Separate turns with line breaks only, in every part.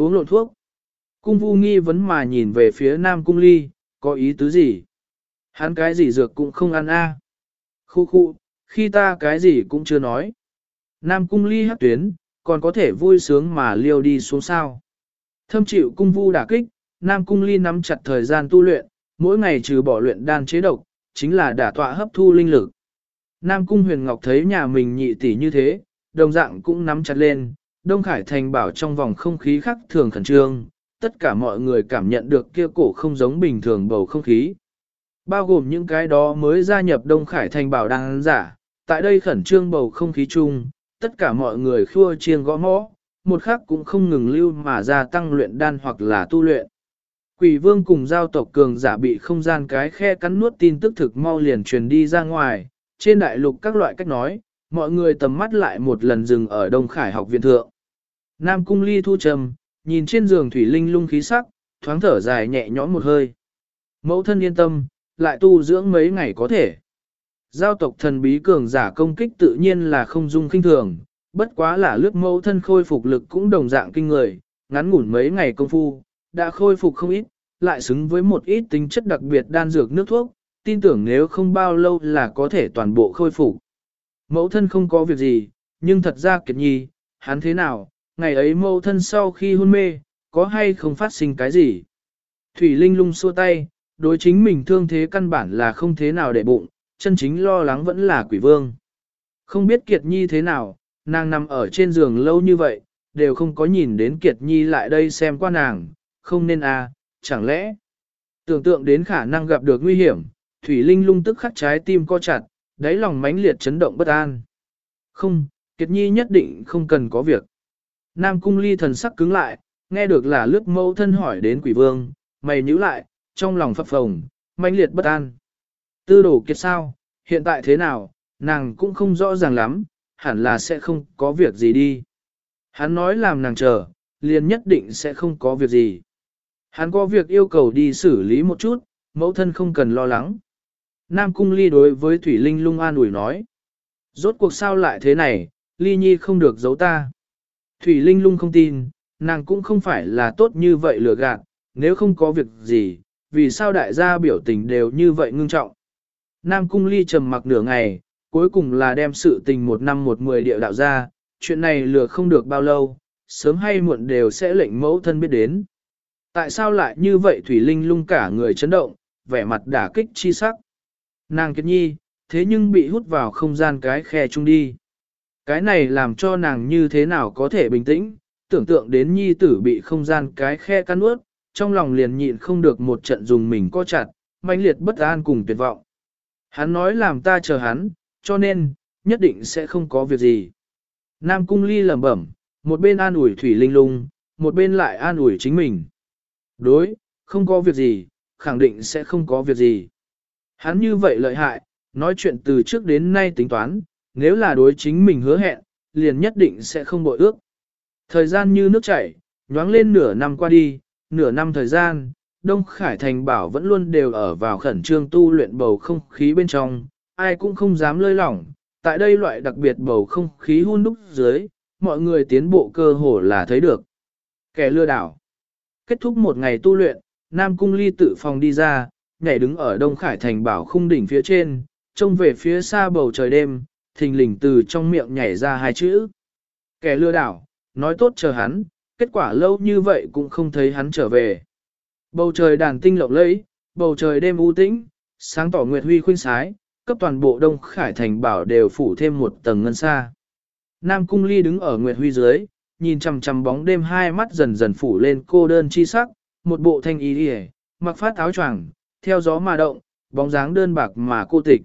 uống lộn thuốc. Cung vu nghi vấn mà nhìn về phía Nam Cung Ly, có ý tứ gì? Hắn cái gì dược cũng không ăn a. À? Khu khu, khi ta cái gì cũng chưa nói. Nam Cung Ly hắc tuyến, còn có thể vui sướng mà liêu đi xuống sao. Thâm chịu cung vu đả kích, Nam Cung Ly nắm chặt thời gian tu luyện, mỗi ngày trừ bỏ luyện đan chế độc, chính là đả tọa hấp thu linh lực. Nam Cung Huyền Ngọc thấy nhà mình nhị tỷ như thế, đồng dạng cũng nắm chặt lên, Đông Khải Thành bảo trong vòng không khí khắc thường khẩn trương, tất cả mọi người cảm nhận được kia cổ không giống bình thường bầu không khí. Bao gồm những cái đó mới gia nhập Đông Khải Thành bảo đang giả, tại đây khẩn trương bầu không khí chung, tất cả mọi người khua chiêng gõ mõ, một khắc cũng không ngừng lưu mà gia tăng luyện đan hoặc là tu luyện. Quỷ vương cùng giao tộc cường giả bị không gian cái khe cắn nuốt tin tức thực mau liền truyền đi ra ngoài, trên đại lục các loại cách nói, mọi người tầm mắt lại một lần dừng ở Đông Khải học viện thượng. Nam cung ly thu trầm, nhìn trên giường thủy linh lung khí sắc, thoáng thở dài nhẹ nhõm một hơi. Mẫu thân yên tâm, lại tu dưỡng mấy ngày có thể. Giao tộc thần bí cường giả công kích tự nhiên là không dung kinh thường, bất quá là lướt mẫu thân khôi phục lực cũng đồng dạng kinh người, ngắn ngủn mấy ngày công phu, đã khôi phục không ít, lại xứng với một ít tính chất đặc biệt đan dược nước thuốc, tin tưởng nếu không bao lâu là có thể toàn bộ khôi phục. Mẫu thân không có việc gì, nhưng thật ra kiệt nhi, hắn thế nào, ngày ấy mẫu thân sau khi hôn mê, có hay không phát sinh cái gì? Thủy Linh lung xua tay, đối chính mình thương thế căn bản là không thế nào để bụng, chân chính lo lắng vẫn là quỷ vương. Không biết Kiệt Nhi thế nào, nàng nằm ở trên giường lâu như vậy, đều không có nhìn đến Kiệt Nhi lại đây xem qua nàng, không nên à, chẳng lẽ. Tưởng tượng đến khả năng gặp được nguy hiểm, Thủy Linh lung tức khắc trái tim co chặt, đáy lòng mãnh liệt chấn động bất an. Không, Kiệt Nhi nhất định không cần có việc. Nam Cung Ly thần sắc cứng lại, nghe được là lướt mâu thân hỏi đến quỷ vương, mày nhíu lại, trong lòng phập phồng, mãnh liệt bất an. Tư đổ kiệt sao, hiện tại thế nào, nàng cũng không rõ ràng lắm, hẳn là sẽ không có việc gì đi. Hắn nói làm nàng chờ, liền nhất định sẽ không có việc gì. Hắn có việc yêu cầu đi xử lý một chút, mẫu thân không cần lo lắng. Nam Cung Ly đối với Thủy Linh lung an ủi nói. Rốt cuộc sao lại thế này, Ly Nhi không được giấu ta. Thủy Linh lung không tin, nàng cũng không phải là tốt như vậy lừa gạt, nếu không có việc gì, vì sao đại gia biểu tình đều như vậy ngưng trọng. Nam Cung Ly trầm mặc nửa ngày, cuối cùng là đem sự tình một năm một mười địa đạo ra, chuyện này lừa không được bao lâu, sớm hay muộn đều sẽ lệnh mẫu thân biết đến. Tại sao lại như vậy Thủy Linh lung cả người chấn động, vẻ mặt đả kích chi sắc. Nàng kiệt nhi, thế nhưng bị hút vào không gian cái khe chung đi. Cái này làm cho nàng như thế nào có thể bình tĩnh, tưởng tượng đến nhi tử bị không gian cái khe cắn ướt, trong lòng liền nhịn không được một trận dùng mình co chặt, mãnh liệt bất an cùng tuyệt vọng. Hắn nói làm ta chờ hắn, cho nên, nhất định sẽ không có việc gì. Nam Cung Ly lẩm bẩm, một bên an ủi Thủy Linh Lung, một bên lại an ủi chính mình. Đối, không có việc gì, khẳng định sẽ không có việc gì. Hắn như vậy lợi hại, nói chuyện từ trước đến nay tính toán, nếu là đối chính mình hứa hẹn, liền nhất định sẽ không bội ước. Thời gian như nước chảy, nhoáng lên nửa năm qua đi, nửa năm thời gian, Đông Khải Thành bảo vẫn luôn đều ở vào khẩn trương tu luyện bầu không khí bên trong, ai cũng không dám lơi lỏng, tại đây loại đặc biệt bầu không khí hun đúc dưới, mọi người tiến bộ cơ hồ là thấy được. Kẻ lừa đảo. Kết thúc một ngày tu luyện, Nam Cung Ly tự phòng đi ra, nhảy đứng ở Đông Khải Thành bảo khung đỉnh phía trên, trông về phía xa bầu trời đêm, thình lình từ trong miệng nhảy ra hai chữ. Kẻ lừa đảo, nói tốt chờ hắn, kết quả lâu như vậy cũng không thấy hắn trở về. Bầu trời đàn tinh lộng lẫy, bầu trời đêm u tĩnh, sáng tỏ nguyệt huy khuynh sái, cấp toàn bộ Đông Khải Thành bảo đều phủ thêm một tầng ngân xa. Nam Cung Ly đứng ở nguyệt huy dưới, nhìn chằm chằm bóng đêm hai mắt dần dần phủ lên cô đơn chi sắc, một bộ thanh ý đi mặc phát áo choàng, theo gió mà động, bóng dáng đơn bạc mà cô tịch.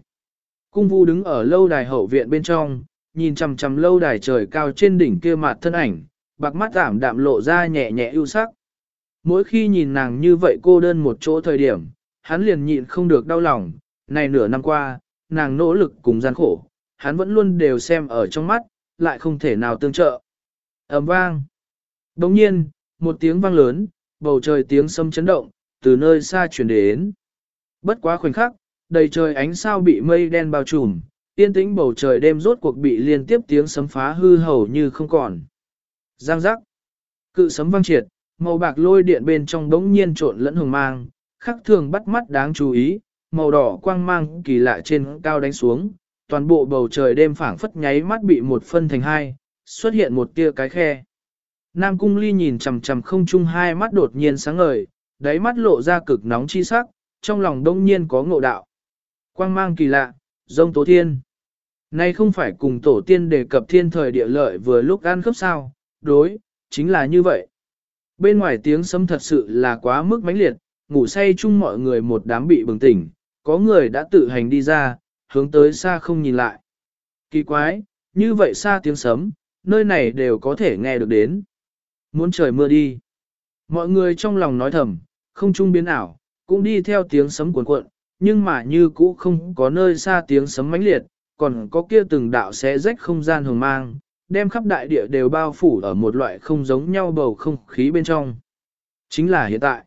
Cung vu đứng ở lâu đài hậu viện bên trong, nhìn chằm chằm lâu đài trời cao trên đỉnh kia mặt thân ảnh, bạc mắt giảm đạm lộ ra nhẹ nhẹ ưu sắc. Mỗi khi nhìn nàng như vậy cô đơn một chỗ thời điểm, hắn liền nhịn không được đau lòng, này nửa năm qua, nàng nỗ lực cùng gian khổ, hắn vẫn luôn đều xem ở trong mắt, lại không thể nào tương trợ. ầm vang. Đồng nhiên, một tiếng vang lớn, bầu trời tiếng sấm chấn động, từ nơi xa truyền đến. Bất quá khoảnh khắc, đầy trời ánh sao bị mây đen bao trùm, yên tĩnh bầu trời đêm rốt cuộc bị liên tiếp tiếng sấm phá hư hầu như không còn. Giang giác. Cự sấm vang triệt, màu bạc lôi điện bên trong đống nhiên trộn lẫn hồng mang, khắc thường bắt mắt đáng chú ý, màu đỏ quang mang kỳ lạ trên cao đánh xuống, toàn bộ bầu trời đêm phảng phất nháy mắt bị một phân thành hai, xuất hiện một tia cái khe. Nam Cung Ly nhìn chằm chằm không chung hai mắt đột nhiên sáng ngời, đáy mắt lộ ra cực nóng chi sắc, trong lòng đông nhiên có ngộ đạo. Quang mang kỳ lạ, dông tố thiên. Nay không phải cùng tổ tiên đề cập thiên thời địa lợi vừa lúc ăn khớp sao, đối, chính là như vậy. Bên ngoài tiếng sấm thật sự là quá mức mãnh liệt, ngủ say chung mọi người một đám bị bừng tỉnh, có người đã tự hành đi ra, hướng tới xa không nhìn lại. Kỳ quái, như vậy xa tiếng sấm, nơi này đều có thể nghe được đến. Muốn trời mưa đi. Mọi người trong lòng nói thầm, không trung biến ảo, cũng đi theo tiếng sấm cuộn cuộn, nhưng mà như cũ không có nơi xa tiếng sấm mãnh liệt, còn có kia từng đạo xé rách không gian hồng mang, đem khắp đại địa đều bao phủ ở một loại không giống nhau bầu không khí bên trong. Chính là hiện tại.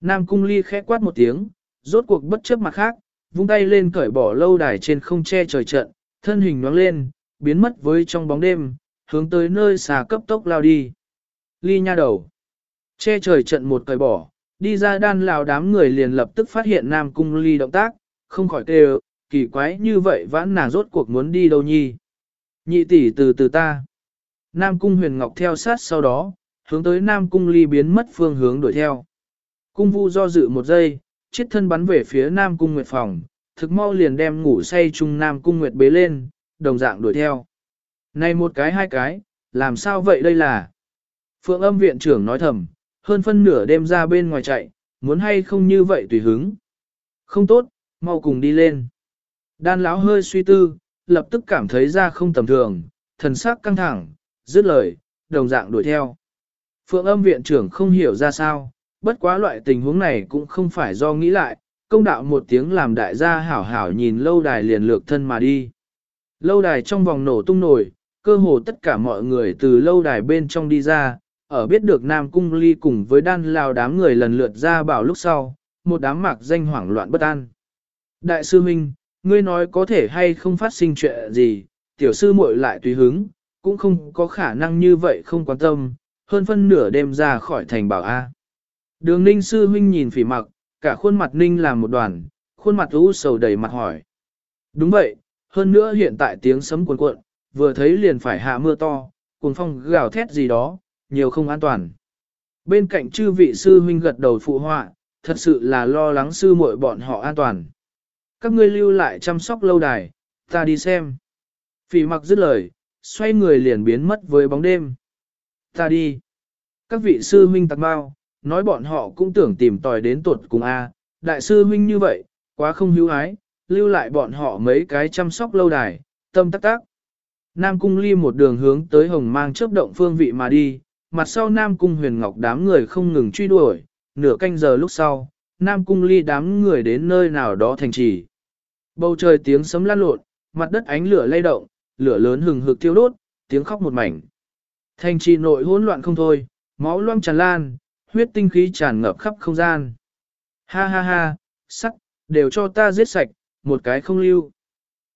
Nam Cung Ly khẽ quát một tiếng, rốt cuộc bất chấp mặt khác, vung tay lên cởi bỏ lâu đài trên không che trời trận, thân hình nhoáng lên, biến mất với trong bóng đêm, hướng tới nơi xà cấp tốc lao đi. Ly nha đầu. Che trời trận một cởi bỏ, đi ra đan lào đám người liền lập tức phát hiện Nam Cung Ly động tác, không khỏi kêu, kỳ quái như vậy vãn nàng rốt cuộc muốn đi đâu nhi. Nhị tỷ từ từ ta. Nam Cung huyền ngọc theo sát sau đó, hướng tới Nam Cung Ly biến mất phương hướng đuổi theo. Cung vu do dự một giây, chiết thân bắn về phía Nam Cung Nguyệt phòng, thực mau liền đem ngủ say chung Nam Cung Nguyệt bế lên, đồng dạng đuổi theo. Này một cái hai cái, làm sao vậy đây là? Phượng âm viện trưởng nói thầm, hơn phân nửa đêm ra bên ngoài chạy, muốn hay không như vậy tùy hứng. Không tốt, mau cùng đi lên. Đan lão hơi suy tư, lập tức cảm thấy ra không tầm thường, thần sắc căng thẳng, dứt lời, đồng dạng đuổi theo. Phượng âm viện trưởng không hiểu ra sao, bất quá loại tình huống này cũng không phải do nghĩ lại, công đạo một tiếng làm đại gia hảo hảo nhìn lâu đài liền lược thân mà đi. Lâu đài trong vòng nổ tung nổi, cơ hồ tất cả mọi người từ lâu đài bên trong đi ra, ở biết được Nam Cung Ly cùng với đan lao đám người lần lượt ra bảo lúc sau, một đám mạc danh hoảng loạn bất an. Đại sư Minh, ngươi nói có thể hay không phát sinh chuyện gì, tiểu sư muội lại tùy hứng, cũng không có khả năng như vậy không quan tâm, hơn phân nửa đêm ra khỏi thành bảo A. Đường ninh sư huynh nhìn phỉ mặc, cả khuôn mặt ninh làm một đoàn, khuôn mặt u sầu đầy mặt hỏi. Đúng vậy, hơn nữa hiện tại tiếng sấm cuồn cuộn, vừa thấy liền phải hạ mưa to, cuồng phong gào thét gì đó, nhiều không an toàn. Bên cạnh chư vị sư huynh gật đầu phụ họa, thật sự là lo lắng sư muội bọn họ an toàn. Các ngươi lưu lại chăm sóc lâu đài, ta đi xem. Phỉ mặc dứt lời, xoay người liền biến mất với bóng đêm. Ta đi. Các vị sư huynh tạc bao, nói bọn họ cũng tưởng tìm tòi đến tuột cùng A, đại sư huynh như vậy, quá không hữu ái, lưu lại bọn họ mấy cái chăm sóc lâu đài, tâm tắc tác. Nam cung ly một đường hướng tới hồng mang chớp động phương vị mà đi, mặt sau Nam cung huyền ngọc đám người không ngừng truy đuổi, nửa canh giờ lúc sau, Nam cung ly đám người đến nơi nào đó thành trì. Bầu trời tiếng sấm lan lộn, mặt đất ánh lửa lay động, lửa lớn hừng hực thiêu đốt, tiếng khóc một mảnh. Thành trì nội hỗn loạn không thôi, máu loang tràn lan, huyết tinh khí tràn ngập khắp không gian. Ha ha ha, sắc, đều cho ta giết sạch, một cái không lưu.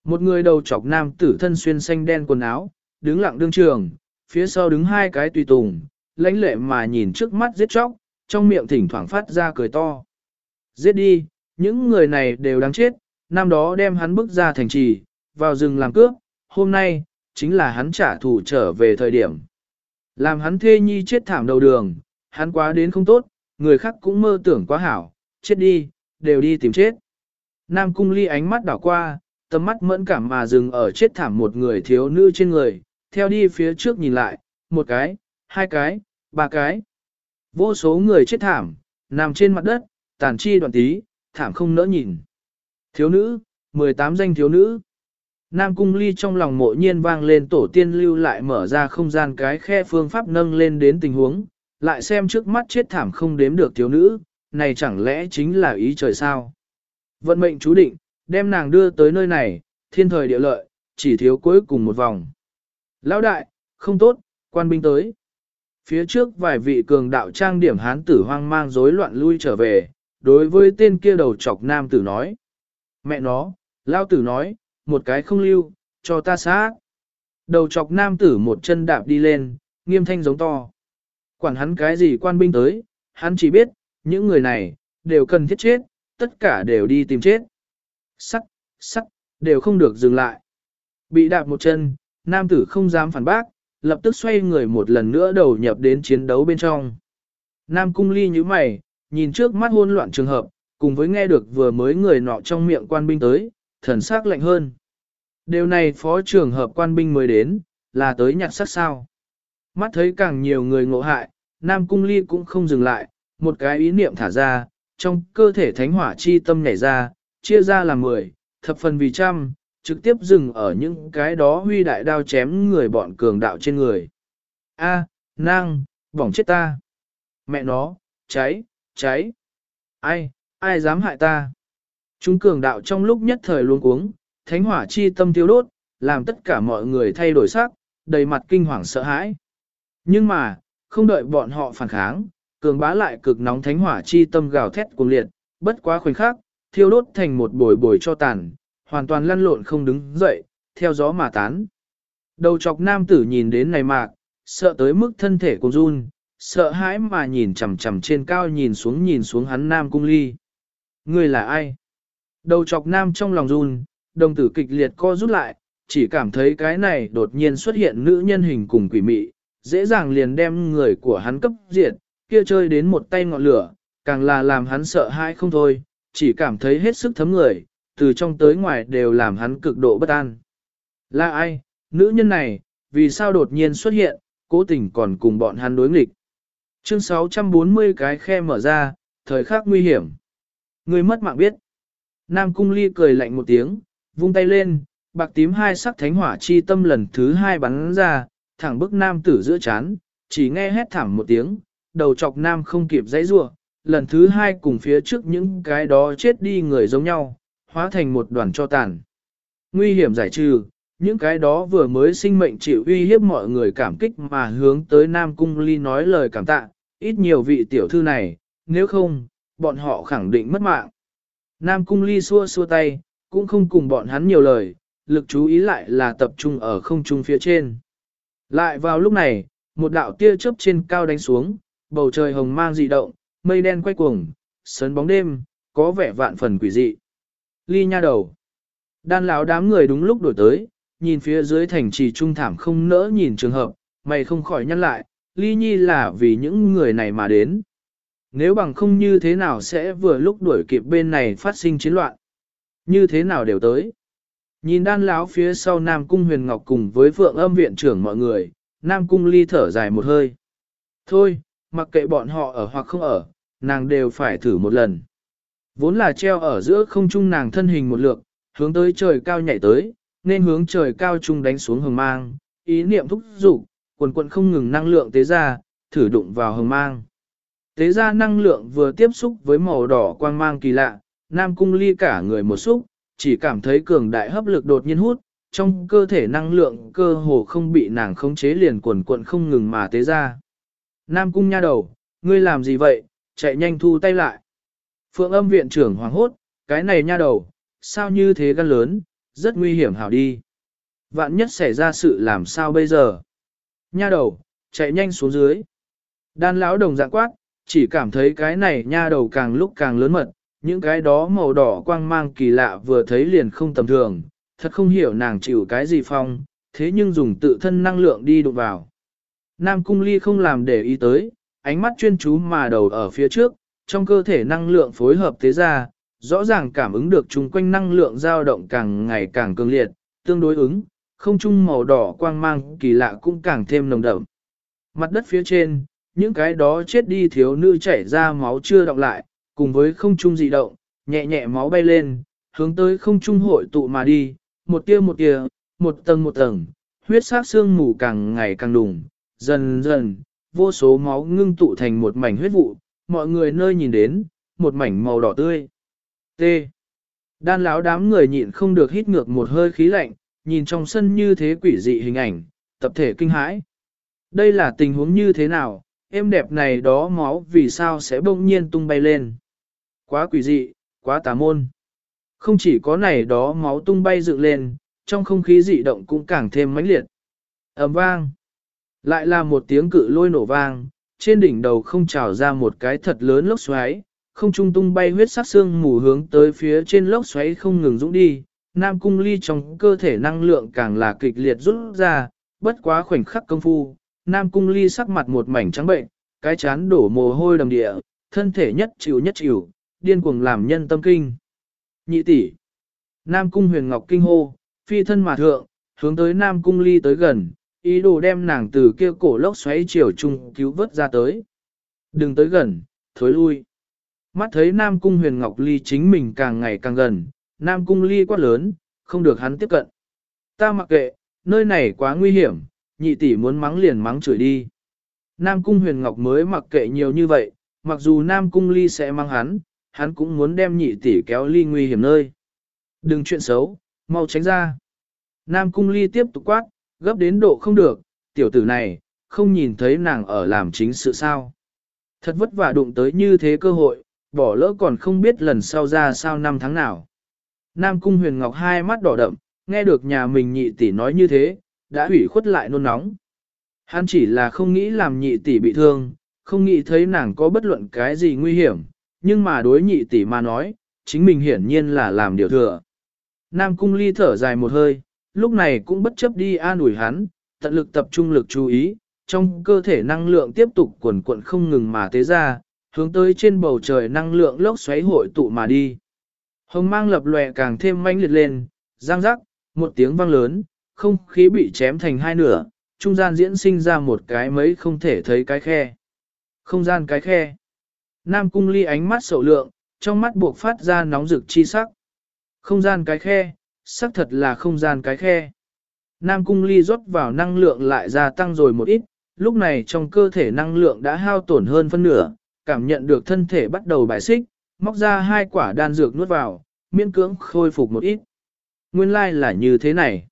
Một người đầu chọc nam tử thân xuyên xanh đen quần áo, đứng lặng đương trường, phía sau đứng hai cái tùy tùng, lãnh lệ mà nhìn trước mắt giết chóc, trong miệng thỉnh thoảng phát ra cười to. Giết đi, những người này đều đáng chết, năm đó đem hắn bước ra thành trì, vào rừng làm cướp, hôm nay, chính là hắn trả thù trở về thời điểm. Làm hắn thê nhi chết thảm đầu đường, hắn quá đến không tốt, người khác cũng mơ tưởng quá hảo, chết đi, đều đi tìm chết. Nam cung ly ánh mắt đảo qua, tầm mắt mẫn cảm mà dừng ở chết thảm một người thiếu nữ trên người, theo đi phía trước nhìn lại, một cái, hai cái, ba cái. Vô số người chết thảm, nằm trên mặt đất, tàn chi đoạn tí, thảm không nỡ nhìn. Thiếu nữ, 18 danh thiếu nữ. Nam cung ly trong lòng mộ nhiên vang lên tổ tiên lưu lại mở ra không gian cái khe phương pháp nâng lên đến tình huống, lại xem trước mắt chết thảm không đếm được thiếu nữ, này chẳng lẽ chính là ý trời sao? Vận mệnh chú định, đem nàng đưa tới nơi này, thiên thời địa lợi, chỉ thiếu cuối cùng một vòng. Lão đại, không tốt, quan binh tới. Phía trước vài vị cường đạo trang điểm hán tử hoang mang rối loạn lui trở về, đối với tên kia đầu chọc nam tử nói. Mẹ nó, lao tử nói, một cái không lưu, cho ta sát. Đầu chọc nam tử một chân đạp đi lên, nghiêm thanh giống to. Quản hắn cái gì quan binh tới, hắn chỉ biết, những người này, đều cần thiết chết, tất cả đều đi tìm chết. Sắc, sắc, đều không được dừng lại. Bị đạp một chân, nam tử không dám phản bác, lập tức xoay người một lần nữa đầu nhập đến chiến đấu bên trong. Nam cung ly như mày, nhìn trước mắt hôn loạn trường hợp, cùng với nghe được vừa mới người nọ trong miệng quan binh tới, thần sắc lạnh hơn. Điều này phó trường hợp quan binh mới đến, là tới nhặt sắc sao. Mắt thấy càng nhiều người ngộ hại, Nam cung ly cũng không dừng lại, một cái ý niệm thả ra, trong cơ thể thánh hỏa chi tâm nhảy ra, chia ra làm mười, thập phần vì trăm, trực tiếp dừng ở những cái đó huy đại đao chém người bọn cường đạo trên người. A, à, nang, bỏng chết ta. Mẹ nó, cháy, cháy. Ai, ai dám hại ta? Chúng cường đạo trong lúc nhất thời luôn cuống, thánh hỏa chi tâm tiêu đốt, làm tất cả mọi người thay đổi sắc, đầy mặt kinh hoàng sợ hãi. Nhưng mà, không đợi bọn họ phản kháng, cường bá lại cực nóng thánh hỏa chi tâm gào thét cuồng liệt, bất quá khoảnh khắc, thiêu đốt thành một bồi bồi cho tàn, hoàn toàn lăn lộn không đứng dậy, theo gió mà tán. Đầu chọc nam tử nhìn đến này mạc, sợ tới mức thân thể cùng run, sợ hãi mà nhìn chằm chằm trên cao nhìn xuống nhìn xuống hắn nam cung ly. Người là ai? Đầu chọc nam trong lòng run, đồng tử kịch liệt co rút lại, chỉ cảm thấy cái này đột nhiên xuất hiện nữ nhân hình cùng quỷ mị, dễ dàng liền đem người của hắn cấp diệt, kia chơi đến một tay ngọn lửa, càng là làm hắn sợ hãi không thôi, chỉ cảm thấy hết sức thấm người, từ trong tới ngoài đều làm hắn cực độ bất an. Là ai, nữ nhân này, vì sao đột nhiên xuất hiện, cố tình còn cùng bọn hắn đối nghịch. Chương 640 cái khe mở ra, thời khắc nguy hiểm. Người mất mạng biết. Nam Cung Ly cười lạnh một tiếng, vung tay lên, bạc tím hai sắc thánh hỏa chi tâm lần thứ hai bắn ra, thẳng bức nam tử giữa chán, chỉ nghe hét thảm một tiếng, đầu chọc nam không kịp dãy rua, lần thứ hai cùng phía trước những cái đó chết đi người giống nhau, hóa thành một đoàn cho tàn. Nguy hiểm giải trừ, những cái đó vừa mới sinh mệnh chịu uy hiếp mọi người cảm kích mà hướng tới Nam Cung Ly nói lời cảm tạ, ít nhiều vị tiểu thư này, nếu không, bọn họ khẳng định mất mạng. Nam Cung Ly xua xua tay, cũng không cùng bọn hắn nhiều lời, lực chú ý lại là tập trung ở không trung phía trên. Lại vào lúc này, một đạo tia chớp trên cao đánh xuống, bầu trời hồng mang dị động, mây đen quay cuồng, sớn bóng đêm, có vẻ vạn phần quỷ dị. Ly nha đầu. Đan lão đám người đúng lúc đổi tới, nhìn phía dưới thành trì trung thảm không nỡ nhìn trường hợp, mày không khỏi nhăn lại, ly nhi là vì những người này mà đến. Nếu bằng không như thế nào sẽ vừa lúc đuổi kịp bên này phát sinh chiến loạn. Như thế nào đều tới. Nhìn đan lão phía sau Nam Cung Huyền Ngọc cùng với Phượng âm viện trưởng mọi người, Nam Cung ly thở dài một hơi. Thôi, mặc kệ bọn họ ở hoặc không ở, nàng đều phải thử một lần. Vốn là treo ở giữa không trung nàng thân hình một lượt, hướng tới trời cao nhảy tới, nên hướng trời cao trung đánh xuống hồng mang, ý niệm thúc dục quần quần không ngừng năng lượng tế ra, thử đụng vào hồng mang. Tế ra năng lượng vừa tiếp xúc với màu đỏ quang mang kỳ lạ, Nam Cung ly cả người một xúc, chỉ cảm thấy cường đại hấp lực đột nhiên hút, trong cơ thể năng lượng cơ hồ không bị nàng khống chế liền quần quần không ngừng mà tế ra. Nam Cung nha đầu, ngươi làm gì vậy, chạy nhanh thu tay lại. Phượng âm viện trưởng hoàng hốt, cái này nha đầu, sao như thế gan lớn, rất nguy hiểm hảo đi. Vạn nhất xảy ra sự làm sao bây giờ? Nha đầu, chạy nhanh xuống dưới. Đan lão đồng dạng quát, chỉ cảm thấy cái này nha đầu càng lúc càng lớn mật, những cái đó màu đỏ quang mang kỳ lạ vừa thấy liền không tầm thường, thật không hiểu nàng chịu cái gì phong, thế nhưng dùng tự thân năng lượng đi đụng vào. Nam cung ly không làm để ý tới, ánh mắt chuyên chú mà đầu ở phía trước, trong cơ thể năng lượng phối hợp tế ra, rõ ràng cảm ứng được chung quanh năng lượng dao động càng ngày càng cường liệt, tương đối ứng, không trung màu đỏ quang mang kỳ lạ cũng càng thêm nồng đậm. Mặt đất phía trên, những cái đó chết đi thiếu nữ chảy ra máu chưa động lại, cùng với không trung dị động, nhẹ nhẹ máu bay lên, hướng tới không trung hội tụ mà đi, một tia một tia, một tầng một tầng, huyết sắc xương mù càng ngày càng đùng, dần dần, vô số máu ngưng tụ thành một mảnh huyết vụ, mọi người nơi nhìn đến, một mảnh màu đỏ tươi. T. Đan lão đám người nhịn không được hít ngược một hơi khí lạnh, nhìn trong sân như thế quỷ dị hình ảnh, tập thể kinh hãi. Đây là tình huống như thế nào, em đẹp này đó máu vì sao sẽ bỗng nhiên tung bay lên. Quá quỷ dị, quá tà môn. Không chỉ có này đó máu tung bay dựng lên, trong không khí dị động cũng càng thêm mãnh liệt. ầm vang. Lại là một tiếng cự lôi nổ vang, trên đỉnh đầu không trào ra một cái thật lớn lốc xoáy, không trung tung bay huyết sắc xương mù hướng tới phía trên lốc xoáy không ngừng dũng đi, Nam Cung Ly trong cơ thể năng lượng càng là kịch liệt rút ra, bất quá khoảnh khắc công phu, Nam Cung Ly sắc mặt một mảnh trắng bệnh, cái chán đổ mồ hôi đầm địa, thân thể nhất chịu nhất chịu, điên cuồng làm nhân tâm kinh. Nhị tỷ, Nam Cung Huyền Ngọc kinh hô, phi thân mà thượng, hướng tới Nam Cung Ly tới gần, ý đồ đem nàng từ kia cổ lốc xoáy chiều trung cứu vớt ra tới. Đừng tới gần, thối lui. Mắt thấy Nam Cung Huyền Ngọc Ly chính mình càng ngày càng gần, Nam Cung Ly quá lớn, không được hắn tiếp cận. Ta mặc kệ, nơi này quá nguy hiểm, nhị tỷ muốn mắng liền mắng chửi đi. Nam Cung Huyền Ngọc mới mặc kệ nhiều như vậy, mặc dù Nam Cung Ly sẽ mang hắn, hắn cũng muốn đem nhị tỷ kéo ly nguy hiểm nơi. Đừng chuyện xấu, mau tránh ra. Nam Cung Ly tiếp tục quát, gấp đến độ không được, tiểu tử này, không nhìn thấy nàng ở làm chính sự sao. Thật vất vả đụng tới như thế cơ hội, bỏ lỡ còn không biết lần sau ra sao năm tháng nào. Nam Cung Huyền Ngọc hai mắt đỏ đậm, nghe được nhà mình nhị tỷ nói như thế, đã ủy khuất lại nôn nóng. Hắn chỉ là không nghĩ làm nhị tỷ bị thương, không nghĩ thấy nàng có bất luận cái gì nguy hiểm, nhưng mà đối nhị tỷ mà nói, chính mình hiển nhiên là làm điều thừa. Nam Cung Ly thở dài một hơi, lúc này cũng bất chấp đi an ủi hắn, tận lực tập trung lực chú ý, trong cơ thể năng lượng tiếp tục quần quận không ngừng mà tế ra, hướng tới trên bầu trời năng lượng lốc xoáy hội tụ mà đi. Hồng mang lập lòe càng thêm manh liệt lên, giang rắc, một tiếng vang lớn, không khí bị chém thành hai nửa, trung gian diễn sinh ra một cái mấy không thể thấy cái khe. Không gian cái khe. Nam cung ly ánh mắt sầu lượng, trong mắt buộc phát ra nóng rực chi sắc. Không gian cái khe, sắc thật là không gian cái khe. Nam cung ly rót vào năng lượng lại gia tăng rồi một ít, lúc này trong cơ thể năng lượng đã hao tổn hơn phân nửa, cảm nhận được thân thể bắt đầu bài xích, móc ra hai quả đan dược nuốt vào, miễn cưỡng khôi phục một ít. Nguyên lai like là như thế này.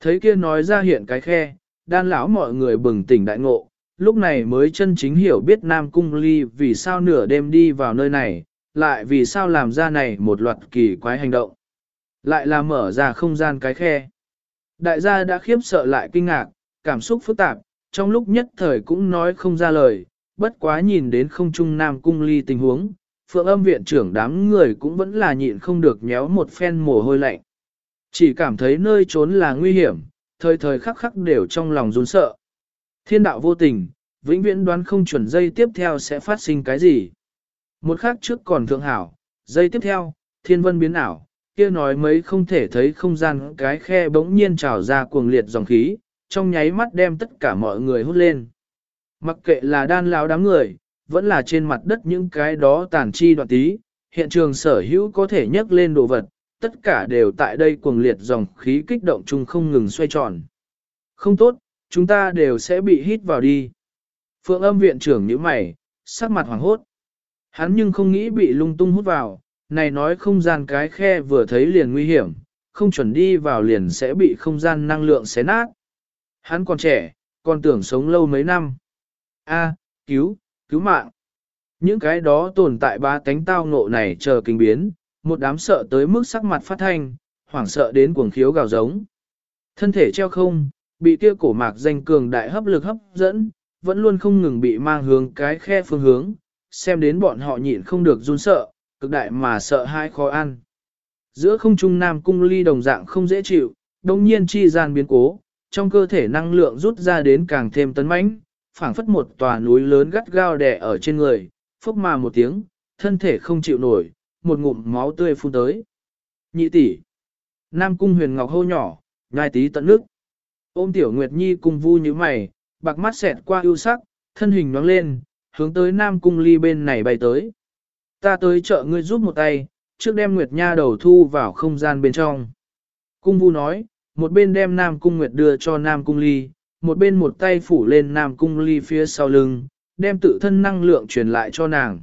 Thấy kia nói ra hiện cái khe, đan lão mọi người bừng tỉnh đại ngộ, lúc này mới chân chính hiểu biết Nam Cung Ly vì sao nửa đêm đi vào nơi này, lại vì sao làm ra này một loạt kỳ quái hành động. Lại là mở ra không gian cái khe. Đại gia đã khiếp sợ lại kinh ngạc, cảm xúc phức tạp, trong lúc nhất thời cũng nói không ra lời, bất quá nhìn đến không trung Nam Cung Ly tình huống, phượng âm viện trưởng đám người cũng vẫn là nhịn không được nhéo một phen mồ hôi lạnh. Chỉ cảm thấy nơi trốn là nguy hiểm, thời thời khắc khắc đều trong lòng run sợ. Thiên đạo vô tình, vĩnh viễn đoán không chuẩn dây tiếp theo sẽ phát sinh cái gì. Một khắc trước còn thượng hảo, dây tiếp theo, thiên vân biến ảo, kia nói mấy không thể thấy không gian cái khe bỗng nhiên trào ra cuồng liệt dòng khí, trong nháy mắt đem tất cả mọi người hút lên. Mặc kệ là đan lão đám người, vẫn là trên mặt đất những cái đó tàn chi đoạn tí, hiện trường sở hữu có thể nhấc lên đồ vật, tất cả đều tại đây cuồng liệt dòng khí kích động chung không ngừng xoay tròn. Không tốt, chúng ta đều sẽ bị hít vào đi. Phượng âm viện trưởng như mày, sắc mặt hoàng hốt. Hắn nhưng không nghĩ bị lung tung hút vào, này nói không gian cái khe vừa thấy liền nguy hiểm, không chuẩn đi vào liền sẽ bị không gian năng lượng xé nát. Hắn còn trẻ, còn tưởng sống lâu mấy năm. A, cứu, cứu mạng. Những cái đó tồn tại ba cánh tao ngộ này chờ kinh biến, một đám sợ tới mức sắc mặt phát thanh, hoảng sợ đến cuồng khiếu gào giống. Thân thể treo không, bị kia cổ mạc danh cường đại hấp lực hấp dẫn, vẫn luôn không ngừng bị mang hướng cái khe phương hướng, xem đến bọn họ nhịn không được run sợ, cực đại mà sợ hai khó ăn. Giữa không trung nam cung ly đồng dạng không dễ chịu, đồng nhiên chi gian biến cố, trong cơ thể năng lượng rút ra đến càng thêm tấn mãnh, phảng phất một tòa núi lớn gắt gao đè ở trên người, phốc mà một tiếng, thân thể không chịu nổi, một ngụm máu tươi phun tới. Nhị tỷ, Nam cung huyền ngọc hô nhỏ, nhai tí tận nước. Ôm tiểu Nguyệt Nhi cùng vu như mày, bạc mắt xẹt qua ưu sắc, thân hình nhoáng lên, hướng tới Nam cung ly bên này bay tới. Ta tới chợ ngươi giúp một tay, trước đem Nguyệt Nha đầu thu vào không gian bên trong. Cung vu nói, một bên đem Nam cung Nguyệt đưa cho Nam cung ly, một bên một tay phủ lên Nam cung ly phía sau lưng, đem tự thân năng lượng truyền lại cho nàng.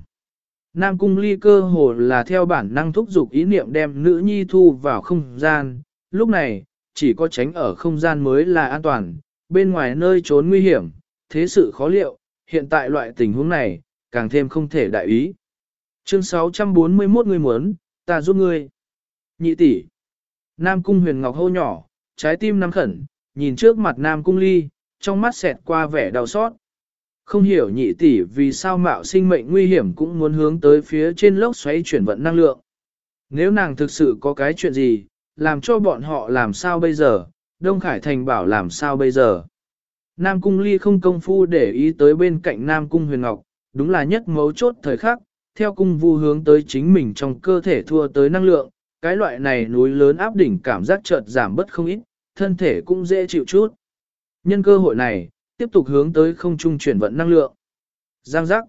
Nam cung ly cơ hồ là theo bản năng thúc giục ý niệm đem nữ nhi thu vào không gian, lúc này, chỉ có tránh ở không gian mới là an toàn, bên ngoài nơi trốn nguy hiểm, thế sự khó liệu, hiện tại loại tình huống này, càng thêm không thể đại ý. Chương 641 người muốn, ta giúp ngươi. Nhị tỷ. Nam cung huyền ngọc hô nhỏ, trái tim nắm khẩn, nhìn trước mặt Nam cung ly, trong mắt xẹt qua vẻ đau xót. Không hiểu nhị tỷ vì sao mạo sinh mệnh nguy hiểm cũng muốn hướng tới phía trên lốc xoáy chuyển vận năng lượng. Nếu nàng thực sự có cái chuyện gì, làm cho bọn họ làm sao bây giờ, Đông Khải Thành bảo làm sao bây giờ. Nam Cung Ly không công phu để ý tới bên cạnh Nam Cung Huyền Ngọc, đúng là nhất mấu chốt thời khắc, theo cung vu hướng tới chính mình trong cơ thể thua tới năng lượng, cái loại này núi lớn áp đỉnh cảm giác chợt giảm bất không ít, thân thể cũng dễ chịu chút. Nhân cơ hội này, tiếp tục hướng tới không trung chuyển vận năng lượng. Giang giác.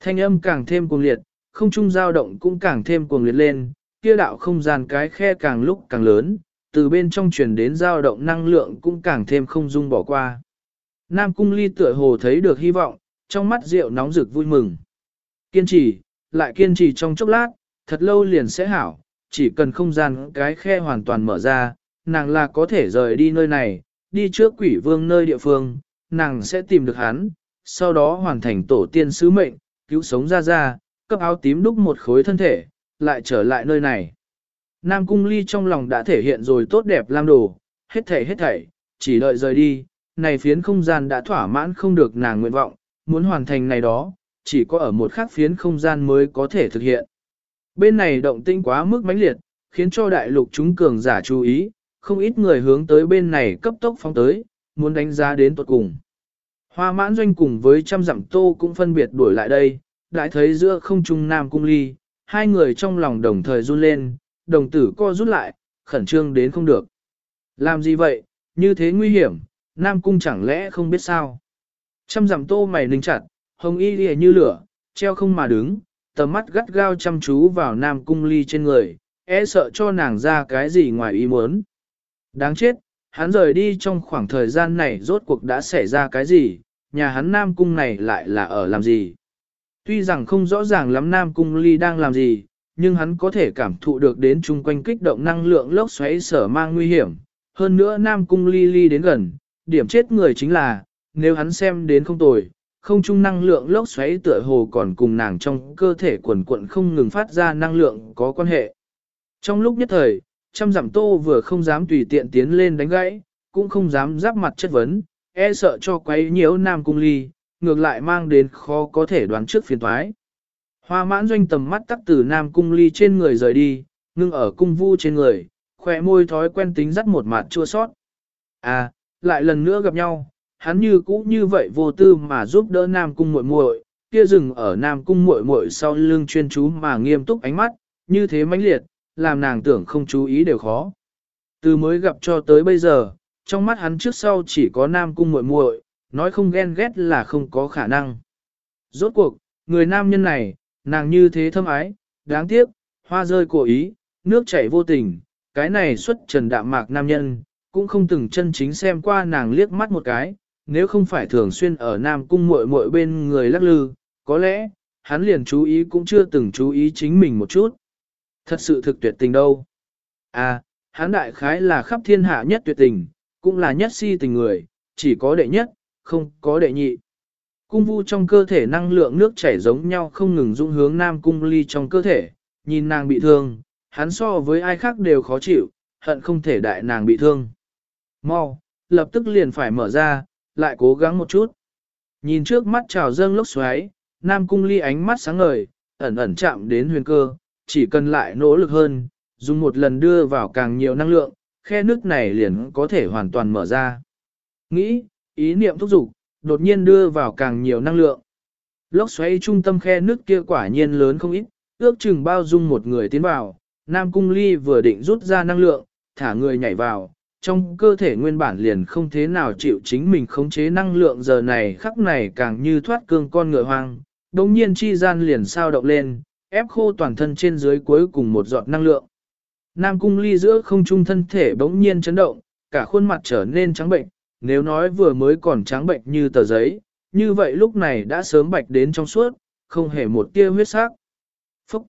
Thanh âm càng thêm cuồng liệt, không trung dao động cũng càng thêm cuồng liệt lên, kia đạo không gian cái khe càng lúc càng lớn, từ bên trong truyền đến dao động năng lượng cũng càng thêm không dung bỏ qua. Nam cung ly tựa hồ thấy được hy vọng, trong mắt rượu nóng rực vui mừng. Kiên trì, lại kiên trì trong chốc lát, thật lâu liền sẽ hảo, chỉ cần không gian cái khe hoàn toàn mở ra, nàng là có thể rời đi nơi này, đi trước quỷ vương nơi địa phương, nàng sẽ tìm được hắn, sau đó hoàn thành tổ tiên sứ mệnh, cứu sống ra ra, cấp áo tím đúc một khối thân thể, lại trở lại nơi này. Nam Cung Ly trong lòng đã thể hiện rồi tốt đẹp lam đồ, hết thảy hết thảy, chỉ đợi rời đi, này phiến không gian đã thỏa mãn không được nàng nguyện vọng, muốn hoàn thành này đó, chỉ có ở một khác phiến không gian mới có thể thực hiện. Bên này động tinh quá mức mãnh liệt, khiến cho đại lục chúng cường giả chú ý, không ít người hướng tới bên này cấp tốc phóng tới, muốn đánh giá đến tuột cùng. Hoa mãn doanh cùng với trăm dặm tô cũng phân biệt đuổi lại đây, đại thấy giữa không trung nam cung ly, hai người trong lòng đồng thời run lên, đồng tử co rút lại, khẩn trương đến không được. Làm gì vậy, như thế nguy hiểm, nam cung chẳng lẽ không biết sao. Trăm dặm tô mày ninh chặt, hồng y lìa như lửa, treo không mà đứng, tầm mắt gắt gao chăm chú vào nam cung ly trên người, e sợ cho nàng ra cái gì ngoài ý muốn. Đáng chết, hắn rời đi trong khoảng thời gian này rốt cuộc đã xảy ra cái gì, nhà hắn nam cung này lại là ở làm gì. Tuy rằng không rõ ràng lắm nam cung ly đang làm gì, nhưng hắn có thể cảm thụ được đến chung quanh kích động năng lượng lốc xoáy sở mang nguy hiểm. Hơn nữa nam cung ly ly đến gần, điểm chết người chính là, nếu hắn xem đến không tồi, không trung năng lượng lốc xoáy tựa hồ còn cùng nàng trong cơ thể quần quận không ngừng phát ra năng lượng có quan hệ. Trong lúc nhất thời, trăm dặm tô vừa không dám tùy tiện tiến lên đánh gãy, cũng không dám giáp mặt chất vấn, e sợ cho quấy nhiễu nam cung ly, ngược lại mang đến khó có thể đoán trước phiền toái. Hoa mãn doanh tầm mắt tắc từ nam cung ly trên người rời đi, ngưng ở cung vu trên người, khỏe môi thói quen tính dắt một mặt chua sót. À, lại lần nữa gặp nhau, hắn như cũ như vậy vô tư mà giúp đỡ nam cung muội muội, kia dừng ở nam cung muội muội sau lưng chuyên chú mà nghiêm túc ánh mắt, như thế mãnh liệt, làm nàng tưởng không chú ý đều khó. Từ mới gặp cho tới bây giờ, trong mắt hắn trước sau chỉ có nam cung muội muội, nói không ghen ghét là không có khả năng. Rốt cuộc, người nam nhân này, nàng như thế thâm ái, đáng tiếc, hoa rơi cổ ý, nước chảy vô tình, cái này xuất trần đạm mạc nam nhân, cũng không từng chân chính xem qua nàng liếc mắt một cái, nếu không phải thường xuyên ở nam cung muội muội bên người lắc lư, có lẽ, hắn liền chú ý cũng chưa từng chú ý chính mình một chút. Thật sự thực tuyệt tình đâu. À, hắn đại khái là khắp thiên hạ nhất tuyệt tình, cũng là nhất si tình người, chỉ có đệ nhất, không có đệ nhị. Cung vu trong cơ thể năng lượng nước chảy giống nhau không ngừng dung hướng nam cung ly trong cơ thể, nhìn nàng bị thương, hắn so với ai khác đều khó chịu, hận không thể đại nàng bị thương. Mau, lập tức liền phải mở ra, lại cố gắng một chút. Nhìn trước mắt trào dâng lốc xoáy, nam cung ly ánh mắt sáng ngời, ẩn ẩn chạm đến huyền cơ, chỉ cần lại nỗ lực hơn, dùng một lần đưa vào càng nhiều năng lượng, khe nước này liền có thể hoàn toàn mở ra. Nghĩ, ý niệm thúc giục, đột nhiên đưa vào càng nhiều năng lượng. Lốc xoáy trung tâm khe nước kia quả nhiên lớn không ít, ước chừng bao dung một người tiến vào, Nam Cung Ly vừa định rút ra năng lượng, thả người nhảy vào, trong cơ thể nguyên bản liền không thế nào chịu chính mình khống chế năng lượng giờ này khắc này càng như thoát cương con ngựa hoang, đồng nhiên chi gian liền sao động lên, ép khô toàn thân trên dưới cuối cùng một giọt năng lượng. Nam cung ly giữa không trung thân thể bỗng nhiên chấn động, cả khuôn mặt trở nên trắng bệnh, nếu nói vừa mới còn trắng bệnh như tờ giấy, như vậy lúc này đã sớm bạch đến trong suốt, không hề một tia huyết sắc. Phúc!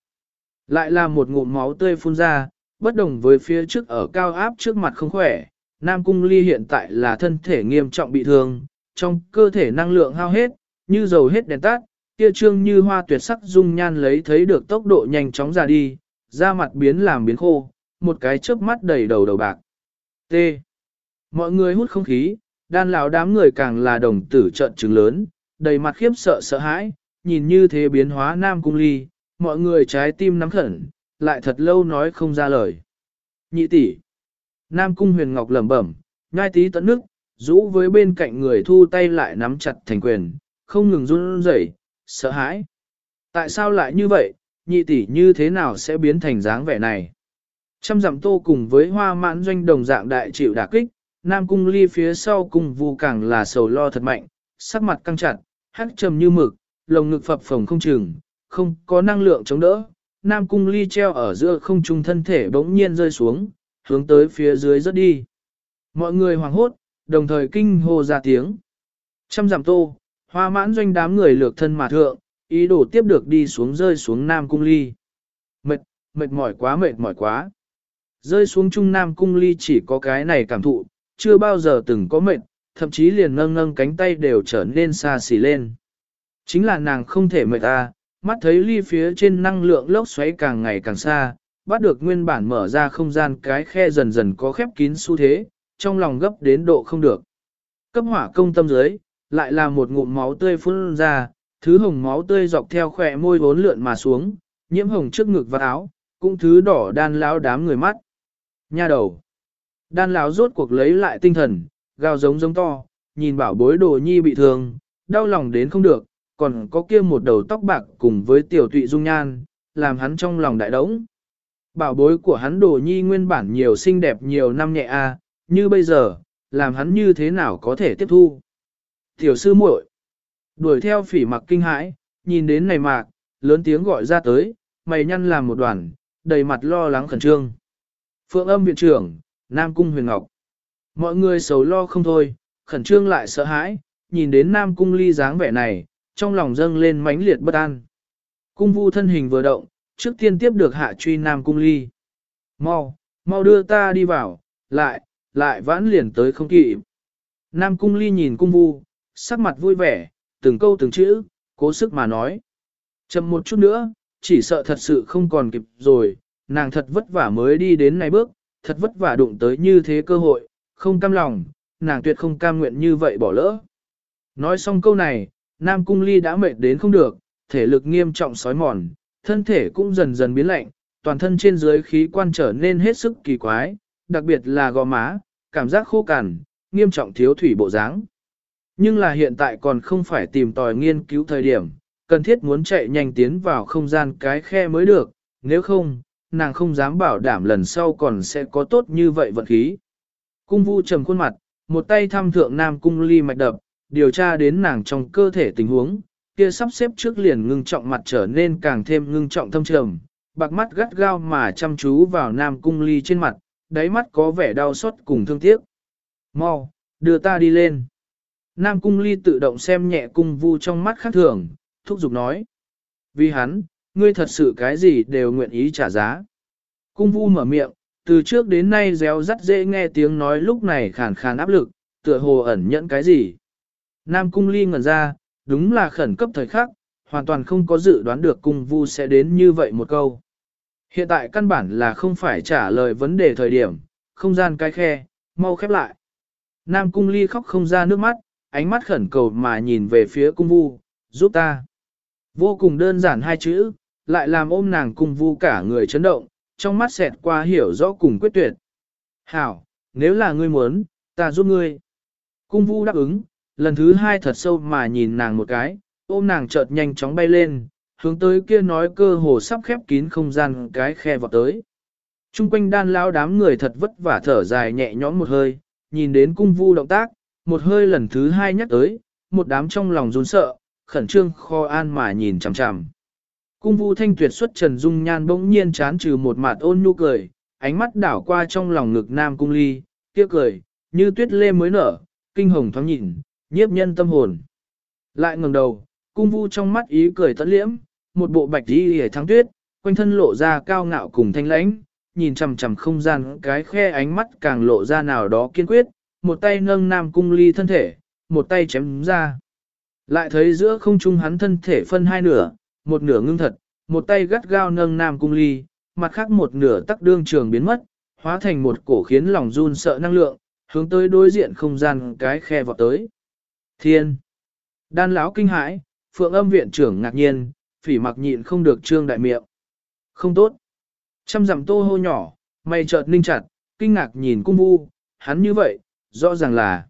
Lại là một ngụm máu tươi phun ra, bất đồng với phía trước ở cao áp trước mặt không khỏe, Nam Cung Ly hiện tại là thân thể nghiêm trọng bị thương, trong cơ thể năng lượng hao hết, như dầu hết đèn tắt, kia trương như hoa tuyệt sắc dung nhan lấy thấy được tốc độ nhanh chóng ra đi, da mặt biến làm biến khô, một cái chớp mắt đầy đầu đầu bạc. T. Mọi người hút không khí, đan lão đám người càng là đồng tử trận trứng lớn, đầy mặt khiếp sợ sợ hãi, nhìn như thế biến hóa Nam Cung Ly, mọi người trái tim nắm khẩn, lại thật lâu nói không ra lời. Nhị tỷ, Nam Cung Huyền Ngọc lẩm bẩm, nhai tí tận nước, rũ với bên cạnh người thu tay lại nắm chặt thành quyền, không ngừng run rẩy, sợ hãi. Tại sao lại như vậy, nhị tỷ như thế nào sẽ biến thành dáng vẻ này? Trăm dặm tô cùng với hoa mãn doanh đồng dạng đại chịu đả kích, Nam Cung Ly phía sau cùng vu càng là sầu lo thật mạnh, sắc mặt căng chặt, hắc trầm như mực, lồng ngực phập phồng không chừng, không có năng lượng chống đỡ. Nam Cung Ly treo ở giữa không trung thân thể bỗng nhiên rơi xuống, hướng tới phía dưới rớt đi. Mọi người hoảng hốt, đồng thời kinh hô ra tiếng. Trăm giảm tô, hoa mãn doanh đám người lược thân mà thượng, ý đồ tiếp được đi xuống rơi xuống Nam Cung Ly. Mệt, mệt mỏi quá mệt mỏi quá. Rơi xuống Trung Nam Cung Ly chỉ có cái này cảm thụ, chưa bao giờ từng có mệt, thậm chí liền nâng nâng cánh tay đều trở nên xa xỉ lên. Chính là nàng không thể mệt ta, mắt thấy ly phía trên năng lượng lốc xoáy càng ngày càng xa, bắt được nguyên bản mở ra không gian cái khe dần dần có khép kín xu thế, trong lòng gấp đến độ không được. Cấp hỏa công tâm dưới, lại là một ngụm máu tươi phun ra, thứ hồng máu tươi dọc theo khỏe môi vốn lượn mà xuống, nhiễm hồng trước ngực và áo, cũng thứ đỏ đan lão đám người mắt. Nha đầu. Đan lão rốt cuộc lấy lại tinh thần, gào giống giống to, nhìn bảo bối đồ nhi bị thương, đau lòng đến không được, còn có kia một đầu tóc bạc cùng với tiểu tụy dung nhan, làm hắn trong lòng đại đống. Bảo bối của hắn đồ nhi nguyên bản nhiều xinh đẹp nhiều năm nhẹ a, như bây giờ, làm hắn như thế nào có thể tiếp thu. Tiểu sư muội đuổi theo phỉ mặc kinh hãi, nhìn đến này mạc, lớn tiếng gọi ra tới, mày nhăn làm một đoàn, đầy mặt lo lắng khẩn trương. Phượng âm viện trưởng, Nam Cung Huyền Ngọc. Mọi người sầu lo không thôi, khẩn trương lại sợ hãi, nhìn đến Nam Cung ly dáng vẻ này, trong lòng dâng lên mãnh liệt bất an. Cung vu thân hình vừa động, trước tiên tiếp được hạ truy Nam Cung ly. Mau, mau đưa ta đi vào, lại, lại vãn liền tới không kịp. Nam Cung ly nhìn cung vu, sắc mặt vui vẻ, từng câu từng chữ, cố sức mà nói. Chậm một chút nữa, chỉ sợ thật sự không còn kịp rồi, nàng thật vất vả mới đi đến này bước, thật vất vả đụng tới như thế cơ hội, không cam lòng, nàng tuyệt không cam nguyện như vậy bỏ lỡ. Nói xong câu này, Nam Cung Ly đã mệt đến không được, thể lực nghiêm trọng sói mòn, thân thể cũng dần dần biến lạnh, toàn thân trên dưới khí quan trở nên hết sức kỳ quái, đặc biệt là gò má, cảm giác khô cằn, nghiêm trọng thiếu thủy bộ dáng. Nhưng là hiện tại còn không phải tìm tòi nghiên cứu thời điểm, cần thiết muốn chạy nhanh tiến vào không gian cái khe mới được, nếu không, nàng không dám bảo đảm lần sau còn sẽ có tốt như vậy vận khí. Cung vu trầm khuôn mặt, một tay thăm thượng nam cung ly mạch đập, điều tra đến nàng trong cơ thể tình huống, kia sắp xếp trước liền ngưng trọng mặt trở nên càng thêm ngưng trọng thâm trầm, bạc mắt gắt gao mà chăm chú vào nam cung ly trên mặt, đáy mắt có vẻ đau xót cùng thương tiếc. Mau, đưa ta đi lên. Nam cung ly tự động xem nhẹ cung vu trong mắt khác thường, thúc giục nói. Vì hắn, ngươi thật sự cái gì đều nguyện ý trả giá. Cung vu mở miệng, từ trước đến nay réo rắt dễ nghe tiếng nói lúc này khàn khàn áp lực, tựa hồ ẩn nhẫn cái gì. Nam cung ly ngẩn ra, đúng là khẩn cấp thời khắc, hoàn toàn không có dự đoán được cung vu sẽ đến như vậy một câu. Hiện tại căn bản là không phải trả lời vấn đề thời điểm, không gian cái khe, mau khép lại. Nam cung ly khóc không ra nước mắt, ánh mắt khẩn cầu mà nhìn về phía cung vu, giúp ta. Vô cùng đơn giản hai chữ, lại làm ôm nàng cung vu cả người chấn động, trong mắt xẹt qua hiểu rõ cùng quyết tuyệt. Hảo, nếu là ngươi muốn, ta giúp ngươi. Cung vu đáp ứng, lần thứ hai thật sâu mà nhìn nàng một cái, ôm nàng chợt nhanh chóng bay lên, hướng tới kia nói cơ hồ sắp khép kín không gian cái khe vọt tới. Trung quanh đan lão đám người thật vất vả thở dài nhẹ nhõm một hơi, nhìn đến cung vu động tác, một hơi lần thứ hai nhắc tới, một đám trong lòng run sợ, khẩn trương kho an mà nhìn chằm chằm. Cung vu thanh tuyệt xuất trần dung nhan bỗng nhiên chán trừ một mặt ôn nhu cười, ánh mắt đảo qua trong lòng ngực nam cung ly, kia cười, như tuyết lê mới nở, kinh hồng thoáng nhìn, nhiếp nhân tâm hồn. Lại ngẩng đầu, cung vu trong mắt ý cười tận liễm, một bộ bạch y hề thắng tuyết, quanh thân lộ ra cao ngạo cùng thanh lãnh, nhìn chằm chằm không gian cái khe ánh mắt càng lộ ra nào đó kiên quyết, một tay nâng nam cung ly thân thể, một tay chém ra. Lại thấy giữa không trung hắn thân thể phân hai nửa, một nửa ngưng thật, một tay gắt gao nâng nam cung ly, mặt khác một nửa tắc đương trường biến mất, hóa thành một cổ khiến lòng run sợ năng lượng, hướng tới đối diện không gian cái khe vọt tới. Thiên! Đan lão kinh hãi, phượng âm viện trưởng ngạc nhiên, phỉ mặc nhịn không được trương đại miệng. Không tốt. Trăm dặm tô hô nhỏ, mày chợt ninh chặt, kinh ngạc nhìn cung vu, hắn như vậy, rõ ràng là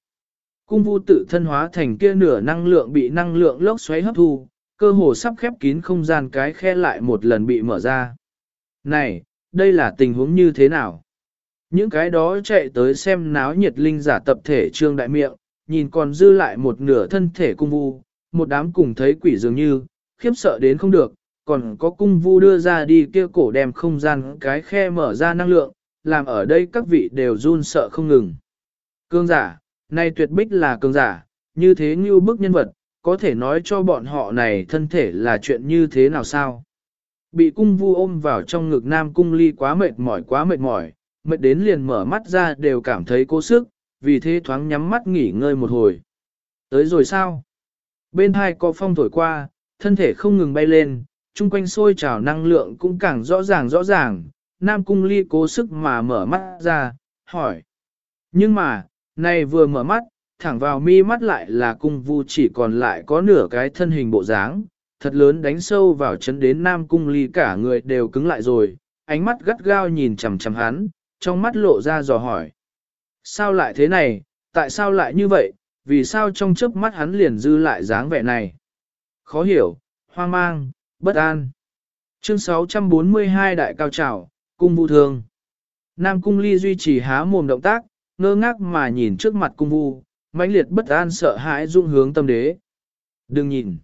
cung vu tự thân hóa thành kia nửa năng lượng bị năng lượng lốc xoáy hấp thu, cơ hồ sắp khép kín không gian cái khe lại một lần bị mở ra. Này, đây là tình huống như thế nào? Những cái đó chạy tới xem náo nhiệt linh giả tập thể trương đại miệng, nhìn còn dư lại một nửa thân thể cung vu, một đám cùng thấy quỷ dường như, khiếp sợ đến không được, còn có cung vu đưa ra đi kia cổ đem không gian cái khe mở ra năng lượng, làm ở đây các vị đều run sợ không ngừng. Cương giả, này tuyệt bích là cương giả, như thế như bức nhân vật, có thể nói cho bọn họ này thân thể là chuyện như thế nào sao? Bị cung vu ôm vào trong ngực nam cung ly quá mệt mỏi quá mệt mỏi, mệt đến liền mở mắt ra đều cảm thấy cố sức, vì thế thoáng nhắm mắt nghỉ ngơi một hồi. Tới rồi sao? Bên hai có phong thổi qua, thân thể không ngừng bay lên, chung quanh sôi trào năng lượng cũng càng rõ ràng rõ ràng, Nam Cung Ly cố sức mà mở mắt ra, hỏi. Nhưng mà, này vừa mở mắt, thẳng vào mi mắt lại là cung vu chỉ còn lại có nửa cái thân hình bộ dáng, thật lớn đánh sâu vào chấn đến Nam Cung Ly cả người đều cứng lại rồi, ánh mắt gắt gao nhìn chằm chằm hắn, trong mắt lộ ra dò hỏi. Sao lại thế này, tại sao lại như vậy, vì sao trong chớp mắt hắn liền dư lại dáng vẻ này? Khó hiểu, hoang mang, bất an. Chương 642 Đại Cao Trào, Cung Vu Thương. Nam Cung Ly duy trì há mồm động tác, ngơ ngác mà nhìn trước mặt Cung Vu, mãnh liệt bất an sợ hãi dung hướng tâm đế. Đừng nhìn.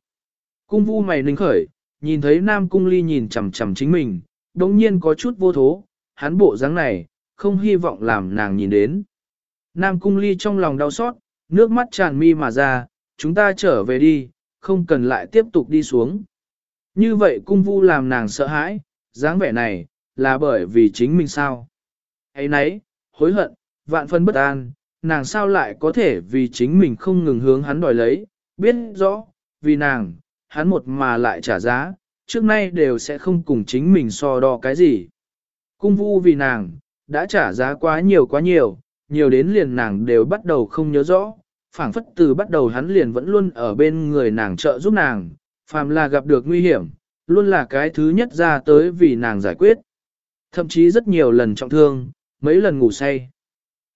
Cung Vu mày ninh khởi, nhìn thấy Nam Cung Ly nhìn chằm chằm chính mình, đồng nhiên có chút vô thố, hắn bộ dáng này, không hy vọng làm nàng nhìn đến. Nam Cung Ly trong lòng đau xót, nước mắt tràn mi mà ra, chúng ta trở về đi, không cần lại tiếp tục đi xuống. Như vậy cung vu làm nàng sợ hãi, dáng vẻ này, là bởi vì chính mình sao. ấy nấy, hối hận, vạn phân bất an, nàng sao lại có thể vì chính mình không ngừng hướng hắn đòi lấy, biết rõ, vì nàng, hắn một mà lại trả giá, trước nay đều sẽ không cùng chính mình so đo cái gì. Cung vu vì nàng, đã trả giá quá nhiều quá nhiều, nhiều đến liền nàng đều bắt đầu không nhớ rõ, phảng phất từ bắt đầu hắn liền vẫn luôn ở bên người nàng trợ giúp nàng, phàm là gặp được nguy hiểm, luôn là cái thứ nhất ra tới vì nàng giải quyết. Thậm chí rất nhiều lần trọng thương, mấy lần ngủ say.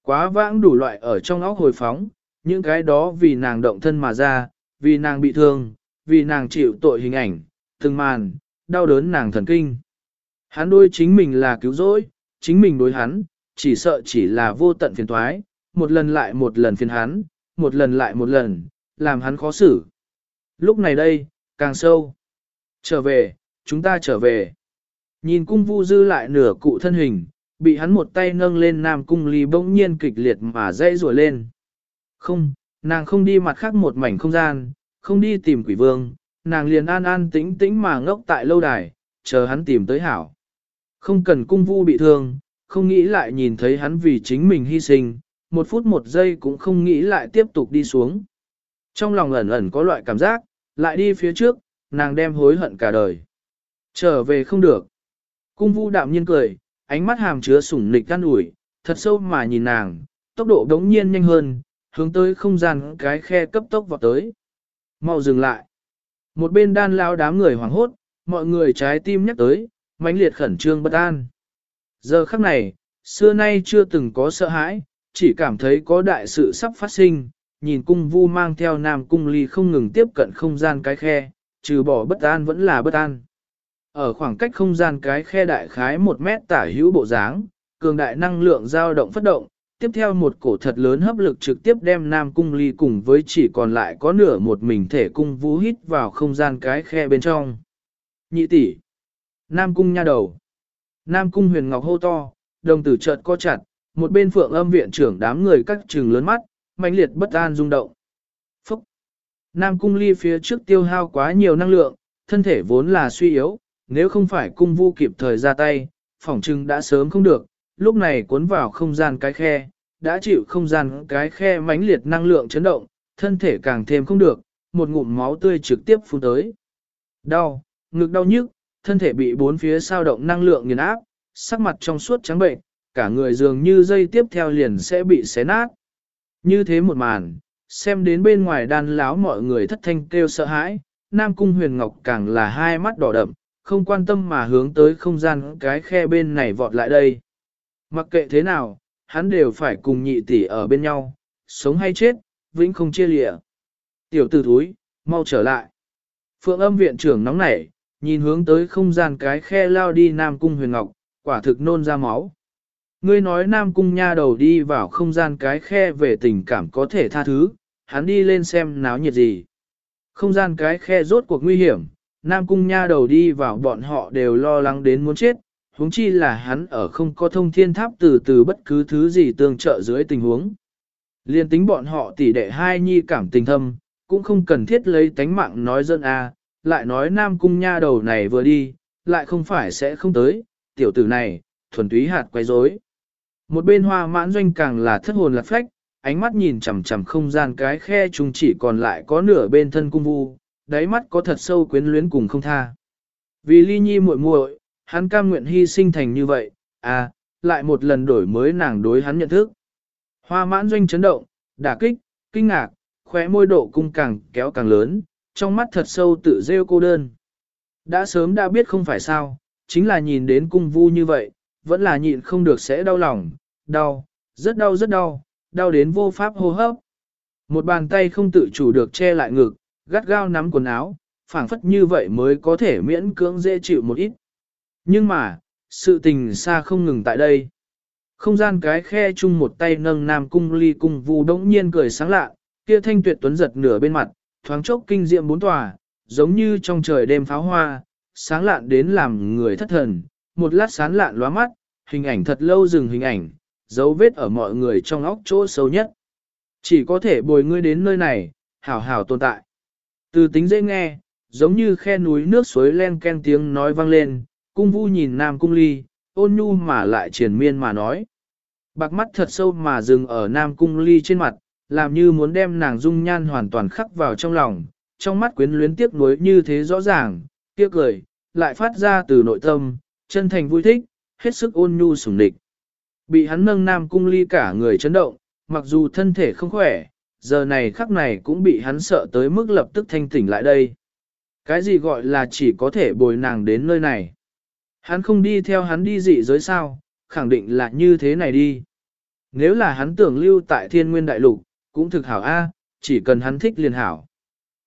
Quá vãng đủ loại ở trong óc hồi phóng, những cái đó vì nàng động thân mà ra, vì nàng bị thương, vì nàng chịu tội hình ảnh, từng màn, đau đớn nàng thần kinh. Hắn đôi chính mình là cứu rỗi, chính mình đối hắn, chỉ sợ chỉ là vô tận phiền thoái, một lần lại một lần phiền hắn, một lần lại một lần, làm hắn khó xử. Lúc này đây, càng sâu. Trở về, chúng ta trở về. Nhìn cung vu dư lại nửa cụ thân hình, bị hắn một tay nâng lên nam cung ly bỗng nhiên kịch liệt mà dây rủa lên. Không, nàng không đi mặt khác một mảnh không gian, không đi tìm quỷ vương, nàng liền an an tĩnh tĩnh mà ngốc tại lâu đài, chờ hắn tìm tới hảo. Không cần cung vu bị thương, không nghĩ lại nhìn thấy hắn vì chính mình hy sinh, một phút một giây cũng không nghĩ lại tiếp tục đi xuống. Trong lòng ẩn ẩn có loại cảm giác, lại đi phía trước, nàng đem hối hận cả đời. Trở về không được. Cung vu đạm nhiên cười, ánh mắt hàm chứa sủng nịch gan ủi, thật sâu mà nhìn nàng, tốc độ đống nhiên nhanh hơn, hướng tới không gian cái khe cấp tốc vào tới. Mau dừng lại. Một bên đan lao đám người hoảng hốt, mọi người trái tim nhắc tới, mãnh liệt khẩn trương bất an. Giờ khắc này, xưa nay chưa từng có sợ hãi, chỉ cảm thấy có đại sự sắp phát sinh, nhìn cung vu mang theo nam cung ly không ngừng tiếp cận không gian cái khe, trừ bỏ bất an vẫn là bất an. Ở khoảng cách không gian cái khe đại khái một mét tả hữu bộ dáng, cường đại năng lượng dao động phát động, tiếp theo một cổ thật lớn hấp lực trực tiếp đem Nam Cung Ly cùng với chỉ còn lại có nửa một mình thể cung vũ hít vào không gian cái khe bên trong. Nhị tỷ, Nam Cung nha đầu. Nam Cung huyền ngọc hô to, đồng tử chợt co chặt, một bên phượng âm viện trưởng đám người cắt trừng lớn mắt, mãnh liệt bất an rung động. Phúc! Nam cung ly phía trước tiêu hao quá nhiều năng lượng, thân thể vốn là suy yếu, nếu không phải cung vu kịp thời ra tay, phỏng trưng đã sớm không được, lúc này cuốn vào không gian cái khe, đã chịu không gian cái khe mãnh liệt năng lượng chấn động, thân thể càng thêm không được, một ngụm máu tươi trực tiếp phun tới. Đau, ngực đau nhức, thân thể bị bốn phía sao động năng lượng nghiền áp, sắc mặt trong suốt trắng bệnh, cả người dường như dây tiếp theo liền sẽ bị xé nát. Như thế một màn, xem đến bên ngoài đan láo mọi người thất thanh kêu sợ hãi, Nam Cung Huyền Ngọc càng là hai mắt đỏ đậm, không quan tâm mà hướng tới không gian cái khe bên này vọt lại đây. Mặc kệ thế nào, hắn đều phải cùng nhị tỷ ở bên nhau, sống hay chết, vĩnh không chia lìa. Tiểu tử thúi, mau trở lại. Phượng âm viện trưởng nóng nảy, nhìn hướng tới không gian cái khe lao đi Nam Cung Huyền Ngọc, quả thực nôn ra máu. Ngươi nói Nam Cung nha đầu đi vào không gian cái khe về tình cảm có thể tha thứ, hắn đi lên xem náo nhiệt gì. Không gian cái khe rốt cuộc nguy hiểm, Nam Cung nha đầu đi vào bọn họ đều lo lắng đến muốn chết, huống chi là hắn ở không có thông thiên tháp từ từ bất cứ thứ gì tương trợ dưới tình huống. Liên tính bọn họ tỷ đệ hai nhi cảm tình thâm, cũng không cần thiết lấy tánh mạng nói dân a, lại nói Nam Cung nha đầu này vừa đi, lại không phải sẽ không tới, tiểu tử này, thuần túy hạt quay rối. Một bên hoa mãn doanh càng là thất hồn lạc phách, ánh mắt nhìn chằm chằm không gian cái khe trùng chỉ còn lại có nửa bên thân cung vu, đáy mắt có thật sâu quyến luyến cùng không tha. Vì ly nhi muội muội, hắn cam nguyện hy sinh thành như vậy, à, lại một lần đổi mới nàng đối hắn nhận thức. Hoa mãn doanh chấn động, đả kích, kinh ngạc, khóe môi độ cung càng kéo càng lớn, trong mắt thật sâu tự rêu cô đơn. Đã sớm đã biết không phải sao, chính là nhìn đến cung vu như vậy, vẫn là nhịn không được sẽ đau lòng, đau, rất đau rất đau, đau đến vô pháp hô hấp. Một bàn tay không tự chủ được che lại ngực, gắt gao nắm quần áo, phảng phất như vậy mới có thể miễn cưỡng dễ chịu một ít. Nhưng mà, sự tình xa không ngừng tại đây. Không gian cái khe chung một tay nâng nam cung ly cung vu đống nhiên cười sáng lạ, kia thanh tuyệt tuấn giật nửa bên mặt, thoáng chốc kinh diệm bốn tòa, giống như trong trời đêm pháo hoa, sáng lạn đến làm người thất thần, một lát sáng lạn lóa mắt, hình ảnh thật lâu dừng hình ảnh, dấu vết ở mọi người trong óc chỗ sâu nhất. Chỉ có thể bồi ngươi đến nơi này, hảo hảo tồn tại. Từ tính dễ nghe, giống như khe núi nước suối len ken tiếng nói vang lên, cung vu nhìn nam cung ly, ôn nhu mà lại triển miên mà nói. Bạc mắt thật sâu mà dừng ở nam cung ly trên mặt, làm như muốn đem nàng dung nhan hoàn toàn khắc vào trong lòng, trong mắt quyến luyến tiếc nuối như thế rõ ràng, tiếc cười, lại phát ra từ nội tâm, chân thành vui thích, hết sức ôn nhu sủng địch. Bị hắn nâng nam cung ly cả người chấn động, mặc dù thân thể không khỏe, giờ này khắc này cũng bị hắn sợ tới mức lập tức thanh tỉnh lại đây. Cái gì gọi là chỉ có thể bồi nàng đến nơi này? Hắn không đi theo hắn đi dị giới sao, khẳng định là như thế này đi. Nếu là hắn tưởng lưu tại thiên nguyên đại lục, cũng thực hảo A, chỉ cần hắn thích liền hảo.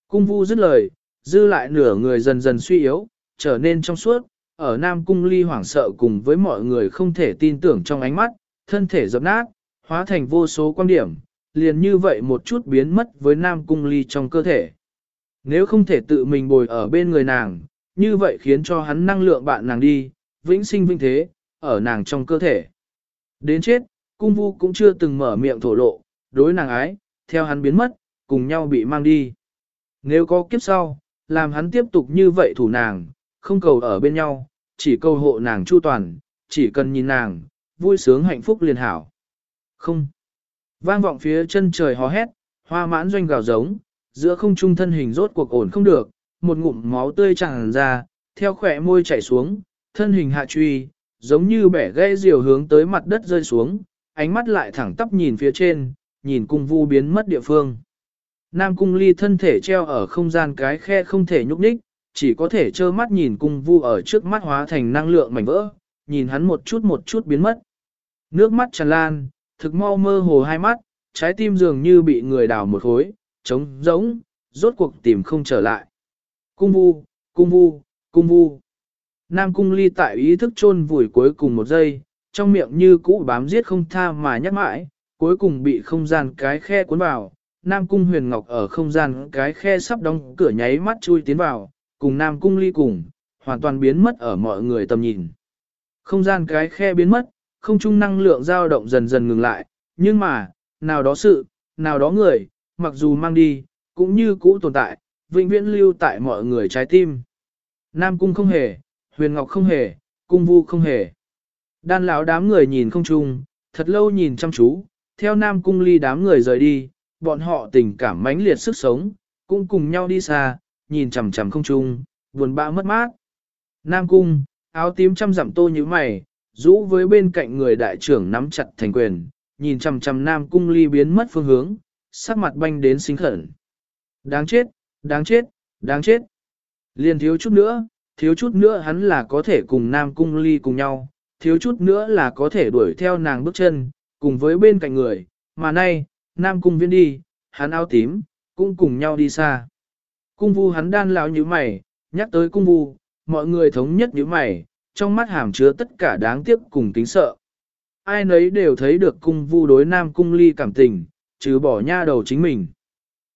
Cung vu dứt lời, dư lại nửa người dần dần suy yếu, trở nên trong suốt, ở Nam Cung ly hoảng sợ cùng với mọi người không thể tin tưởng trong ánh mắt, thân thể dập nát, hóa thành vô số quan điểm, liền như vậy một chút biến mất với Nam Cung ly trong cơ thể. Nếu không thể tự mình bồi ở bên người nàng, như vậy khiến cho hắn năng lượng bạn nàng đi, vĩnh sinh vinh thế, ở nàng trong cơ thể. Đến chết, cung vu cũng chưa từng mở miệng thổ lộ, đối nàng ái, theo hắn biến mất, cùng nhau bị mang đi. Nếu có kiếp sau, làm hắn tiếp tục như vậy thủ nàng, không cầu ở bên nhau, chỉ cầu hộ nàng chu toàn, chỉ cần nhìn nàng, vui sướng hạnh phúc liền hảo. Không. Vang vọng phía chân trời hò hét, hoa mãn doanh gào giống, giữa không trung thân hình rốt cuộc ổn không được, một ngụm máu tươi tràn ra, theo khỏe môi chảy xuống, thân hình hạ truy, giống như bẻ gãy diều hướng tới mặt đất rơi xuống, ánh mắt lại thẳng tắp nhìn phía trên, nhìn cung vu biến mất địa phương. Nam cung ly thân thể treo ở không gian cái khe không thể nhúc nhích, chỉ có thể trơ mắt nhìn cung vu ở trước mắt hóa thành năng lượng mảnh vỡ, nhìn hắn một chút một chút biến mất. Nước mắt tràn lan, thực mau mơ hồ hai mắt, trái tim dường như bị người đào một khối, trống rỗng, rốt cuộc tìm không trở lại. Cung vu, cung vu, cung vu. Nam cung ly tại ý thức chôn vùi cuối cùng một giây, trong miệng như cũ bám giết không tha mà nhắc mãi, cuối cùng bị không gian cái khe cuốn vào. Nam cung huyền ngọc ở không gian cái khe sắp đóng cửa nháy mắt chui tiến vào, cùng Nam cung ly cùng, hoàn toàn biến mất ở mọi người tầm nhìn. Không gian cái khe biến mất, không trung năng lượng dao động dần dần ngừng lại, nhưng mà, nào đó sự, nào đó người, mặc dù mang đi, cũng như cũ tồn tại, vĩnh viễn lưu tại mọi người trái tim. Nam cung không hề, huyền ngọc không hề, cung vu không hề. Đan lão đám người nhìn không trung thật lâu nhìn chăm chú, theo Nam cung ly đám người rời đi, bọn họ tình cảm mãnh liệt sức sống, cũng cùng nhau đi xa, nhìn chằm chằm không chung, buồn bã mất mát. Nam cung, áo tím trăm dặm tô như mày, rũ với bên cạnh người đại trưởng nắm chặt thành quyền, nhìn chằm chằm Nam cung ly biến mất phương hướng, sắc mặt banh đến xinh khẩn. Đáng chết, đáng chết, đáng chết. Liền thiếu chút nữa, thiếu chút nữa hắn là có thể cùng Nam Cung Ly cùng nhau, thiếu chút nữa là có thể đuổi theo nàng bước chân, cùng với bên cạnh người, mà nay, Nam Cung Viễn đi, hắn áo tím, cũng cùng nhau đi xa. Cung vu hắn đan lão như mày, nhắc tới cung vu, mọi người thống nhất như mày, trong mắt hàm chứa tất cả đáng tiếc cùng kính sợ. Ai nấy đều thấy được cung vu đối Nam Cung Ly cảm tình, trừ bỏ nha đầu chính mình.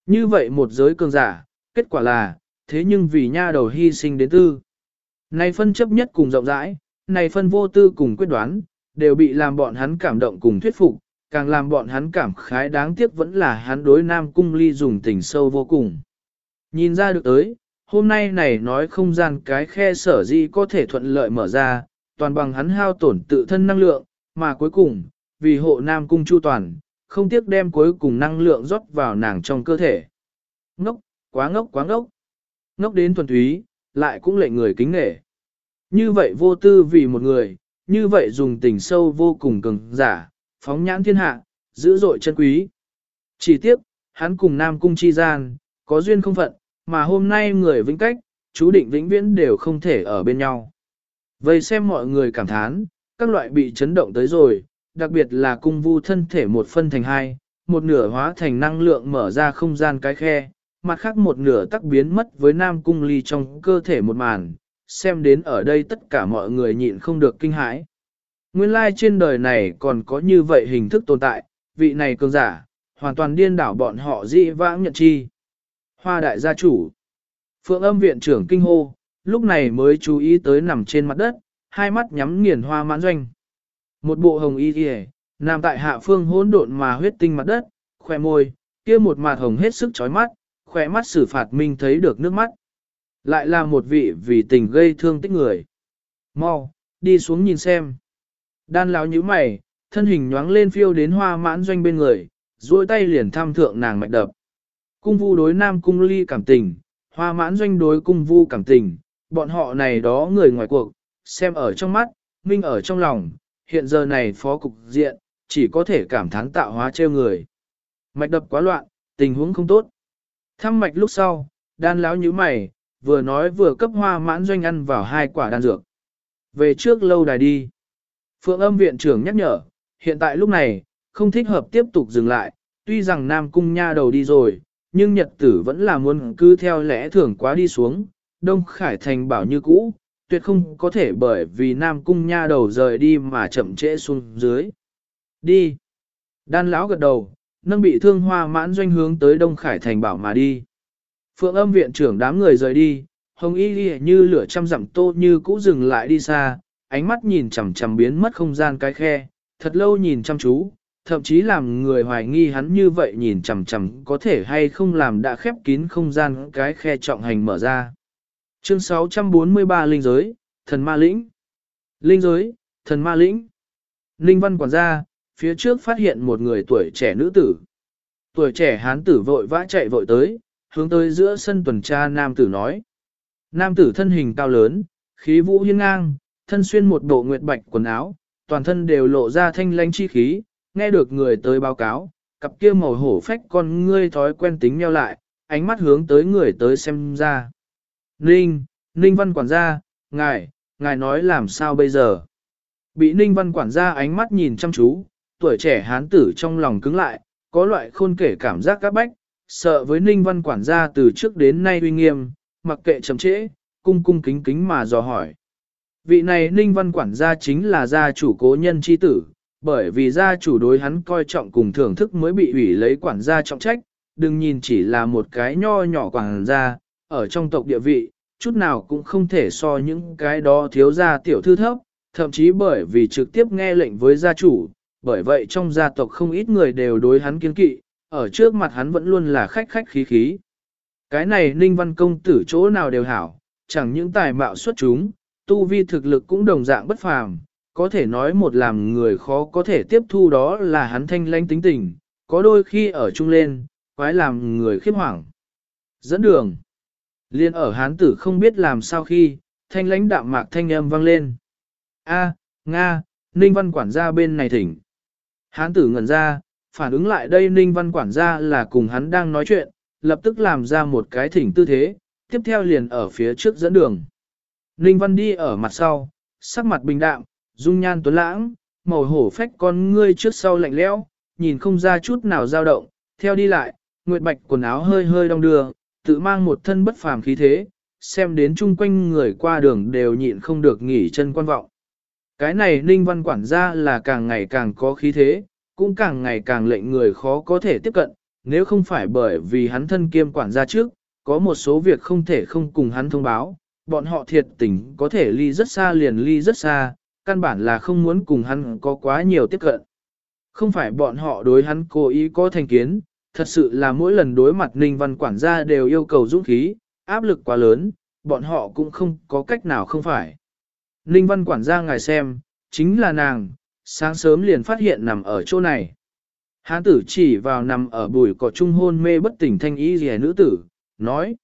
Như vậy một giới cường giả, kết quả là, thế nhưng vì nha đầu hy sinh đến tư. Này phân chấp nhất cùng rộng rãi, này phân vô tư cùng quyết đoán, đều bị làm bọn hắn cảm động cùng thuyết phục, càng làm bọn hắn cảm khái đáng tiếc vẫn là hắn đối Nam Cung Ly dùng tình sâu vô cùng. Nhìn ra được tới, hôm nay này nói không gian cái khe sở di có thể thuận lợi mở ra, toàn bằng hắn hao tổn tự thân năng lượng, mà cuối cùng, vì hộ Nam Cung chu toàn, không tiếc đem cuối cùng năng lượng rót vào nàng trong cơ thể. Ngốc, quá ngốc quá ngốc. Ngốc đến thuần túy, lại cũng lệ người kính nể. Như vậy vô tư vì một người, như vậy dùng tình sâu vô cùng cường giả, phóng nhãn thiên hạ, dữ dội chân quý. Chỉ tiếc, hắn cùng Nam Cung chi gian, có duyên không phận, mà hôm nay người vĩnh cách, chú định vĩnh viễn đều không thể ở bên nhau. Vậy xem mọi người cảm thán, các loại bị chấn động tới rồi, đặc biệt là cung vu thân thể một phân thành hai, một nửa hóa thành năng lượng mở ra không gian cái khe, mặt khác một nửa tắc biến mất với nam cung ly trong cơ thể một màn, xem đến ở đây tất cả mọi người nhịn không được kinh hãi. Nguyên lai trên đời này còn có như vậy hình thức tồn tại, vị này cường giả, hoàn toàn điên đảo bọn họ dị vãng nhận chi. Hoa đại gia chủ. Phượng âm viện trưởng kinh hô, lúc này mới chú ý tới nằm trên mặt đất, hai mắt nhắm nghiền hoa mãn doanh. Một bộ hồng y kìa, nằm tại hạ phương hỗn độn mà huyết tinh mặt đất, khỏe môi, kia một mặt hồng hết sức chói mắt, khỏe mắt xử phạt minh thấy được nước mắt. Lại là một vị vì tình gây thương tích người. Mau, đi xuống nhìn xem. Đan lão nhíu mày, thân hình nhoáng lên phiêu đến hoa mãn doanh bên người, duỗi tay liền tham thượng nàng mạch đập. Cung vu đối nam cung ly cảm tình, hoa mãn doanh đối cung vu cảm tình, bọn họ này đó người ngoài cuộc, xem ở trong mắt, minh ở trong lòng, hiện giờ này phó cục diện, chỉ có thể cảm thán tạo hóa treo người. Mạch đập quá loạn, tình huống không tốt. Thăm mạch lúc sau, đan lão như mày, vừa nói vừa cấp hoa mãn doanh ăn vào hai quả đan dược. Về trước lâu đài đi. Phượng âm viện trưởng nhắc nhở, hiện tại lúc này, không thích hợp tiếp tục dừng lại, tuy rằng Nam Cung nha đầu đi rồi, nhưng nhật tử vẫn là muốn cứ theo lẽ thường quá đi xuống, Đông Khải Thành bảo như cũ, tuyệt không có thể bởi vì Nam Cung nha đầu rời đi mà chậm trễ xuống dưới. Đi. Đan lão gật đầu, nâng bị thương hoa mãn doanh hướng tới Đông Khải Thành bảo mà đi. Phượng âm viện trưởng đám người rời đi, hồng y ghi như lửa trăm dặm tô như cũ dừng lại đi xa, ánh mắt nhìn chằm chằm biến mất không gian cái khe, thật lâu nhìn chăm chú, thậm chí làm người hoài nghi hắn như vậy nhìn chằm chằm có thể hay không làm đã khép kín không gian cái khe trọng hành mở ra. Chương 643 Linh giới, thần ma lĩnh. Linh giới, thần ma lĩnh. Linh văn quản gia, phía trước phát hiện một người tuổi trẻ nữ tử. Tuổi trẻ hán tử vội vã chạy vội tới, hướng tới giữa sân tuần tra nam tử nói. Nam tử thân hình cao lớn, khí vũ hiên ngang, thân xuyên một bộ nguyệt bạch quần áo, toàn thân đều lộ ra thanh lãnh chi khí, nghe được người tới báo cáo, cặp kia màu hổ phách con ngươi thói quen tính nheo lại, ánh mắt hướng tới người tới xem ra. Ninh, Ninh văn quản gia, ngài, ngài nói làm sao bây giờ? Bị Ninh văn quản gia ánh mắt nhìn chăm chú, tuổi trẻ hán tử trong lòng cứng lại, có loại khôn kể cảm giác các bách, sợ với Ninh văn quản gia từ trước đến nay uy nghiêm, mặc kệ chậm trễ, cung cung kính kính mà dò hỏi. Vị này Ninh văn quản gia chính là gia chủ cố nhân chi tử, bởi vì gia chủ đối hắn coi trọng cùng thưởng thức mới bị ủy lấy quản gia trọng trách, đừng nhìn chỉ là một cái nho nhỏ quản gia, ở trong tộc địa vị, chút nào cũng không thể so những cái đó thiếu gia tiểu thư thấp, thậm chí bởi vì trực tiếp nghe lệnh với gia chủ, bởi vậy trong gia tộc không ít người đều đối hắn kiên kỵ, ở trước mặt hắn vẫn luôn là khách khách khí khí. Cái này Ninh Văn Công tử chỗ nào đều hảo, chẳng những tài mạo xuất chúng, tu vi thực lực cũng đồng dạng bất phàm, có thể nói một làm người khó có thể tiếp thu đó là hắn thanh lãnh tính tình, có đôi khi ở chung lên, quái làm người khiếp hoảng. Dẫn đường. Liên ở hán tử không biết làm sao khi, thanh lãnh đạm mạc thanh âm vang lên. A, Nga, Ninh Văn quản gia bên này thỉnh. Hán tử ngẩn ra, phản ứng lại đây Ninh Văn quản gia là cùng hắn đang nói chuyện, lập tức làm ra một cái thỉnh tư thế, tiếp theo liền ở phía trước dẫn đường. Ninh Văn đi ở mặt sau, sắc mặt bình đạm, dung nhan tuấn lãng, màu hổ phách con ngươi trước sau lạnh lẽo, nhìn không ra chút nào dao động, theo đi lại, nguyệt bạch quần áo hơi hơi đong đưa, tự mang một thân bất phàm khí thế, xem đến chung quanh người qua đường đều nhịn không được nghỉ chân quan vọng. Cái này ninh văn quản gia là càng ngày càng có khí thế, cũng càng ngày càng lệnh người khó có thể tiếp cận, nếu không phải bởi vì hắn thân kiêm quản gia trước, có một số việc không thể không cùng hắn thông báo, bọn họ thiệt tình có thể ly rất xa liền ly rất xa, căn bản là không muốn cùng hắn có quá nhiều tiếp cận. Không phải bọn họ đối hắn cố ý có thành kiến, thật sự là mỗi lần đối mặt Ninh Văn quản gia đều yêu cầu dũng khí, áp lực quá lớn, bọn họ cũng không có cách nào không phải. Ninh Văn quản gia ngài xem, chính là nàng, sáng sớm liền phát hiện nằm ở chỗ này. Hán tử chỉ vào nằm ở bùi cỏ trung hôn mê bất tỉnh thanh ý rẻ nữ tử, nói.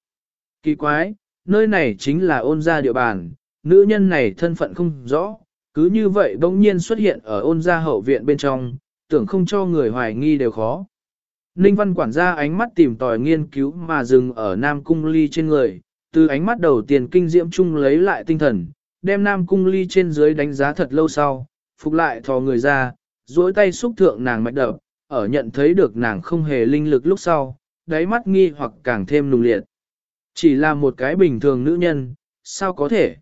Kỳ quái, nơi này chính là ôn gia địa bàn, nữ nhân này thân phận không rõ, cứ như vậy bỗng nhiên xuất hiện ở ôn gia hậu viện bên trong, tưởng không cho người hoài nghi đều khó. Ninh văn quản gia ánh mắt tìm tòi nghiên cứu mà dừng ở Nam Cung Ly trên người, từ ánh mắt đầu tiên kinh diễm chung lấy lại tinh thần, đem Nam Cung Ly trên dưới đánh giá thật lâu sau, phục lại thò người ra, duỗi tay xúc thượng nàng mạch đập, ở nhận thấy được nàng không hề linh lực lúc sau, đáy mắt nghi hoặc càng thêm nùng liệt. Chỉ là một cái bình thường nữ nhân, sao có thể?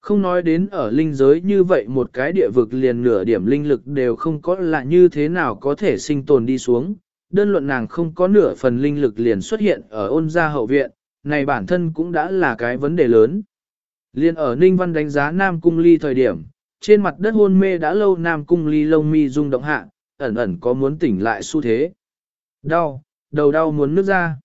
Không nói đến ở linh giới như vậy một cái địa vực liền nửa điểm linh lực đều không có là như thế nào có thể sinh tồn đi xuống. Đơn luận nàng không có nửa phần linh lực liền xuất hiện ở ôn gia hậu viện, này bản thân cũng đã là cái vấn đề lớn. Liên ở Ninh Văn đánh giá Nam Cung Ly thời điểm, trên mặt đất hôn mê đã lâu Nam Cung Ly lông mi rung động hạ, ẩn ẩn có muốn tỉnh lại xu thế. Đau, đầu đau muốn nước ra.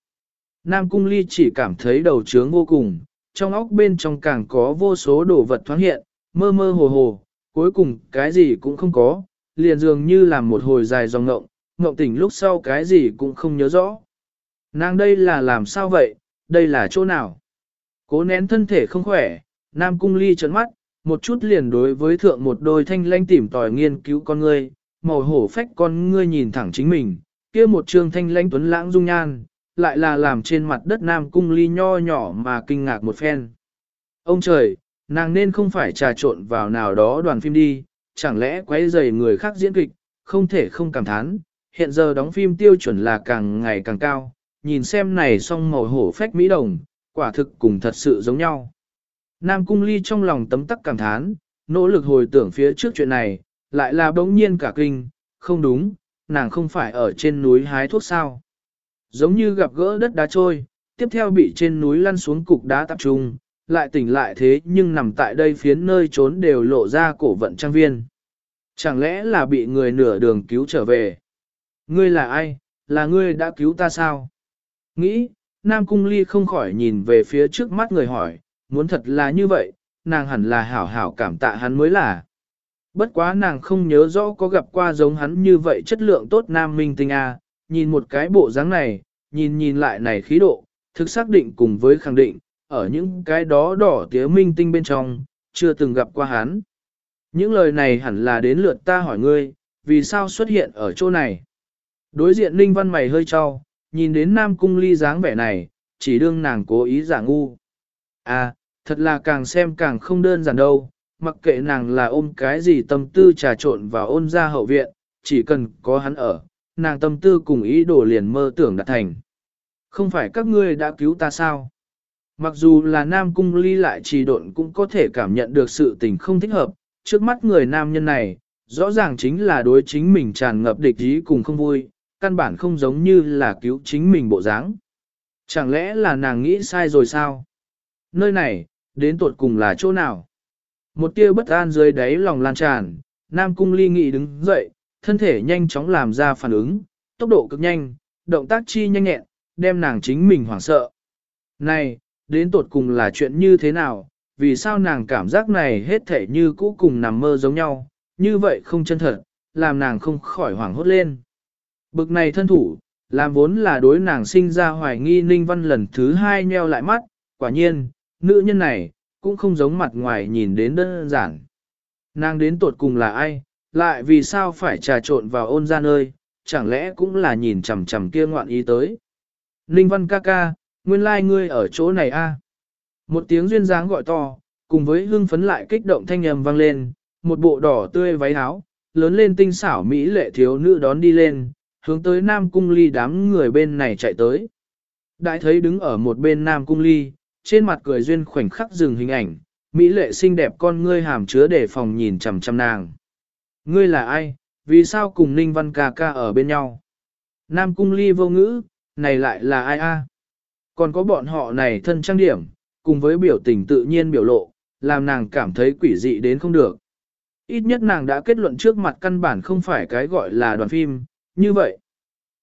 Nam Cung Ly chỉ cảm thấy đầu trướng vô cùng, trong óc bên trong càng có vô số đồ vật thoáng hiện, mơ mơ hồ hồ, cuối cùng cái gì cũng không có, liền dường như là một hồi dài dòng ngộng, ngộng tỉnh lúc sau cái gì cũng không nhớ rõ. Nàng đây là làm sao vậy, đây là chỗ nào? Cố nén thân thể không khỏe, Nam Cung Ly trấn mắt, một chút liền đối với thượng một đôi thanh lanh tìm tòi nghiên cứu con ngươi, màu hổ phách con ngươi nhìn thẳng chính mình, kia một trương thanh lanh tuấn lãng dung nhan, lại là làm trên mặt đất Nam Cung Ly nho nhỏ mà kinh ngạc một phen. Ông trời, nàng nên không phải trà trộn vào nào đó đoàn phim đi, chẳng lẽ quấy rầy người khác diễn kịch, không thể không cảm thán, hiện giờ đóng phim tiêu chuẩn là càng ngày càng cao, nhìn xem này song màu hổ phách mỹ đồng, quả thực cùng thật sự giống nhau. Nam Cung Ly trong lòng tấm tắc cảm thán, nỗ lực hồi tưởng phía trước chuyện này, lại là bỗng nhiên cả kinh, không đúng, nàng không phải ở trên núi hái thuốc sao. Giống như gặp gỡ đất đá trôi, tiếp theo bị trên núi lăn xuống cục đá tập trung, lại tỉnh lại thế nhưng nằm tại đây phiến nơi trốn đều lộ ra cổ vận trang viên. Chẳng lẽ là bị người nửa đường cứu trở về? Ngươi là ai? Là ngươi đã cứu ta sao? Nghĩ, Nam Cung Ly không khỏi nhìn về phía trước mắt người hỏi, muốn thật là như vậy, nàng hẳn là hảo hảo cảm tạ hắn mới là. Bất quá nàng không nhớ rõ có gặp qua giống hắn như vậy chất lượng tốt nam minh tinh A, nhìn một cái bộ dáng này, nhìn nhìn lại này khí độ, thực xác định cùng với khẳng định, ở những cái đó đỏ tía minh tinh bên trong, chưa từng gặp qua hắn. Những lời này hẳn là đến lượt ta hỏi ngươi, vì sao xuất hiện ở chỗ này. Đối diện Ninh Văn mày hơi cho, nhìn đến Nam Cung Ly dáng vẻ này, chỉ đương nàng cố ý giả ngu. À, thật là càng xem càng không đơn giản đâu, mặc kệ nàng là ôm cái gì tâm tư trà trộn vào ôn ra hậu viện, chỉ cần có hắn ở, nàng tâm tư cùng ý đồ liền mơ tưởng đạt thành. Không phải các ngươi đã cứu ta sao? Mặc dù là nam cung ly lại trì độn cũng có thể cảm nhận được sự tình không thích hợp, trước mắt người nam nhân này, rõ ràng chính là đối chính mình tràn ngập địch ý cùng không vui, căn bản không giống như là cứu chính mình bộ dáng. Chẳng lẽ là nàng nghĩ sai rồi sao? Nơi này, đến tuột cùng là chỗ nào? Một tia bất an dưới đáy lòng lan tràn, Nam Cung Ly Nghị đứng dậy, thân thể nhanh chóng làm ra phản ứng, tốc độ cực nhanh, động tác chi nhanh nhẹn, đem nàng chính mình hoảng sợ. Này, đến tột cùng là chuyện như thế nào, vì sao nàng cảm giác này hết thể như cũ cùng nằm mơ giống nhau, như vậy không chân thật, làm nàng không khỏi hoảng hốt lên. Bực này thân thủ, làm vốn là đối nàng sinh ra hoài nghi ninh văn lần thứ hai nheo lại mắt, quả nhiên, nữ nhân này, cũng không giống mặt ngoài nhìn đến đơn giản. Nàng đến tột cùng là ai, lại vì sao phải trà trộn vào ôn ra nơi, chẳng lẽ cũng là nhìn chằm chằm kia ngoạn ý tới. Ninh Văn ca ca, nguyên lai like ngươi ở chỗ này a. Một tiếng duyên dáng gọi to, cùng với hương phấn lại kích động thanh âm vang lên, một bộ đỏ tươi váy áo, lớn lên tinh xảo mỹ lệ thiếu nữ đón đi lên, hướng tới Nam Cung Ly đám người bên này chạy tới. Đại thấy đứng ở một bên Nam Cung Ly, trên mặt cười duyên khoảnh khắc dừng hình ảnh, mỹ lệ xinh đẹp con ngươi hàm chứa để phòng nhìn chằm chằm nàng. Ngươi là ai, vì sao cùng Ninh Văn ca ca ở bên nhau? Nam Cung Ly vô ngữ, này lại là ai a? Còn có bọn họ này thân trang điểm, cùng với biểu tình tự nhiên biểu lộ, làm nàng cảm thấy quỷ dị đến không được. Ít nhất nàng đã kết luận trước mặt căn bản không phải cái gọi là đoàn phim, như vậy.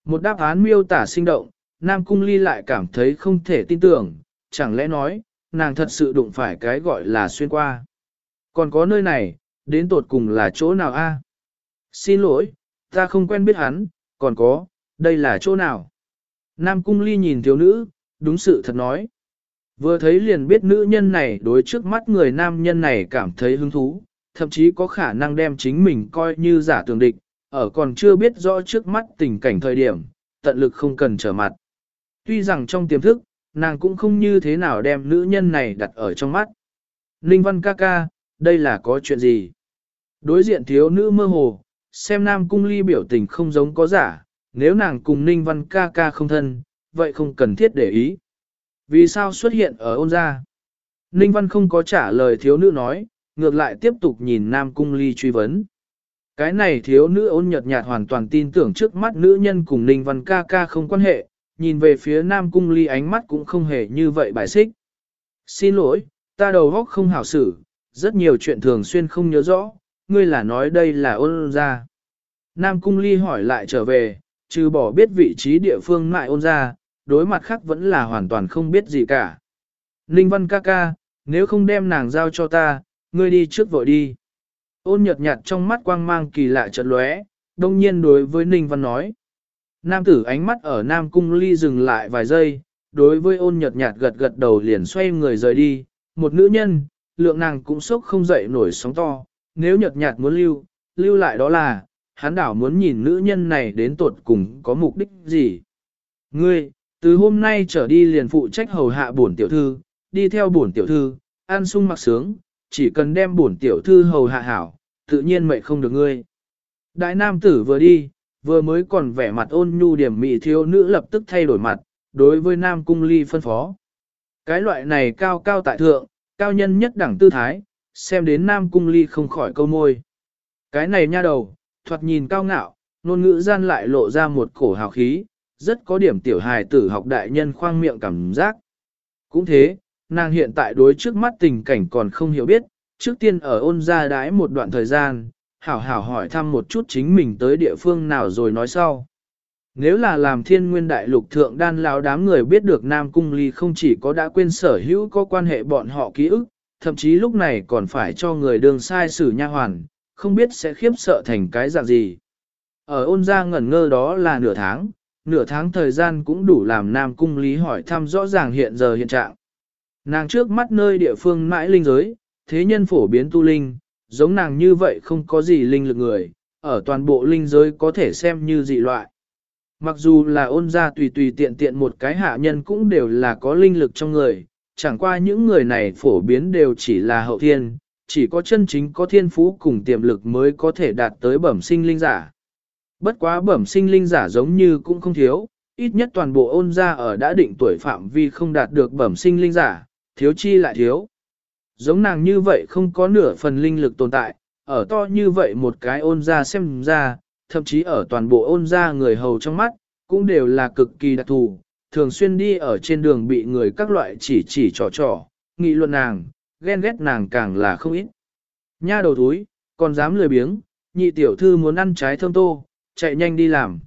Một đáp án miêu tả sinh động, Nam Cung Ly lại cảm thấy không thể tin tưởng, chẳng lẽ nói, nàng thật sự đụng phải cái gọi là xuyên qua. Còn có nơi này, đến tột cùng là chỗ nào a? Xin lỗi, ta không quen biết hắn, còn có, đây là chỗ nào? Nam Cung Ly nhìn thiếu nữ, đúng sự thật nói. Vừa thấy liền biết nữ nhân này đối trước mắt người nam nhân này cảm thấy hứng thú, thậm chí có khả năng đem chính mình coi như giả tường địch, ở còn chưa biết rõ trước mắt tình cảnh thời điểm, tận lực không cần trở mặt. Tuy rằng trong tiềm thức, nàng cũng không như thế nào đem nữ nhân này đặt ở trong mắt. Ninh Văn ca ca, đây là có chuyện gì? Đối diện thiếu nữ mơ hồ, xem Nam Cung Ly biểu tình không giống có giả, nếu nàng cùng Ninh Văn ca ca không thân, vậy không cần thiết để ý. Vì sao xuất hiện ở ôn gia? Ninh Văn không có trả lời thiếu nữ nói, ngược lại tiếp tục nhìn Nam Cung Ly truy vấn. Cái này thiếu nữ ôn nhật nhạt hoàn toàn tin tưởng trước mắt nữ nhân cùng Ninh Văn ca ca không quan hệ, nhìn về phía Nam Cung Ly ánh mắt cũng không hề như vậy bài xích. Xin lỗi, ta đầu óc không hảo xử, rất nhiều chuyện thường xuyên không nhớ rõ, ngươi là nói đây là ôn gia. Nam Cung Ly hỏi lại trở về, trừ bỏ biết vị trí địa phương mại ôn gia, đối mặt khác vẫn là hoàn toàn không biết gì cả. Ninh Văn ca ca, nếu không đem nàng giao cho ta, ngươi đi trước vội đi. Ôn nhật nhạt trong mắt quang mang kỳ lạ chợt lóe, đông nhiên đối với Ninh Văn nói. Nam tử ánh mắt ở Nam Cung Ly dừng lại vài giây, đối với ôn nhật nhạt gật gật đầu liền xoay người rời đi, một nữ nhân, lượng nàng cũng sốc không dậy nổi sóng to, nếu nhật nhạt muốn lưu, lưu lại đó là, hắn đảo muốn nhìn nữ nhân này đến tuột cùng có mục đích gì. Ngươi, từ hôm nay trở đi liền phụ trách hầu hạ bổn tiểu thư, đi theo bổn tiểu thư, an sung mặc sướng, chỉ cần đem bổn tiểu thư hầu hạ hảo, tự nhiên mệnh không được ngươi. Đại nam tử vừa đi, vừa mới còn vẻ mặt ôn nhu điểm mị thiếu nữ lập tức thay đổi mặt, đối với nam cung ly phân phó. Cái loại này cao cao tại thượng, cao nhân nhất đẳng tư thái, xem đến nam cung ly không khỏi câu môi. Cái này nha đầu, thoạt nhìn cao ngạo, ngôn ngữ gian lại lộ ra một cổ hào khí, rất có điểm tiểu hài tử học đại nhân khoang miệng cảm giác. Cũng thế, nàng hiện tại đối trước mắt tình cảnh còn không hiểu biết, trước tiên ở ôn gia đái một đoạn thời gian, hảo hảo hỏi thăm một chút chính mình tới địa phương nào rồi nói sau. Nếu là làm thiên nguyên đại lục thượng đan lão đám người biết được Nam Cung Ly không chỉ có đã quên sở hữu có quan hệ bọn họ ký ức, thậm chí lúc này còn phải cho người đường sai xử nha hoàn, không biết sẽ khiếp sợ thành cái dạng gì. Ở ôn gia ngẩn ngơ đó là nửa tháng, nửa tháng thời gian cũng đủ làm Nam Cung Lý hỏi thăm rõ ràng hiện giờ hiện trạng. Nàng trước mắt nơi địa phương mãi linh giới, thế nhân phổ biến tu linh, giống nàng như vậy không có gì linh lực người, ở toàn bộ linh giới có thể xem như dị loại. Mặc dù là ôn ra tùy tùy tiện tiện một cái hạ nhân cũng đều là có linh lực trong người, chẳng qua những người này phổ biến đều chỉ là hậu thiên, chỉ có chân chính có thiên phú cùng tiềm lực mới có thể đạt tới bẩm sinh linh giả. Bất quá bẩm sinh linh giả giống như cũng không thiếu, ít nhất toàn bộ ôn ra ở đã định tuổi phạm vi không đạt được bẩm sinh linh giả, thiếu chi lại thiếu. Giống nàng như vậy không có nửa phần linh lực tồn tại, ở to như vậy một cái ôn ra xem ra, thậm chí ở toàn bộ ôn ra người hầu trong mắt, cũng đều là cực kỳ đặc thù, thường xuyên đi ở trên đường bị người các loại chỉ chỉ trò trò, nghị luận nàng, ghen ghét nàng càng là không ít. Nha đầu túi, còn dám lười biếng, nhị tiểu thư muốn ăn trái thơm tô, chạy nhanh đi làm.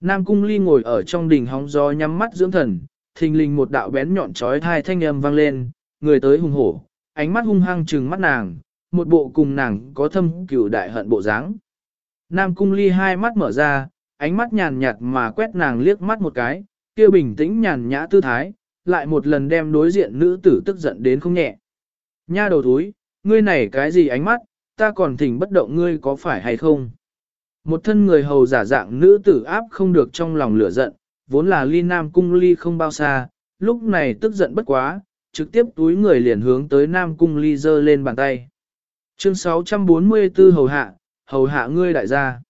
Nam cung ly ngồi ở trong đỉnh hóng gió nhắm mắt dưỡng thần, thình lình một đạo bén nhọn trói thai thanh âm vang lên, người tới hung hổ, ánh mắt hung hăng trừng mắt nàng, một bộ cùng nàng có thâm cửu đại hận bộ dáng. Nam cung ly hai mắt mở ra, ánh mắt nhàn nhạt mà quét nàng liếc mắt một cái, kia bình tĩnh nhàn nhã tư thái, lại một lần đem đối diện nữ tử tức giận đến không nhẹ. Nha đầu thúi, ngươi này cái gì ánh mắt, ta còn thỉnh bất động ngươi có phải hay không? Một thân người hầu giả dạng nữ tử áp không được trong lòng lửa giận, vốn là ly nam cung ly không bao xa, lúc này tức giận bất quá, trực tiếp túi người liền hướng tới nam cung ly dơ lên bàn tay. Chương 644 hầu hạ, hầu hạ ngươi đại gia.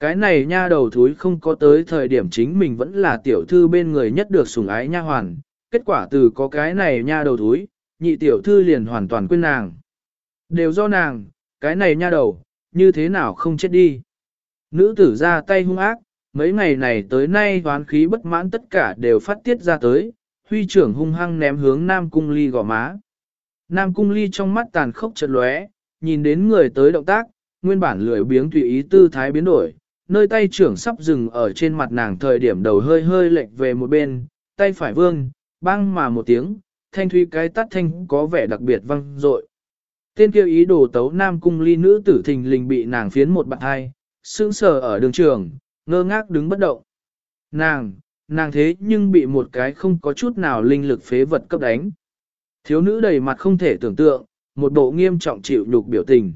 Cái này nha đầu thúi không có tới thời điểm chính mình vẫn là tiểu thư bên người nhất được sủng ái nha hoàn, kết quả từ có cái này nha đầu thúi, nhị tiểu thư liền hoàn toàn quên nàng. Đều do nàng, cái này nha đầu, như thế nào không chết đi. Nữ tử ra tay hung ác, mấy ngày này tới nay hoán khí bất mãn tất cả đều phát tiết ra tới, huy trưởng hung hăng ném hướng Nam Cung Ly gò má. Nam Cung Ly trong mắt tàn khốc chật lóe, nhìn đến người tới động tác, nguyên bản lười biếng tùy ý tư thái biến đổi, nơi tay trưởng sắp dừng ở trên mặt nàng thời điểm đầu hơi hơi lệch về một bên, tay phải vương, băng mà một tiếng, thanh thủy cái tắt thanh có vẻ đặc biệt văng dội. Tên kia ý đồ tấu nam cung ly nữ tử thình lình bị nàng phiến một bạn hai, sững sờ ở đường trường, ngơ ngác đứng bất động. Nàng, nàng thế nhưng bị một cái không có chút nào linh lực phế vật cấp đánh. Thiếu nữ đầy mặt không thể tưởng tượng, một bộ nghiêm trọng chịu nhục biểu tình.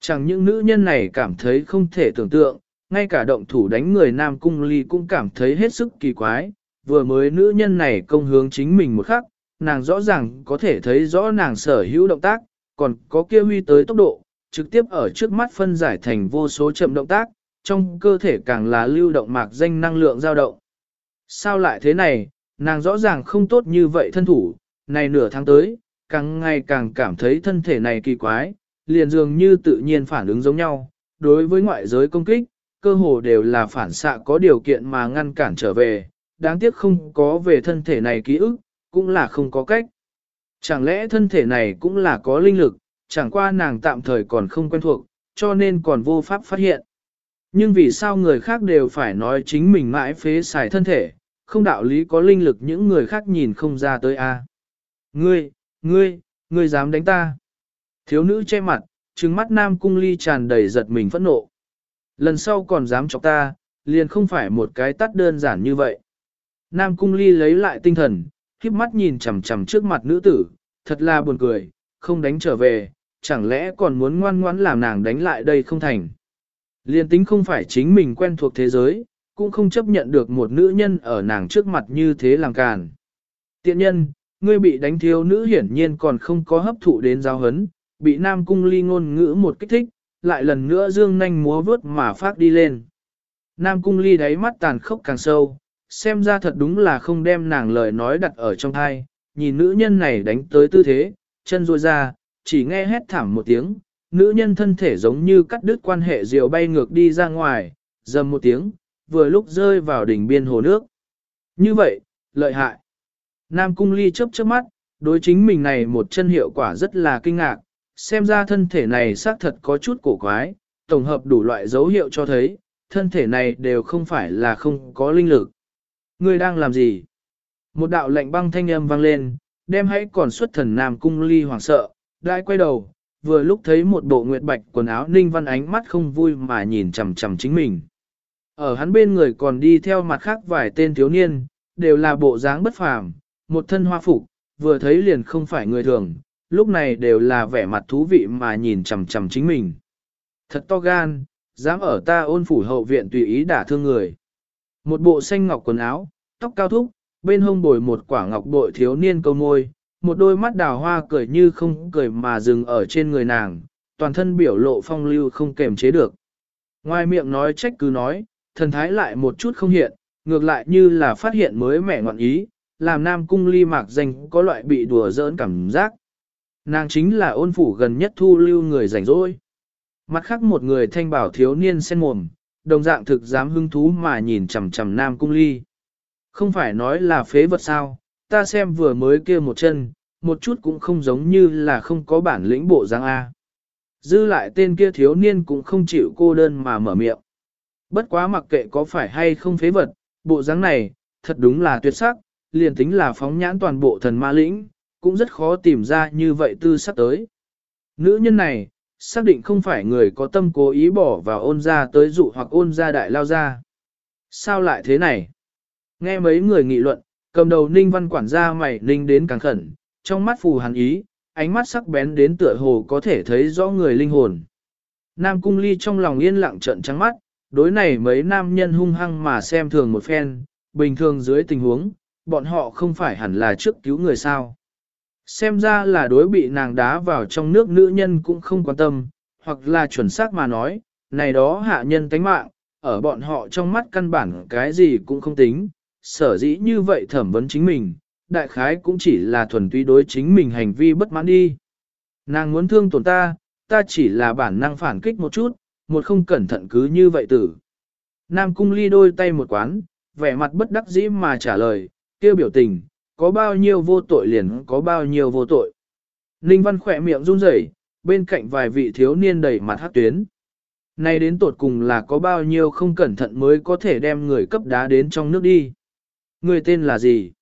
Chẳng những nữ nhân này cảm thấy không thể tưởng tượng, ngay cả động thủ đánh người Nam Cung Ly cũng cảm thấy hết sức kỳ quái, vừa mới nữ nhân này công hướng chính mình một khắc, nàng rõ ràng có thể thấy rõ nàng sở hữu động tác, còn có kia huy tới tốc độ, trực tiếp ở trước mắt phân giải thành vô số chậm động tác, trong cơ thể càng là lưu động mạc danh năng lượng dao động. Sao lại thế này, nàng rõ ràng không tốt như vậy thân thủ, này nửa tháng tới, càng ngày càng cảm thấy thân thể này kỳ quái, liền dường như tự nhiên phản ứng giống nhau, đối với ngoại giới công kích, cơ hồ đều là phản xạ có điều kiện mà ngăn cản trở về, đáng tiếc không có về thân thể này ký ức, cũng là không có cách. Chẳng lẽ thân thể này cũng là có linh lực, chẳng qua nàng tạm thời còn không quen thuộc, cho nên còn vô pháp phát hiện. Nhưng vì sao người khác đều phải nói chính mình mãi phế xài thân thể, không đạo lý có linh lực những người khác nhìn không ra tới a. Ngươi, ngươi, ngươi dám đánh ta. Thiếu nữ che mặt, trừng mắt nam cung ly tràn đầy giật mình phẫn nộ. Lần sau còn dám chọc ta, liền không phải một cái tắt đơn giản như vậy. Nam cung ly lấy lại tinh thần, khiếp mắt nhìn chằm chằm trước mặt nữ tử, thật là buồn cười, không đánh trở về, chẳng lẽ còn muốn ngoan ngoãn làm nàng đánh lại đây không thành. Liên tính không phải chính mình quen thuộc thế giới, cũng không chấp nhận được một nữ nhân ở nàng trước mặt như thế làm càn. Tiện nhân, ngươi bị đánh thiếu nữ hiển nhiên còn không có hấp thụ đến giáo hấn, bị nam cung ly ngôn ngữ một kích thích, lại lần nữa dương nanh múa vớt mà phát đi lên. Nam cung ly đáy mắt tàn khốc càng sâu, xem ra thật đúng là không đem nàng lời nói đặt ở trong thai, nhìn nữ nhân này đánh tới tư thế, chân ruôi ra, chỉ nghe hét thảm một tiếng, nữ nhân thân thể giống như cắt đứt quan hệ diều bay ngược đi ra ngoài, dầm một tiếng, vừa lúc rơi vào đỉnh biên hồ nước. Như vậy, lợi hại. Nam cung ly chớp chớp mắt, đối chính mình này một chân hiệu quả rất là kinh ngạc, xem ra thân thể này xác thật có chút cổ quái, tổng hợp đủ loại dấu hiệu cho thấy, thân thể này đều không phải là không có linh lực. người đang làm gì? Một đạo lệnh băng thanh âm vang lên, đem hãy còn xuất thần Nam cung ly hoảng sợ, đại quay đầu, vừa lúc thấy một bộ nguyệt bạch quần áo ninh văn ánh mắt không vui mà nhìn chầm chầm chính mình. Ở hắn bên người còn đi theo mặt khác vài tên thiếu niên, đều là bộ dáng bất phàm, một thân hoa phục, vừa thấy liền không phải người thường, lúc này đều là vẻ mặt thú vị mà nhìn chằm chằm chính mình. Thật to gan, dám ở ta ôn phủ hậu viện tùy ý đả thương người. Một bộ xanh ngọc quần áo, tóc cao thúc, bên hông bồi một quả ngọc bội thiếu niên câu môi, một đôi mắt đào hoa cười như không cười mà dừng ở trên người nàng, toàn thân biểu lộ phong lưu không kềm chế được. Ngoài miệng nói trách cứ nói, thần thái lại một chút không hiện, ngược lại như là phát hiện mới mẻ ngoạn ý, làm nam cung ly mạc danh có loại bị đùa giỡn cảm giác. Nàng chính là ôn phủ gần nhất thu lưu người rảnh rỗi. Mặt khác một người thanh bảo thiếu niên sen mồm, đồng dạng thực dám hưng thú mà nhìn chằm chằm nam cung ly. Không phải nói là phế vật sao, ta xem vừa mới kia một chân, một chút cũng không giống như là không có bản lĩnh bộ giang A. Dư lại tên kia thiếu niên cũng không chịu cô đơn mà mở miệng. Bất quá mặc kệ có phải hay không phế vật, bộ dáng này, thật đúng là tuyệt sắc, liền tính là phóng nhãn toàn bộ thần ma lĩnh, cũng rất khó tìm ra như vậy tư sắc tới. Nữ nhân này, xác định không phải người có tâm cố ý bỏ vào ôn ra tới dụ hoặc ôn ra đại lao ra. Sao lại thế này? Nghe mấy người nghị luận, cầm đầu ninh văn quản gia mày ninh đến càng khẩn, trong mắt phù hàn ý, ánh mắt sắc bén đến tựa hồ có thể thấy rõ người linh hồn. Nam cung ly trong lòng yên lặng trận trắng mắt, đối này mấy nam nhân hung hăng mà xem thường một phen, bình thường dưới tình huống, bọn họ không phải hẳn là trước cứu người sao. Xem ra là đối bị nàng đá vào trong nước nữ nhân cũng không quan tâm, hoặc là chuẩn xác mà nói, này đó hạ nhân tánh mạng, ở bọn họ trong mắt căn bản cái gì cũng không tính, sở dĩ như vậy thẩm vấn chính mình, đại khái cũng chỉ là thuần túy đối chính mình hành vi bất mãn đi. Nàng muốn thương tổn ta, ta chỉ là bản năng phản kích một chút, một không cẩn thận cứ như vậy tử. Nam cung ly đôi tay một quán, vẻ mặt bất đắc dĩ mà trả lời, kêu biểu tình, có bao nhiêu vô tội liền có bao nhiêu vô tội. Ninh Văn khỏe miệng run rẩy, bên cạnh vài vị thiếu niên đầy mặt hát tuyến. nay đến tột cùng là có bao nhiêu không cẩn thận mới có thể đem người cấp đá đến trong nước đi. Người tên là gì?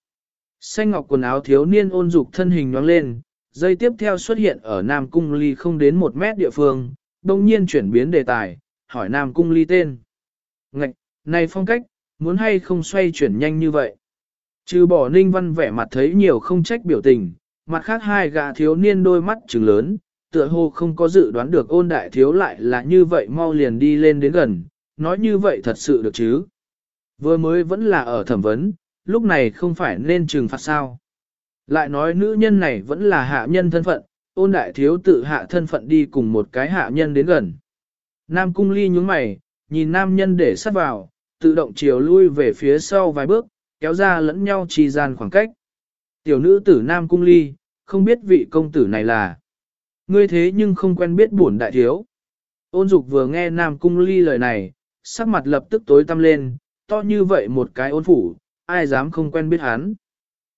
Xanh ngọc quần áo thiếu niên ôn dục thân hình nhoáng lên, dây tiếp theo xuất hiện ở Nam Cung Ly không đến một mét địa phương, đồng nhiên chuyển biến đề tài, hỏi Nam Cung Ly tên. Ngạch, này phong cách, muốn hay không xoay chuyển nhanh như vậy? Trừ bỏ ninh văn vẻ mặt thấy nhiều không trách biểu tình, mặt khác hai gã thiếu niên đôi mắt trừng lớn, tựa hồ không có dự đoán được ôn đại thiếu lại là như vậy mau liền đi lên đến gần, nói như vậy thật sự được chứ. Vừa mới vẫn là ở thẩm vấn, lúc này không phải nên trừng phạt sao. Lại nói nữ nhân này vẫn là hạ nhân thân phận, ôn đại thiếu tự hạ thân phận đi cùng một cái hạ nhân đến gần. Nam cung ly nhúng mày, nhìn nam nhân để sát vào, tự động chiều lui về phía sau vài bước, kéo ra lẫn nhau trì gian khoảng cách. Tiểu nữ tử Nam cung ly, không biết vị công tử này là. Ngươi thế nhưng không quen biết bổn đại thiếu. Ôn dục vừa nghe Nam cung ly lời này, sắc mặt lập tức tối tăm lên, to như vậy một cái ôn phủ, ai dám không quen biết hắn.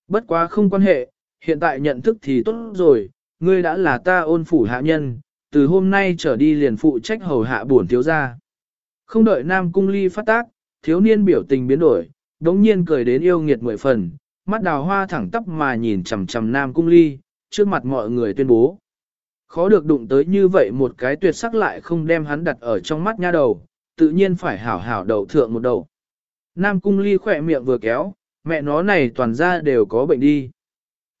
Bất quá không quan hệ, hiện tại nhận thức thì tốt rồi, ngươi đã là ta ôn phủ hạ nhân, từ hôm nay trở đi liền phụ trách hầu hạ bổn thiếu gia. Không đợi Nam Cung Ly phát tác, thiếu niên biểu tình biến đổi, đống nhiên cười đến yêu nghiệt mười phần, mắt đào hoa thẳng tắp mà nhìn chằm chằm Nam Cung Ly, trước mặt mọi người tuyên bố. Khó được đụng tới như vậy một cái tuyệt sắc lại không đem hắn đặt ở trong mắt nha đầu, tự nhiên phải hảo hảo đầu thượng một đầu. Nam Cung Ly khỏe miệng vừa kéo, mẹ nó này toàn ra đều có bệnh đi.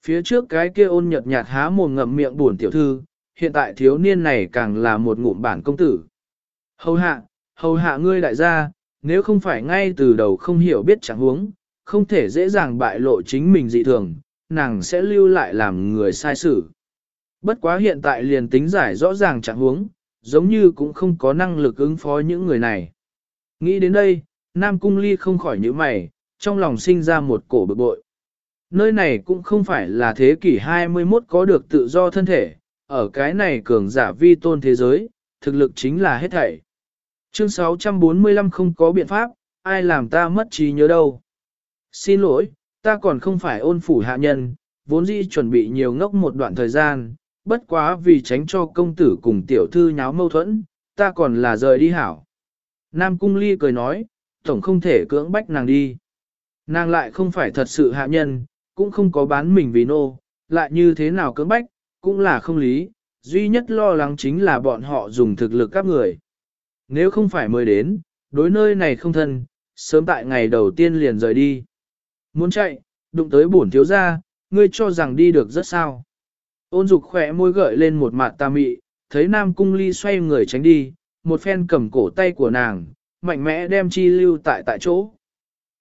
Phía trước cái kia ôn nhợt nhạt há mồm ngậm miệng buồn tiểu thư, hiện tại thiếu niên này càng là một ngụm bản công tử. Hầu hạ, hầu hạ ngươi đại gia, nếu không phải ngay từ đầu không hiểu biết chẳng huống, không thể dễ dàng bại lộ chính mình dị thường, nàng sẽ lưu lại làm người sai xử. Bất quá hiện tại liền tính giải rõ ràng chẳng huống, giống như cũng không có năng lực ứng phó những người này. Nghĩ đến đây, Nam Cung Ly không khỏi nhíu mày, trong lòng sinh ra một cổ bực bội. Nơi này cũng không phải là thế kỷ 21 có được tự do thân thể, ở cái này cường giả vi tôn thế giới, thực lực chính là hết thảy. Chương 645 không có biện pháp, ai làm ta mất trí nhớ đâu. Xin lỗi, ta còn không phải ôn phủ hạ nhân, vốn dĩ chuẩn bị nhiều ngốc một đoạn thời gian, bất quá vì tránh cho công tử cùng tiểu thư nháo mâu thuẫn, ta còn là rời đi hảo. Nam Cung Ly cười nói, tổng không thể cưỡng bách nàng đi. Nàng lại không phải thật sự hạ nhân, cũng không có bán mình vì nô, lại như thế nào cưỡng bách, cũng là không lý, duy nhất lo lắng chính là bọn họ dùng thực lực các người. Nếu không phải mời đến, đối nơi này không thân, sớm tại ngày đầu tiên liền rời đi. Muốn chạy, đụng tới bổn thiếu gia, ngươi cho rằng đi được rất sao. Ôn dục khỏe môi gợi lên một mặt tà mị, thấy Nam Cung Ly xoay người tránh đi, một phen cầm cổ tay của nàng, mạnh mẽ đem chi lưu tại tại chỗ.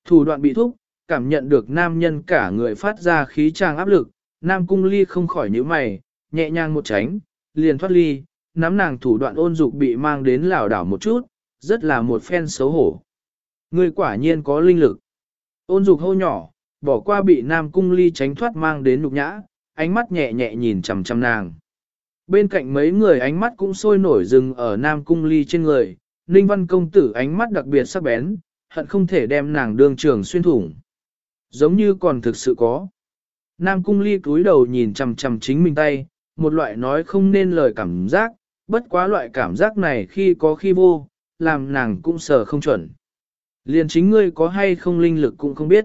Thủ đoạn bị thúc, cảm nhận được nam nhân cả người phát ra khí trang áp lực, Nam Cung Ly không khỏi nhíu mày, nhẹ nhàng một tránh, liền thoát ly, nắm nàng thủ đoạn ôn dục bị mang đến lảo đảo một chút, rất là một phen xấu hổ. Người quả nhiên có linh lực. Ôn dục hô nhỏ, bỏ qua bị Nam Cung Ly tránh thoát mang đến nhục nhã, ánh mắt nhẹ nhẹ nhìn chằm chằm nàng. Bên cạnh mấy người ánh mắt cũng sôi nổi dừng ở Nam Cung Ly trên người, Ninh Văn Công Tử ánh mắt đặc biệt sắc bén, hận không thể đem nàng đương trường xuyên thủng. Giống như còn thực sự có. Nam Cung Ly cúi đầu nhìn chầm chầm chính mình tay, một loại nói không nên lời cảm giác, bất quá loại cảm giác này khi có khi vô, làm nàng cũng sợ không chuẩn. Liền chính ngươi có hay không linh lực cũng không biết.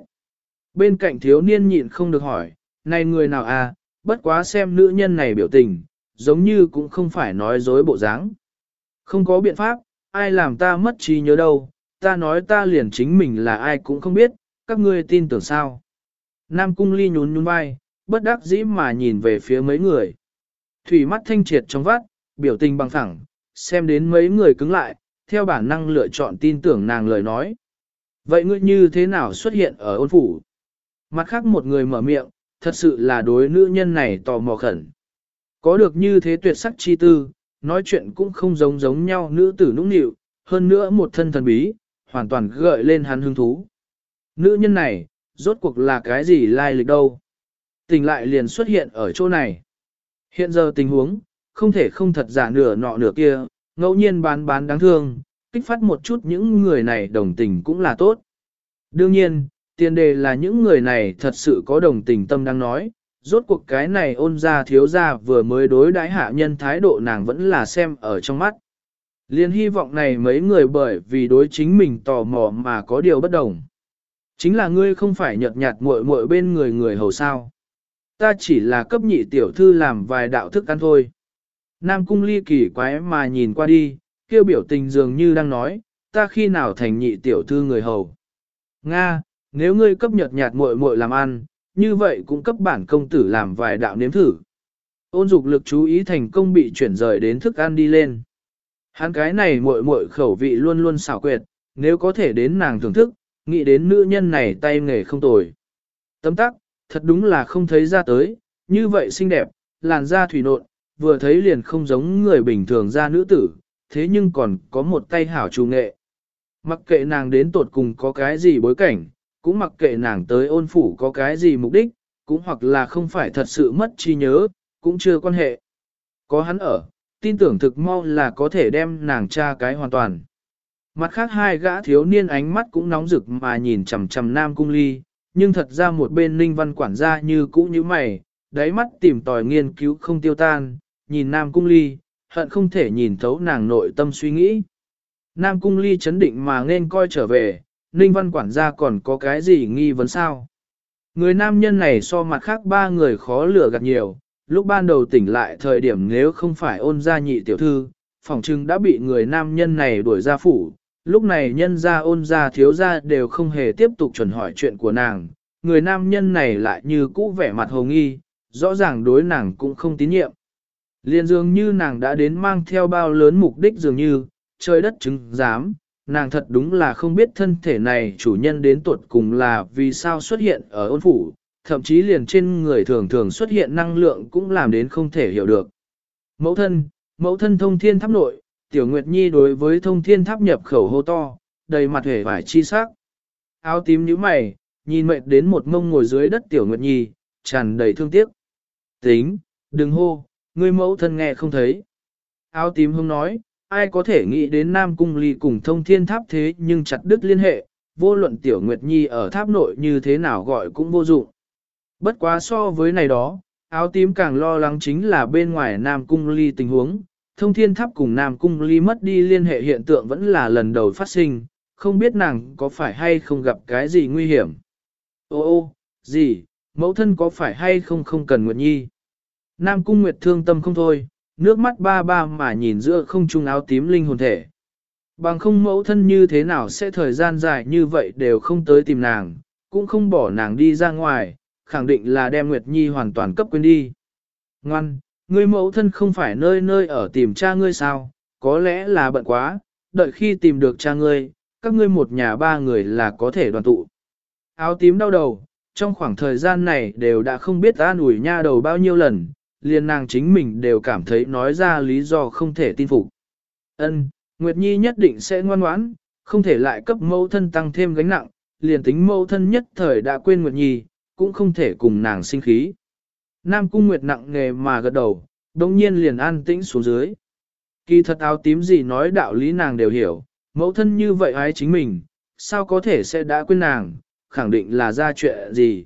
Bên cạnh thiếu niên nhịn không được hỏi, này người nào à, bất quá xem nữ nhân này biểu tình, giống như cũng không phải nói dối bộ dáng. Không có biện pháp, ai làm ta mất trí nhớ đâu, ta nói ta liền chính mình là ai cũng không biết, các ngươi tin tưởng sao. Nam cung ly nhún nhún vai, bất đắc dĩ mà nhìn về phía mấy người. Thủy mắt thanh triệt trong vắt, biểu tình bằng thẳng, xem đến mấy người cứng lại, theo bản năng lựa chọn tin tưởng nàng lời nói. Vậy ngươi như thế nào xuất hiện ở ôn phủ? Mặt khác một người mở miệng, thật sự là đối nữ nhân này tò mò khẩn. Có được như thế tuyệt sắc chi tư, nói chuyện cũng không giống giống nhau nữ tử nũng nịu, hơn nữa một thân thần bí, hoàn toàn gợi lên hắn hứng thú. Nữ nhân này, rốt cuộc là cái gì lai lịch đâu? Tình lại liền xuất hiện ở chỗ này. Hiện giờ tình huống, không thể không thật giả nửa nọ nửa kia, ngẫu nhiên bán bán đáng thương, kích phát một chút những người này đồng tình cũng là tốt. Đương nhiên, tiền đề là những người này thật sự có đồng tình tâm đang nói, rốt cuộc cái này ôn ra thiếu ra vừa mới đối đãi hạ nhân thái độ nàng vẫn là xem ở trong mắt. Liên hy vọng này mấy người bởi vì đối chính mình tò mò mà có điều bất đồng. Chính là ngươi không phải nhợt nhạt muội muội bên người người hầu sao. Ta chỉ là cấp nhị tiểu thư làm vài đạo thức ăn thôi. Nam cung ly kỳ quái mà nhìn qua đi, kêu biểu tình dường như đang nói, ta khi nào thành nhị tiểu thư người hầu. Nga, nếu ngươi cấp nhợt nhạt muội muội làm ăn, như vậy cũng cấp bản công tử làm vài đạo nếm thử. Ôn dục lực chú ý thành công bị chuyển rời đến thức ăn đi lên. Hắn cái này muội muội khẩu vị luôn luôn xảo quyệt, nếu có thể đến nàng thưởng thức, nghĩ đến nữ nhân này tay nghề không tồi. Tấm tắc, thật đúng là không thấy ra tới, như vậy xinh đẹp, làn da thủy nộn, vừa thấy liền không giống người bình thường ra nữ tử, thế nhưng còn có một tay hảo trù nghệ. Mặc kệ nàng đến tột cùng có cái gì bối cảnh, cũng mặc kệ nàng tới ôn phủ có cái gì mục đích, cũng hoặc là không phải thật sự mất trí nhớ, cũng chưa quan hệ. Có hắn ở, tin tưởng thực mau là có thể đem nàng tra cái hoàn toàn. Mặt khác hai gã thiếu niên ánh mắt cũng nóng rực mà nhìn chằm chằm nam cung ly, nhưng thật ra một bên ninh văn quản gia như cũ như mày, đáy mắt tìm tòi nghiên cứu không tiêu tan, nhìn nam cung ly, hận không thể nhìn thấu nàng nội tâm suy nghĩ. Nam cung ly chấn định mà nên coi trở về, ninh văn quản gia còn có cái gì nghi vấn sao? Người nam nhân này so mặt khác ba người khó lừa gạt nhiều, lúc ban đầu tỉnh lại thời điểm nếu không phải ôn gia nhị tiểu thư, phỏng chừng đã bị người nam nhân này đuổi ra phủ, lúc này nhân gia ôn gia thiếu gia đều không hề tiếp tục chuẩn hỏi chuyện của nàng, người nam nhân này lại như cũ vẻ mặt hồ nghi, rõ ràng đối nàng cũng không tín nhiệm. Liên dường như nàng đã đến mang theo bao lớn mục đích dường như, trời đất chứng giám, nàng thật đúng là không biết thân thể này chủ nhân đến tuột cùng là vì sao xuất hiện ở ôn phủ, thậm chí liền trên người thường thường xuất hiện năng lượng cũng làm đến không thể hiểu được. Mẫu thân, mẫu thân thông thiên tháp nội, tiểu nguyệt nhi đối với thông thiên tháp nhập khẩu hô to, đầy mặt hề vải chi sắc. Áo tím nhíu mày, nhìn mệt đến một mông ngồi dưới đất tiểu nguyệt nhi, tràn đầy thương tiếc. Tính, đừng hô, ngươi mẫu thân nghe không thấy. Áo tím hông nói, ai có thể nghĩ đến Nam Cung Ly cùng thông thiên tháp thế nhưng chặt đứt liên hệ, vô luận tiểu nguyệt nhi ở tháp nội như thế nào gọi cũng vô dụng. Bất quá so với này đó, áo tím càng lo lắng chính là bên ngoài Nam Cung Ly tình huống, thông thiên tháp cùng Nam Cung Ly mất đi liên hệ hiện tượng vẫn là lần đầu phát sinh, không biết nàng có phải hay không gặp cái gì nguy hiểm. Ô ô, gì, mẫu thân có phải hay không không cần Nguyệt Nhi. Nam Cung Nguyệt thương tâm không thôi, nước mắt ba ba mà nhìn giữa không trung áo tím linh hồn thể. Bằng không mẫu thân như thế nào sẽ thời gian dài như vậy đều không tới tìm nàng, cũng không bỏ nàng đi ra ngoài, khẳng định là đem Nguyệt Nhi hoàn toàn cấp quên đi. Ngoan, ngươi mẫu thân không phải nơi nơi ở tìm cha ngươi sao, có lẽ là bận quá, đợi khi tìm được cha ngươi, các ngươi một nhà ba người là có thể đoàn tụ. Áo tím đau đầu, trong khoảng thời gian này đều đã không biết an ủi nha đầu bao nhiêu lần, liền nàng chính mình đều cảm thấy nói ra lý do không thể tin phục. Ân, Nguyệt Nhi nhất định sẽ ngoan ngoãn, không thể lại cấp mẫu thân tăng thêm gánh nặng, liền tính mẫu thân nhất thời đã quên Nguyệt Nhi, cũng không thể cùng nàng sinh khí. Nam Cung Nguyệt nặng nghề mà gật đầu, đồng nhiên liền an tĩnh xuống dưới. Kỳ thật áo tím gì nói đạo lý nàng đều hiểu, mẫu thân như vậy ái chính mình, sao có thể sẽ đã quên nàng, khẳng định là ra chuyện gì.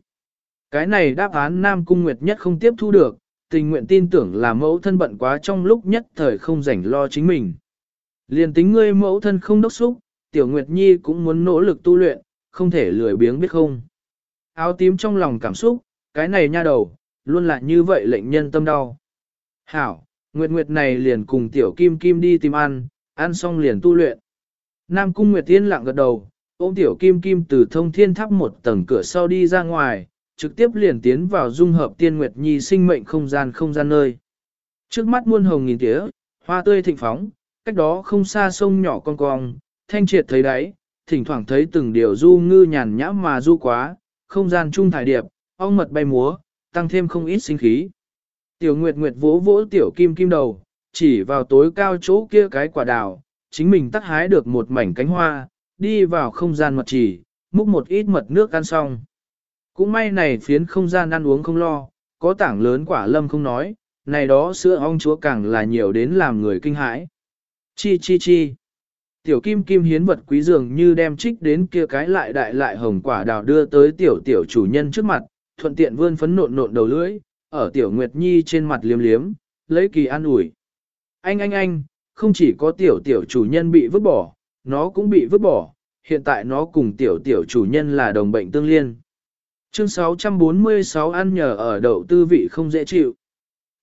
Cái này đáp án Nam Cung Nguyệt nhất không tiếp thu được, tình nguyện tin tưởng là mẫu thân bận quá trong lúc nhất thời không rảnh lo chính mình. Liền tính ngươi mẫu thân không đốc xúc, Tiểu Nguyệt Nhi cũng muốn nỗ lực tu luyện, không thể lười biếng biết không. Áo tím trong lòng cảm xúc, cái này nha đầu, luôn là như vậy lệnh nhân tâm đau. Hảo, Nguyệt Nguyệt này liền cùng Tiểu Kim Kim đi tìm ăn, ăn xong liền tu luyện. Nam Cung Nguyệt Tiên lặng gật đầu, ôm Tiểu Kim Kim từ thông thiên tháp một tầng cửa sau đi ra ngoài, trực tiếp liền tiến vào dung hợp tiên Nguyệt Nhi sinh mệnh không gian không gian nơi. Trước mắt muôn hồng nghìn tía, hoa tươi thịnh phóng, cách đó không xa sông nhỏ con cong, thanh triệt thấy đáy, thỉnh thoảng thấy từng điều du ngư nhàn nhã mà du quá, không gian trung thải điệp, ong mật bay múa, tăng thêm không ít sinh khí. Tiểu Nguyệt Nguyệt vỗ vỗ tiểu kim kim đầu, chỉ vào tối cao chỗ kia cái quả đào, chính mình tắt hái được một mảnh cánh hoa, đi vào không gian mật chỉ, múc một ít mật nước ăn xong. Cũng may này phiến không gian ăn uống không lo, có tảng lớn quả lâm không nói, này đó sữa ong chúa càng là nhiều đến làm người kinh hãi. Chi chi chi. Tiểu kim kim hiến vật quý dường như đem trích đến kia cái lại đại lại hồng quả đào đưa tới tiểu tiểu chủ nhân trước mặt, thuận tiện vươn phấn nộn nộn đầu lưỡi, ở tiểu nguyệt nhi trên mặt liếm liếm, lấy kỳ an ủi. Anh anh anh, không chỉ có tiểu tiểu chủ nhân bị vứt bỏ, nó cũng bị vứt bỏ, hiện tại nó cùng tiểu tiểu chủ nhân là đồng bệnh tương liên. Chương 646 ăn nhờ ở đậu tư vị không dễ chịu.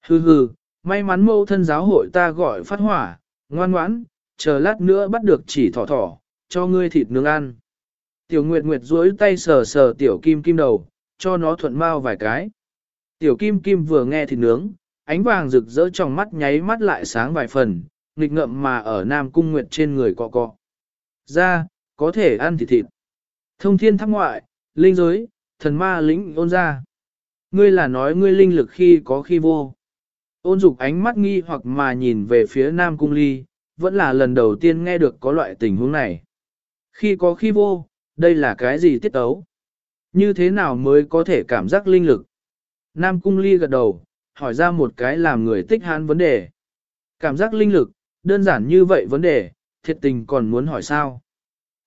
Hừ hừ, may mắn mâu thân giáo hội ta gọi phát hỏa, ngoan ngoãn, chờ lát nữa bắt được chỉ thỏ thỏ, cho ngươi thịt nướng ăn. Tiểu Nguyệt Nguyệt duỗi tay sờ sờ tiểu kim kim đầu, cho nó thuận mau vài cái. Tiểu kim kim vừa nghe thịt nướng, ánh vàng rực rỡ trong mắt nháy mắt lại sáng vài phần, nghịch ngậm mà ở Nam Cung Nguyệt trên người cọ cọ. Ra, có thể ăn thịt thịt. Thông thiên thắc ngoại, linh giới, thần ma lĩnh ôn ra. Ngươi là nói ngươi linh lực khi có khi vô. Ôn dục ánh mắt nghi hoặc mà nhìn về phía Nam Cung Ly, vẫn là lần đầu tiên nghe được có loại tình huống này. Khi có khi vô, đây là cái gì tiết tấu? Như thế nào mới có thể cảm giác linh lực? Nam Cung Ly gật đầu, hỏi ra một cái làm người tích hán vấn đề. Cảm giác linh lực, đơn giản như vậy vấn đề, thiệt tình còn muốn hỏi sao?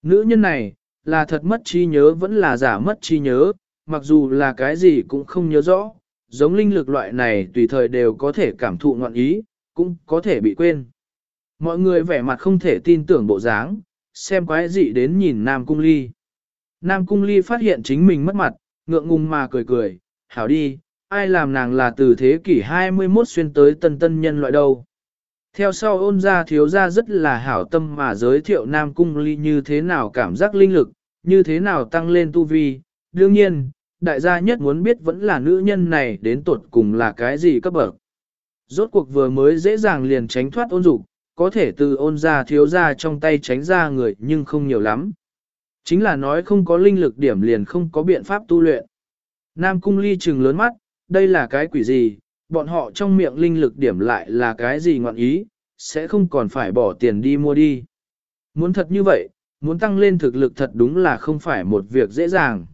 Nữ nhân này, là thật mất trí nhớ vẫn là giả mất trí nhớ, mặc dù là cái gì cũng không nhớ rõ, giống linh lực loại này tùy thời đều có thể cảm thụ ngọn ý, cũng có thể bị quên. Mọi người vẻ mặt không thể tin tưởng bộ dáng, xem quái gì đến nhìn Nam Cung Ly. Nam Cung Ly phát hiện chính mình mất mặt, ngượng ngùng mà cười cười, hảo đi, ai làm nàng là từ thế kỷ 21 xuyên tới tân tân nhân loại đâu. Theo sau ôn gia thiếu gia rất là hảo tâm mà giới thiệu Nam Cung Ly như thế nào cảm giác linh lực, như thế nào tăng lên tu vi. Đương nhiên, đại gia nhất muốn biết vẫn là nữ nhân này đến tuột cùng là cái gì cấp bậc. Rốt cuộc vừa mới dễ dàng liền tránh thoát ôn dục, có thể từ ôn gia thiếu gia trong tay tránh ra người nhưng không nhiều lắm. Chính là nói không có linh lực điểm liền không có biện pháp tu luyện. Nam Cung Ly trừng lớn mắt, đây là cái quỷ gì, bọn họ trong miệng linh lực điểm lại là cái gì ngọn ý, sẽ không còn phải bỏ tiền đi mua đi. Muốn thật như vậy, muốn tăng lên thực lực thật đúng là không phải một việc dễ dàng.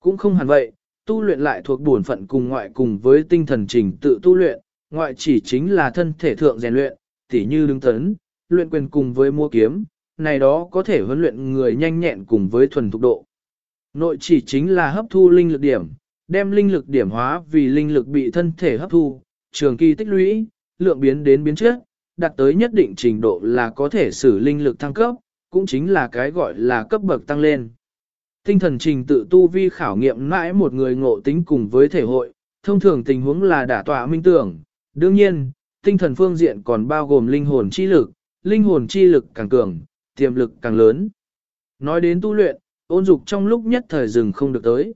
Cũng không hẳn vậy, tu luyện lại thuộc bổn phận cùng ngoại cùng với tinh thần trình tự tu luyện, ngoại chỉ chính là thân thể thượng rèn luyện, tỉ như đứng tấn, luyện quyền cùng với mua kiếm, này đó có thể huấn luyện người nhanh nhẹn cùng với thuần thục độ. Nội chỉ chính là hấp thu linh lực điểm, đem linh lực điểm hóa vì linh lực bị thân thể hấp thu, trường kỳ tích lũy, lượng biến đến biến trước, đạt tới nhất định trình độ là có thể xử linh lực thăng cấp, cũng chính là cái gọi là cấp bậc tăng lên. Tinh thần trình tự tu vi khảo nghiệm mãi một người ngộ tính cùng với thể hội, thông thường tình huống là đả tọa minh tưởng. Đương nhiên, tinh thần phương diện còn bao gồm linh hồn chi lực, linh hồn chi lực càng cường, tiềm lực càng lớn. Nói đến tu luyện, ôn dục trong lúc nhất thời rừng không được tới.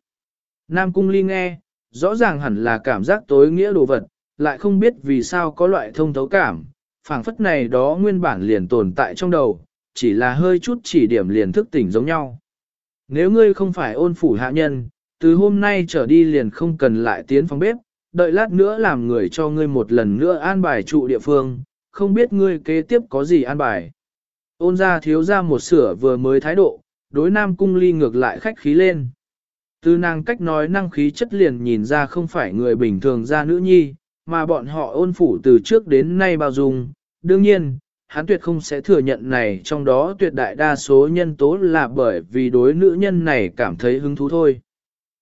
Nam Cung Ly nghe, rõ ràng hẳn là cảm giác tối nghĩa đồ vật, lại không biết vì sao có loại thông thấu cảm, phảng phất này đó nguyên bản liền tồn tại trong đầu, chỉ là hơi chút chỉ điểm liền thức tỉnh giống nhau. Nếu ngươi không phải ôn phủ hạ nhân, từ hôm nay trở đi liền không cần lại tiến phòng bếp, đợi lát nữa làm người cho ngươi một lần nữa an bài trụ địa phương, không biết ngươi kế tiếp có gì an bài. Ôn ra thiếu ra một sửa vừa mới thái độ, đối nam cung ly ngược lại khách khí lên. Từ nàng cách nói năng khí chất liền nhìn ra không phải người bình thường ra nữ nhi, mà bọn họ ôn phủ từ trước đến nay bao dung. Đương nhiên, hắn tuyệt không sẽ thừa nhận này trong đó tuyệt đại đa số nhân tố là bởi vì đối nữ nhân này cảm thấy hứng thú thôi.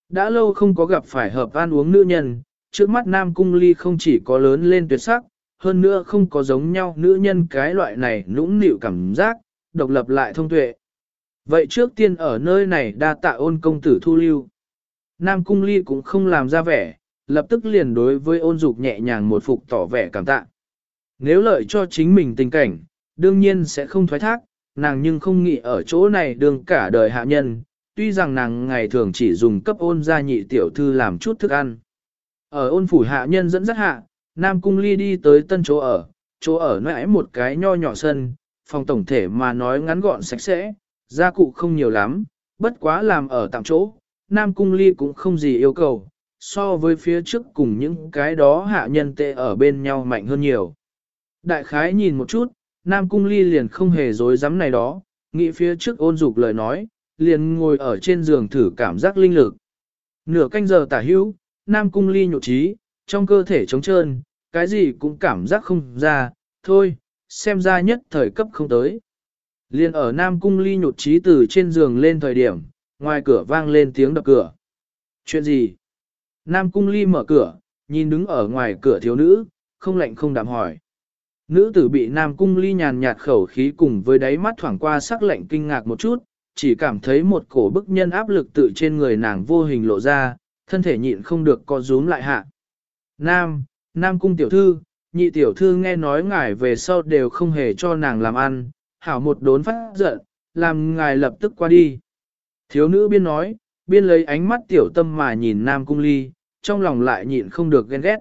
Đã lâu không có gặp phải hợp ăn uống nữ nhân, trước mắt Nam Cung Ly không chỉ có lớn lên tuyệt sắc, hơn nữa không có giống nhau nữ nhân cái loại này nũng nịu cảm giác, độc lập lại thông tuệ. Vậy trước tiên ở nơi này đa tạ ôn công tử thu lưu. Nam Cung Ly cũng không làm ra vẻ, lập tức liền đối với ôn dục nhẹ nhàng một phục tỏ vẻ cảm tạ. Nếu lợi cho chính mình tình cảnh, đương nhiên sẽ không thoái thác, nàng nhưng không nghĩ ở chỗ này đường cả đời hạ nhân, tuy rằng nàng ngày thường chỉ dùng cấp ôn gia nhị tiểu thư làm chút thức ăn. Ở ôn phủ hạ nhân dẫn dắt hạ, Nam Cung Ly đi tới tân chỗ ở, chỗ ở nãy một cái nho nhỏ sân, phòng tổng thể mà nói ngắn gọn sạch sẽ, gia cụ không nhiều lắm, bất quá làm ở tạm chỗ, Nam Cung Ly cũng không gì yêu cầu, so với phía trước cùng những cái đó hạ nhân tệ ở bên nhau mạnh hơn nhiều. Đại khái nhìn một chút, Nam Cung Ly liền không hề dối dám này đó, nghĩ phía trước ôn dục lời nói, liền ngồi ở trên giường thử cảm giác linh lực. Nửa canh giờ tả hữu, Nam Cung Ly nhộn trí, trong cơ thể trống trơn, cái gì cũng cảm giác không ra, thôi, xem ra nhất thời cấp không tới. Liên ở Nam Cung Ly nhột trí từ trên giường lên thời điểm, ngoài cửa vang lên tiếng đập cửa. Chuyện gì? Nam Cung Ly mở cửa, nhìn đứng ở ngoài cửa thiếu nữ, không lạnh không đạm hỏi. Nữ tử bị Nam Cung Ly nhàn nhạt khẩu khí cùng với đáy mắt thoảng qua sắc lạnh kinh ngạc một chút, chỉ cảm thấy một cổ bức nhân áp lực tự trên người nàng vô hình lộ ra, thân thể nhịn không được co rúm lại hạ. Nam, Nam Cung tiểu thư, nhị tiểu thư nghe nói ngài về sau đều không hề cho nàng làm ăn, hảo một đốn phát giận, làm ngài lập tức qua đi. Thiếu nữ biên nói, biên lấy ánh mắt tiểu tâm mà nhìn Nam Cung Ly, trong lòng lại nhịn không được ghen ghét.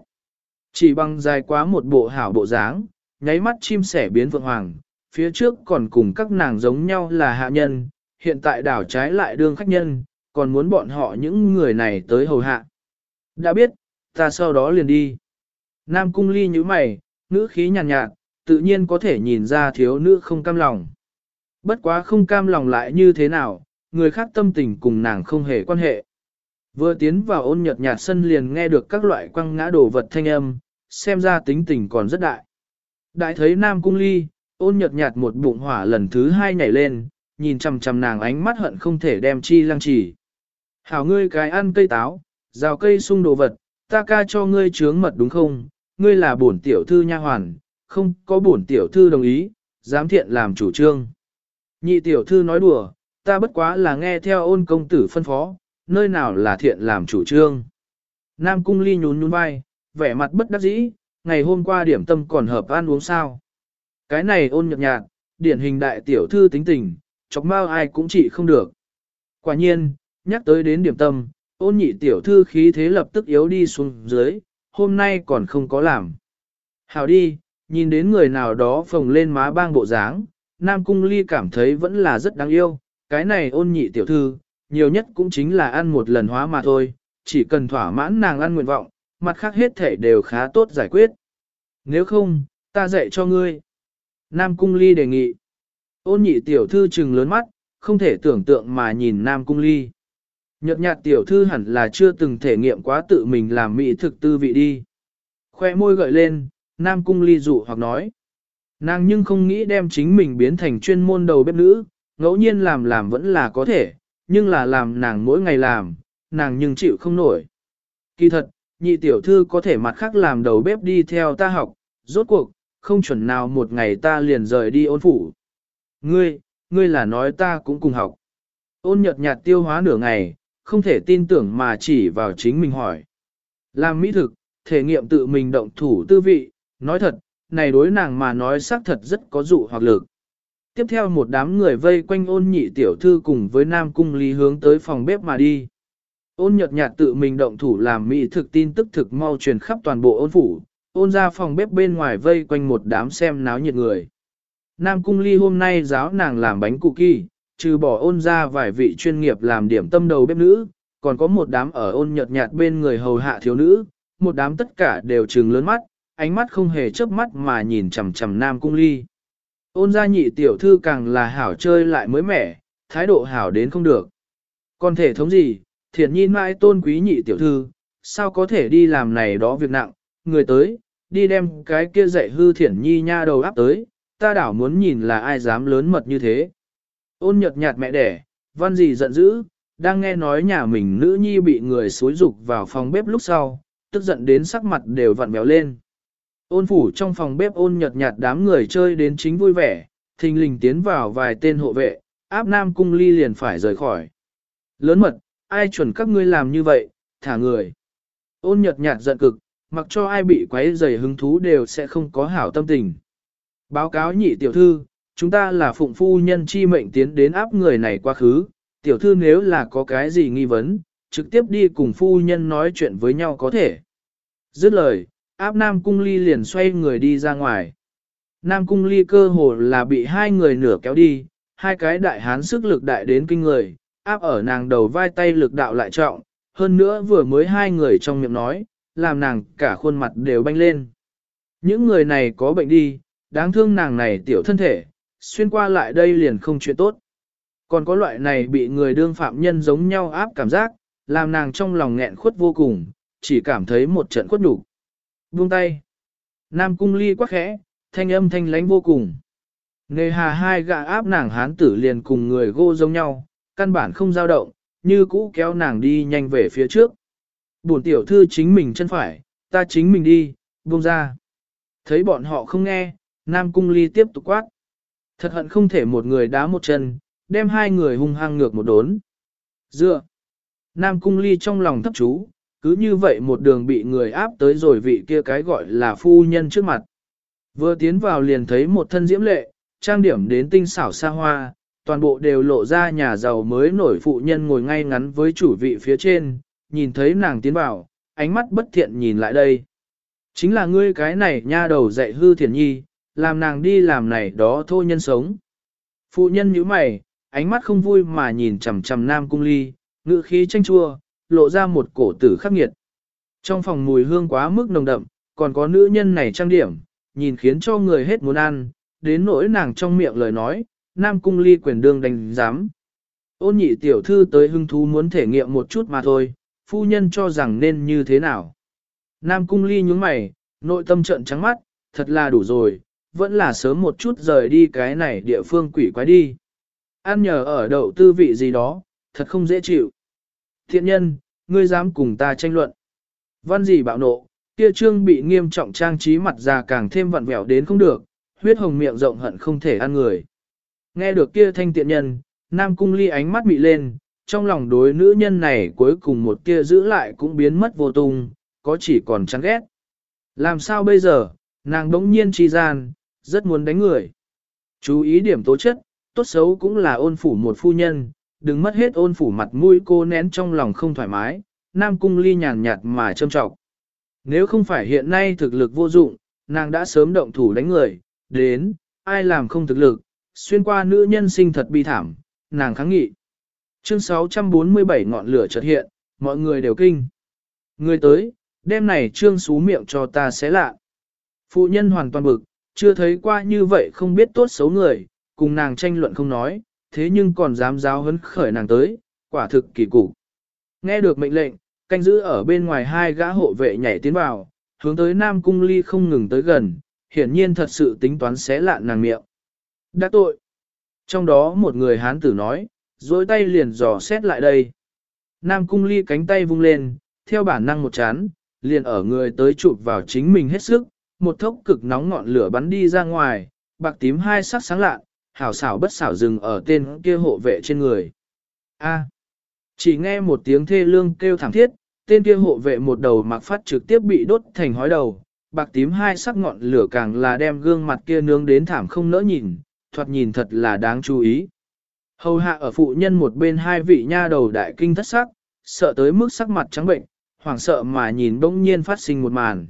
Chỉ bằng dài quá một bộ hảo bộ dáng, nháy mắt chim sẻ biến vượng hoàng, phía trước còn cùng các nàng giống nhau là hạ nhân, hiện tại đảo trái lại đương khách nhân, còn muốn bọn họ những người này tới hầu hạ. Đã biết, ta sau đó liền đi. Nam cung ly như mày, nữ khí nhàn nhạt, nhạt, tự nhiên có thể nhìn ra thiếu nữ không cam lòng. Bất quá không cam lòng lại như thế nào, người khác tâm tình cùng nàng không hề quan hệ. Vừa tiến vào ôn nhật nhạt sân liền nghe được các loại quăng ngã đồ vật thanh âm, xem ra tính tình còn rất đại. Đại thấy Nam Cung Ly, ôn nhật nhạt một bụng hỏa lần thứ hai nhảy lên, nhìn chằm chằm nàng ánh mắt hận không thể đem chi lăng chỉ. Hảo ngươi cái ăn cây táo, rào cây sung đồ vật, ta ca cho ngươi trướng mật đúng không? Ngươi là bổn tiểu thư nha hoàn, không có bổn tiểu thư đồng ý, dám thiện làm chủ trương. Nhị tiểu thư nói đùa, ta bất quá là nghe theo ôn công tử phân phó, nơi nào là thiện làm chủ trương. Nam cung ly nhún nhún vai, vẻ mặt bất đắc dĩ, ngày hôm qua điểm tâm còn hợp ăn uống sao. Cái này ôn nhật nhạt, điển hình đại tiểu thư tính tình, chọc mau ai cũng chỉ không được. Quả nhiên, nhắc tới đến điểm tâm, ôn nhị tiểu thư khí thế lập tức yếu đi xuống dưới, hôm nay còn không có làm. Hào đi, nhìn đến người nào đó phồng lên má bang bộ dáng, Nam Cung Ly cảm thấy vẫn là rất đáng yêu, cái này ôn nhị tiểu thư, nhiều nhất cũng chính là ăn một lần hóa mà thôi, chỉ cần thỏa mãn nàng ăn nguyện vọng, mặt khác hết thể đều khá tốt giải quyết. Nếu không, ta dạy cho ngươi. Nam Cung Ly đề nghị. Ôn nhị tiểu thư trừng lớn mắt, không thể tưởng tượng mà nhìn Nam Cung Ly. Nhật nhạt tiểu thư hẳn là chưa từng thể nghiệm quá tự mình làm mỹ thực tư vị đi. Khoe môi gợi lên, Nam Cung Ly dụ hoặc nói. Nàng nhưng không nghĩ đem chính mình biến thành chuyên môn đầu bếp nữ, ngẫu nhiên làm làm vẫn là có thể, nhưng là làm nàng mỗi ngày làm, nàng nhưng chịu không nổi. Kỳ thật, nhị tiểu thư có thể mặt khác làm đầu bếp đi theo ta học, rốt cuộc, không chuẩn nào một ngày ta liền rời đi ôn phủ. Ngươi, ngươi là nói ta cũng cùng học. Ôn nhật nhạt tiêu hóa nửa ngày, không thể tin tưởng mà chỉ vào chính mình hỏi. Làm mỹ thực, thể nghiệm tự mình động thủ tư vị, nói thật, này đối nàng mà nói xác thật rất có dụ hoặc lực. Tiếp theo một đám người vây quanh ôn nhị tiểu thư cùng với nam cung lý hướng tới phòng bếp mà đi. Ôn nhật nhạt tự mình động thủ làm mỹ thực tin tức thực mau truyền khắp toàn bộ ôn phủ, ôn ra phòng bếp bên ngoài vây quanh một đám xem náo nhiệt người. Nam cung ly hôm nay giáo nàng làm bánh cụ kỳ, trừ bỏ ôn ra vài vị chuyên nghiệp làm điểm tâm đầu bếp nữ, còn có một đám ở ôn nhợt nhạt bên người hầu hạ thiếu nữ, một đám tất cả đều trừng lớn mắt, ánh mắt không hề chớp mắt mà nhìn chằm chằm Nam cung ly. Ôn gia nhị tiểu thư càng là hảo chơi lại mới mẻ, thái độ hảo đến không được. Còn thể thống gì, thiện nhi mãi tôn quý nhị tiểu thư, sao có thể đi làm này đó việc nặng, người tới, đi đem cái kia dạy hư thiển nhi nha đầu áp tới, ta đảo muốn nhìn là ai dám lớn mật như thế. Ôn nhật nhạt mẹ đẻ, văn gì giận dữ, đang nghe nói nhà mình nữ nhi bị người xối dục vào phòng bếp lúc sau, tức giận đến sắc mặt đều vặn béo lên. Ôn phủ trong phòng bếp ôn nhật nhạt đám người chơi đến chính vui vẻ, thình lình tiến vào vài tên hộ vệ, áp nam cung ly liền phải rời khỏi. Lớn mật, ai chuẩn các ngươi làm như vậy, thả người. Ôn nhật nhạt giận cực, mặc cho ai bị quấy rầy hứng thú đều sẽ không có hảo tâm tình. Báo cáo nhị tiểu thư, chúng ta là phụng phu nhân chi mệnh tiến đến áp người này quá khứ, tiểu thư nếu là có cái gì nghi vấn, trực tiếp đi cùng phu nhân nói chuyện với nhau có thể. Dứt lời, áp nam cung ly liền xoay người đi ra ngoài. Nam Cung Ly cơ hồ là bị hai người nửa kéo đi, hai cái đại hán sức lực đại đến kinh người, áp ở nàng đầu vai tay lực đạo lại trọng, hơn nữa vừa mới hai người trong miệng nói, làm nàng cả khuôn mặt đều banh lên. Những người này có bệnh đi, đáng thương nàng này tiểu thân thể, xuyên qua lại đây liền không chuyện tốt. Còn có loại này bị người đương phạm nhân giống nhau áp cảm giác, làm nàng trong lòng nghẹn khuất vô cùng, chỉ cảm thấy một trận khuất đủ. Buông tay. Nam cung ly quá khẽ, thanh âm thanh lánh vô cùng. Nề hà hai gã áp nàng hán tử liền cùng người gô giống nhau, căn bản không dao động, như cũ kéo nàng đi nhanh về phía trước. Buồn tiểu thư chính mình chân phải, ta chính mình đi, buông ra. Thấy bọn họ không nghe, Nam Cung Ly tiếp tục quát. Thật hận không thể một người đá một chân, đem hai người hung hăng ngược một đốn. Dựa. Nam Cung Ly trong lòng thấp chú, cứ như vậy một đường bị người áp tới rồi vị kia cái gọi là phu nhân trước mặt. Vừa tiến vào liền thấy một thân diễm lệ, trang điểm đến tinh xảo xa hoa, toàn bộ đều lộ ra nhà giàu mới nổi phụ nhân ngồi ngay ngắn với chủ vị phía trên, nhìn thấy nàng tiến vào, ánh mắt bất thiện nhìn lại đây. Chính là ngươi cái này nha đầu dạy hư thiền nhi, làm nàng đi làm này đó thô nhân sống. Phụ nhân nhíu mày, ánh mắt không vui mà nhìn chằm chằm nam cung ly, ngữ khí tranh chua, lộ ra một cổ tử khắc nghiệt. Trong phòng mùi hương quá mức nồng đậm, còn có nữ nhân này trang điểm, nhìn khiến cho người hết muốn ăn, đến nỗi nàng trong miệng lời nói, nam cung ly quyền đương đánh giám. Ôn nhị tiểu thư tới hưng thú muốn thể nghiệm một chút mà thôi, phu nhân cho rằng nên như thế nào. Nam cung ly nhúng mày, nội tâm trận trắng mắt, thật là đủ rồi, vẫn là sớm một chút rời đi cái này địa phương quỷ quái đi. Ăn nhờ ở đậu tư vị gì đó, thật không dễ chịu. Thiện nhân, ngươi dám cùng ta tranh luận. Văn gì bạo nộ, kia trương bị nghiêm trọng trang trí mặt già càng thêm vặn vẹo đến không được, huyết hồng miệng rộng hận không thể ăn người. Nghe được kia thanh tiện nhân, Nam Cung Ly ánh mắt mị lên, trong lòng đối nữ nhân này cuối cùng một kia giữ lại cũng biến mất vô tung, có chỉ còn chán ghét. Làm sao bây giờ, nàng đống nhiên chi gian, rất muốn đánh người. Chú ý điểm tố chất, tốt xấu cũng là ôn phủ một phu nhân, đừng mất hết ôn phủ mặt mũi cô nén trong lòng không thoải mái, Nam Cung Ly nhàn nhạt mà châm trọng. Nếu không phải hiện nay thực lực vô dụng, nàng đã sớm động thủ đánh người, đến, ai làm không thực lực, xuyên qua nữ nhân sinh thật bi thảm, nàng kháng nghị. Chương 647 ngọn lửa chợt hiện, mọi người đều kinh. Người tới, đêm này trương xú miệng cho ta xé lạ. Phụ nhân hoàn toàn bực, chưa thấy qua như vậy không biết tốt xấu người, cùng nàng tranh luận không nói, thế nhưng còn dám giáo hấn khởi nàng tới, quả thực kỳ cục. Nghe được mệnh lệnh, canh giữ ở bên ngoài hai gã hộ vệ nhảy tiến vào, hướng tới Nam Cung Ly không ngừng tới gần, hiển nhiên thật sự tính toán xé lạn nàng miệng. Đã tội. Trong đó một người hán tử nói, dối tay liền dò xét lại đây. Nam Cung Ly cánh tay vung lên, theo bản năng một chán, liền ở người tới chụp vào chính mình hết sức, một thốc cực nóng ngọn lửa bắn đi ra ngoài, bạc tím hai sắc sáng lạ, hảo xảo bất xảo dừng ở tên kia hộ vệ trên người. A. À, chỉ nghe một tiếng thê lương kêu thảm thiết, tên kia hộ vệ một đầu mặc phát trực tiếp bị đốt thành hói đầu, bạc tím hai sắc ngọn lửa càng là đem gương mặt kia nướng đến thảm không nỡ nhìn, thoạt nhìn thật là đáng chú ý. Hầu hạ ở phụ nhân một bên hai vị nha đầu đại kinh thất sắc, sợ tới mức sắc mặt trắng bệnh, hoảng sợ mà nhìn bỗng nhiên phát sinh một màn.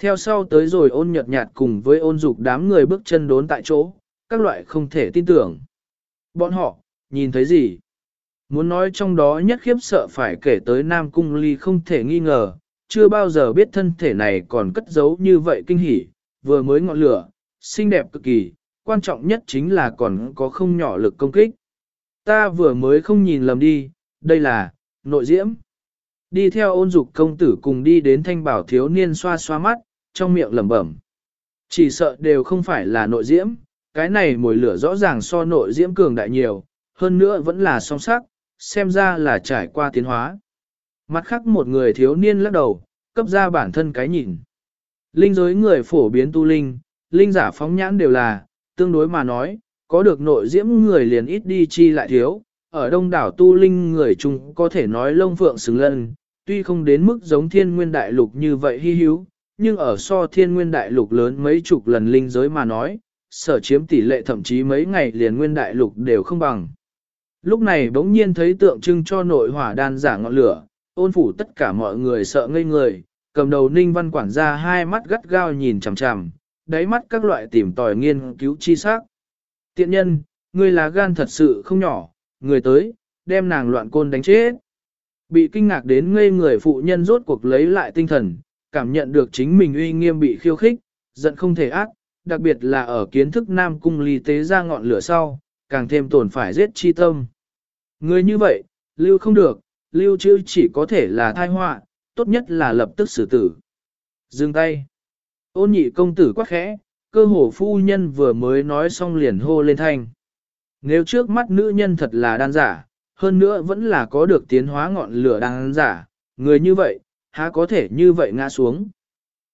Theo sau tới rồi ôn nhợt nhạt cùng với ôn dục đám người bước chân đốn tại chỗ, các loại không thể tin tưởng. Bọn họ, nhìn thấy gì? Muốn nói trong đó nhất khiếp sợ phải kể tới Nam Cung Ly không thể nghi ngờ, chưa bao giờ biết thân thể này còn cất giấu như vậy kinh hỉ, vừa mới ngọn lửa, xinh đẹp cực kỳ, quan trọng nhất chính là còn có không nhỏ lực công kích. Ta vừa mới không nhìn lầm đi, đây là, nội diễm. Đi theo ôn dục công tử cùng đi đến thanh bảo thiếu niên xoa xoa mắt, trong miệng lẩm bẩm. Chỉ sợ đều không phải là nội diễm, cái này mùi lửa rõ ràng so nội diễm cường đại nhiều, hơn nữa vẫn là song sắc, xem ra là trải qua tiến hóa. Mặt khác một người thiếu niên lắc đầu, cấp ra bản thân cái nhìn. Linh giới người phổ biến tu linh, linh giả phóng nhãn đều là, tương đối mà nói, có được nội diễm người liền ít đi chi lại thiếu, ở đông đảo tu linh người chung có thể nói lông phượng xứng lân, tuy không đến mức giống thiên nguyên đại lục như vậy hy hữu, nhưng ở so thiên nguyên đại lục lớn mấy chục lần linh giới mà nói, sở chiếm tỷ lệ thậm chí mấy ngày liền nguyên đại lục đều không bằng. Lúc này bỗng nhiên thấy tượng trưng cho nội hỏa đan giả ngọn lửa, ôn phủ tất cả mọi người sợ ngây người, cầm đầu ninh văn quản gia hai mắt gắt gao nhìn chằm chằm, đáy mắt các loại tìm tòi nghiên cứu chi sắc. Tiện nhân, ngươi là gan thật sự không nhỏ, người tới, đem nàng loạn côn đánh chết. Bị kinh ngạc đến ngây người phụ nhân rốt cuộc lấy lại tinh thần, cảm nhận được chính mình uy nghiêm bị khiêu khích, giận không thể ác, đặc biệt là ở kiến thức Nam Cung ly tế ra ngọn lửa sau, càng thêm tổn phải giết chi tâm. Người như vậy, lưu không được, lưu chứ chỉ có thể là thai họa, tốt nhất là lập tức xử tử. Dừng tay. Ôn nhị công tử quá khẽ, cơ hồ phu nhân vừa mới nói xong liền hô lên thanh. Nếu trước mắt nữ nhân thật là đan giả, hơn nữa vẫn là có được tiến hóa ngọn lửa đan giả, người như vậy, há có thể như vậy ngã xuống.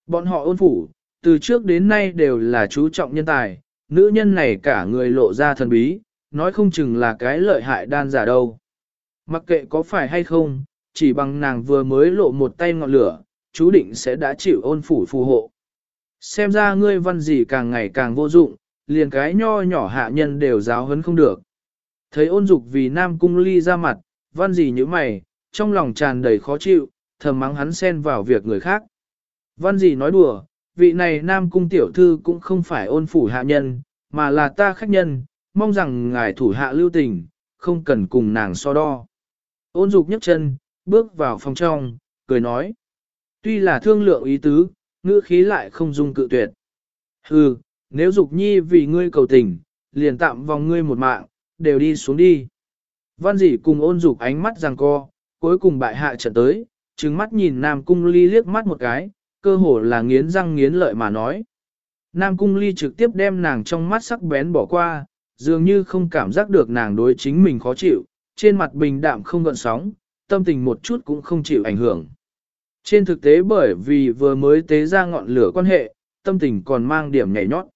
Bọn họ ôn phủ, từ trước đến nay đều là chú trọng nhân tài, nữ nhân này cả người lộ ra thần bí, nói không chừng là cái lợi hại đan giả đâu. Mặc kệ có phải hay không, chỉ bằng nàng vừa mới lộ một tay ngọn lửa, chú định sẽ đã chịu ôn phủ phù hộ. Xem ra ngươi văn gì càng ngày càng vô dụng, liền cái nho nhỏ hạ nhân đều giáo hấn không được. Thấy ôn dục vì nam cung ly ra mặt, văn gì như mày, trong lòng tràn đầy khó chịu, thầm mắng hắn xen vào việc người khác. Văn gì nói đùa, vị này nam cung tiểu thư cũng không phải ôn phủ hạ nhân, mà là ta khách nhân, mong rằng ngài thủ hạ lưu tình, không cần cùng nàng so đo. Ôn dục nhấc chân, bước vào phòng trong, cười nói. Tuy là thương lượng ý tứ, ngữ khí lại không dung cự tuyệt. Hừ, nếu dục nhi vì ngươi cầu tình, liền tạm vòng ngươi một mạng, đều đi xuống đi. Văn dĩ cùng ôn dục ánh mắt rằng co, cuối cùng bại hạ trận tới, trừng mắt nhìn Nam Cung Ly liếc mắt một cái, cơ hồ là nghiến răng nghiến lợi mà nói. Nam Cung Ly trực tiếp đem nàng trong mắt sắc bén bỏ qua, dường như không cảm giác được nàng đối chính mình khó chịu, trên mặt bình đạm không gợn sóng, tâm tình một chút cũng không chịu ảnh hưởng. Trên thực tế bởi vì vừa mới tế ra ngọn lửa quan hệ, tâm tình còn mang điểm nhảy nhót.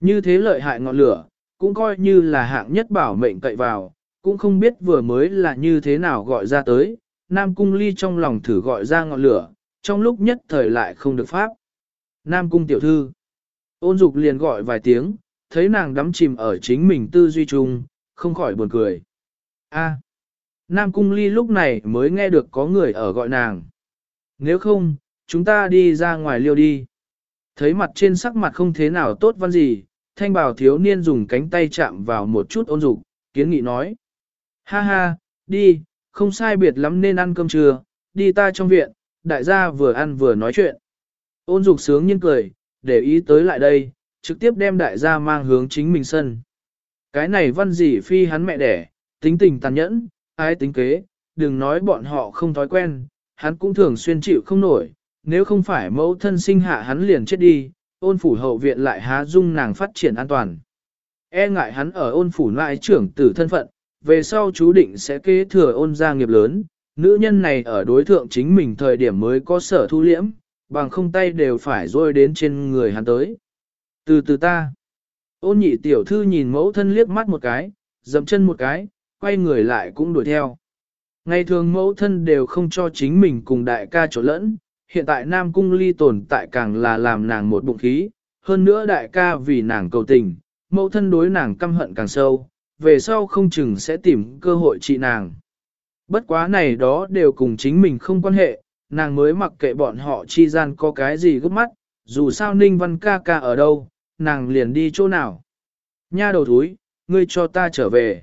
Như thế lợi hại ngọn lửa, cũng coi như là hạng nhất bảo mệnh cậy vào, cũng không biết vừa mới là như thế nào gọi ra tới, Nam Cung Ly trong lòng thử gọi ra ngọn lửa, trong lúc nhất thời lại không được pháp. Nam Cung tiểu thư, ôn dục liền gọi vài tiếng, thấy nàng đắm chìm ở chính mình tư duy chung, không khỏi buồn cười. A, Nam Cung Ly lúc này mới nghe được có người ở gọi nàng. Nếu không, chúng ta đi ra ngoài liêu đi. Thấy mặt trên sắc mặt không thế nào tốt văn gì, thanh bảo thiếu niên dùng cánh tay chạm vào một chút ôn dục, kiến nghị nói. Ha ha, đi, không sai biệt lắm nên ăn cơm trưa, đi ta trong viện, đại gia vừa ăn vừa nói chuyện. Ôn dục sướng nhiên cười, để ý tới lại đây, trực tiếp đem đại gia mang hướng chính mình sân. Cái này văn dĩ phi hắn mẹ đẻ, tính tình tàn nhẫn, ai tính kế, đừng nói bọn họ không thói quen, hắn cũng thường xuyên chịu không nổi, nếu không phải mẫu thân sinh hạ hắn liền chết đi, ôn phủ hậu viện lại há dung nàng phát triển an toàn. E ngại hắn ở ôn phủ lại trưởng tử thân phận, về sau chú định sẽ kế thừa ôn gia nghiệp lớn, nữ nhân này ở đối thượng chính mình thời điểm mới có sở thu liễm, bằng không tay đều phải rôi đến trên người hắn tới. Từ từ ta, ôn nhị tiểu thư nhìn mẫu thân liếc mắt một cái, dậm chân một cái, quay người lại cũng đuổi theo. Ngày thường mẫu thân đều không cho chính mình cùng đại ca chỗ lẫn, hiện tại Nam Cung Ly tồn tại càng là làm nàng một bụng khí, hơn nữa đại ca vì nàng cầu tình, mẫu thân đối nàng căm hận càng sâu, về sau không chừng sẽ tìm cơ hội trị nàng. Bất quá này đó đều cùng chính mình không quan hệ, nàng mới mặc kệ bọn họ chi gian có cái gì gấp mắt, dù sao Ninh Văn ca ca ở đâu, nàng liền đi chỗ nào. Nha đầu thúi, ngươi cho ta trở về.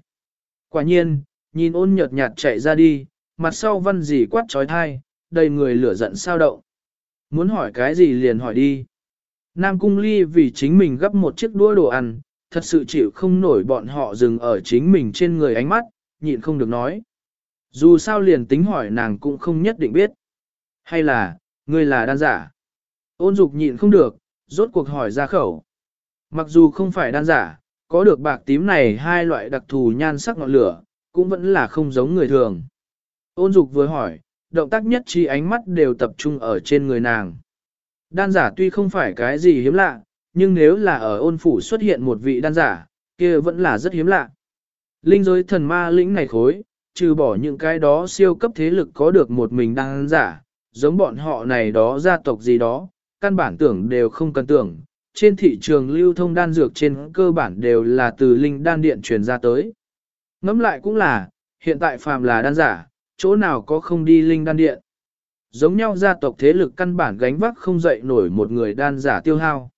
Quả nhiên, nhìn ôn nhợt nhạt chạy ra đi, mặt sau văn gì quát trói thai, đầy người lửa giận sao động. Muốn hỏi cái gì liền hỏi đi. Nam Cung Ly vì chính mình gấp một chiếc đũa đồ ăn, thật sự chịu không nổi bọn họ dừng ở chính mình trên người ánh mắt, nhịn không được nói. Dù sao liền tính hỏi nàng cũng không nhất định biết. Hay là, ngươi là đan giả? Ôn dục nhịn không được, rốt cuộc hỏi ra khẩu. Mặc dù không phải đan giả, có được bạc tím này hai loại đặc thù nhan sắc ngọn lửa, cũng vẫn là không giống người thường. Ôn dục vừa hỏi, động tác nhất trí ánh mắt đều tập trung ở trên người nàng. Đan giả tuy không phải cái gì hiếm lạ, nhưng nếu là ở ôn phủ xuất hiện một vị đan giả, kia vẫn là rất hiếm lạ. Linh giới thần ma lĩnh này khối, trừ bỏ những cái đó siêu cấp thế lực có được một mình đan giả, giống bọn họ này đó gia tộc gì đó, căn bản tưởng đều không cần tưởng. Trên thị trường lưu thông đan dược trên cơ bản đều là từ linh đan điện truyền ra tới. Ngẫm lại cũng là, hiện tại phàm là đan giả, chỗ nào có không đi linh đan điện. Giống nhau gia tộc thế lực căn bản gánh vác không dậy nổi một người đan giả tiêu hao.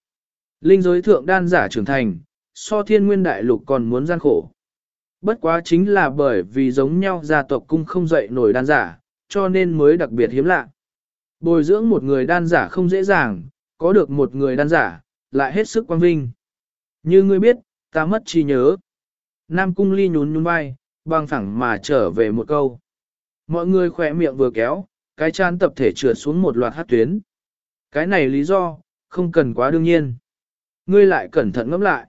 Linh giới thượng đan giả trưởng thành, so thiên nguyên đại lục còn muốn gian khổ. Bất quá chính là bởi vì giống nhau gia tộc cung không dậy nổi đan giả, cho nên mới đặc biệt hiếm lạ. Bồi dưỡng một người đan giả không dễ dàng, có được một người đan giả, lại hết sức quang vinh. Như ngươi biết, ta mất trí nhớ. Nam cung ly nhún nhún vai, bằng phẳng mà trở về một câu. Mọi người khỏe miệng vừa kéo, cái chán tập thể trượt xuống một loạt hát tuyến. Cái này lý do, không cần quá đương nhiên. Ngươi lại cẩn thận ngẫm lại.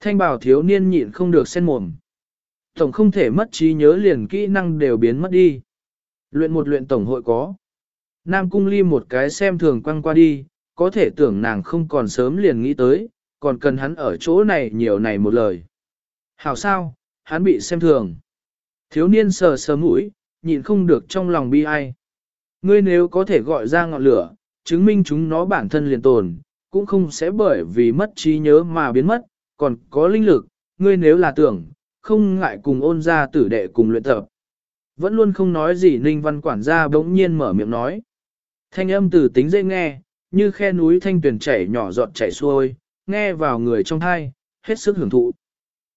Thanh bảo thiếu niên nhịn không được sen mồm. Tổng không thể mất trí nhớ liền kỹ năng đều biến mất đi. Luyện một luyện tổng hội có. Nam cung ly một cái xem thường quăng qua đi, có thể tưởng nàng không còn sớm liền nghĩ tới, còn cần hắn ở chỗ này nhiều này một lời. Hảo sao, hắn bị xem thường. Thiếu niên sờ sờ mũi, nhịn không được trong lòng bi ai. Ngươi nếu có thể gọi ra ngọn lửa, chứng minh chúng nó bản thân liền tồn, cũng không sẽ bởi vì mất trí nhớ mà biến mất, còn có linh lực, ngươi nếu là tưởng, không ngại cùng ôn ra tử đệ cùng luyện tập. Vẫn luôn không nói gì Ninh Văn quản gia bỗng nhiên mở miệng nói. Thanh âm từ tính dễ nghe, như khe núi thanh tuyển chảy nhỏ giọt chảy xuôi, nghe vào người trong thai, hết sức hưởng thụ.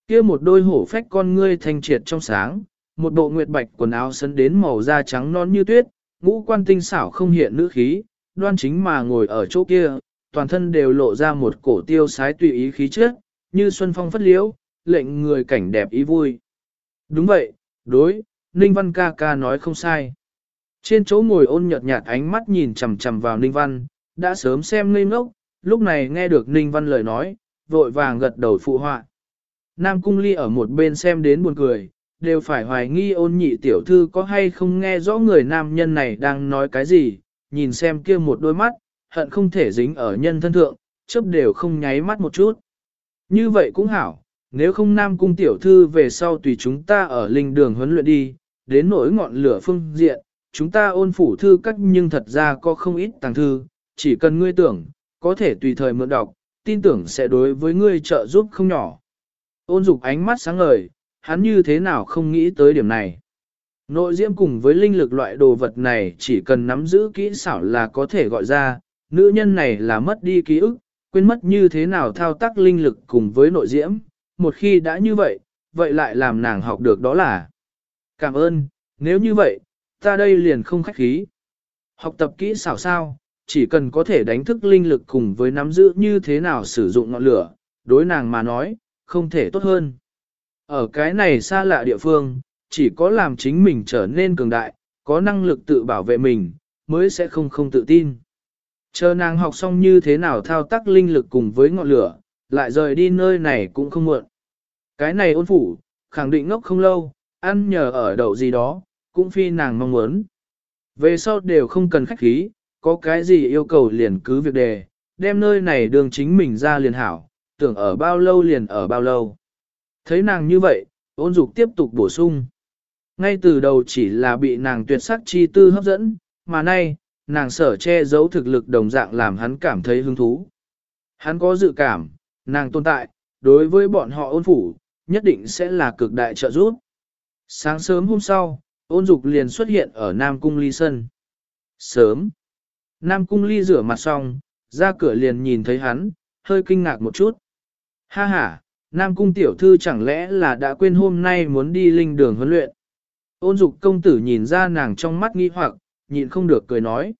kia một đôi hổ phách con ngươi thanh triệt trong sáng, một bộ nguyệt bạch quần áo sấn đến màu da trắng non như tuyết, ngũ quan tinh xảo không hiện nữ khí, đoan chính mà ngồi ở chỗ kia, toàn thân đều lộ ra một cổ tiêu sái tùy ý khí chất, như xuân phong phất liễu, lệnh người cảnh đẹp ý vui. Đúng vậy, đối, Ninh Văn ca ca nói không sai. Trên chỗ ngồi ôn nhợt nhạt ánh mắt nhìn chằm chằm vào Ninh Văn, đã sớm xem ngây ngốc, lúc này nghe được Ninh Văn lời nói, vội vàng gật đầu phụ họa. Nam Cung Ly ở một bên xem đến buồn cười, đều phải hoài nghi ôn nhị tiểu thư có hay không nghe rõ người nam nhân này đang nói cái gì, nhìn xem kia một đôi mắt, hận không thể dính ở nhân thân thượng, chớp đều không nháy mắt một chút. Như vậy cũng hảo, nếu không Nam Cung tiểu thư về sau tùy chúng ta ở linh đường huấn luyện đi, đến nỗi ngọn lửa phương diện, chúng ta ôn phủ thư cách nhưng thật ra có không ít tàng thư, chỉ cần ngươi tưởng, có thể tùy thời mượn đọc, tin tưởng sẽ đối với ngươi trợ giúp không nhỏ. Ôn dục ánh mắt sáng ngời, hắn như thế nào không nghĩ tới điểm này. Nội diễm cùng với linh lực loại đồ vật này chỉ cần nắm giữ kỹ xảo là có thể gọi ra, nữ nhân này là mất đi ký ức, quên mất như thế nào thao tác linh lực cùng với nội diễm, một khi đã như vậy, vậy lại làm nàng học được đó là Cảm ơn, nếu như vậy, ta đây liền không khách khí. Học tập kỹ xảo sao, chỉ cần có thể đánh thức linh lực cùng với nắm giữ như thế nào sử dụng ngọn lửa, đối nàng mà nói, không thể tốt hơn. Ở cái này xa lạ địa phương, chỉ có làm chính mình trở nên cường đại, có năng lực tự bảo vệ mình, mới sẽ không không tự tin. Chờ nàng học xong như thế nào thao tác linh lực cùng với ngọn lửa, lại rời đi nơi này cũng không muộn. Cái này ôn phủ, khẳng định ngốc không lâu, ăn nhờ ở đậu gì đó, cũng phi nàng mong muốn. Về sau đều không cần khách khí, có cái gì yêu cầu liền cứ việc đề, đem nơi này đường chính mình ra liền hảo, tưởng ở bao lâu liền ở bao lâu. Thấy nàng như vậy, ôn dục tiếp tục bổ sung. Ngay từ đầu chỉ là bị nàng tuyệt sắc chi tư hấp dẫn, mà nay, nàng sở che giấu thực lực đồng dạng làm hắn cảm thấy hứng thú. Hắn có dự cảm, nàng tồn tại, đối với bọn họ ôn phủ, nhất định sẽ là cực đại trợ giúp. Sáng sớm hôm sau, ôn dục liền xuất hiện ở Nam Cung Ly Sân. Sớm, Nam Cung Ly rửa mặt xong, ra cửa liền nhìn thấy hắn, hơi kinh ngạc một chút. Ha ha, Nam Cung Tiểu Thư chẳng lẽ là đã quên hôm nay muốn đi linh đường huấn luyện. Ôn dục công tử nhìn ra nàng trong mắt nghi hoặc, nhịn không được cười nói.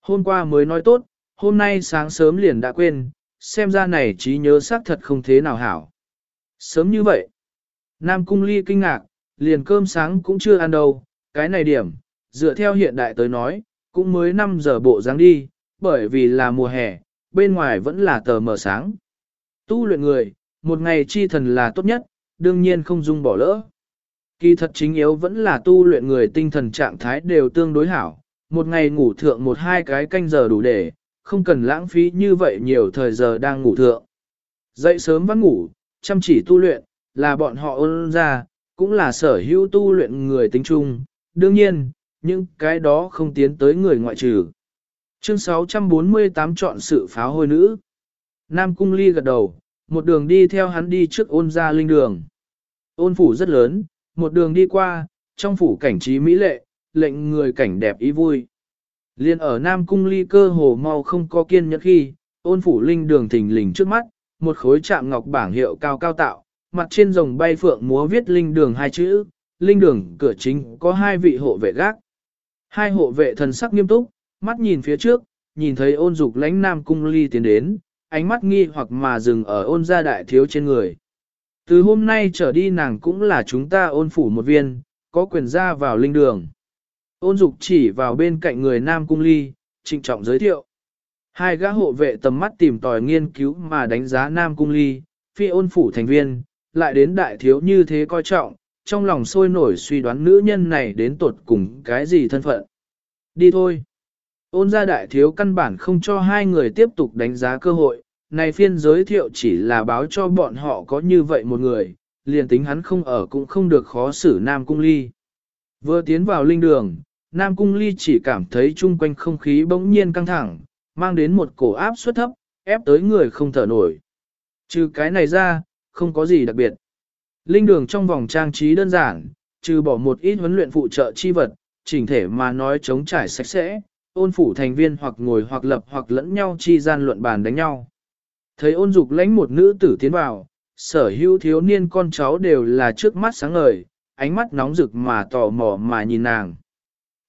Hôm qua mới nói tốt, hôm nay sáng sớm liền đã quên, xem ra này trí nhớ xác thật không thế nào hảo. Sớm như vậy, Nam Cung Ly kinh ngạc, liền cơm sáng cũng chưa ăn đâu, cái này điểm, dựa theo hiện đại tới nói, cũng mới 5 giờ bộ dáng đi, bởi vì là mùa hè, bên ngoài vẫn là tờ mờ sáng. Tu luyện người, một ngày chi thần là tốt nhất, đương nhiên không dung bỏ lỡ. Kỳ thật chính yếu vẫn là tu luyện người tinh thần trạng thái đều tương đối hảo, một ngày ngủ thượng một hai cái canh giờ đủ để, không cần lãng phí như vậy nhiều thời giờ đang ngủ thượng. Dậy sớm vẫn ngủ, chăm chỉ tu luyện, là bọn họ ôn ra, cũng là sở hữu tu luyện người tính chung, đương nhiên, những cái đó không tiến tới người ngoại trừ. Chương 648 chọn sự phá hôi nữ. Nam Cung Ly gật đầu, một đường đi theo hắn đi trước ôn ra linh đường. Ôn phủ rất lớn, một đường đi qua, trong phủ cảnh trí mỹ lệ, lệnh người cảnh đẹp ý vui. Liên ở Nam Cung Ly cơ hồ mau không có kiên nhẫn khi, ôn phủ linh đường thình lình trước mắt, một khối chạm ngọc bảng hiệu cao cao tạo, mặt trên rồng bay phượng múa viết linh đường hai chữ, linh đường cửa chính có hai vị hộ vệ gác. Hai hộ vệ thần sắc nghiêm túc, mắt nhìn phía trước, nhìn thấy ôn dục lãnh nam cung ly tiến đến, ánh mắt nghi hoặc mà dừng ở ôn gia đại thiếu trên người. Từ hôm nay trở đi nàng cũng là chúng ta ôn phủ một viên, có quyền ra vào linh đường. Ôn dục chỉ vào bên cạnh người nam cung ly, trịnh trọng giới thiệu. Hai gã hộ vệ tầm mắt tìm tòi nghiên cứu mà đánh giá nam cung ly, phi ôn phủ thành viên, lại đến đại thiếu như thế coi trọng, trong lòng sôi nổi suy đoán nữ nhân này đến tột cùng cái gì thân phận. Đi thôi. Ôn ra đại thiếu căn bản không cho hai người tiếp tục đánh giá cơ hội, này phiên giới thiệu chỉ là báo cho bọn họ có như vậy một người, liền tính hắn không ở cũng không được khó xử Nam Cung Ly. Vừa tiến vào linh đường, Nam Cung Ly chỉ cảm thấy chung quanh không khí bỗng nhiên căng thẳng, mang đến một cổ áp suất thấp, ép tới người không thở nổi. Trừ cái này ra, không có gì đặc biệt. Linh đường trong vòng trang trí đơn giản, trừ bỏ một ít huấn luyện phụ trợ chi vật, chỉnh thể mà nói chống trải sạch sẽ, ôn phủ thành viên hoặc ngồi hoặc lập hoặc lẫn nhau chi gian luận bàn đánh nhau. Thấy ôn dục lãnh một nữ tử tiến vào, sở hữu thiếu niên con cháu đều là trước mắt sáng ngời, ánh mắt nóng rực mà tò mò mà nhìn nàng.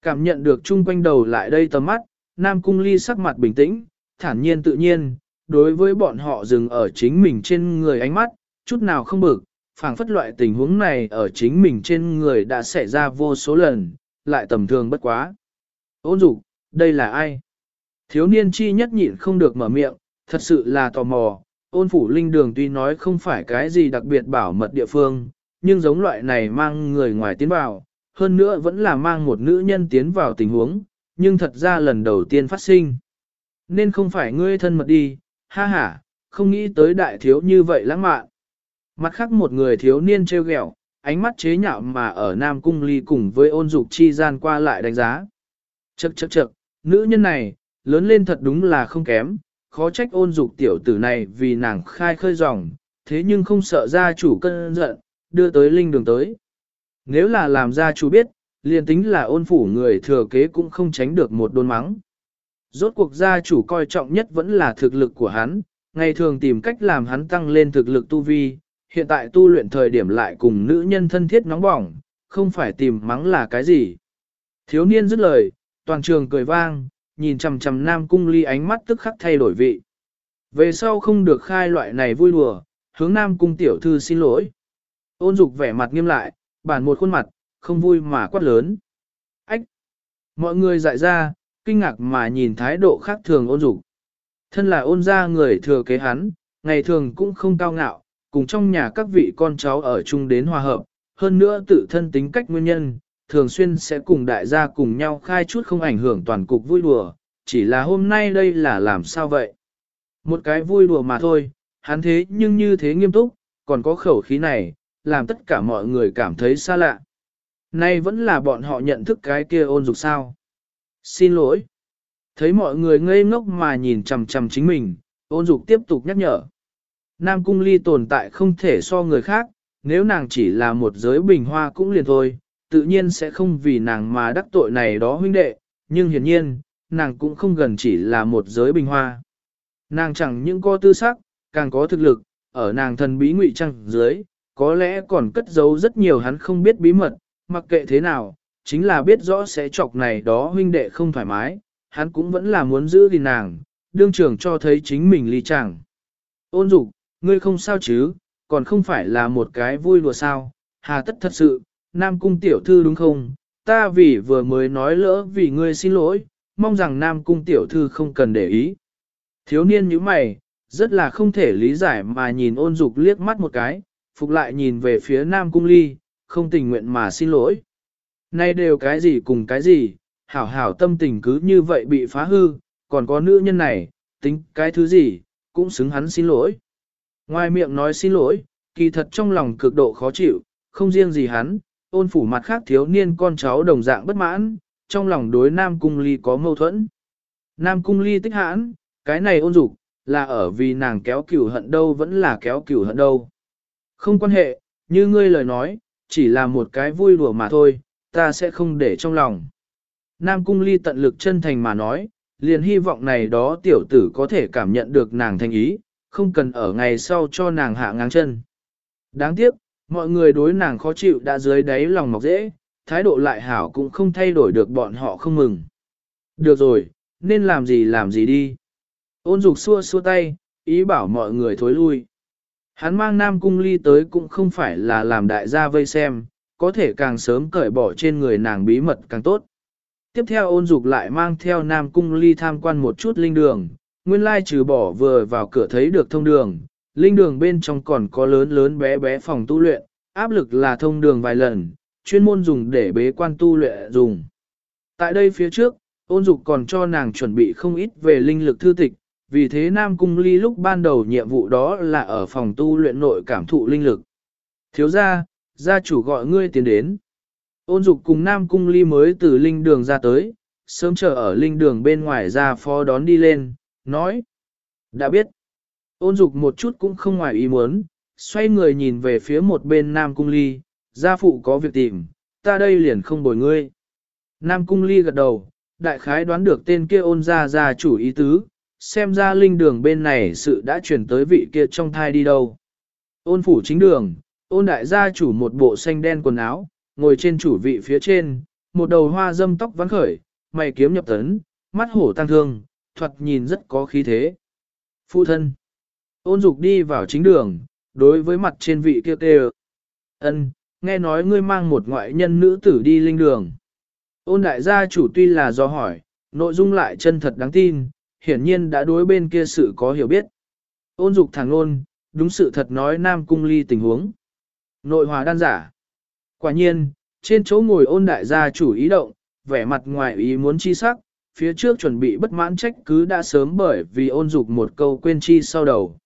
Cảm nhận được chung quanh đầu lại đây tầm mắt, Nam Cung Ly sắc mặt bình tĩnh, thản nhiên tự nhiên, đối với bọn họ dừng ở chính mình trên người ánh mắt, chút nào không bực, phảng phất loại tình huống này ở chính mình trên người đã xảy ra vô số lần, lại tầm thường bất quá. Ôn dục, đây là ai? Thiếu niên chi nhất nhịn không được mở miệng, thật sự là tò mò, ôn phủ linh đường tuy nói không phải cái gì đặc biệt bảo mật địa phương, nhưng giống loại này mang người ngoài tiến vào, hơn nữa vẫn là mang một nữ nhân tiến vào tình huống, nhưng thật ra lần đầu tiên phát sinh. Nên không phải ngươi thân mật đi, ha ha, không nghĩ tới đại thiếu như vậy lãng mạn. Mặt khác một người thiếu niên treo ghẹo, ánh mắt chế nhạo mà ở Nam Cung Ly cùng với ôn dục chi gian qua lại đánh giá. Chậc chậc chậc, nữ nhân này, lớn lên thật đúng là không kém, khó trách ôn dục tiểu tử này vì nàng khai khơi dòng, thế nhưng không sợ gia chủ cân giận, đưa tới linh đường tới. Nếu là làm gia chủ biết, liền tính là ôn phủ người thừa kế cũng không tránh được một đôn mắng. Rốt cuộc gia chủ coi trọng nhất vẫn là thực lực của hắn, ngày thường tìm cách làm hắn tăng lên thực lực tu vi, hiện tại tu luyện thời điểm lại cùng nữ nhân thân thiết nóng bỏng, không phải tìm mắng là cái gì. Thiếu niên dứt lời, toàn trường cười vang, nhìn chằm chằm Nam Cung Ly ánh mắt tức khắc thay đổi vị. Về sau không được khai loại này vui đùa, hướng Nam Cung tiểu thư xin lỗi. Ôn dục vẻ mặt nghiêm lại, bản một khuôn mặt, không vui mà quát lớn. Ách! Mọi người dại ra, kinh ngạc mà nhìn thái độ khác thường ôn dục. Thân là ôn gia người thừa kế hắn, ngày thường cũng không cao ngạo, cùng trong nhà các vị con cháu ở chung đến hòa hợp, hơn nữa tự thân tính cách nguyên nhân, thường xuyên sẽ cùng đại gia cùng nhau khai chút không ảnh hưởng toàn cục vui đùa, chỉ là hôm nay đây là làm sao vậy? Một cái vui đùa mà thôi, hắn thế nhưng như thế nghiêm túc, còn có khẩu khí này, làm tất cả mọi người cảm thấy xa lạ. Nay vẫn là bọn họ nhận thức cái kia ôn dục sao. Xin lỗi. Thấy mọi người ngây ngốc mà nhìn chằm chằm chính mình, ôn dục tiếp tục nhắc nhở. Nam cung ly tồn tại không thể so người khác, nếu nàng chỉ là một giới bình hoa cũng liền thôi, tự nhiên sẽ không vì nàng mà đắc tội này đó huynh đệ, nhưng hiển nhiên, nàng cũng không gần chỉ là một giới bình hoa. Nàng chẳng những có tư sắc, càng có thực lực, ở nàng thần bí ngụy trăng dưới, có lẽ còn cất giấu rất nhiều hắn không biết bí mật, mặc kệ thế nào, chính là biết rõ sẽ chọc này đó huynh đệ không thoải mái, hắn cũng vẫn là muốn giữ gìn nàng, đương trưởng cho thấy chính mình ly chẳng. Ôn dục, ngươi không sao chứ, còn không phải là một cái vui đùa sao, hà tất thật sự, Nam Cung tiểu thư đúng không, ta vì vừa mới nói lỡ vì ngươi xin lỗi, mong rằng Nam Cung tiểu thư không cần để ý. Thiếu niên như mày, rất là không thể lý giải mà nhìn ôn dục liếc mắt một cái, phục lại nhìn về phía Nam Cung ly, không tình nguyện mà xin lỗi. Nay đều cái gì cùng cái gì, hảo hảo tâm tình cứ như vậy bị phá hư, còn có nữ nhân này, tính cái thứ gì, cũng xứng hắn xin lỗi. Ngoài miệng nói xin lỗi, kỳ thật trong lòng cực độ khó chịu, không riêng gì hắn, ôn phủ mặt khác thiếu niên con cháu đồng dạng bất mãn, trong lòng đối Nam Cung Ly có mâu thuẫn. Nam Cung Ly tích hãn, cái này ôn dục là ở vì nàng kéo cửu hận đâu vẫn là kéo cửu hận đâu. Không quan hệ, như ngươi lời nói, chỉ là một cái vui đùa mà thôi, ta sẽ không để trong lòng. Nam Cung Ly tận lực chân thành mà nói, liền hy vọng này đó tiểu tử có thể cảm nhận được nàng thành ý, không cần ở ngày sau cho nàng hạ ngang chân. Đáng tiếc, mọi người đối nàng khó chịu đã dưới đáy lòng mọc dễ, thái độ lại hảo cũng không thay đổi được bọn họ không mừng. Được rồi, nên làm gì làm gì đi. Ôn dục xua xua tay, ý bảo mọi người thối lui. Hắn mang Nam Cung Ly tới cũng không phải là làm đại gia vây xem, có thể càng sớm cởi bỏ trên người nàng bí mật càng tốt. Tiếp theo ôn dục lại mang theo Nam Cung Ly tham quan một chút linh đường, nguyên lai trừ bỏ vừa vào cửa thấy được thông đường, linh đường bên trong còn có lớn lớn bé bé phòng tu luyện, áp lực là thông đường vài lần, chuyên môn dùng để bế quan tu luyện dùng. Tại đây phía trước, ôn dục còn cho nàng chuẩn bị không ít về linh lực thư tịch, vì thế Nam Cung Ly lúc ban đầu nhiệm vụ đó là ở phòng tu luyện nội cảm thụ linh lực. Thiếu gia, gia chủ gọi ngươi tiến đến. Ôn dục cùng Nam Cung Ly mới từ linh đường ra tới, sớm chờ ở linh đường bên ngoài ra phó đón đi lên, nói. Đã biết. Ôn dục một chút cũng không ngoài ý muốn, xoay người nhìn về phía một bên Nam Cung Ly, gia phụ có việc tìm, ta đây liền không bồi ngươi. Nam Cung Ly gật đầu, đại khái đoán được tên kia ôn ra ra chủ ý tứ, xem ra linh đường bên này sự đã chuyển tới vị kia trong thai đi đâu. Ôn phủ chính đường, ôn đại gia chủ một bộ xanh đen quần áo, ngồi trên chủ vị phía trên, một đầu hoa dâm tóc vắng khởi, mày kiếm nhập tấn, mắt hổ tăng thương, thuật nhìn rất có khí thế. Phụ thân. Ôn dục đi vào chính đường, đối với mặt trên vị kia kêu. ân nghe nói ngươi mang một ngoại nhân nữ tử đi linh đường. Ôn đại gia chủ tuy là do hỏi, nội dung lại chân thật đáng tin, hiển nhiên đã đối bên kia sự có hiểu biết. Ôn dục thẳng ôn, đúng sự thật nói Nam Cung Ly tình huống. Nội hòa đan giả. Quả nhiên, trên chỗ ngồi ôn đại gia chủ ý động, vẻ mặt ngoài ý muốn chi sắc, phía trước chuẩn bị bất mãn trách cứ đã sớm bởi vì ôn dục một câu quên chi sau đầu.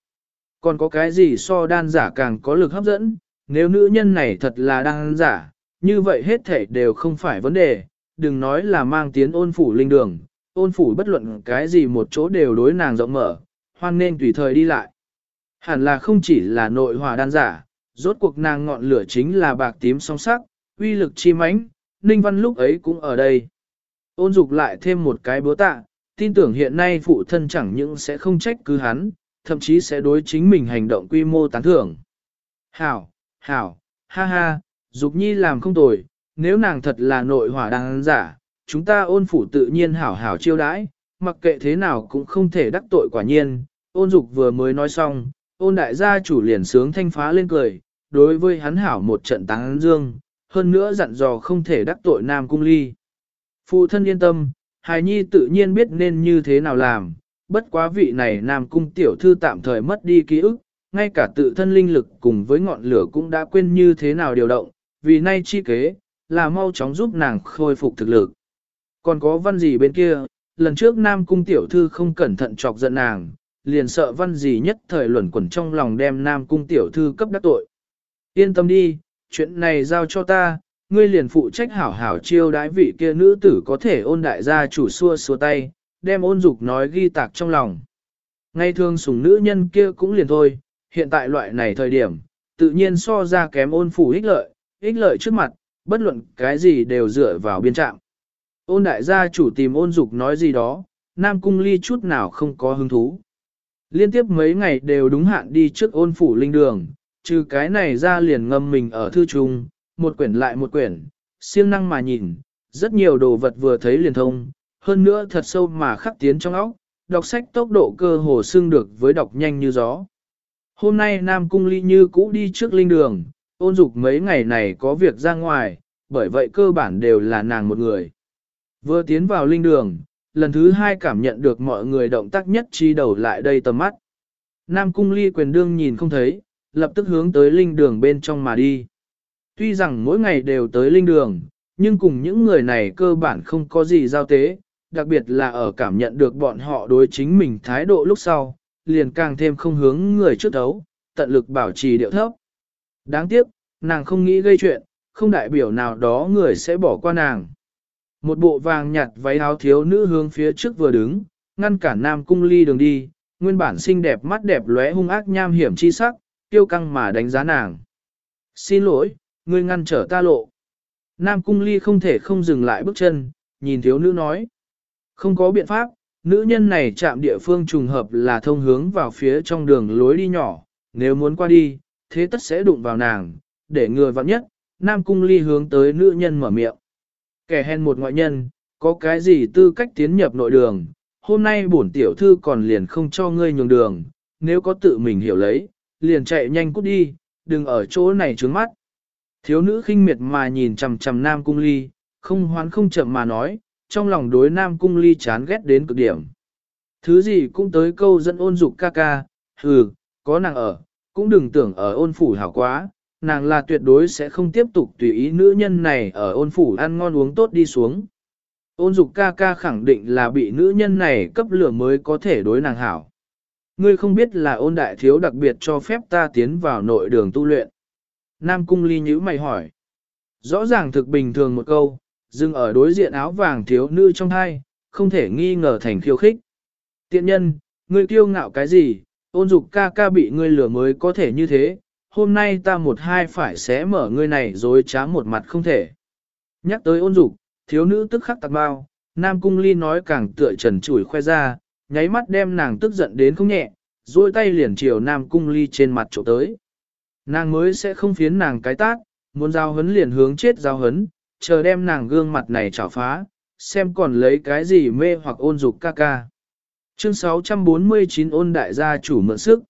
Còn có cái gì so đan giả càng có lực hấp dẫn, nếu nữ nhân này thật là đan giả, như vậy hết thể đều không phải vấn đề, đừng nói là mang tiến ôn phủ linh đường, ôn phủ bất luận cái gì một chỗ đều đối nàng rộng mở, hoan nên tùy thời đi lại. Hẳn là không chỉ là nội hòa đan giả, rốt cuộc nàng ngọn lửa chính là bạc tím song sắc, uy lực chi mãnh, Ninh Văn lúc ấy cũng ở đây. Ôn dục lại thêm một cái búa tạ, tin tưởng hiện nay phụ thân chẳng những sẽ không trách cứ hắn, thậm chí sẽ đối chính mình hành động quy mô tán thưởng. Hảo, hảo, ha ha, dục nhi làm không tồi, nếu nàng thật là nội hỏa đang giả, chúng ta ôn phủ tự nhiên hảo hảo chiêu đãi, mặc kệ thế nào cũng không thể đắc tội quả nhiên. Ôn dục vừa mới nói xong, ôn đại gia chủ liền sướng thanh phá lên cười, đối với hắn hảo một trận táng dương, hơn nữa dặn dò không thể đắc tội nam cung ly. Phụ thân yên tâm, hài nhi tự nhiên biết nên như thế nào làm, bất quá vị này nam cung tiểu thư tạm thời mất đi ký ức, ngay cả tự thân linh lực cùng với ngọn lửa cũng đã quên như thế nào điều động, vì nay chi kế, là mau chóng giúp nàng khôi phục thực lực. Còn có văn gì bên kia, lần trước nam cung tiểu thư không cẩn thận chọc giận nàng, liền sợ văn gì nhất thời luẩn quẩn trong lòng đem nam cung tiểu thư cấp đắc tội. Yên tâm đi, chuyện này giao cho ta, ngươi liền phụ trách hảo hảo chiêu đái vị kia nữ tử có thể ôn đại gia chủ xua xua tay, đem ôn dục nói ghi tạc trong lòng. Ngay thường sủng nữ nhân kia cũng liền thôi, hiện tại loại này thời điểm, tự nhiên so ra kém ôn phủ ích lợi, ích lợi trước mặt, bất luận cái gì đều dựa vào biên trạng. Ôn đại gia chủ tìm ôn dục nói gì đó, Nam Cung Ly chút nào không có hứng thú. Liên tiếp mấy ngày đều đúng hạn đi trước ôn phủ linh đường, trừ cái này ra liền ngâm mình ở thư trung, một quyển lại một quyển, siêng năng mà nhìn, rất nhiều đồ vật vừa thấy liền thông, hơn nữa thật sâu mà khắc tiến trong óc, đọc sách tốc độ cơ hồ xương được với đọc nhanh như gió. Hôm nay Nam Cung Ly như cũ đi trước linh đường, ôn dục mấy ngày này có việc ra ngoài, bởi vậy cơ bản đều là nàng một người. Vừa tiến vào linh đường, lần thứ hai cảm nhận được mọi người động tác nhất chi đầu lại đây tầm mắt. Nam Cung Ly quyền đương nhìn không thấy, lập tức hướng tới linh đường bên trong mà đi. Tuy rằng mỗi ngày đều tới linh đường, nhưng cùng những người này cơ bản không có gì giao tế, đặc biệt là ở cảm nhận được bọn họ đối chính mình thái độ lúc sau, liền càng thêm không hướng người trước đấu, tận lực bảo trì điệu thấp. Đáng tiếc, nàng không nghĩ gây chuyện, không đại biểu nào đó người sẽ bỏ qua nàng. Một bộ vàng nhạt váy áo thiếu nữ hướng phía trước vừa đứng, ngăn cản nam cung ly đường đi, nguyên bản xinh đẹp mắt đẹp lóe hung ác nham hiểm chi sắc, tiêu căng mà đánh giá nàng. Xin lỗi, ngươi ngăn trở ta lộ. Nam cung ly không thể không dừng lại bước chân, nhìn thiếu nữ nói. Không có biện pháp, nữ nhân này chạm địa phương trùng hợp là thông hướng vào phía trong đường lối đi nhỏ, nếu muốn qua đi, thế tất sẽ đụng vào nàng, để ngừa vặn nhất, Nam Cung Ly hướng tới nữ nhân mở miệng. Kẻ hèn một ngoại nhân, có cái gì tư cách tiến nhập nội đường, hôm nay bổn tiểu thư còn liền không cho ngươi nhường đường, nếu có tự mình hiểu lấy, liền chạy nhanh cút đi, đừng ở chỗ này trướng mắt. Thiếu nữ khinh miệt mà nhìn chằm chằm Nam Cung Ly, không hoán không chậm mà nói, trong lòng đối Nam Cung Ly chán ghét đến cực điểm. Thứ gì cũng tới câu dẫn ôn dục ca ca, hừ, có nàng ở, cũng đừng tưởng ở ôn phủ hảo quá, nàng là tuyệt đối sẽ không tiếp tục tùy ý nữ nhân này ở ôn phủ ăn ngon uống tốt đi xuống. Ôn dục ca ca khẳng định là bị nữ nhân này cấp lửa mới có thể đối nàng hảo. Ngươi không biết là ôn đại thiếu đặc biệt cho phép ta tiến vào nội đường tu luyện. Nam cung ly nhữ mày hỏi. Rõ ràng thực bình thường một câu, dừng ở đối diện áo vàng thiếu nữ trong hai, không thể nghi ngờ thành khiêu khích. Tiện nhân, ngươi kiêu ngạo cái gì, ôn dục ca ca bị ngươi lừa mới có thể như thế, hôm nay ta một hai phải xé mở ngươi này rồi trá một mặt không thể. Nhắc tới ôn dục, thiếu nữ tức khắc tạc bao, Nam Cung Ly nói càng tựa trần chủi khoe ra, nháy mắt đem nàng tức giận đến không nhẹ, duỗi tay liền chiều Nam Cung Ly trên mặt chỗ tới. Nàng mới sẽ không phiến nàng cái tác, muốn giao hấn liền hướng chết giao hấn, chờ đem nàng gương mặt này chảo phá, xem còn lấy cái gì mê hoặc ôn dục ca ca. Chương 649 ôn đại gia chủ mượn sức.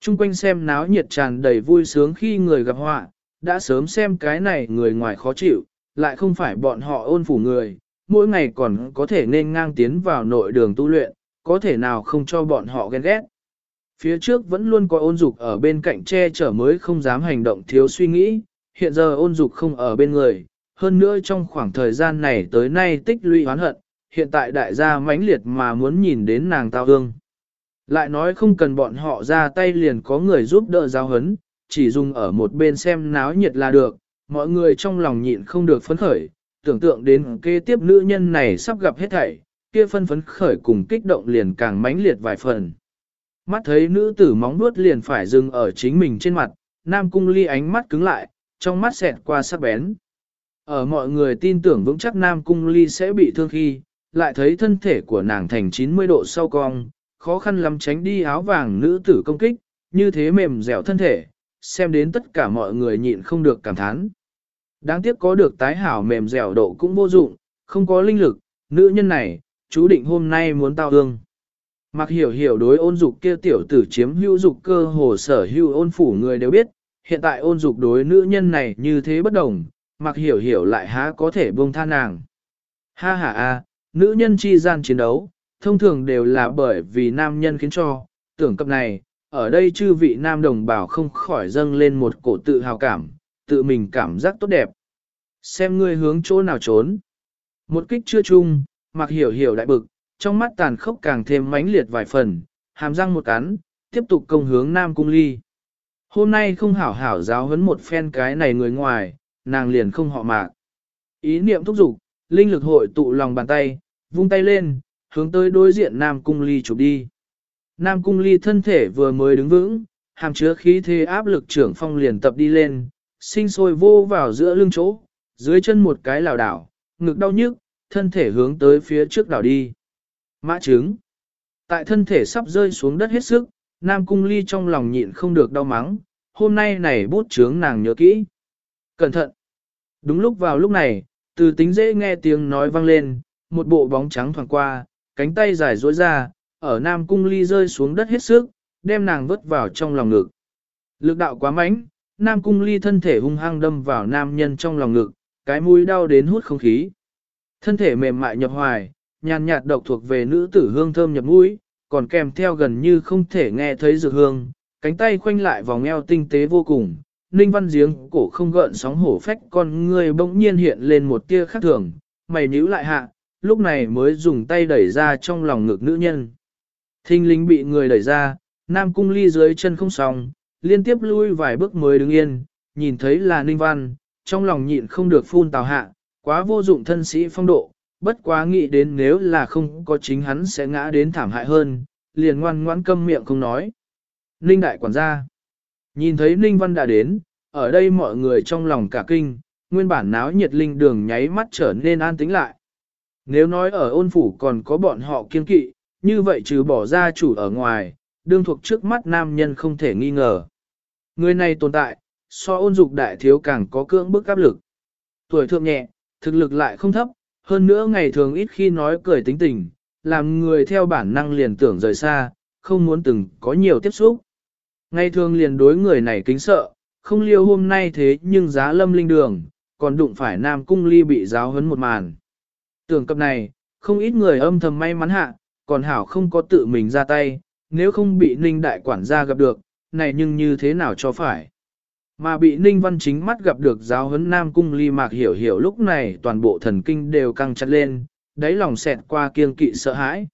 Trung quanh xem náo nhiệt tràn đầy vui sướng khi người gặp họa, đã sớm xem cái này người ngoài khó chịu, lại không phải bọn họ ôn phủ người, mỗi ngày còn có thể nên ngang tiến vào nội đường tu luyện, có thể nào không cho bọn họ ghen ghét. Phía trước vẫn luôn có ôn dục ở bên cạnh che chở mới không dám hành động thiếu suy nghĩ, hiện giờ ôn dục không ở bên người, hơn nữa trong khoảng thời gian này tới nay tích lũy oán hận, hiện tại đại gia mãnh liệt mà muốn nhìn đến nàng tao hương. Lại nói không cần bọn họ ra tay liền có người giúp đỡ giáo hấn, chỉ dùng ở một bên xem náo nhiệt là được, mọi người trong lòng nhịn không được phấn khởi, tưởng tượng đến kế tiếp nữ nhân này sắp gặp hết thảy, kia phân phấn khởi cùng kích động liền càng mãnh liệt vài phần. Mắt thấy nữ tử móng nuốt liền phải dừng ở chính mình trên mặt, Nam Cung Ly ánh mắt cứng lại, trong mắt xẹt qua sắc bén. Ở mọi người tin tưởng vững chắc Nam Cung Ly sẽ bị thương khi, lại thấy thân thể của nàng thành 90 độ sau cong, khó khăn lắm tránh đi áo vàng nữ tử công kích, như thế mềm dẻo thân thể, xem đến tất cả mọi người nhịn không được cảm thán. Đáng tiếc có được tái hảo mềm dẻo độ cũng vô dụng, không có linh lực, nữ nhân này, chú định hôm nay muốn tao ương. Mặc hiểu hiểu đối ôn dục kia tiểu tử chiếm hữu dục cơ hồ sở hữu ôn phủ người đều biết, hiện tại ôn dục đối nữ nhân này như thế bất đồng, mặc hiểu hiểu lại há có thể buông tha nàng. Ha ha a, nữ nhân chi gian chiến đấu, thông thường đều là bởi vì nam nhân khiến cho, tưởng cập này, ở đây chư vị nam đồng bào không khỏi dâng lên một cổ tự hào cảm, tự mình cảm giác tốt đẹp. Xem ngươi hướng chỗ nào trốn. Một kích chưa chung, mặc hiểu hiểu đại bực, trong mắt tàn khốc càng thêm mãnh liệt vài phần, hàm răng một cắn, tiếp tục công hướng nam cung ly. Hôm nay không hảo hảo giáo huấn một phen cái này người ngoài, nàng liền không họ mạc. Ý niệm thúc giục, linh lực hội tụ lòng bàn tay, vung tay lên, hướng tới đối diện Nam Cung Ly chụp đi. Nam Cung Ly thân thể vừa mới đứng vững, hàm chứa khí thế áp lực trưởng phong liền tập đi lên, sinh sôi vô vào giữa lưng chỗ, dưới chân một cái lảo đảo, ngực đau nhức, thân thể hướng tới phía trước đảo đi. Mã trứng. Tại thân thể sắp rơi xuống đất hết sức, Nam Cung Ly trong lòng nhịn không được đau mắng, hôm nay này bút trướng nàng nhớ kỹ. Cẩn thận. Đúng lúc vào lúc này, từ tính dễ nghe tiếng nói vang lên, một bộ bóng trắng thoảng qua, cánh tay dài duỗi ra, ở Nam Cung Ly rơi xuống đất hết sức, đem nàng vứt vào trong lòng ngực. Lực đạo quá mạnh, Nam Cung Ly thân thể hung hăng đâm vào nam nhân trong lòng ngực, cái mũi đau đến hút không khí. Thân thể mềm mại nhập hoài, nhàn nhạt độc thuộc về nữ tử hương thơm nhập mũi, còn kèm theo gần như không thể nghe thấy dược hương, cánh tay khoanh lại vòng eo tinh tế vô cùng. Ninh văn giếng cổ không gợn sóng hổ phách con người bỗng nhiên hiện lên một tia khác thường, mày nhíu lại hạ, lúc này mới dùng tay đẩy ra trong lòng ngực nữ nhân. Thinh linh bị người đẩy ra, nam cung ly dưới chân không xong, liên tiếp lui vài bước mới đứng yên, nhìn thấy là ninh văn, trong lòng nhịn không được phun tào hạ, quá vô dụng thân sĩ phong độ, bất quá nghĩ đến nếu là không có chính hắn sẽ ngã đến thảm hại hơn, liền ngoan ngoãn câm miệng không nói. Ninh đại quản gia, nhìn thấy ninh văn đã đến, ở đây mọi người trong lòng cả kinh, nguyên bản náo nhiệt linh đường nháy mắt trở nên an tĩnh lại. Nếu nói ở ôn phủ còn có bọn họ kiên kỵ, như vậy trừ bỏ gia chủ ở ngoài, đương thuộc trước mắt nam nhân không thể nghi ngờ. Người này tồn tại, so ôn dục đại thiếu càng có cưỡng bức áp lực. Tuổi thượng nhẹ, thực lực lại không thấp, hơn nữa ngày thường ít khi nói cười tính tình, làm người theo bản năng liền tưởng rời xa, không muốn từng có nhiều tiếp xúc. Ngày thường liền đối người này kính sợ, không liêu hôm nay thế nhưng giá lâm linh đường, còn đụng phải nam cung ly bị giáo hấn một màn. Tưởng cập này, không ít người âm thầm may mắn hạ, còn hảo không có tự mình ra tay, nếu không bị ninh đại quản gia gặp được, này nhưng như thế nào cho phải. Mà bị ninh văn chính mắt gặp được giáo hấn nam cung ly mạc hiểu hiểu lúc này toàn bộ thần kinh đều căng chặt lên, đáy lòng xẹt qua kiêng kỵ sợ hãi.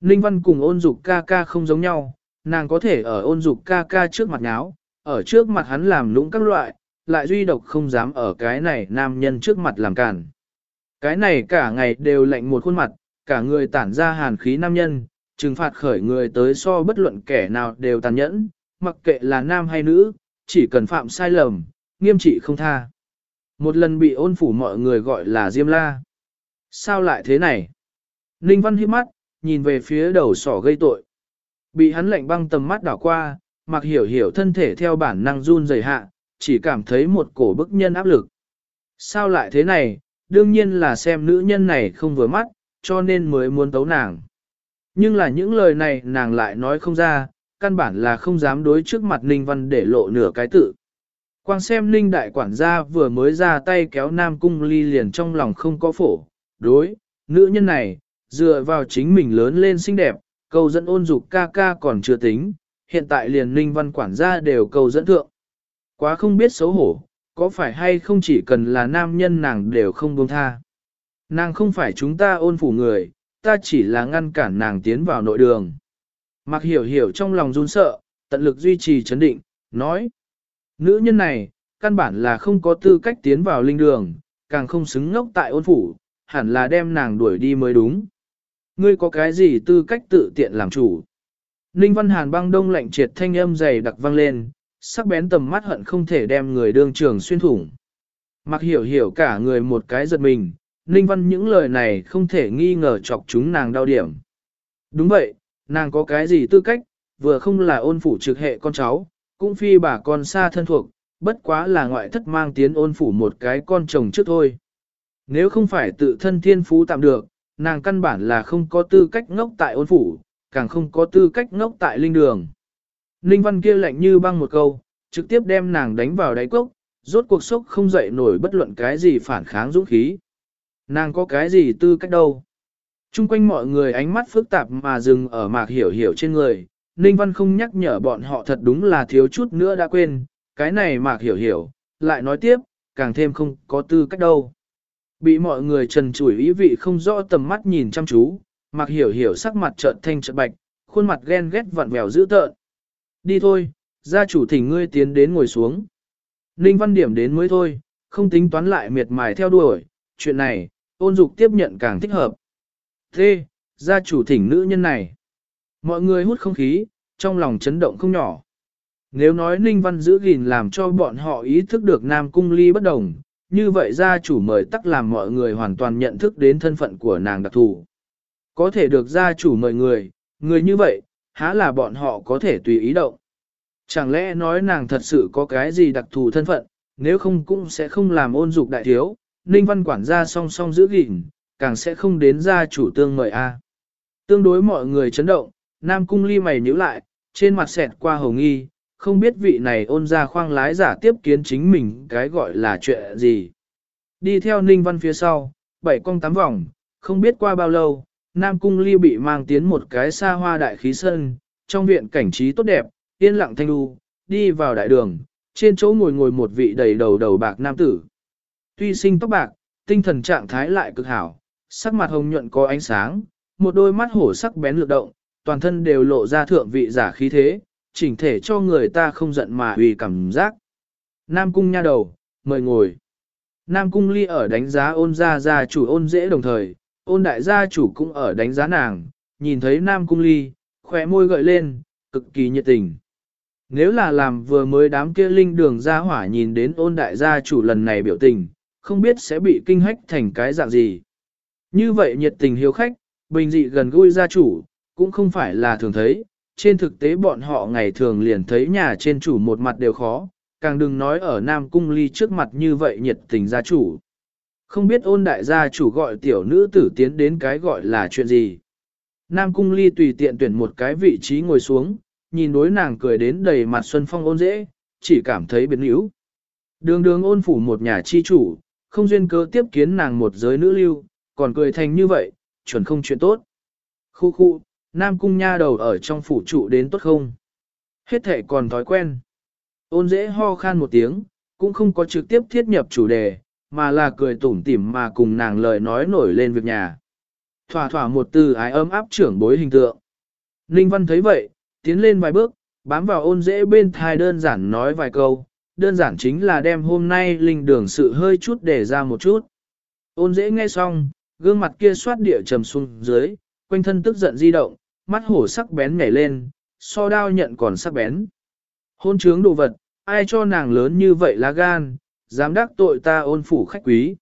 Ninh văn cùng ôn dục ca ca không giống nhau, nàng có thể ở ôn dục ca ca trước mặt nháo, ở trước mặt hắn làm lũng các loại, lại duy độc không dám ở cái này nam nhân trước mặt làm cản. Cái này cả ngày đều lạnh một khuôn mặt, cả người tản ra hàn khí nam nhân, trừng phạt khởi người tới so bất luận kẻ nào đều tàn nhẫn, mặc kệ là nam hay nữ, chỉ cần phạm sai lầm, nghiêm trị không tha. Một lần bị ôn phủ mọi người gọi là Diêm La. Sao lại thế này? Ninh Văn hiếp mắt, nhìn về phía đầu sỏ gây tội. Bị hắn lạnh băng tầm mắt đảo qua, mặc hiểu hiểu thân thể theo bản năng run rẩy hạ, chỉ cảm thấy một cổ bức nhân áp lực. Sao lại thế này? Đương nhiên là xem nữ nhân này không vừa mắt, cho nên mới muốn tấu nàng. Nhưng là những lời này nàng lại nói không ra, căn bản là không dám đối trước mặt Ninh Văn để lộ nửa cái tự. Quang xem Ninh đại quản gia vừa mới ra tay kéo Nam Cung Ly liền trong lòng không có phổ, đối, nữ nhân này, dựa vào chính mình lớn lên xinh đẹp, Câu dẫn ôn dục ca ca còn chưa tính, hiện tại liền Ninh Văn quản gia đều cầu dẫn thượng. Quá không biết xấu hổ, có phải hay không chỉ cần là nam nhân nàng đều không buông tha. Nàng không phải chúng ta ôn phủ người, ta chỉ là ngăn cản nàng tiến vào nội đường. Mặc hiểu hiểu trong lòng run sợ, tận lực duy trì chấn định, nói. Nữ nhân này, căn bản là không có tư cách tiến vào linh đường, càng không xứng ngốc tại ôn phủ, hẳn là đem nàng đuổi đi mới đúng. Ngươi có cái gì tư cách tự tiện làm chủ? Ninh Văn Hàn băng đông lạnh triệt thanh âm dày đặc vang lên, sắc bén tầm mắt hận không thể đem người đương trường xuyên thủng. Mặc hiểu hiểu cả người một cái giật mình, Ninh Văn những lời này không thể nghi ngờ chọc chúng nàng đau điểm. Đúng vậy, nàng có cái gì tư cách, vừa không là ôn phủ trực hệ con cháu, cũng phi bà con xa thân thuộc, bất quá là ngoại thất mang tiến ôn phủ một cái con chồng trước thôi. Nếu không phải tự thân thiên phú tạm được, nàng căn bản là không có tư cách ngốc tại ôn phủ, càng không có tư cách ngốc tại linh đường. Ninh Văn kia lạnh như băng một câu, trực tiếp đem nàng đánh vào đáy cốc, rốt cuộc sốc không dậy nổi bất luận cái gì phản kháng dũng khí. Nàng có cái gì tư cách đâu. Trung quanh mọi người ánh mắt phức tạp mà dừng ở mạc hiểu hiểu trên người, Ninh Văn không nhắc nhở bọn họ thật đúng là thiếu chút nữa đã quên, cái này mạc hiểu hiểu, lại nói tiếp, càng thêm không có tư cách đâu. Bị mọi người trần chủi ý vị không rõ tầm mắt nhìn chăm chú, mặc hiểu hiểu sắc mặt trợn thanh trợn bạch, khuôn mặt ghen ghét vặn vẹo dữ tợn. Đi thôi, gia chủ thỉnh ngươi tiến đến ngồi xuống. Ninh Văn điểm đến mới thôi, không tính toán lại miệt mài theo đuổi, chuyện này, ôn dục tiếp nhận càng thích hợp. Thế, gia chủ thỉnh nữ nhân này. Mọi người hút không khí, trong lòng chấn động không nhỏ. Nếu nói Ninh Văn giữ gìn làm cho bọn họ ý thức được Nam Cung Ly bất đồng, như vậy gia chủ mời tắc làm mọi người hoàn toàn nhận thức đến thân phận của nàng đặc thù. Có thể được gia chủ mời người, người như vậy, há là bọn họ có thể tùy ý động. Chẳng lẽ nói nàng thật sự có cái gì đặc thù thân phận, nếu không cũng sẽ không làm ôn dục đại thiếu, Ninh Văn quản gia song song giữ gìn, càng sẽ không đến gia chủ tương mời a. Tương đối mọi người chấn động, Nam Cung Ly mày nhíu lại, trên mặt xẹt qua hồng nghi, không biết vị này ôn ra khoang lái giả tiếp kiến chính mình cái gọi là chuyện gì. Đi theo Ninh Văn phía sau, bảy cong tám vòng, không biết qua bao lâu, Nam Cung Ly bị mang tiến một cái xa hoa đại khí sân, trong viện cảnh trí tốt đẹp, yên lặng thanh đu, đi vào đại đường, trên chỗ ngồi ngồi một vị đầy đầu đầu bạc nam tử. Tuy sinh tóc bạc, tinh thần trạng thái lại cực hảo, sắc mặt hồng nhuận có ánh sáng, một đôi mắt hổ sắc bén lược động, toàn thân đều lộ ra thượng vị giả khí thế, chỉnh thể cho người ta không giận mà vì cảm giác. Nam cung nha đầu, mời ngồi. Nam cung ly ở đánh giá ôn gia gia chủ ôn dễ đồng thời, ôn đại gia chủ cũng ở đánh giá nàng, nhìn thấy Nam cung ly, khỏe môi gợi lên, cực kỳ nhiệt tình. Nếu là làm vừa mới đám kia linh đường ra hỏa nhìn đến ôn đại gia chủ lần này biểu tình, không biết sẽ bị kinh hách thành cái dạng gì. Như vậy nhiệt tình hiếu khách, bình dị gần gũi gia chủ, cũng không phải là thường thấy, trên thực tế bọn họ ngày thường liền thấy nhà trên chủ một mặt đều khó, càng đừng nói ở Nam Cung Ly trước mặt như vậy nhiệt tình gia chủ. Không biết ôn đại gia chủ gọi tiểu nữ tử tiến đến cái gọi là chuyện gì. Nam Cung Ly tùy tiện tuyển một cái vị trí ngồi xuống, nhìn đối nàng cười đến đầy mặt xuân phong ôn dễ, chỉ cảm thấy biến yếu. Đường đường ôn phủ một nhà chi chủ, không duyên cơ tiếp kiến nàng một giới nữ lưu, còn cười thành như vậy, chuẩn không chuyện tốt. Khu khu, Nam Cung nha đầu ở trong phủ trụ đến tốt không? Hết thể còn thói quen. Ôn dễ ho khan một tiếng, cũng không có trực tiếp thiết nhập chủ đề, mà là cười tủm tỉm mà cùng nàng lời nói nổi lên việc nhà. Thỏa thỏa một từ ái ấm áp trưởng bối hình tượng. Ninh Văn thấy vậy, tiến lên vài bước, bám vào ôn dễ bên thai đơn giản nói vài câu, đơn giản chính là đem hôm nay linh đường sự hơi chút để ra một chút. Ôn dễ nghe xong, gương mặt kia xoát địa trầm xuống dưới, quanh thân tức giận di động, mắt hổ sắc bén nhảy lên, so đao nhận còn sắc bén. Hôn trướng đồ vật, ai cho nàng lớn như vậy lá gan, dám đắc tội ta ôn phủ khách quý.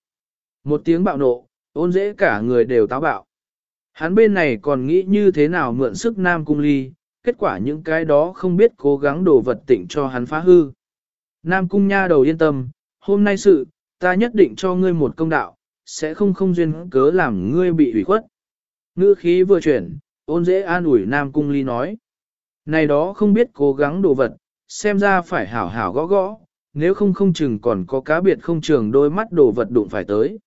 Một tiếng bạo nộ, ôn dễ cả người đều táo bạo. Hắn bên này còn nghĩ như thế nào mượn sức nam cung ly, kết quả những cái đó không biết cố gắng đổ vật tỉnh cho hắn phá hư. Nam cung nha đầu yên tâm, hôm nay sự, ta nhất định cho ngươi một công đạo, sẽ không không duyên cớ làm ngươi bị hủy khuất. Ngữ khí vừa chuyển, ôn dễ an ủi Nam cung ly nói. Này đó không biết cố gắng đồ vật, xem ra phải hảo hảo gõ gõ, nếu không không chừng còn có cá biệt không trường đôi mắt đồ vật đụng phải tới.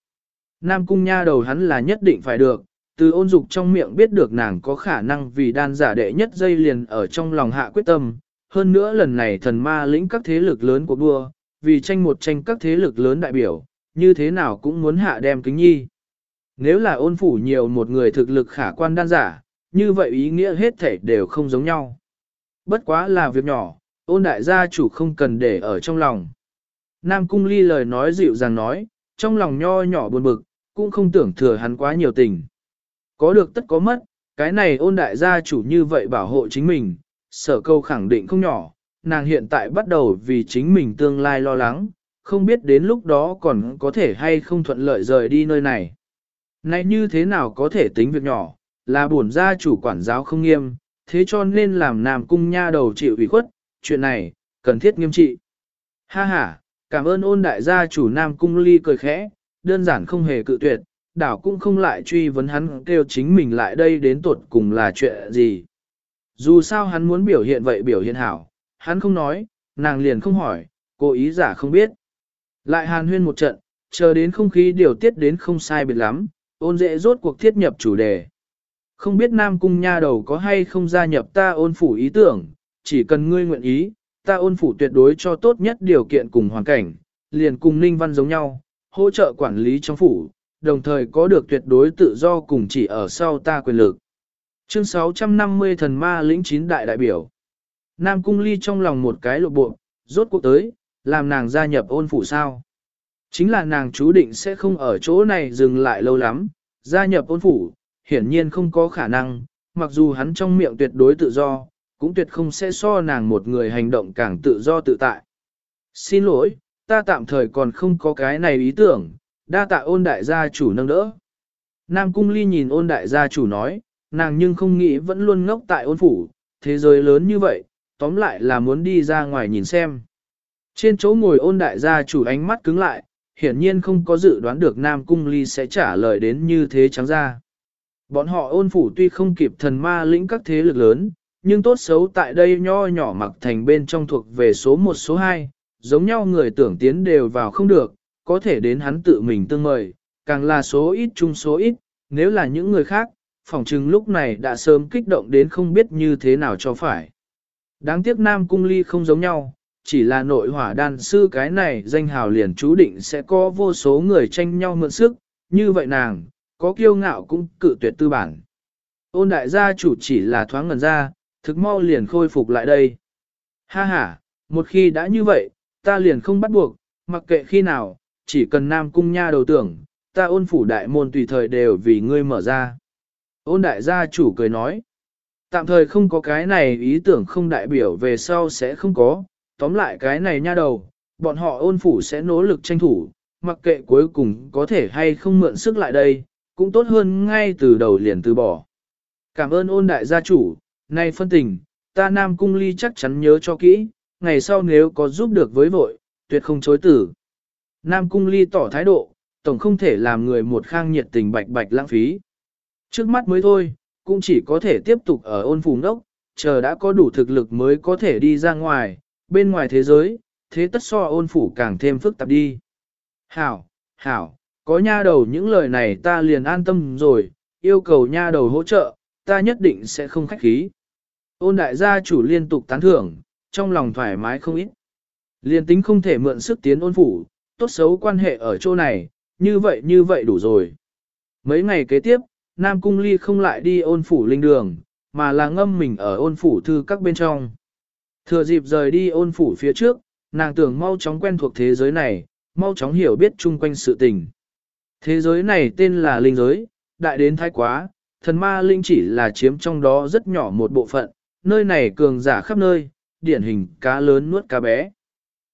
Nam cung nha đầu hắn là nhất định phải được, từ ôn dục trong miệng biết được nàng có khả năng vì đan giả đệ nhất dây liền ở trong lòng hạ quyết tâm. Hơn nữa lần này thần ma lĩnh các thế lực lớn của đua, vì tranh một tranh các thế lực lớn đại biểu, như thế nào cũng muốn hạ đem kính nhi. Nếu là ôn phủ nhiều một người thực lực khả quan đan giả, như vậy ý nghĩa hết thể đều không giống nhau. Bất quá là việc nhỏ, ôn đại gia chủ không cần để ở trong lòng. Nam cung ly lời nói dịu dàng nói, trong lòng nho nhỏ buồn bực, cũng không tưởng thừa hắn quá nhiều tình. Có được tất có mất, cái này ôn đại gia chủ như vậy bảo hộ chính mình, sở câu khẳng định không nhỏ, nàng hiện tại bắt đầu vì chính mình tương lai lo lắng, không biết đến lúc đó còn có thể hay không thuận lợi rời đi nơi này. Này như thế nào có thể tính việc nhỏ, là bổn gia chủ quản giáo không nghiêm, thế cho nên làm nam cung nha đầu chịu ủy khuất, chuyện này, cần thiết nghiêm trị. Ha ha, cảm ơn ôn đại gia chủ nam cung ly cười khẽ, đơn giản không hề cự tuyệt, đảo cũng không lại truy vấn hắn kêu chính mình lại đây đến tuột cùng là chuyện gì. Dù sao hắn muốn biểu hiện vậy biểu hiện hảo, hắn không nói, nàng liền không hỏi, cố ý giả không biết. Lại hàn huyên một trận, chờ đến không khí điều tiết đến không sai biệt lắm, ôn dễ rốt cuộc thiết nhập chủ đề. Không biết Nam Cung nha đầu có hay không gia nhập ta ôn phủ ý tưởng, chỉ cần ngươi nguyện ý, ta ôn phủ tuyệt đối cho tốt nhất điều kiện cùng hoàn cảnh, liền cùng Ninh Văn giống nhau, hỗ trợ quản lý trong phủ, đồng thời có được tuyệt đối tự do cùng chỉ ở sau ta quyền lực. Chương 650 thần ma lĩnh chín đại đại biểu. Nam Cung Ly trong lòng một cái lộ bộ, rốt cuộc tới, làm nàng gia nhập ôn phủ sao. Chính là nàng chú định sẽ không ở chỗ này dừng lại lâu lắm, gia nhập ôn phủ, hiển nhiên không có khả năng, mặc dù hắn trong miệng tuyệt đối tự do, cũng tuyệt không sẽ so nàng một người hành động càng tự do tự tại. Xin lỗi, ta tạm thời còn không có cái này ý tưởng, đa tạ ôn đại gia chủ nâng đỡ. Nam Cung Ly nhìn ôn đại gia chủ nói, nàng nhưng không nghĩ vẫn luôn ngốc tại ôn phủ, thế giới lớn như vậy, tóm lại là muốn đi ra ngoài nhìn xem. Trên chỗ ngồi ôn đại gia chủ ánh mắt cứng lại, hiển nhiên không có dự đoán được Nam Cung Ly sẽ trả lời đến như thế trắng ra. Bọn họ ôn phủ tuy không kịp thần ma lĩnh các thế lực lớn, nhưng tốt xấu tại đây nho nhỏ mặc thành bên trong thuộc về số 1 số 2, giống nhau người tưởng tiến đều vào không được, có thể đến hắn tự mình tương mời, càng là số ít chung số ít, nếu là những người khác, phỏng chừng lúc này đã sớm kích động đến không biết như thế nào cho phải. Đáng tiếc Nam Cung Ly không giống nhau, chỉ là nội hỏa đan sư cái này danh hào liền chú định sẽ có vô số người tranh nhau mượn sức, như vậy nàng, có kiêu ngạo cũng cự tuyệt tư bản. Ôn đại gia chủ chỉ là thoáng ngần ra, thực mau liền khôi phục lại đây. Ha ha, một khi đã như vậy, ta liền không bắt buộc, mặc kệ khi nào, chỉ cần nam cung nha đầu tưởng, ta ôn phủ đại môn tùy thời đều vì ngươi mở ra. Ôn đại gia chủ cười nói, tạm thời không có cái này ý tưởng không đại biểu về sau sẽ không có, tóm lại cái này nha đầu, bọn họ ôn phủ sẽ nỗ lực tranh thủ, mặc kệ cuối cùng có thể hay không mượn sức lại đây, cũng tốt hơn ngay từ đầu liền từ bỏ. Cảm ơn ôn đại gia chủ, nay phân tình, ta Nam Cung Ly chắc chắn nhớ cho kỹ, ngày sau nếu có giúp được với vội, tuyệt không chối tử. Nam Cung Ly tỏ thái độ, tổng không thể làm người một khang nhiệt tình bạch bạch lãng phí. Trước mắt mới thôi, cũng chỉ có thể tiếp tục ở ôn phủ đốc, chờ đã có đủ thực lực mới có thể đi ra ngoài, bên ngoài thế giới, thế tất so ôn phủ càng thêm phức tạp đi. Hảo, hảo, có nha đầu những lời này ta liền an tâm rồi, yêu cầu nha đầu hỗ trợ, ta nhất định sẽ không khách khí. Ôn đại gia chủ liên tục tán thưởng, trong lòng thoải mái không ít. Liên tính không thể mượn sức tiến ôn phủ, tốt xấu quan hệ ở chỗ này, như vậy như vậy đủ rồi. Mấy ngày kế tiếp, Nam Cung Ly không lại đi ôn phủ linh đường, mà là ngâm mình ở ôn phủ thư các bên trong. Thừa dịp rời đi ôn phủ phía trước, nàng tưởng mau chóng quen thuộc thế giới này, mau chóng hiểu biết chung quanh sự tình. Thế giới này tên là linh giới, đại đến thái quá, thần ma linh chỉ là chiếm trong đó rất nhỏ một bộ phận, nơi này cường giả khắp nơi, điển hình cá lớn nuốt cá bé.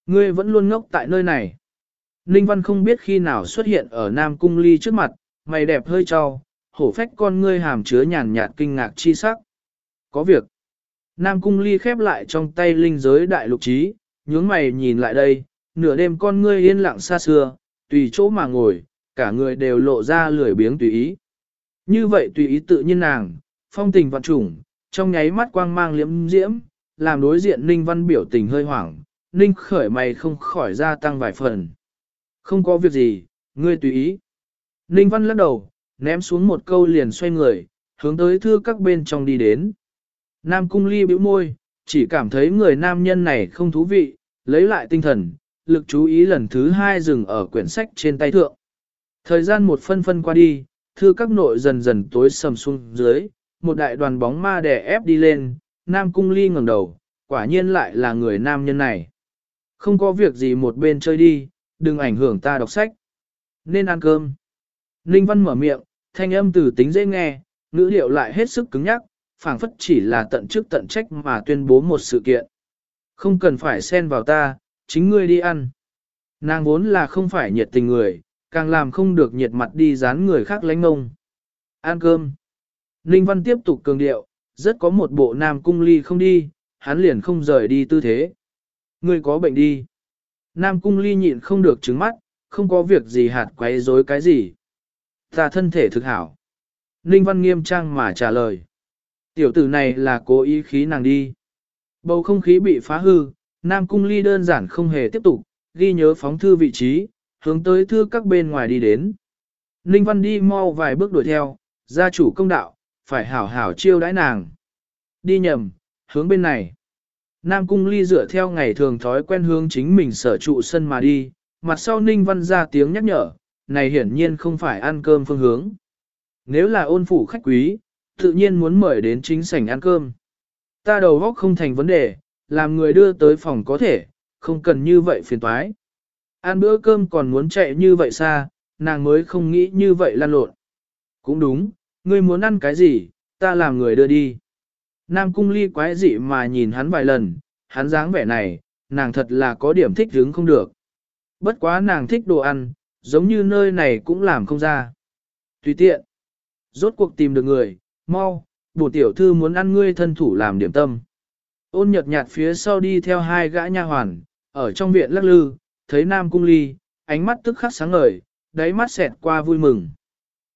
Ngươi vẫn luôn ngốc tại nơi này. Ninh Văn không biết khi nào xuất hiện ở Nam Cung Ly trước mặt, mày đẹp hơi trao, hổ phách con ngươi hàm chứa nhàn nhạt kinh ngạc chi sắc. Có việc. Nam Cung Ly khép lại trong tay linh giới đại lục trí, nhướng mày nhìn lại đây, nửa đêm con ngươi yên lặng xa xưa, tùy chỗ mà ngồi, cả người đều lộ ra lười biếng tùy ý. Như vậy tùy ý tự nhiên nàng, phong tình vạn trùng, trong nháy mắt quang mang liễm diễm, làm đối diện Ninh Văn biểu tình hơi hoảng, Ninh khởi mày không khỏi gia tăng vài phần. Không có việc gì, ngươi tùy ý. Ninh Văn lắc đầu, ném xuống một câu liền xoay người, hướng tới thư các bên trong đi đến. Nam Cung Ly bĩu môi, chỉ cảm thấy người nam nhân này không thú vị, lấy lại tinh thần, lực chú ý lần thứ hai dừng ở quyển sách trên tay thượng. Thời gian một phân phân qua đi, thư các nội dần dần tối sầm xuống dưới, một đại đoàn bóng ma đè ép đi lên, Nam Cung Ly ngẩng đầu, quả nhiên lại là người nam nhân này. Không có việc gì một bên chơi đi, đừng ảnh hưởng ta đọc sách. Nên ăn cơm. Ninh Văn mở miệng, thanh âm từ tính dễ nghe, ngữ điệu lại hết sức cứng nhắc, phảng phất chỉ là tận chức tận trách mà tuyên bố một sự kiện. Không cần phải xen vào ta, chính ngươi đi ăn. Nàng vốn là không phải nhiệt tình người, càng làm không được nhiệt mặt đi dán người khác lánh ngông. Ăn cơm. Ninh Văn tiếp tục cường điệu, rất có một bộ nam cung ly không đi, hắn liền không rời đi tư thế. Ngươi có bệnh đi. Nam cung ly nhịn không được trứng mắt, không có việc gì hạt quấy rối cái gì. Ta thân thể thực hảo. Ninh Văn nghiêm trang mà trả lời. Tiểu tử này là cố ý khí nàng đi. Bầu không khí bị phá hư, Nam Cung Ly đơn giản không hề tiếp tục, ghi nhớ phóng thư vị trí, hướng tới thư các bên ngoài đi đến. Ninh Văn đi mau vài bước đuổi theo, gia chủ công đạo, phải hảo hảo chiêu đãi nàng. Đi nhầm, hướng bên này. Nam Cung Ly dựa theo ngày thường thói quen hướng chính mình sở trụ sân mà đi, mặt sau Ninh Văn ra tiếng nhắc nhở, này hiển nhiên không phải ăn cơm phương hướng. Nếu là ôn phủ khách quý, tự nhiên muốn mời đến chính sảnh ăn cơm. Ta đầu góc không thành vấn đề, làm người đưa tới phòng có thể, không cần như vậy phiền toái. Ăn bữa cơm còn muốn chạy như vậy xa, nàng mới không nghĩ như vậy lan lộn. Cũng đúng, ngươi muốn ăn cái gì, ta làm người đưa đi. Nam cung ly quái dị mà nhìn hắn vài lần, hắn dáng vẻ này, nàng thật là có điểm thích hứng không được. Bất quá nàng thích đồ ăn, giống như nơi này cũng làm không ra. Tùy tiện. Rốt cuộc tìm được người, mau, bổ tiểu thư muốn ăn ngươi thân thủ làm điểm tâm. Ôn nhật nhạt phía sau đi theo hai gã nha hoàn, ở trong viện lắc lư, thấy Nam Cung Ly, ánh mắt tức khắc sáng ngời, đáy mắt xẹt qua vui mừng.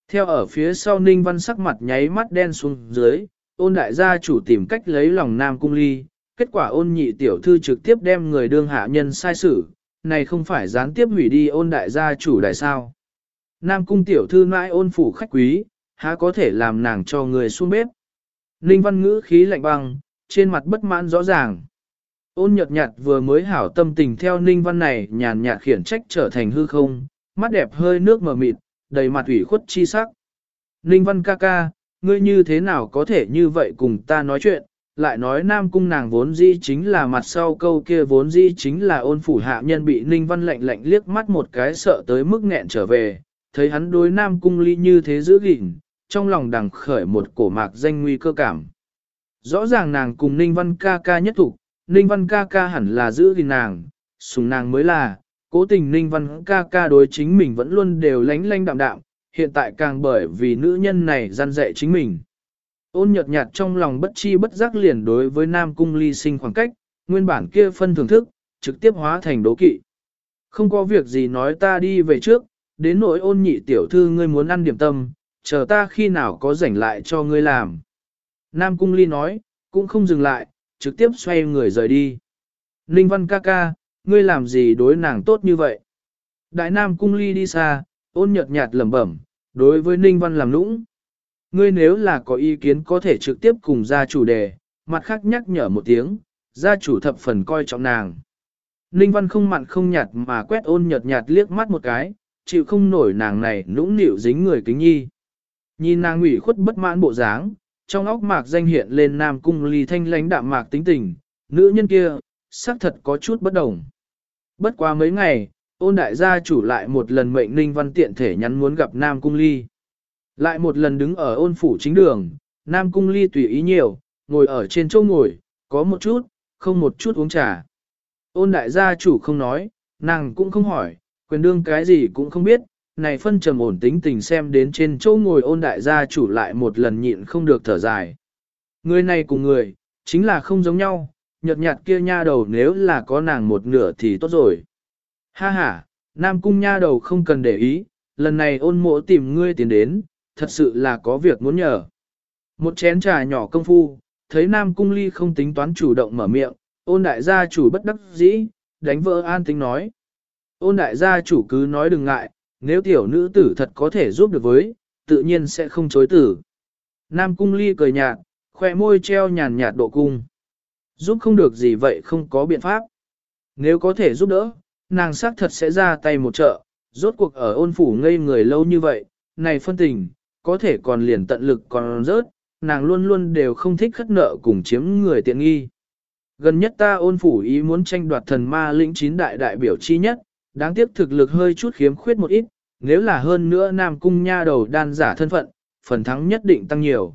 Theo ở phía sau Ninh Văn sắc mặt nháy mắt đen xuống dưới, ôn đại gia chủ tìm cách lấy lòng Nam Cung Ly, kết quả ôn nhị tiểu thư trực tiếp đem người đương hạ nhân sai xử, này không phải gián tiếp hủy đi ôn đại gia chủ đại sao. Nam Cung tiểu thư mãi ôn phủ khách quý, há có thể làm nàng cho người xuống bếp. Ninh Văn ngữ khí lạnh băng, trên mặt bất mãn rõ ràng. Ôn nhật nhạt vừa mới hảo tâm tình theo Ninh Văn này nhàn nhạt khiển trách trở thành hư không, mắt đẹp hơi nước mờ mịt, đầy mặt ủy khuất chi sắc. Ninh Văn ca ca, ngươi như thế nào có thể như vậy cùng ta nói chuyện, lại nói nam cung nàng vốn di chính là mặt sau câu kia vốn di chính là ôn phủ hạ nhân bị Ninh Văn lạnh lạnh liếc mắt một cái sợ tới mức nghẹn trở về, thấy hắn đối nam cung ly như thế giữ gìn, trong lòng đằng khởi một cổ mạc danh nguy cơ cảm. Rõ ràng nàng cùng Ninh Văn ca ca nhất thủ, Ninh Văn ca ca hẳn là giữ gìn nàng, sùng nàng mới là, cố tình Ninh Văn ca ca đối chính mình vẫn luôn đều lánh lánh đạm đạm, hiện tại càng bởi vì nữ nhân này gian dạy chính mình. Ôn nhợt nhạt trong lòng bất chi bất giác liền đối với Nam Cung ly sinh khoảng cách, nguyên bản kia phân thưởng thức, trực tiếp hóa thành đố kỵ. Không có việc gì nói ta đi về trước, đến nỗi ôn nhị tiểu thư ngươi muốn ăn điểm tâm, chờ ta khi nào có rảnh lại cho ngươi làm. Nam Cung ly nói, cũng không dừng lại, trực tiếp xoay người rời đi. Ninh văn ca ca, ngươi làm gì đối nàng tốt như vậy? Đại Nam Cung ly đi xa, ôn nhợt nhạt lẩm bẩm, đối với Ninh văn làm nũng. Ngươi nếu là có ý kiến có thể trực tiếp cùng gia chủ đề, mặt khác nhắc nhở một tiếng, gia chủ thập phần coi trọng nàng. Ninh Văn không mặn không nhạt mà quét ôn nhợt nhạt liếc mắt một cái, chịu không nổi nàng này nũng nịu dính người kính nhi. Nhìn nàng ủy khuất bất mãn bộ dáng, trong óc mạc danh hiện lên nam cung ly thanh lãnh đạm mạc tính tình, nữ nhân kia, xác thật có chút bất đồng. Bất quá mấy ngày, ôn đại gia chủ lại một lần mệnh Ninh Văn tiện thể nhắn muốn gặp nam cung ly. Lại một lần đứng ở ôn phủ chính đường, nam cung ly tùy ý nhiều, ngồi ở trên chỗ ngồi, có một chút, không một chút uống trà. Ôn đại gia chủ không nói, nàng cũng không hỏi, quyền đương cái gì cũng không biết, này phân trầm ổn tính tình xem đến trên chỗ ngồi ôn đại gia chủ lại một lần nhịn không được thở dài. Người này cùng người, chính là không giống nhau, nhợt nhạt kia nha đầu nếu là có nàng một nửa thì tốt rồi. Ha ha, Nam Cung nha đầu không cần để ý, lần này ôn mộ tìm ngươi tiến đến, thật sự là có việc muốn nhờ. Một chén trà nhỏ công phu, thấy Nam Cung ly không tính toán chủ động mở miệng, ôn đại gia chủ bất đắc dĩ, đánh vỡ an tính nói. Ôn đại gia chủ cứ nói đừng ngại, nếu tiểu nữ tử thật có thể giúp được với, tự nhiên sẽ không chối tử. Nam cung ly cười nhạt, khoe môi treo nhàn nhạt độ cung. Giúp không được gì vậy không có biện pháp. Nếu có thể giúp đỡ, nàng xác thật sẽ ra tay một trợ, rốt cuộc ở ôn phủ ngây người lâu như vậy, này phân tình, có thể còn liền tận lực còn rớt, nàng luôn luôn đều không thích khất nợ cùng chiếm người tiện nghi. Gần nhất ta ôn phủ ý muốn tranh đoạt thần ma lĩnh chín đại đại biểu chi nhất, đáng tiếc thực lực hơi chút khiếm khuyết một ít, nếu là hơn nữa nam cung nha đầu đan giả thân phận, phần thắng nhất định tăng nhiều.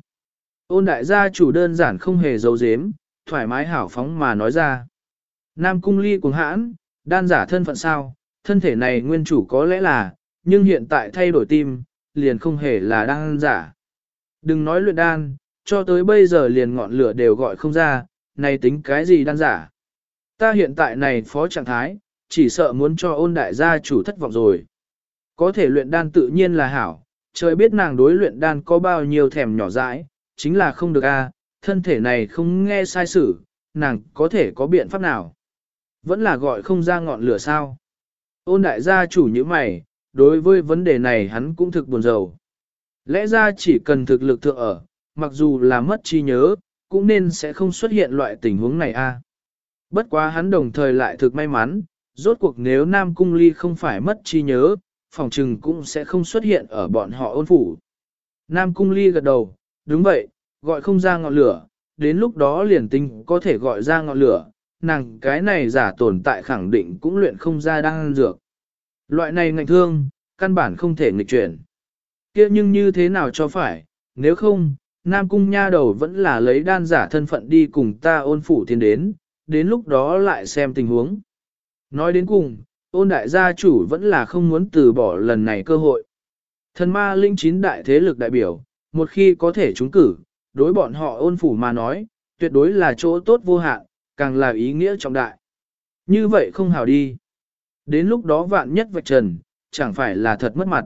Ôn đại gia chủ đơn giản không hề giấu giếm, thoải mái hảo phóng mà nói ra. Nam cung ly cuồng hãn, đan giả thân phận sao, thân thể này nguyên chủ có lẽ là, nhưng hiện tại thay đổi tim, liền không hề là đan giả. Đừng nói luyện đan, cho tới bây giờ liền ngọn lửa đều gọi không ra, này tính cái gì đan giả. Ta hiện tại này phó trạng thái, chỉ sợ muốn cho ôn đại gia chủ thất vọng rồi. Có thể luyện đan tự nhiên là hảo, trời biết nàng đối luyện đan có bao nhiêu thèm nhỏ dãi, chính là không được a, thân thể này không nghe sai sử, nàng có thể có biện pháp nào. Vẫn là gọi không ra ngọn lửa sao. Ôn đại gia chủ như mày, đối với vấn đề này hắn cũng thực buồn rầu. Lẽ ra chỉ cần thực lực thượng ở, mặc dù là mất trí nhớ, cũng nên sẽ không xuất hiện loại tình huống này a. Bất quá hắn đồng thời lại thực may mắn, rốt cuộc nếu Nam Cung Ly không phải mất trí nhớ, phòng trừng cũng sẽ không xuất hiện ở bọn họ ôn phủ. Nam Cung Ly gật đầu, đúng vậy, gọi không ra ngọn lửa, đến lúc đó liền tinh có thể gọi ra ngọn lửa, nàng cái này giả tồn tại khẳng định cũng luyện không ra đang dược. Loại này ngạnh thương, căn bản không thể nghịch chuyển. kia nhưng như thế nào cho phải, nếu không, Nam Cung nha đầu vẫn là lấy đan giả thân phận đi cùng ta ôn phủ tiến đến, đến lúc đó lại xem tình huống. Nói đến cùng, ôn đại gia chủ vẫn là không muốn từ bỏ lần này cơ hội. Thần ma linh chín đại thế lực đại biểu, một khi có thể trúng cử, đối bọn họ ôn phủ mà nói, tuyệt đối là chỗ tốt vô hạn, càng là ý nghĩa trọng đại. Như vậy không hảo đi. Đến lúc đó vạn nhất vạch trần, chẳng phải là thật mất mặt.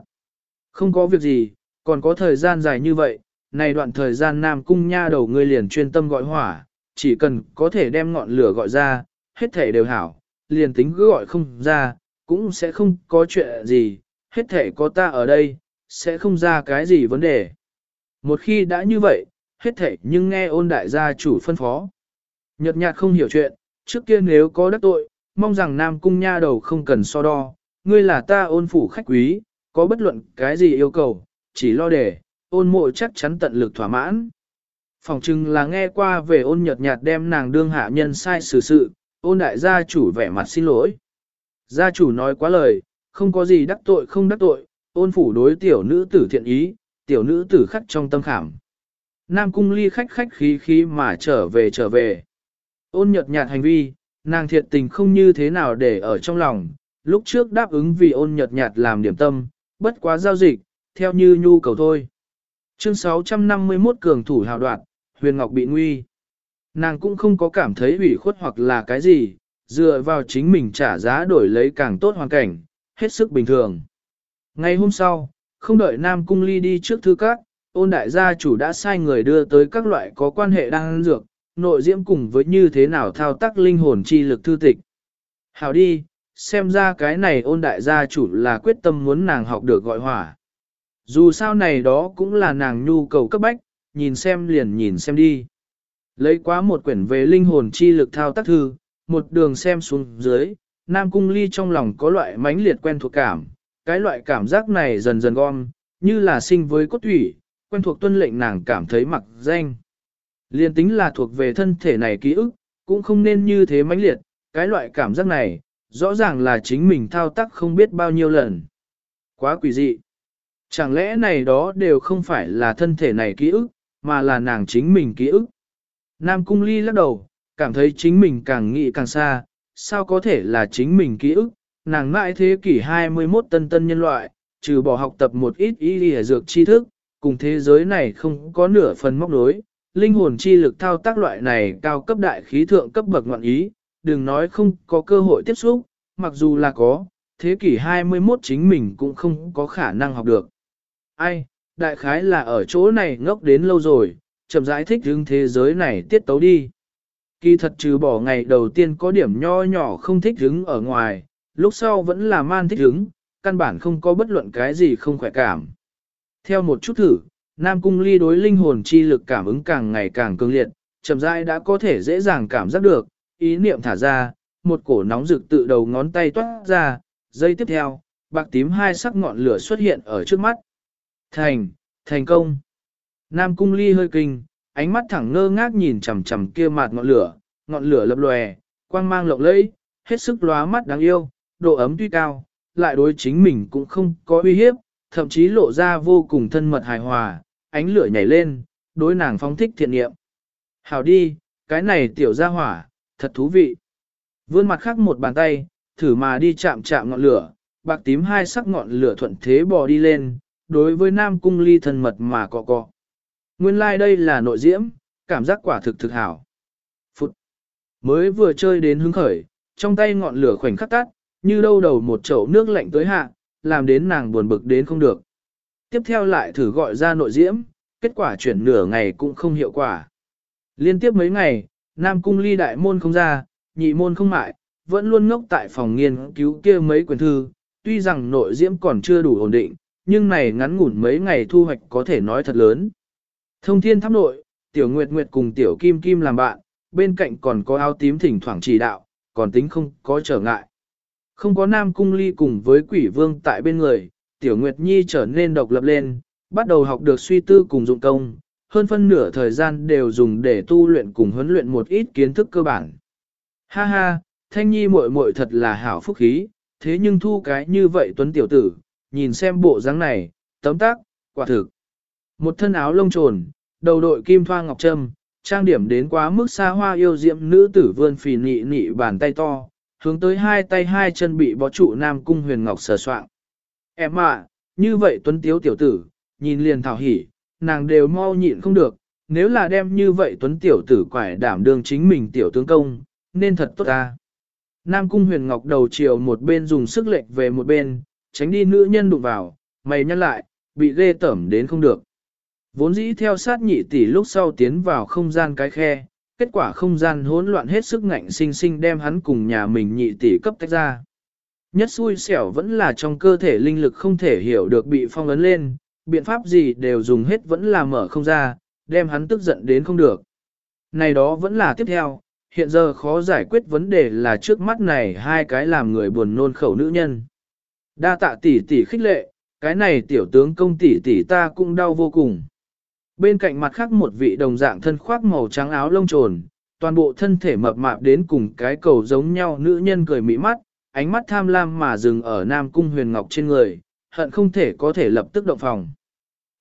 Không có việc gì, còn có thời gian dài như vậy, này đoạn thời gian Nam Cung nha đầu ngươi liền chuyên tâm gọi hỏa, chỉ cần có thể đem ngọn lửa gọi ra, hết thể đều hảo, liền tính cứ gọi không ra, cũng sẽ không có chuyện gì, hết thể có ta ở đây, sẽ không ra cái gì vấn đề. Một khi đã như vậy, hết thể nhưng nghe ôn đại gia chủ phân phó. Nhật nhạt không hiểu chuyện, trước kia nếu có đắc tội, mong rằng Nam Cung nha đầu không cần so đo, ngươi là ta ôn phủ khách quý, có bất luận cái gì yêu cầu, chỉ lo để, ôn mộ chắc chắn tận lực thỏa mãn. Phòng chừng là nghe qua về ôn nhật nhạt đem nàng đương hạ nhân sai xử sự, ôn đại gia chủ vẻ mặt xin lỗi. Gia chủ nói quá lời, không có gì đắc tội không đắc tội, ôn phủ đối tiểu nữ tử thiện ý, tiểu nữ tử khắc trong tâm khảm. Nam cung ly khách khách khí khí mà trở về trở về. Ôn nhật nhạt hành vi, nàng thiệt tình không như thế nào để ở trong lòng, lúc trước đáp ứng vì ôn nhật nhạt làm điểm tâm, bất quá giao dịch, theo như nhu cầu thôi Chương 651 cường thủ hào đoạt, huyền ngọc bị nguy. Nàng cũng không có cảm thấy ủy khuất hoặc là cái gì, dựa vào chính mình trả giá đổi lấy càng tốt hoàn cảnh, hết sức bình thường. Ngày hôm sau, không đợi Nam Cung Ly đi trước thư các, ôn đại gia chủ đã sai người đưa tới các loại có quan hệ đang dược, nội diễm cùng với như thế nào thao tác linh hồn chi lực thư tịch. Hảo đi, xem ra cái này ôn đại gia chủ là quyết tâm muốn nàng học được gọi hỏa. Dù sao này đó cũng là nàng nhu cầu cấp bách, nhìn xem liền nhìn xem đi. Lấy quá một quyển về linh hồn chi lực thao tác thư, một đường xem xuống dưới, Nam Cung Ly trong lòng có loại mãnh liệt quen thuộc cảm, cái loại cảm giác này dần dần gom, như là sinh với cốt thủy, quen thuộc tuân lệnh nàng cảm thấy mặc danh. Liên tính là thuộc về thân thể này ký ức, cũng không nên như thế mãnh liệt, cái loại cảm giác này, rõ ràng là chính mình thao tác không biết bao nhiêu lần. Quá quỷ dị. Chẳng lẽ này đó đều không phải là thân thể này ký ức, mà là nàng chính mình ký ức. Nam Cung Ly lắc đầu, cảm thấy chính mình càng nghĩ càng xa, sao có thể là chính mình ký ức, nàng mãi thế kỷ 21 tân tân nhân loại, trừ bỏ học tập một ít y lìa dược tri thức, cùng thế giới này không có nửa phần móc đối, linh hồn chi lực thao tác loại này cao cấp đại khí thượng cấp bậc ngoạn ý, đừng nói không có cơ hội tiếp xúc, mặc dù là có, thế kỷ 21 chính mình cũng không có khả năng học được. Ai, đại khái là ở chỗ này ngốc đến lâu rồi, chậm rãi thích hướng thế giới này tiết tấu đi. Kỳ thật trừ bỏ ngày đầu tiên có điểm nho nhỏ không thích hứng ở ngoài, lúc sau vẫn là man thích hứng, căn bản không có bất luận cái gì không khỏe cảm. Theo một chút thử, Nam Cung Ly đối linh hồn chi lực cảm ứng càng ngày càng cường liệt, chậm rãi đã có thể dễ dàng cảm giác được, ý niệm thả ra, một cổ nóng rực tự đầu ngón tay toát ra, giây tiếp theo, bạc tím hai sắc ngọn lửa xuất hiện ở trước mắt. Thành, thành công. Nam Cung Ly hơi kinh, ánh mắt thẳng ngơ ngác nhìn chằm chằm kia mặt ngọn lửa, ngọn lửa lập lòe, quang mang lộng lẫy, hết sức lóa mắt đáng yêu, độ ấm tuy cao, lại đối chính mình cũng không có uy hiếp, thậm chí lộ ra vô cùng thân mật hài hòa, ánh lửa nhảy lên, đối nàng phong thích thiện niệm. Hảo đi, cái này tiểu gia hỏa, thật thú vị. Vươn mặt khác một bàn tay, thử mà đi chạm chạm ngọn lửa, bạc tím hai sắc ngọn lửa thuận thế bò đi lên, đối với nam cung ly thân mật mà cọ cọ. Nguyên lai like đây là nội diễm, cảm giác quả thực thực hảo. Phút. Mới vừa chơi đến hứng khởi, trong tay ngọn lửa khoảnh khắc tắt, như đâu đầu một chậu nước lạnh tới hạ, làm đến nàng buồn bực đến không được. Tiếp theo lại thử gọi ra nội diễm, kết quả chuyển nửa ngày cũng không hiệu quả. Liên tiếp mấy ngày, Nam Cung ly đại môn không ra, nhị môn không mại, vẫn luôn ngốc tại phòng nghiên cứu kia mấy quyển thư, tuy rằng nội diễm còn chưa đủ ổn định, nhưng này ngắn ngủn mấy ngày thu hoạch có thể nói thật lớn. Thông thiên tháp nội, tiểu nguyệt nguyệt cùng tiểu kim kim làm bạn, bên cạnh còn có áo tím thỉnh thoảng chỉ đạo, còn tính không có trở ngại. Không có nam cung ly cùng với quỷ vương tại bên người, tiểu nguyệt nhi trở nên độc lập lên, bắt đầu học được suy tư cùng dụng công, hơn phân nửa thời gian đều dùng để tu luyện cùng huấn luyện một ít kiến thức cơ bản. Ha ha, thanh nhi muội muội thật là hảo phúc khí, thế nhưng thu cái như vậy tuấn tiểu tử, nhìn xem bộ dáng này, tấm tác, quả thực. Một thân áo lông trồn, đầu đội kim thoa ngọc trâm, trang điểm đến quá mức xa hoa yêu diệm nữ tử vươn phì nị nị bàn tay to, hướng tới hai tay hai chân bị bó trụ nam cung huyền ngọc sờ soạn. Em ạ, như vậy tuấn tiếu tiểu tử, nhìn liền thảo hỉ, nàng đều mau nhịn không được, nếu là đem như vậy tuấn tiểu tử quải đảm đương chính mình tiểu tướng công, nên thật tốt ta. Nam cung huyền ngọc đầu chiều một bên dùng sức lệch về một bên, tránh đi nữ nhân đụng vào, mày nhăn lại, bị ghê tẩm đến không được. Vốn dĩ theo sát nhị tỷ lúc sau tiến vào không gian cái khe, kết quả không gian hỗn loạn hết sức ngạnh sinh sinh đem hắn cùng nhà mình nhị tỷ cấp tách ra. Nhất xui xẻo vẫn là trong cơ thể linh lực không thể hiểu được bị phong ấn lên, biện pháp gì đều dùng hết vẫn là mở không ra, đem hắn tức giận đến không được. Này đó vẫn là tiếp theo, hiện giờ khó giải quyết vấn đề là trước mắt này hai cái làm người buồn nôn khẩu nữ nhân. Đa tạ tỷ tỷ khích lệ, cái này tiểu tướng công tỷ tỷ ta cũng đau vô cùng. Bên cạnh mặt khác một vị đồng dạng thân khoác màu trắng áo lông trồn, toàn bộ thân thể mập mạp đến cùng cái cầu giống nhau nữ nhân cười mỹ mắt, ánh mắt tham lam mà dừng ở Nam Cung Huyền Ngọc trên người, hận không thể có thể lập tức động phòng.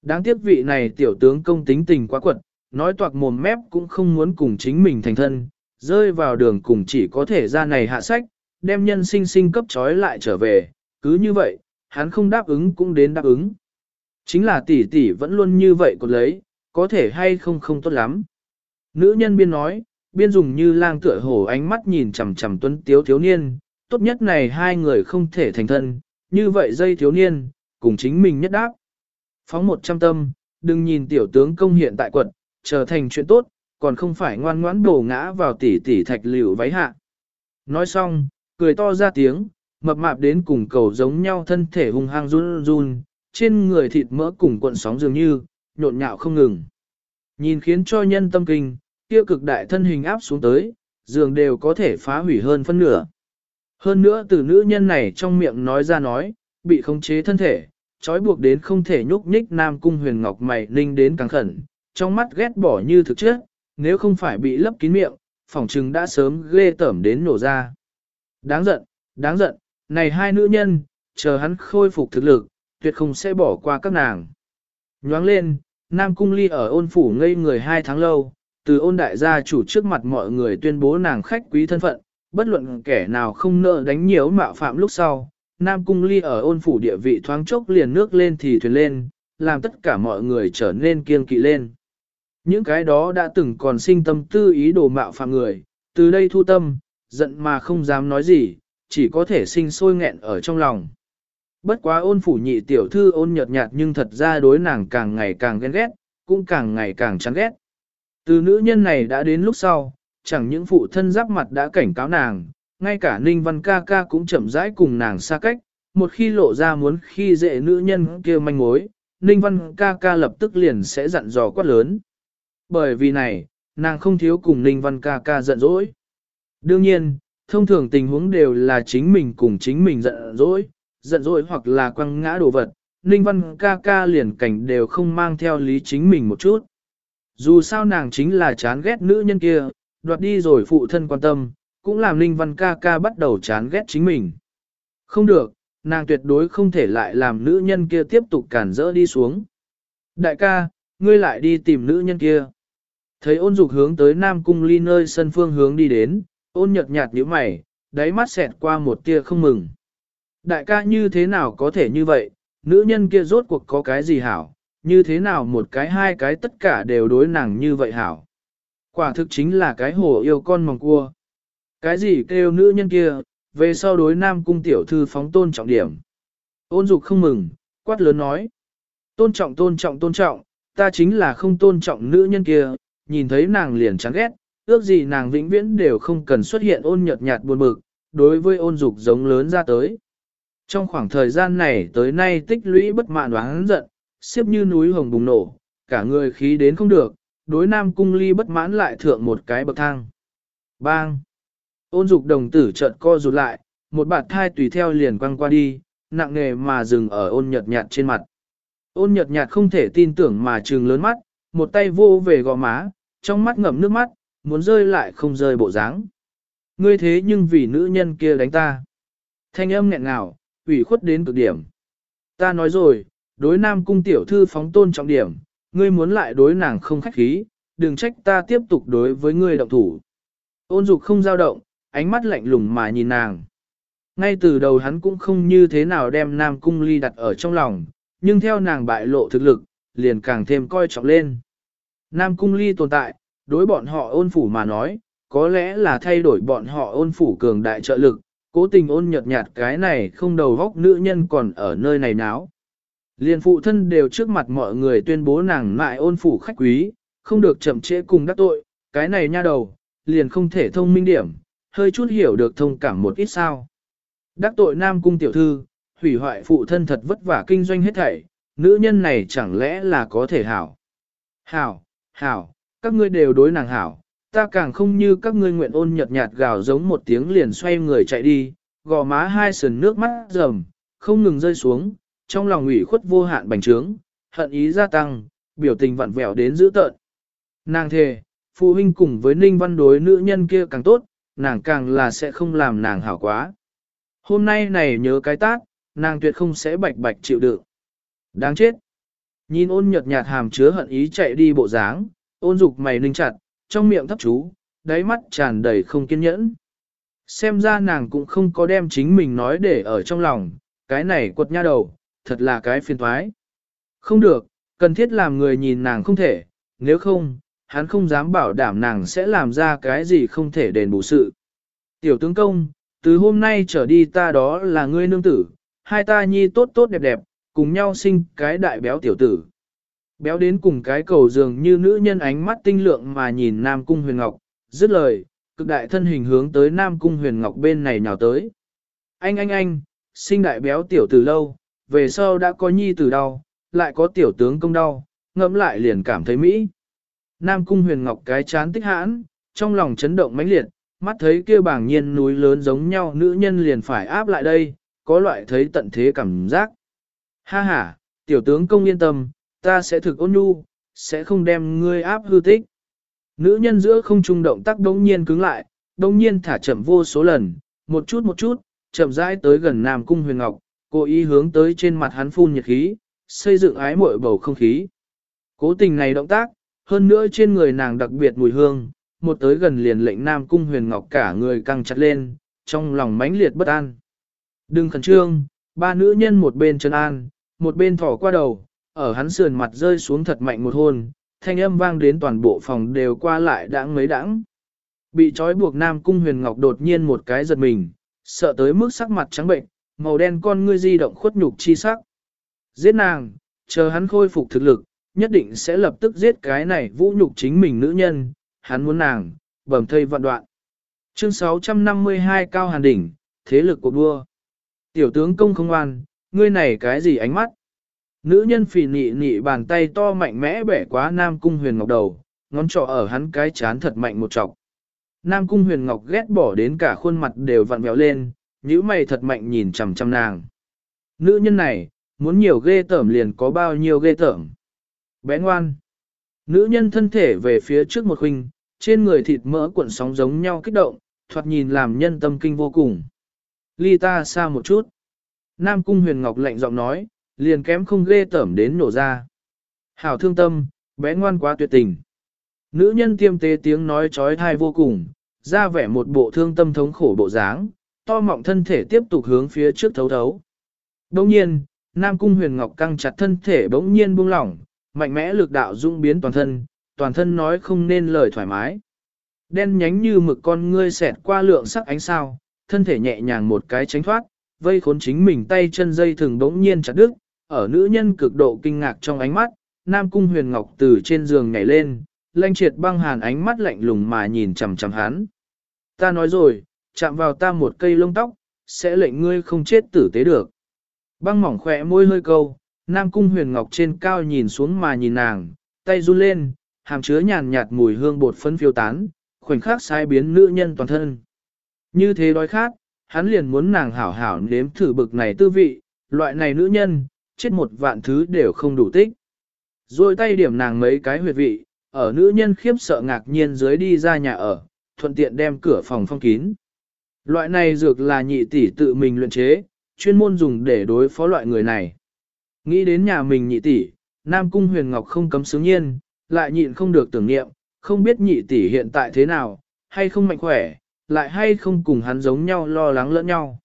Đáng tiếc vị này tiểu tướng công tính tình quá quật, nói toạc mồm mép cũng không muốn cùng chính mình thành thân, rơi vào đường cùng chỉ có thể ra này hạ sách, đem nhân sinh sinh cấp trói lại trở về, cứ như vậy, hắn không đáp ứng cũng đến đáp ứng. Chính là tỷ tỷ vẫn luôn như vậy còn lấy, có thể hay không không tốt lắm. Nữ nhân biên nói, biên dùng như lang tựa hổ ánh mắt nhìn chằm chằm tuấn tiếu thiếu niên, tốt nhất này hai người không thể thành thân, như vậy dây thiếu niên, cùng chính mình nhất đáp. Phóng một trăm tâm, đừng nhìn tiểu tướng công hiện tại quận, trở thành chuyện tốt, còn không phải ngoan ngoãn đổ ngã vào tỷ tỷ thạch liều váy hạ. Nói xong, cười to ra tiếng, mập mạp đến cùng cầu giống nhau thân thể hung hăng run run, trên người thịt mỡ cùng cuộn sóng dường như, nhộn nhạo không ngừng. Nhìn khiến cho nhân tâm kinh, kia cực đại thân hình áp xuống tới, giường đều có thể phá hủy hơn phân nửa. Hơn nữa từ nữ nhân này trong miệng nói ra nói, bị khống chế thân thể, trói buộc đến không thể nhúc nhích Nam Cung huyền ngọc mày ninh đến càng khẩn, trong mắt ghét bỏ như thực chất, nếu không phải bị lấp kín miệng, phỏng trừng đã sớm ghê tởm đến nổ ra. Đáng giận, đáng giận, này hai nữ nhân, chờ hắn khôi phục thực lực, tuyệt không sẽ bỏ qua các nàng. Nhoáng lên, Nam Cung Ly ở ôn phủ ngây người hai tháng lâu, từ ôn đại gia chủ trước mặt mọi người tuyên bố nàng khách quý thân phận, bất luận kẻ nào không nợ đánh nhiều mạo phạm lúc sau. Nam Cung Ly ở ôn phủ địa vị thoáng chốc liền nước lên thì thuyền lên, làm tất cả mọi người trở nên kiên kỵ lên. Những cái đó đã từng còn sinh tâm tư ý đồ mạo phạm người, từ đây thu tâm, giận mà không dám nói gì, chỉ có thể sinh sôi nghẹn ở trong lòng. Bất quá ôn phủ nhị tiểu thư ôn nhợt nhạt nhưng thật ra đối nàng càng ngày càng ghen ghét, cũng càng ngày càng chán ghét. Từ nữ nhân này đã đến lúc sau, chẳng những phụ thân giáp mặt đã cảnh cáo nàng, ngay cả Ninh Văn ca ca cũng chậm rãi cùng nàng xa cách, một khi lộ ra muốn khi dễ nữ nhân kia manh mối, Ninh Văn ca ca lập tức liền sẽ dặn dò quát lớn. Bởi vì này, nàng không thiếu cùng Ninh Văn ca ca giận dỗi. Đương nhiên, thông thường tình huống đều là chính mình cùng chính mình giận dỗi, giận dỗi hoặc là quăng ngã đồ vật, Ninh Văn ca ca liền cảnh đều không mang theo lý chính mình một chút. Dù sao nàng chính là chán ghét nữ nhân kia, đoạt đi rồi phụ thân quan tâm, cũng làm Ninh Văn ca ca bắt đầu chán ghét chính mình. Không được, nàng tuyệt đối không thể lại làm nữ nhân kia tiếp tục cản rỡ đi xuống. Đại ca, ngươi lại đi tìm nữ nhân kia. Thấy ôn dục hướng tới Nam Cung ly nơi sân phương hướng đi đến, ôn nhật nhạt nhíu mày, đáy mắt xẹt qua một tia không mừng. Đại ca như thế nào có thể như vậy, nữ nhân kia rốt cuộc có cái gì hảo, như thế nào một cái hai cái tất cả đều đối nàng như vậy hảo. Quả thực chính là cái hồ yêu con mòng cua. Cái gì kêu nữ nhân kia, về sau đối nam cung tiểu thư phóng tôn trọng điểm. Ôn dục không mừng, quát lớn nói. Tôn trọng tôn trọng tôn trọng, ta chính là không tôn trọng nữ nhân kia, nhìn thấy nàng liền chán ghét, ước gì nàng vĩnh viễn đều không cần xuất hiện ôn nhợt nhạt buồn bực, đối với ôn dục giống lớn ra tới. Trong khoảng thời gian này tới nay tích lũy bất mãn đoán giận, xếp như núi hồng bùng nổ, cả người khí đến không được, đối nam cung ly bất mãn lại thượng một cái bậc thang. Bang! Ôn dục đồng tử chợt co rụt lại, một bạt thai tùy theo liền quăng qua đi, nặng nề mà dừng ở ôn nhợt nhạt trên mặt. Ôn nhợt nhạt không thể tin tưởng mà trừng lớn mắt, một tay vô về gò má, trong mắt ngậm nước mắt, muốn rơi lại không rơi bộ dáng. Ngươi thế nhưng vì nữ nhân kia đánh ta. Thanh âm nghẹn ngào, ủy khuất đến cực điểm. Ta nói rồi, đối nam cung tiểu thư phóng tôn trọng điểm, ngươi muốn lại đối nàng không khách khí, đừng trách ta tiếp tục đối với ngươi động thủ. Ôn dục không dao động, ánh mắt lạnh lùng mà nhìn nàng. Ngay từ đầu hắn cũng không như thế nào đem nam cung ly đặt ở trong lòng, nhưng theo nàng bại lộ thực lực, liền càng thêm coi trọng lên. Nam cung ly tồn tại, đối bọn họ ôn phủ mà nói, có lẽ là thay đổi bọn họ ôn phủ cường đại trợ lực, cố tình ôn nhợt nhạt cái này không đầu vóc nữ nhân còn ở nơi này náo. Liên phụ thân đều trước mặt mọi người tuyên bố nàng mại ôn phủ khách quý, không được chậm trễ cùng đắc tội, cái này nha đầu, liền không thể thông minh điểm, hơi chút hiểu được thông cảm một ít sao. Đắc tội nam cung tiểu thư, hủy hoại phụ thân thật vất vả kinh doanh hết thảy, nữ nhân này chẳng lẽ là có thể hảo. Hảo, hảo, các ngươi đều đối nàng hảo, ta càng không như các ngươi nguyện ôn nhật nhạt gào giống một tiếng liền xoay người chạy đi, gò má hai sườn nước mắt rầm, không ngừng rơi xuống, trong lòng ủy khuất vô hạn bành trướng, hận ý gia tăng, biểu tình vặn vẹo đến dữ tợn. Nàng thề, phụ huynh cùng với ninh văn đối nữ nhân kia càng tốt, nàng càng là sẽ không làm nàng hảo quá. Hôm nay này nhớ cái tác nàng tuyệt không sẽ bạch bạch chịu đựng. Đáng chết. Nhìn ôn nhợt nhạt hàm chứa hận ý chạy đi bộ dáng, ôn dục mày ninh chặt, trong miệng thấp chú, đáy mắt tràn đầy không kiên nhẫn. Xem ra nàng cũng không có đem chính mình nói để ở trong lòng, cái này quật nha đầu, thật là cái phiền thoái. Không được, cần thiết làm người nhìn nàng không thể, nếu không, hắn không dám bảo đảm nàng sẽ làm ra cái gì không thể đền bù sự. Tiểu tướng công, từ hôm nay trở đi ta đó là ngươi nương tử, hai ta nhi tốt tốt đẹp đẹp, cùng nhau sinh cái đại béo tiểu tử. Béo đến cùng cái cầu dường như nữ nhân ánh mắt tinh lượng mà nhìn Nam Cung Huyền Ngọc, dứt lời, cực đại thân hình hướng tới Nam Cung Huyền Ngọc bên này nhào tới. Anh anh anh, sinh đại béo tiểu tử lâu, về sau đã có nhi tử đau, lại có tiểu tướng công đau, ngẫm lại liền cảm thấy mỹ. Nam Cung Huyền Ngọc cái chán tích hãn, trong lòng chấn động mãnh liệt, mắt thấy kia bảng nhiên núi lớn giống nhau nữ nhân liền phải áp lại đây, có loại thấy tận thế cảm giác. Ha ha, tiểu tướng công yên tâm, ta sẽ thực ôn nhu, sẽ không đem ngươi áp hư tích. Nữ nhân giữa không trung động tác đống nhiên cứng lại, đống nhiên thả chậm vô số lần, một chút một chút, chậm rãi tới gần Nam Cung Huyền Ngọc, cố ý hướng tới trên mặt hắn phun nhiệt khí, xây dựng ái muội bầu không khí. Cố tình này động tác, hơn nữa trên người nàng đặc biệt mùi hương, một tới gần liền lệnh Nam Cung Huyền Ngọc cả người căng chặt lên, trong lòng mãnh liệt bất an. Đừng khẩn trương, ba nữ nhân một bên chân an, một bên thỏ qua đầu, ở hắn sườn mặt rơi xuống thật mạnh một hôn, thanh âm vang đến toàn bộ phòng đều qua lại đãng mấy đãng. Bị trói buộc Nam Cung Huyền Ngọc đột nhiên một cái giật mình, sợ tới mức sắc mặt trắng bệnh, màu đen con ngươi di động khuất nhục chi sắc. Giết nàng, chờ hắn khôi phục thực lực, nhất định sẽ lập tức giết cái này vũ nhục chính mình nữ nhân, hắn muốn nàng, bẩm thây vạn đoạn. Chương 652 Cao Hàn Đỉnh, Thế lực cuộc đua. Tiểu tướng công không an ngươi này cái gì ánh mắt? Nữ nhân phì nị nị bàn tay to mạnh mẽ bẻ quá Nam Cung Huyền Ngọc đầu, ngón trỏ ở hắn cái chán thật mạnh một trọc. Nam Cung Huyền Ngọc ghét bỏ đến cả khuôn mặt đều vặn vẹo lên, nhíu mày thật mạnh nhìn chằm chằm nàng. Nữ nhân này, muốn nhiều ghê tởm liền có bao nhiêu ghê tởm. Bé ngoan. Nữ nhân thân thể về phía trước một huynh, trên người thịt mỡ cuộn sóng giống nhau kích động, thoạt nhìn làm nhân tâm kinh vô cùng. Ly ta xa một chút. Nam Cung Huyền Ngọc lạnh giọng nói, liền kém không ghê tởm đến nổ ra. Hảo thương tâm, bé ngoan quá tuyệt tình. Nữ nhân tiêm tế tiếng nói trói thai vô cùng, ra vẻ một bộ thương tâm thống khổ bộ dáng, to mọng thân thể tiếp tục hướng phía trước thấu thấu. Đồng nhiên, Nam Cung Huyền Ngọc căng chặt thân thể bỗng nhiên buông lỏng, mạnh mẽ lực đạo dung biến toàn thân, toàn thân nói không nên lời thoải mái. Đen nhánh như mực con ngươi xẹt qua lượng sắc ánh sao, thân thể nhẹ nhàng một cái tránh thoát, vây khốn chính mình tay chân dây thường bỗng nhiên chặt đứt, ở nữ nhân cực độ kinh ngạc trong ánh mắt, Nam Cung Huyền Ngọc từ trên giường nhảy lên, lanh triệt băng hàn ánh mắt lạnh lùng mà nhìn chằm chằm hắn. Ta nói rồi, chạm vào ta một cây lông tóc, sẽ lệnh ngươi không chết tử tế được. Băng mỏng khỏe môi hơi câu, Nam Cung Huyền Ngọc trên cao nhìn xuống mà nhìn nàng, tay run lên, hàm chứa nhàn nhạt mùi hương bột phấn phiêu tán, khoảnh khắc sai biến nữ nhân toàn thân. Như thế đói khát, hắn liền muốn nàng hảo hảo nếm thử bực này tư vị, loại này nữ nhân, chết một vạn thứ đều không đủ tích. Rồi tay điểm nàng mấy cái huyệt vị, ở nữ nhân khiếp sợ ngạc nhiên dưới đi ra nhà ở, thuận tiện đem cửa phòng phong kín. Loại này dược là nhị tỷ tự mình luyện chế, chuyên môn dùng để đối phó loại người này. Nghĩ đến nhà mình nhị tỷ, Nam Cung Huyền Ngọc không cấm sướng nhiên, lại nhịn không được tưởng niệm, không biết nhị tỷ hiện tại thế nào, hay không mạnh khỏe, lại hay không cùng hắn giống nhau lo lắng lẫn nhau.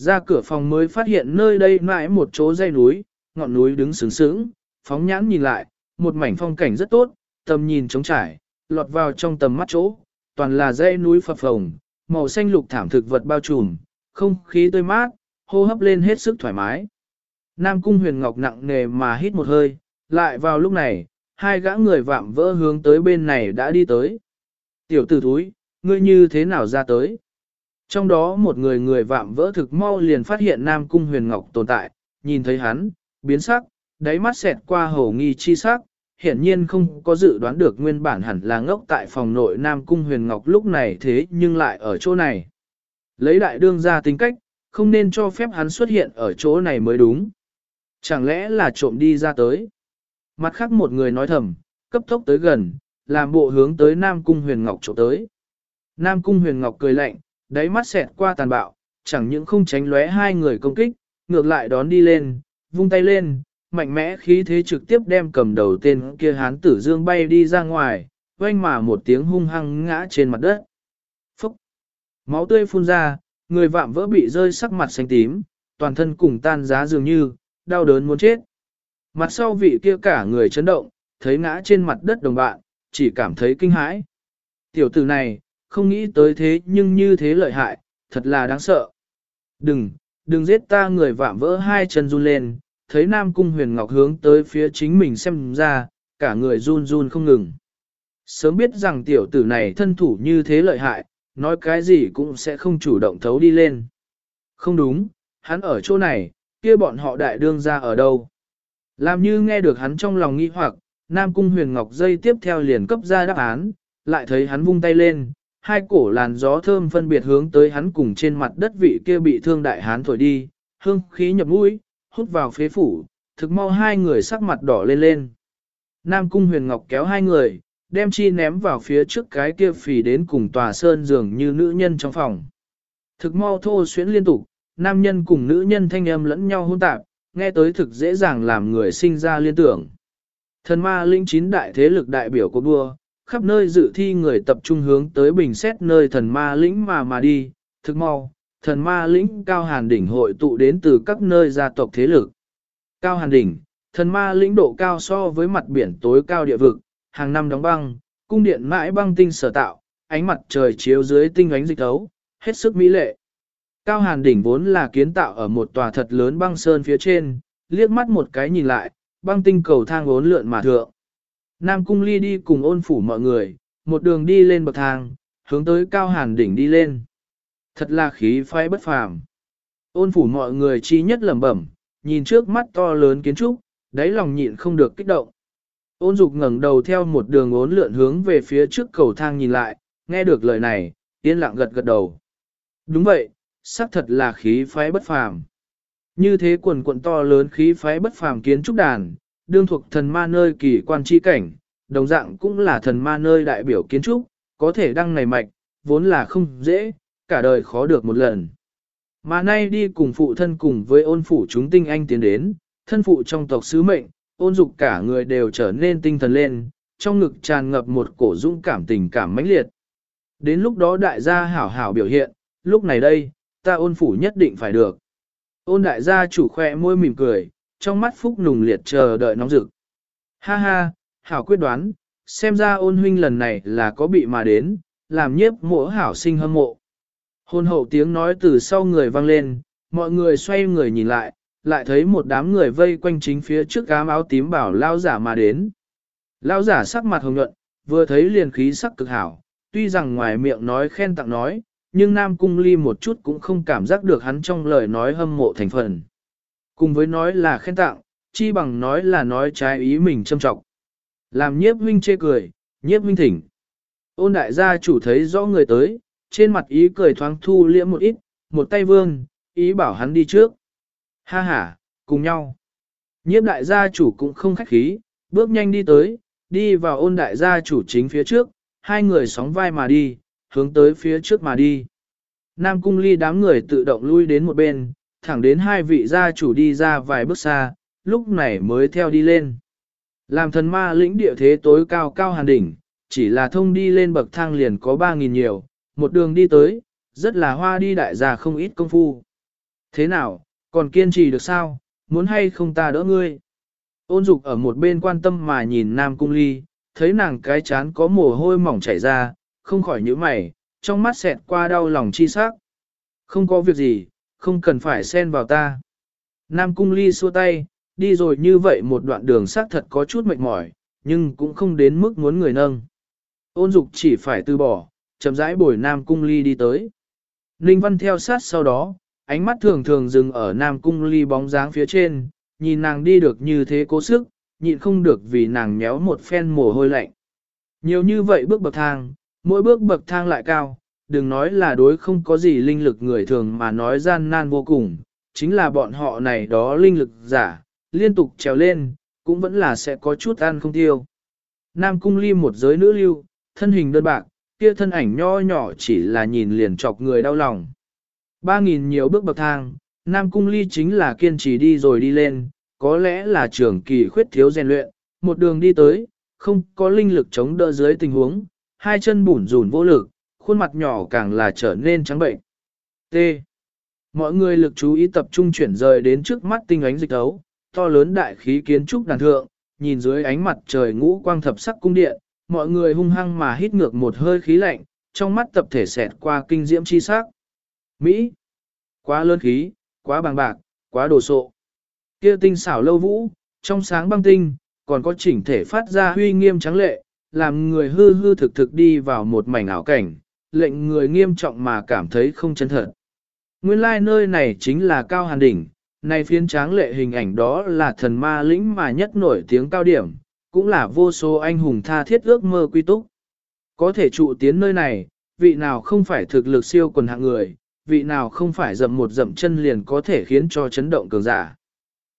Ra cửa phòng mới phát hiện nơi đây mãi một chỗ dây núi, ngọn núi đứng sướng sướng, phóng nhãn nhìn lại, một mảnh phong cảnh rất tốt, tầm nhìn trống trải, lọt vào trong tầm mắt chỗ, toàn là dây núi phập phồng, màu xanh lục thảm thực vật bao trùm, không khí tươi mát, hô hấp lên hết sức thoải mái. Nam cung huyền ngọc nặng nề mà hít một hơi, lại vào lúc này, hai gã người vạm vỡ hướng tới bên này đã đi tới. Tiểu tử thúi, ngươi như thế nào ra tới? Trong đó một người người vạm vỡ thực mau liền phát hiện Nam cung huyền ngọc tồn tại, nhìn thấy hắn, biến sắc, đáy mắt xẹt qua hổ nghi chi sắc, hiển nhiên không có dự đoán được nguyên bản hẳn là ngốc tại phòng nội Nam Cung Huyền Ngọc lúc này thế nhưng lại ở chỗ này. Lấy đại đương ra tính cách, không nên cho phép hắn xuất hiện ở chỗ này mới đúng. Chẳng lẽ là trộm đi ra tới? Mặt khác một người nói thầm, cấp tốc tới gần, làm bộ hướng tới Nam Cung Huyền Ngọc trộm tới. Nam Cung Huyền Ngọc cười lạnh, đáy mắt xẹt qua tàn bạo, chẳng những không tránh lóe hai người công kích, ngược lại đón đi lên, vung tay lên, mạnh mẽ khí thế trực tiếp đem cầm đầu tên kia hán tử dương bay đi ra ngoài, oanh mà một tiếng hung hăng ngã trên mặt đất. Phúc! Máu tươi phun ra, người vạm vỡ bị rơi sắc mặt xanh tím, toàn thân cùng tan giá dường như, đau đớn muốn chết. Mặt sau vị kia cả người chấn động, thấy ngã trên mặt đất đồng bạn, chỉ cảm thấy kinh hãi. Tiểu tử này, không nghĩ tới thế nhưng như thế lợi hại, thật là đáng sợ. Đừng, đừng giết ta người vạm vỡ hai chân run lên, thấy Nam Cung Huyền Ngọc hướng tới phía chính mình xem ra, cả người run run không ngừng. Sớm biết rằng tiểu tử này thân thủ như thế lợi hại, nói cái gì cũng sẽ không chủ động thấu đi lên. Không đúng, hắn ở chỗ này, kia bọn họ đại đương ra ở đâu. Làm như nghe được hắn trong lòng nghi hoặc, Nam Cung Huyền Ngọc dây tiếp theo liền cấp ra đáp án, lại thấy hắn vung tay lên, hai cổ làn gió thơm phân biệt hướng tới hắn cùng trên mặt đất vị kia bị thương đại hán thổi đi, hương khí nhập mũi, hút vào phế phủ, thực mau hai người sắc mặt đỏ lên lên. Nam Cung Huyền Ngọc kéo hai người, đem chi ném vào phía trước cái kia phì đến cùng tòa sơn dường như nữ nhân trong phòng. Thực mau thô xuyến liên tục, nam nhân cùng nữ nhân thanh âm lẫn nhau hôn tạp, nghe tới thực dễ dàng làm người sinh ra liên tưởng. Thần ma linh chín đại thế lực đại biểu của đua, khắp nơi dự thi người tập trung hướng tới bình xét nơi thần ma lĩnh mà mà đi, thực mau, thần ma lĩnh cao hàn đỉnh hội tụ đến từ các nơi gia tộc thế lực. Cao hàn đỉnh, thần ma lĩnh độ cao so với mặt biển tối cao địa vực, hàng năm đóng băng, cung điện mãi băng tinh sở tạo, ánh mặt trời chiếu dưới tinh ánh dịch thấu, hết sức mỹ lệ. Cao hàn đỉnh vốn là kiến tạo ở một tòa thật lớn băng sơn phía trên, liếc mắt một cái nhìn lại, băng tinh cầu thang vốn lượn mà thượng. Nam cung ly đi cùng ôn phủ mọi người, một đường đi lên bậc thang, hướng tới cao hàn đỉnh đi lên. Thật là khí phái bất phàm. Ôn phủ mọi người chi nhất lẩm bẩm, nhìn trước mắt to lớn kiến trúc, đáy lòng nhịn không được kích động. Ôn dục ngẩng đầu theo một đường ốn lượn hướng về phía trước cầu thang nhìn lại, nghe được lời này, yên lặng gật gật đầu. Đúng vậy, xác thật là khí phái bất phàm. Như thế quần quận to lớn khí phái bất phàm kiến trúc đàn, đương thuộc thần ma nơi kỳ quan chi cảnh, đồng dạng cũng là thần ma nơi đại biểu kiến trúc, có thể đăng này mạch, vốn là không dễ, cả đời khó được một lần. Mà nay đi cùng phụ thân cùng với ôn phủ chúng tinh anh tiến đến, thân phụ trong tộc sứ mệnh, ôn dục cả người đều trở nên tinh thần lên, trong ngực tràn ngập một cổ dũng cảm tình cảm mãnh liệt. Đến lúc đó đại gia hảo hảo biểu hiện, lúc này đây, ta ôn phủ nhất định phải được. Ôn đại gia chủ khoe môi mỉm cười, trong mắt phúc nùng liệt chờ đợi nóng rực. Ha ha, hảo quyết đoán, xem ra ôn huynh lần này là có bị mà đến, làm nhiếp mộ hảo sinh hâm mộ. Hôn hậu tiếng nói từ sau người vang lên, mọi người xoay người nhìn lại, lại thấy một đám người vây quanh chính phía trước cám áo tím bảo lao giả mà đến. Lao giả sắc mặt hồng nhuận, vừa thấy liền khí sắc cực hảo, tuy rằng ngoài miệng nói khen tặng nói, nhưng Nam Cung Ly một chút cũng không cảm giác được hắn trong lời nói hâm mộ thành phần. Cùng với nói là khen tặng, chi bằng nói là nói trái ý mình châm trọng. Làm nhiếp huynh chê cười, nhiếp huynh thỉnh. Ôn đại gia chủ thấy rõ người tới, trên mặt ý cười thoáng thu liễm một ít, một tay vương, ý bảo hắn đi trước. Ha ha, cùng nhau. Nhiếp đại gia chủ cũng không khách khí, bước nhanh đi tới, đi vào ôn đại gia chủ chính phía trước, hai người sóng vai mà đi, hướng tới phía trước mà đi. Nam cung ly đám người tự động lui đến một bên, thẳng đến hai vị gia chủ đi ra vài bước xa, lúc này mới theo đi lên. Làm thần ma lĩnh địa thế tối cao cao hàn đỉnh, chỉ là thông đi lên bậc thang liền có 3.000 nhiều, một đường đi tới, rất là hoa đi đại gia không ít công phu. Thế nào, còn kiên trì được sao, muốn hay không ta đỡ ngươi? Ôn dục ở một bên quan tâm mà nhìn Nam Cung Ly, thấy nàng cái chán có mồ hôi mỏng chảy ra, không khỏi nhíu mày, trong mắt xẹt qua đau lòng chi sắc. Không có việc gì, không cần phải xen vào ta. Nam Cung Ly xua tay, đi rồi như vậy một đoạn đường xác thật có chút mệt mỏi, nhưng cũng không đến mức muốn người nâng. Ôn dục chỉ phải từ bỏ, chậm rãi bồi Nam Cung Ly đi tới. Ninh Văn theo sát sau đó, ánh mắt thường thường dừng ở Nam Cung Ly bóng dáng phía trên, nhìn nàng đi được như thế cố sức, nhịn không được vì nàng nhéo một phen mồ hôi lạnh. Nhiều như vậy bước bậc thang, mỗi bước bậc thang lại cao, đừng nói là đối không có gì linh lực người thường mà nói gian nan vô cùng, chính là bọn họ này đó linh lực giả, liên tục trèo lên, cũng vẫn là sẽ có chút ăn không tiêu. Nam cung ly một giới nữ lưu, thân hình đơn bạc, kia thân ảnh nho nhỏ chỉ là nhìn liền chọc người đau lòng. Ba nghìn nhiều bước bậc thang, Nam cung ly chính là kiên trì đi rồi đi lên, có lẽ là trưởng kỳ khuyết thiếu rèn luyện, một đường đi tới, không có linh lực chống đỡ dưới tình huống, hai chân bủn rủn vô lực, khuôn mặt nhỏ càng là trở nên trắng bệnh. T. Mọi người lực chú ý tập trung chuyển rời đến trước mắt tinh ánh dịch thấu, to lớn đại khí kiến trúc đàn thượng, nhìn dưới ánh mặt trời ngũ quang thập sắc cung điện, mọi người hung hăng mà hít ngược một hơi khí lạnh, trong mắt tập thể xẹt qua kinh diễm chi sắc. Mỹ, quá lớn khí, quá bằng bạc, quá đồ sộ. Kia tinh xảo lâu vũ, trong sáng băng tinh, còn có chỉnh thể phát ra huy nghiêm trắng lệ, làm người hư hư thực thực đi vào một mảnh ảo cảnh, lệnh người nghiêm trọng mà cảm thấy không chân thật. Nguyên lai like nơi này chính là Cao Hàn Đỉnh, này phiến tráng lệ hình ảnh đó là thần ma lĩnh mà nhất nổi tiếng cao điểm, cũng là vô số anh hùng tha thiết ước mơ quy túc. Có thể trụ tiến nơi này, vị nào không phải thực lực siêu quần hạng người, vị nào không phải dậm một dậm chân liền có thể khiến cho chấn động cường giả.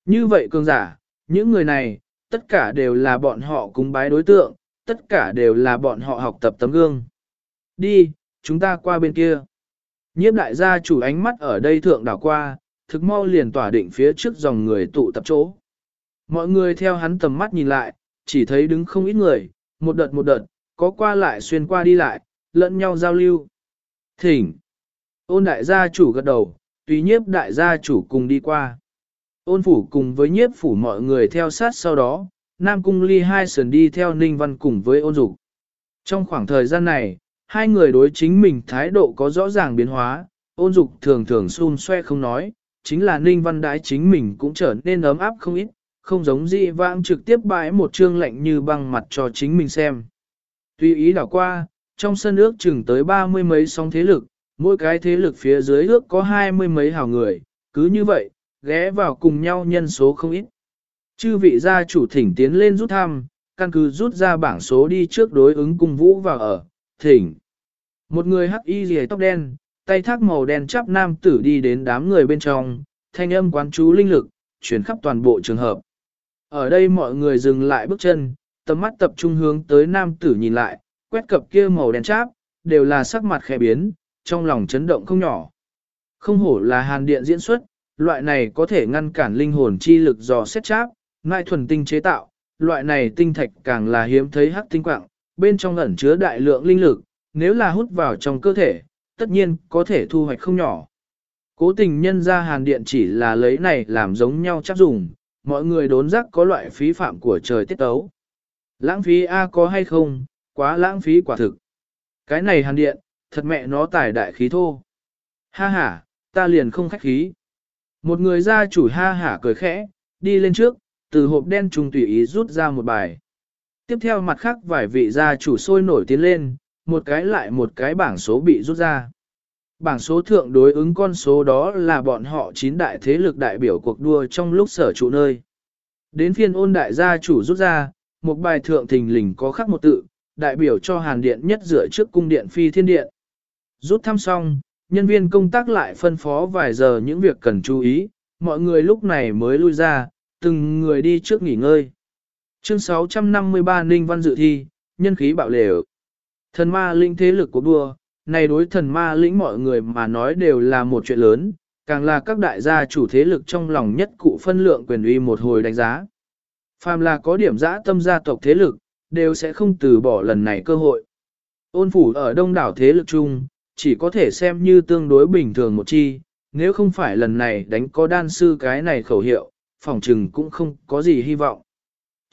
Như vậy cường giả, những người này, tất cả đều là bọn họ cúng bái đối tượng, tất cả đều là bọn họ học tập tấm gương. Đi, chúng ta qua bên kia. Nhiếp đại gia chủ ánh mắt ở đây thượng đảo qua, thực mau liền tỏa định phía trước dòng người tụ tập chỗ. Mọi người theo hắn tầm mắt nhìn lại, chỉ thấy đứng không ít người, một đợt một đợt, có qua lại xuyên qua đi lại, lẫn nhau giao lưu. Thỉnh! Ôn đại gia chủ gật đầu, tùy nhiếp đại gia chủ cùng đi qua. Ôn phủ cùng với nhiếp phủ mọi người theo sát sau đó, Nam Cung Ly hai sườn đi theo Ninh Văn cùng với ôn dục. Trong khoảng thời gian này, hai người đối chính mình thái độ có rõ ràng biến hóa, ôn dục thường thường xun xoe không nói, chính là Ninh Văn đái chính mình cũng trở nên ấm áp không ít, không giống dị vãng trực tiếp bãi một trương lạnh như băng mặt cho chính mình xem. Tuy ý đảo qua, trong sân ước chừng tới ba mươi mấy song thế lực, mỗi cái thế lực phía dưới ước có hai mươi mấy hào người, cứ như vậy, ghé vào cùng nhau nhân số không ít. Chư vị gia chủ thỉnh tiến lên rút thăm, căn cứ rút ra bảng số đi trước đối ứng cùng vũ vào ở, thỉnh. Một người hắc y rìa tóc đen, tay thác màu đen chắp nam tử đi đến đám người bên trong, thanh âm quán chú linh lực, chuyển khắp toàn bộ trường hợp. Ở đây mọi người dừng lại bước chân, tầm mắt tập trung hướng tới nam tử nhìn lại, quét cập kia màu đen cháp, đều là sắc mặt khẽ biến, trong lòng chấn động không nhỏ. Không hổ là hàn điện diễn xuất, loại này có thể ngăn cản linh hồn chi lực dò xét cháp, ngại thuần tinh chế tạo, loại này tinh thạch càng là hiếm thấy hắc tinh quạng, bên trong ẩn chứa đại lượng linh lực, nếu là hút vào trong cơ thể, tất nhiên có thể thu hoạch không nhỏ. Cố tình nhân ra hàn điện chỉ là lấy này làm giống nhau chắc dùng, mọi người đốn giác có loại phí phạm của trời tiết tấu. Lãng phí A có hay không, quá lãng phí quả thực. Cái này hàn điện, thật mẹ nó tải đại khí thô. Ha ha, ta liền không khách khí. Một người gia chủ ha hả cười khẽ, đi lên trước, từ hộp đen trùng tùy ý rút ra một bài. Tiếp theo mặt khác vài vị gia chủ sôi nổi tiến lên, một cái lại một cái bảng số bị rút ra. Bảng số thượng đối ứng con số đó là bọn họ chín đại thế lực đại biểu cuộc đua trong lúc sở trụ nơi. Đến phiên ôn đại gia chủ rút ra, một bài thượng thình lình có khắc một tự, đại biểu cho hàn điện nhất dựa trước cung điện phi thiên điện. Rút thăm xong, nhân viên công tác lại phân phó vài giờ những việc cần chú ý, mọi người lúc này mới lui ra, từng người đi trước nghỉ ngơi. Chương 653 Ninh Văn Dự Thi, nhân khí bạo lều. Thần ma linh thế lực của đua, này đối thần ma lĩnh mọi người mà nói đều là một chuyện lớn, càng là các đại gia chủ thế lực trong lòng nhất cụ phân lượng quyền uy một hồi đánh giá. Phàm là có điểm giã tâm gia tộc thế lực, đều sẽ không từ bỏ lần này cơ hội. Ôn phủ ở đông đảo thế lực chung, chỉ có thể xem như tương đối bình thường một chi, nếu không phải lần này đánh có đan sư cái này khẩu hiệu, phòng trừng cũng không có gì hy vọng.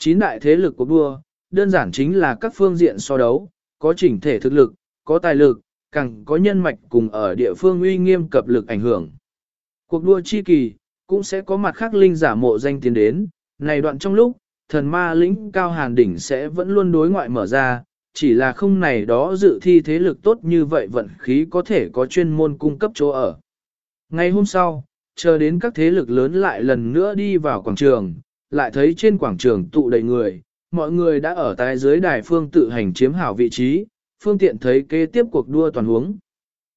Chín đại thế lực của đua, đơn giản chính là các phương diện so đấu, có chỉnh thể thực lực, có tài lực, càng có nhân mạch cùng ở địa phương uy nghiêm cập lực ảnh hưởng. Cuộc đua chi kỳ, cũng sẽ có mặt khác linh giả mộ danh tiến đến, này đoạn trong lúc, thần ma lĩnh cao hàn đỉnh sẽ vẫn luôn đối ngoại mở ra, chỉ là không này đó dự thi thế lực tốt như vậy vận khí có thể có chuyên môn cung cấp chỗ ở. Ngày hôm sau, chờ đến các thế lực lớn lại lần nữa đi vào quảng trường, lại thấy trên quảng trường tụ đầy người, mọi người đã ở tại dưới đài phương tự hành chiếm hảo vị trí, phương tiện thấy kế tiếp cuộc đua toàn huống.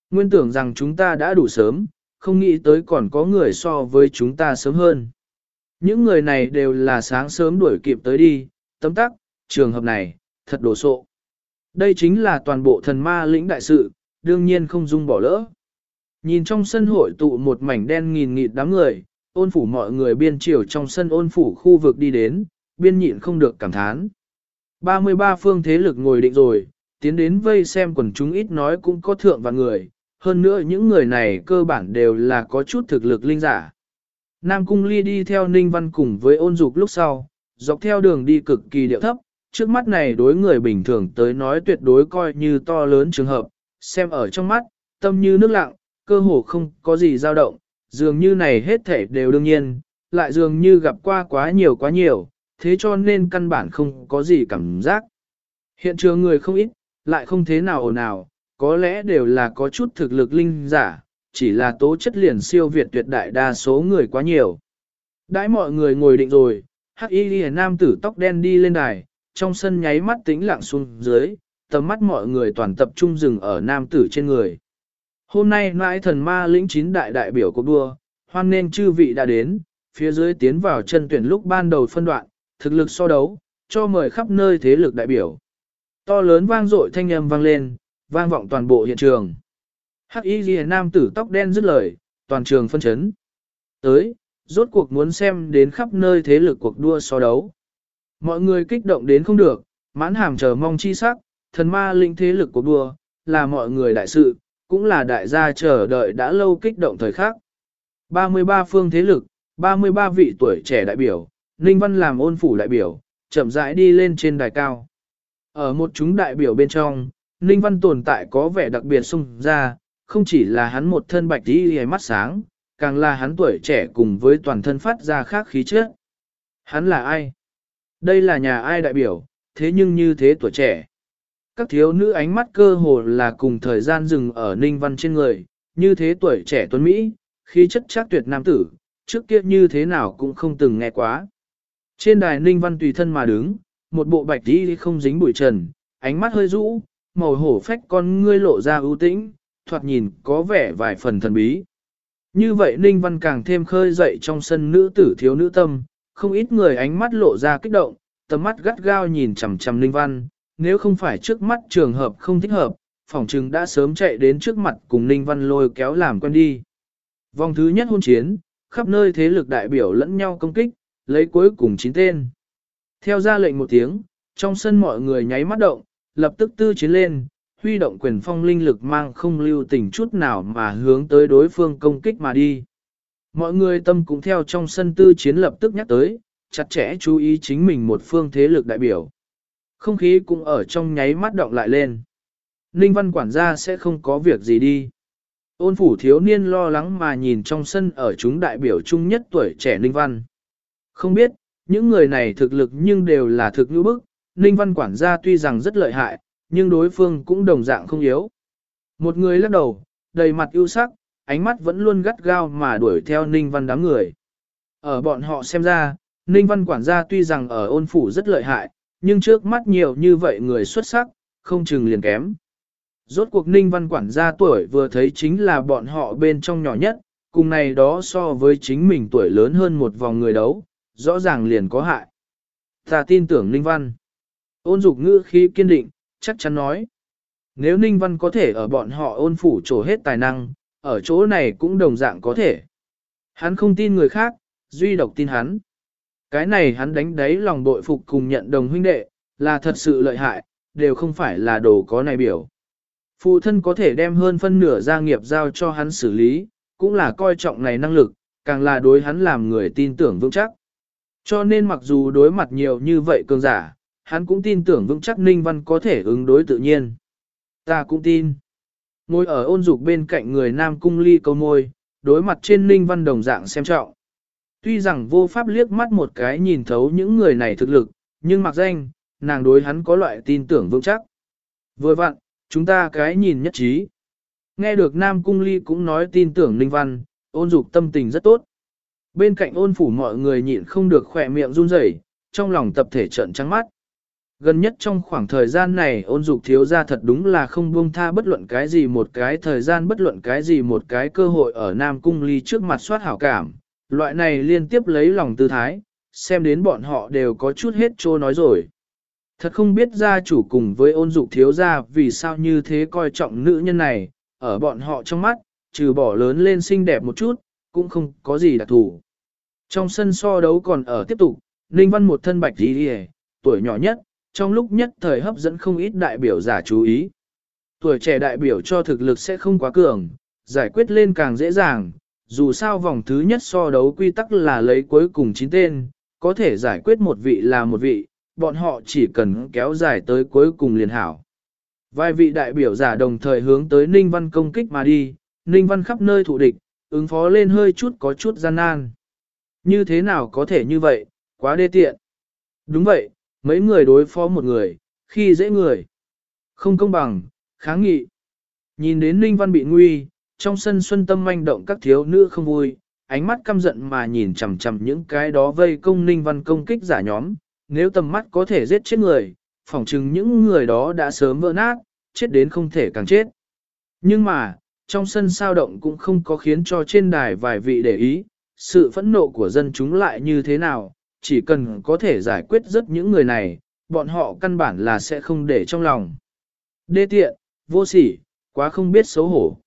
Nguyên tưởng rằng chúng ta đã đủ sớm, không nghĩ tới còn có người so với chúng ta sớm hơn. Những người này đều là sáng sớm đuổi kịp tới đi, tấm tắc, trường hợp này, thật đồ sộ. Đây chính là toàn bộ thần ma lĩnh đại sự, đương nhiên không dung bỏ lỡ. Nhìn trong sân hội tụ một mảnh đen nghìn nghịt đám người, ôn phủ mọi người biên triều trong sân ôn phủ khu vực đi đến, biên nhịn không được cảm thán. 33 phương thế lực ngồi định rồi, tiến đến vây xem quần chúng ít nói cũng có thượng và người, hơn nữa những người này cơ bản đều là có chút thực lực linh giả. Nam Cung Ly đi theo Ninh Văn cùng với ôn dục lúc sau, dọc theo đường đi cực kỳ điệu thấp, trước mắt này đối người bình thường tới nói tuyệt đối coi như to lớn trường hợp, xem ở trong mắt, tâm như nước lặng, cơ hồ không có gì dao động, dường như này hết thể đều đương nhiên, lại dường như gặp qua quá nhiều quá nhiều, thế cho nên căn bản không có gì cảm giác. Hiện trường người không ít, lại không thế nào ồn ào, có lẽ đều là có chút thực lực linh giả, chỉ là tố chất liền siêu việt tuyệt đại đa số người quá nhiều. Đãi mọi người ngồi định rồi, hắc y nam tử tóc đen đi lên đài, trong sân nháy mắt tĩnh lặng xuống dưới, tầm mắt mọi người toàn tập trung dừng ở nam tử trên người. Hôm nay nãi thần ma lĩnh chín đại đại biểu cuộc đua, hoan nên chư vị đã đến, phía dưới tiến vào chân tuyển lúc ban đầu phân đoạn, thực lực so đấu, cho mời khắp nơi thế lực đại biểu. To lớn vang dội thanh âm vang lên, vang vọng toàn bộ hiện trường. Hắc y ghi nam tử tóc đen dứt lời, toàn trường phân chấn. Tới, rốt cuộc muốn xem đến khắp nơi thế lực cuộc đua so đấu. Mọi người kích động đến không được, mãn hàm chờ mong chi sắc, thần ma linh thế lực cuộc đua, là mọi người đại sự, cũng là đại gia chờ đợi đã lâu kích động thời khắc. 33 phương thế lực, 33 vị tuổi trẻ đại biểu, Ninh Văn làm ôn phủ đại biểu, chậm rãi đi lên trên đài cao. Ở một chúng đại biểu bên trong, Ninh Văn tồn tại có vẻ đặc biệt sung ra, không chỉ là hắn một thân bạch tí hề mắt sáng, càng là hắn tuổi trẻ cùng với toàn thân phát ra khác khí chất. Hắn là ai? Đây là nhà ai đại biểu, thế nhưng như thế tuổi trẻ. Các thiếu nữ ánh mắt cơ hồ là cùng thời gian dừng ở Ninh Văn trên người, như thế tuổi trẻ tuấn Mỹ, khí chất chắc tuyệt nam tử, trước kia như thế nào cũng không từng nghe quá. Trên đài Ninh Văn tùy thân mà đứng, một bộ bạch đi không dính bụi trần, ánh mắt hơi rũ, màu hổ phách con ngươi lộ ra ưu tĩnh, thoạt nhìn có vẻ vài phần thần bí. Như vậy Ninh Văn càng thêm khơi dậy trong sân nữ tử thiếu nữ tâm, không ít người ánh mắt lộ ra kích động, tầm mắt gắt gao nhìn chằm chằm Ninh Văn, nếu không phải trước mắt trường hợp không thích hợp, phỏng trừng đã sớm chạy đến trước mặt cùng Ninh Văn lôi kéo làm quen đi. Vòng thứ nhất hôn chiến, khắp nơi thế lực đại biểu lẫn nhau công kích, lấy cuối cùng chín tên. Theo ra lệnh một tiếng, trong sân mọi người nháy mắt động, lập tức tư chiến lên, huy động quyền phong linh lực mang không lưu tình chút nào mà hướng tới đối phương công kích mà đi. Mọi người tâm cũng theo trong sân tư chiến lập tức nhắc tới, chặt chẽ chú ý chính mình một phương thế lực đại biểu. Không khí cũng ở trong nháy mắt động lại lên. Ninh văn quản gia sẽ không có việc gì đi. Ôn phủ thiếu niên lo lắng mà nhìn trong sân ở chúng đại biểu chung nhất tuổi trẻ Ninh văn. Không biết, những người này thực lực nhưng đều là thực như bức, Ninh văn quản gia tuy rằng rất lợi hại, nhưng đối phương cũng đồng dạng không yếu. Một người lắc đầu, đầy mặt ưu sắc, ánh mắt vẫn luôn gắt gao mà đuổi theo Ninh Văn đám người. Ở bọn họ xem ra, Ninh Văn quản gia tuy rằng ở ôn phủ rất lợi hại, nhưng trước mắt nhiều như vậy người xuất sắc, không chừng liền kém. Rốt cuộc Ninh Văn quản gia tuổi vừa thấy chính là bọn họ bên trong nhỏ nhất, cùng này đó so với chính mình tuổi lớn hơn một vòng người đấu, rõ ràng liền có hại. Ta tin tưởng Ninh Văn. Ôn dục ngữ khí kiên định, chắc chắn nói. Nếu Ninh Văn có thể ở bọn họ ôn phủ trổ hết tài năng, ở chỗ này cũng đồng dạng có thể. Hắn không tin người khác, duy độc tin hắn. Cái này hắn đánh đáy lòng bội phục cùng nhận đồng huynh đệ, là thật sự lợi hại, đều không phải là đồ có này biểu. Phụ thân có thể đem hơn phân nửa gia nghiệp giao cho hắn xử lý, cũng là coi trọng này năng lực, càng là đối hắn làm người tin tưởng vững chắc. Cho nên mặc dù đối mặt nhiều như vậy cường giả, hắn cũng tin tưởng vững chắc Ninh Văn có thể ứng đối tự nhiên. Ta cũng tin. Ngồi ở ôn dục bên cạnh người Nam Cung Ly câu môi, đối mặt trên Ninh Văn đồng dạng xem trọng. Tuy rằng vô pháp liếc mắt một cái nhìn thấu những người này thực lực, nhưng mặc danh, nàng đối hắn có loại tin tưởng vững chắc. Vừa vặn, chúng ta cái nhìn nhất trí. Nghe được Nam Cung Ly cũng nói tin tưởng Ninh Văn, ôn dục tâm tình rất tốt. Bên cạnh ôn phủ mọi người nhịn không được khỏe miệng run rẩy, trong lòng tập thể trận trắng mắt. Gần nhất trong khoảng thời gian này ôn dục thiếu ra thật đúng là không buông tha bất luận cái gì một cái thời gian bất luận cái gì một cái cơ hội ở Nam Cung Ly trước mặt soát hảo cảm. Loại này liên tiếp lấy lòng tư thái, xem đến bọn họ đều có chút hết trô nói rồi. Thật không biết gia chủ cùng với ôn dục thiếu gia vì sao như thế coi trọng nữ nhân này, ở bọn họ trong mắt, trừ bỏ lớn lên xinh đẹp một chút, cũng không có gì đặc thù. Trong sân so đấu còn ở tiếp tục, Ninh Văn một thân bạch đi đi tuổi nhỏ nhất, trong lúc nhất thời hấp dẫn không ít đại biểu giả chú ý. Tuổi trẻ đại biểu cho thực lực sẽ không quá cường, giải quyết lên càng dễ dàng, dù sao vòng thứ nhất so đấu quy tắc là lấy cuối cùng 9 tên, có thể giải quyết một vị là một vị, bọn họ chỉ cần kéo dài tới cuối cùng liền hảo. Vài vị đại biểu giả đồng thời hướng tới Ninh Văn công kích mà đi, Ninh Văn khắp nơi thủ địch, ứng phó lên hơi chút có chút gian nan. Như thế nào có thể như vậy, quá đê tiện. Đúng vậy, mấy người đối phó một người, khi dễ người. Không công bằng, kháng nghị. Nhìn đến Ninh Văn bị nguy, trong sân xuân tâm manh động các thiếu nữ không vui, ánh mắt căm giận mà nhìn chằm chằm những cái đó vây công Ninh Văn công kích giả nhóm. Nếu tầm mắt có thể giết chết người, phỏng chừng những người đó đã sớm vỡ nát, chết đến không thể càng chết. Nhưng mà, trong sân sao động cũng không có khiến cho trên đài vài vị để ý, sự phẫn nộ của dân chúng lại như thế nào, chỉ cần có thể giải quyết rất những người này, bọn họ căn bản là sẽ không để trong lòng. Đê tiện, vô sỉ, quá không biết xấu hổ.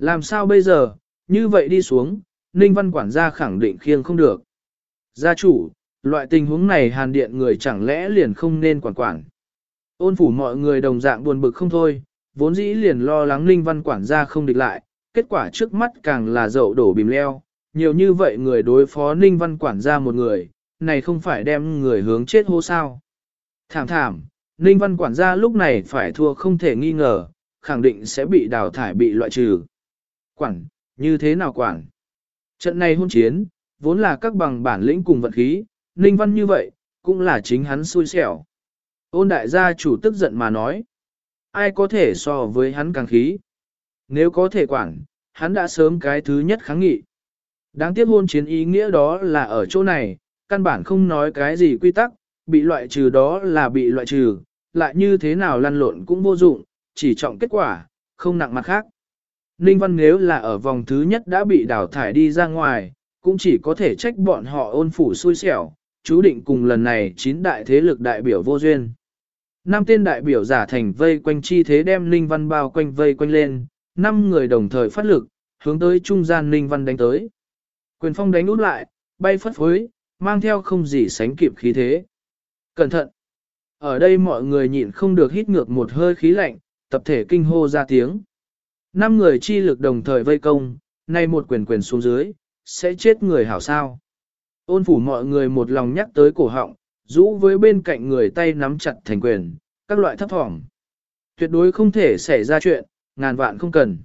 Làm sao bây giờ, như vậy đi xuống, Ninh Văn quản gia khẳng định khiêng không được. Gia chủ, loại tình huống này hàn điện người chẳng lẽ liền không nên quản quản. Ôn phủ mọi người đồng dạng buồn bực không thôi, vốn dĩ liền lo lắng Ninh Văn quản gia không địch lại, kết quả trước mắt càng là dậu đổ bìm leo. Nhiều như vậy người đối phó Ninh Văn quản gia một người, này không phải đem người hướng chết hô sao. Thảm thảm, Ninh Văn quản gia lúc này phải thua không thể nghi ngờ, khẳng định sẽ bị đào thải bị loại trừ. Quản, như thế nào quản? Trận này hôn chiến, vốn là các bằng bản lĩnh cùng vận khí, Ninh Văn như vậy, cũng là chính hắn xui xẻo. Ôn đại gia chủ tức giận mà nói, ai có thể so với hắn càng khí? Nếu có thể quản, hắn đã sớm cái thứ nhất kháng nghị. Đáng tiếc hôn chiến ý nghĩa đó là ở chỗ này, căn bản không nói cái gì quy tắc, bị loại trừ đó là bị loại trừ, lại như thế nào lăn lộn cũng vô dụng, chỉ trọng kết quả, không nặng mặt khác. Ninh Văn nếu là ở vòng thứ nhất đã bị đào thải đi ra ngoài, cũng chỉ có thể trách bọn họ ôn phủ xui xẻo, chú định cùng lần này chín đại thế lực đại biểu vô duyên. Năm tên đại biểu giả thành vây quanh chi thế đem Ninh Văn bao quanh vây quanh lên, năm người đồng thời phát lực, hướng tới trung gian Ninh Văn đánh tới. Quyền phong đánh út lại, bay phất phới, mang theo không gì sánh kịp khí thế. Cẩn thận! Ở đây mọi người nhịn không được hít ngược một hơi khí lạnh, tập thể kinh hô ra tiếng. Năm người chi lực đồng thời vây công, nay một quyền quyền xuống dưới, sẽ chết người hảo sao. Ôn phủ mọi người một lòng nhắc tới cổ họng, rũ với bên cạnh người tay nắm chặt thành quyền, các loại thấp thỏm. Tuyệt đối không thể xảy ra chuyện, ngàn vạn không cần.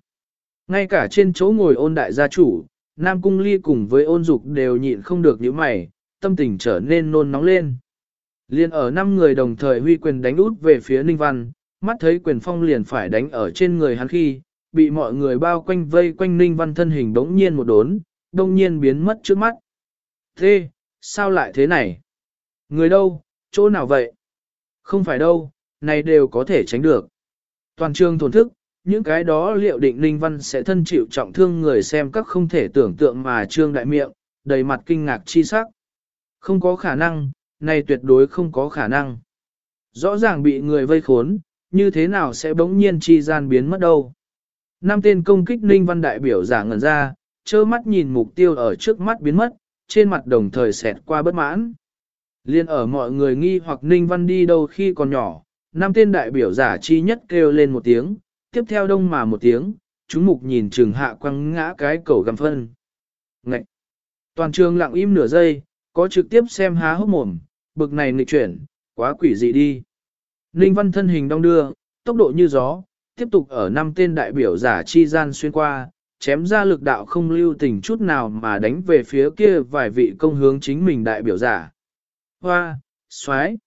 Ngay cả trên chỗ ngồi ôn đại gia chủ, Nam Cung Ly cùng với ôn dục đều nhịn không được những mày, tâm tình trở nên nôn nóng lên. Liên ở năm người đồng thời huy quyền đánh út về phía Ninh Văn, mắt thấy quyền phong liền phải đánh ở trên người hắn khi, bị mọi người bao quanh vây quanh Ninh Văn thân hình đống nhiên một đốn, đống nhiên biến mất trước mắt. Thế, sao lại thế này? Người đâu, chỗ nào vậy? Không phải đâu, này đều có thể tránh được. Toàn trường thổn thức, những cái đó liệu định Ninh Văn sẽ thân chịu trọng thương người xem các không thể tưởng tượng mà trương đại miệng, đầy mặt kinh ngạc chi sắc. Không có khả năng, này tuyệt đối không có khả năng. Rõ ràng bị người vây khốn, như thế nào sẽ bỗng nhiên chi gian biến mất đâu. Năm tên công kích Ninh Văn đại biểu giả ngẩn ra, trơ mắt nhìn mục tiêu ở trước mắt biến mất, trên mặt đồng thời xẹt qua bất mãn. Liên ở mọi người nghi hoặc Ninh Văn đi đâu khi còn nhỏ, năm tên đại biểu giả chi nhất kêu lên một tiếng, tiếp theo đông mà một tiếng, chúng mục nhìn trường hạ quăng ngã cái cầu gầm phân. Ngậy! Toàn trường lặng im nửa giây, có trực tiếp xem há hốc mồm, bực này nghịch chuyển, quá quỷ dị đi. Ninh Văn thân hình đong đưa, tốc độ như gió, tiếp tục ở năm tên đại biểu giả chi gian xuyên qua, chém ra lực đạo không lưu tình chút nào mà đánh về phía kia vài vị công hướng chính mình đại biểu giả. Hoa, xoái.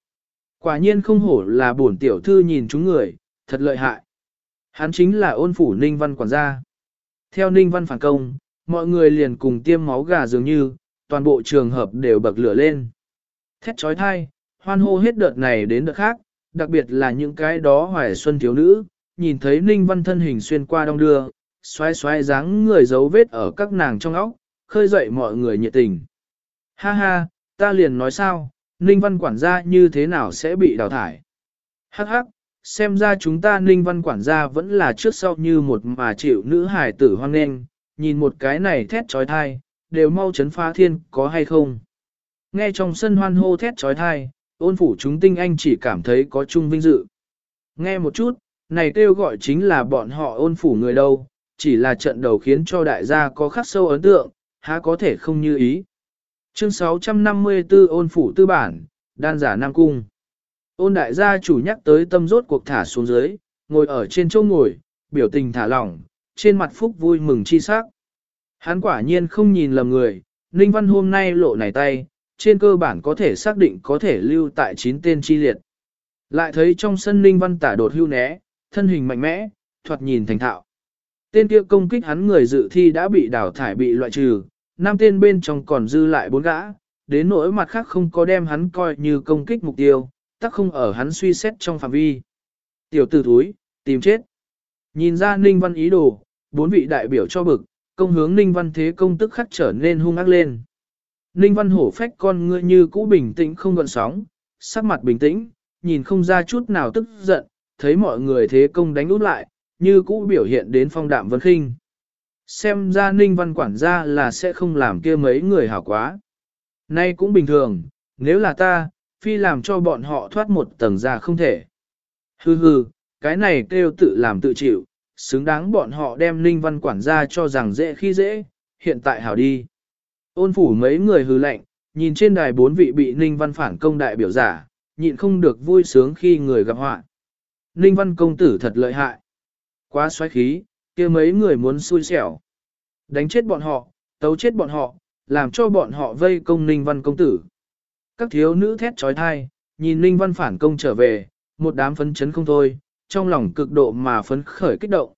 Quả nhiên không hổ là bổn tiểu thư nhìn chúng người, thật lợi hại. Hắn chính là ôn phủ Ninh Văn quản gia. Theo Ninh Văn phản công, mọi người liền cùng tiêm máu gà dường như, toàn bộ trường hợp đều bậc lửa lên. Thét trói thai, hoan hô hết đợt này đến đợt khác, đặc biệt là những cái đó hoài xuân thiếu nữ, nhìn thấy Ninh Văn thân hình xuyên qua đông đưa, xoay xoay dáng người dấu vết ở các nàng trong óc, khơi dậy mọi người nhiệt tình. Ha ha, ta liền nói sao, Ninh Văn quản gia như thế nào sẽ bị đào thải. Hắc hắc, xem ra chúng ta Ninh Văn quản gia vẫn là trước sau như một mà chịu nữ hải tử hoang nghênh, nhìn một cái này thét trói thai, đều mau chấn phá thiên có hay không. Nghe trong sân hoan hô thét trói thai, ôn phủ chúng tinh anh chỉ cảm thấy có chung vinh dự. Nghe một chút, này kêu gọi chính là bọn họ ôn phủ người đâu, chỉ là trận đầu khiến cho đại gia có khắc sâu ấn tượng, há có thể không như ý. Chương 654 ôn phủ tư bản, đan giả Nam Cung. Ôn đại gia chủ nhắc tới tâm rốt cuộc thả xuống dưới, ngồi ở trên chỗ ngồi, biểu tình thả lỏng, trên mặt phúc vui mừng chi sắc. Hắn quả nhiên không nhìn lầm người, Ninh Văn hôm nay lộ này tay, trên cơ bản có thể xác định có thể lưu tại chín tên chi liệt. Lại thấy trong sân Ninh Văn tả đột hưu né, thân hình mạnh mẽ, thoạt nhìn thành thạo. Tên kia công kích hắn người dự thi đã bị đào thải bị loại trừ, năm tên bên trong còn dư lại bốn gã, đến nỗi mặt khác không có đem hắn coi như công kích mục tiêu, tắc không ở hắn suy xét trong phạm vi. Tiểu tử thúi, tìm chết. Nhìn ra Ninh Văn ý đồ, bốn vị đại biểu cho bực, công hướng Ninh Văn thế công tức khắc trở nên hung ác lên. Ninh Văn hổ phách con ngươi như cũ bình tĩnh không gợn sóng, sắc mặt bình tĩnh, nhìn không ra chút nào tức giận, thấy mọi người thế công đánh út lại, như cũ biểu hiện đến phong đạm vân khinh. Xem ra Ninh Văn quản gia là sẽ không làm kia mấy người hảo quá. Nay cũng bình thường, nếu là ta, phi làm cho bọn họ thoát một tầng ra không thể. Hừ hừ, cái này kêu tự làm tự chịu, xứng đáng bọn họ đem Ninh Văn quản gia cho rằng dễ khi dễ, hiện tại hảo đi. Ôn phủ mấy người hừ lạnh, nhìn trên đài bốn vị bị Ninh Văn phản công đại biểu giả, nhịn không được vui sướng khi người gặp họa. Ninh Văn công tử thật lợi hại. Quá xoáy khí, kia mấy người muốn xui xẻo. Đánh chết bọn họ, tấu chết bọn họ, làm cho bọn họ vây công Ninh Văn công tử. Các thiếu nữ thét trói thai, nhìn Ninh Văn phản công trở về, một đám phấn chấn không thôi, trong lòng cực độ mà phấn khởi kích động.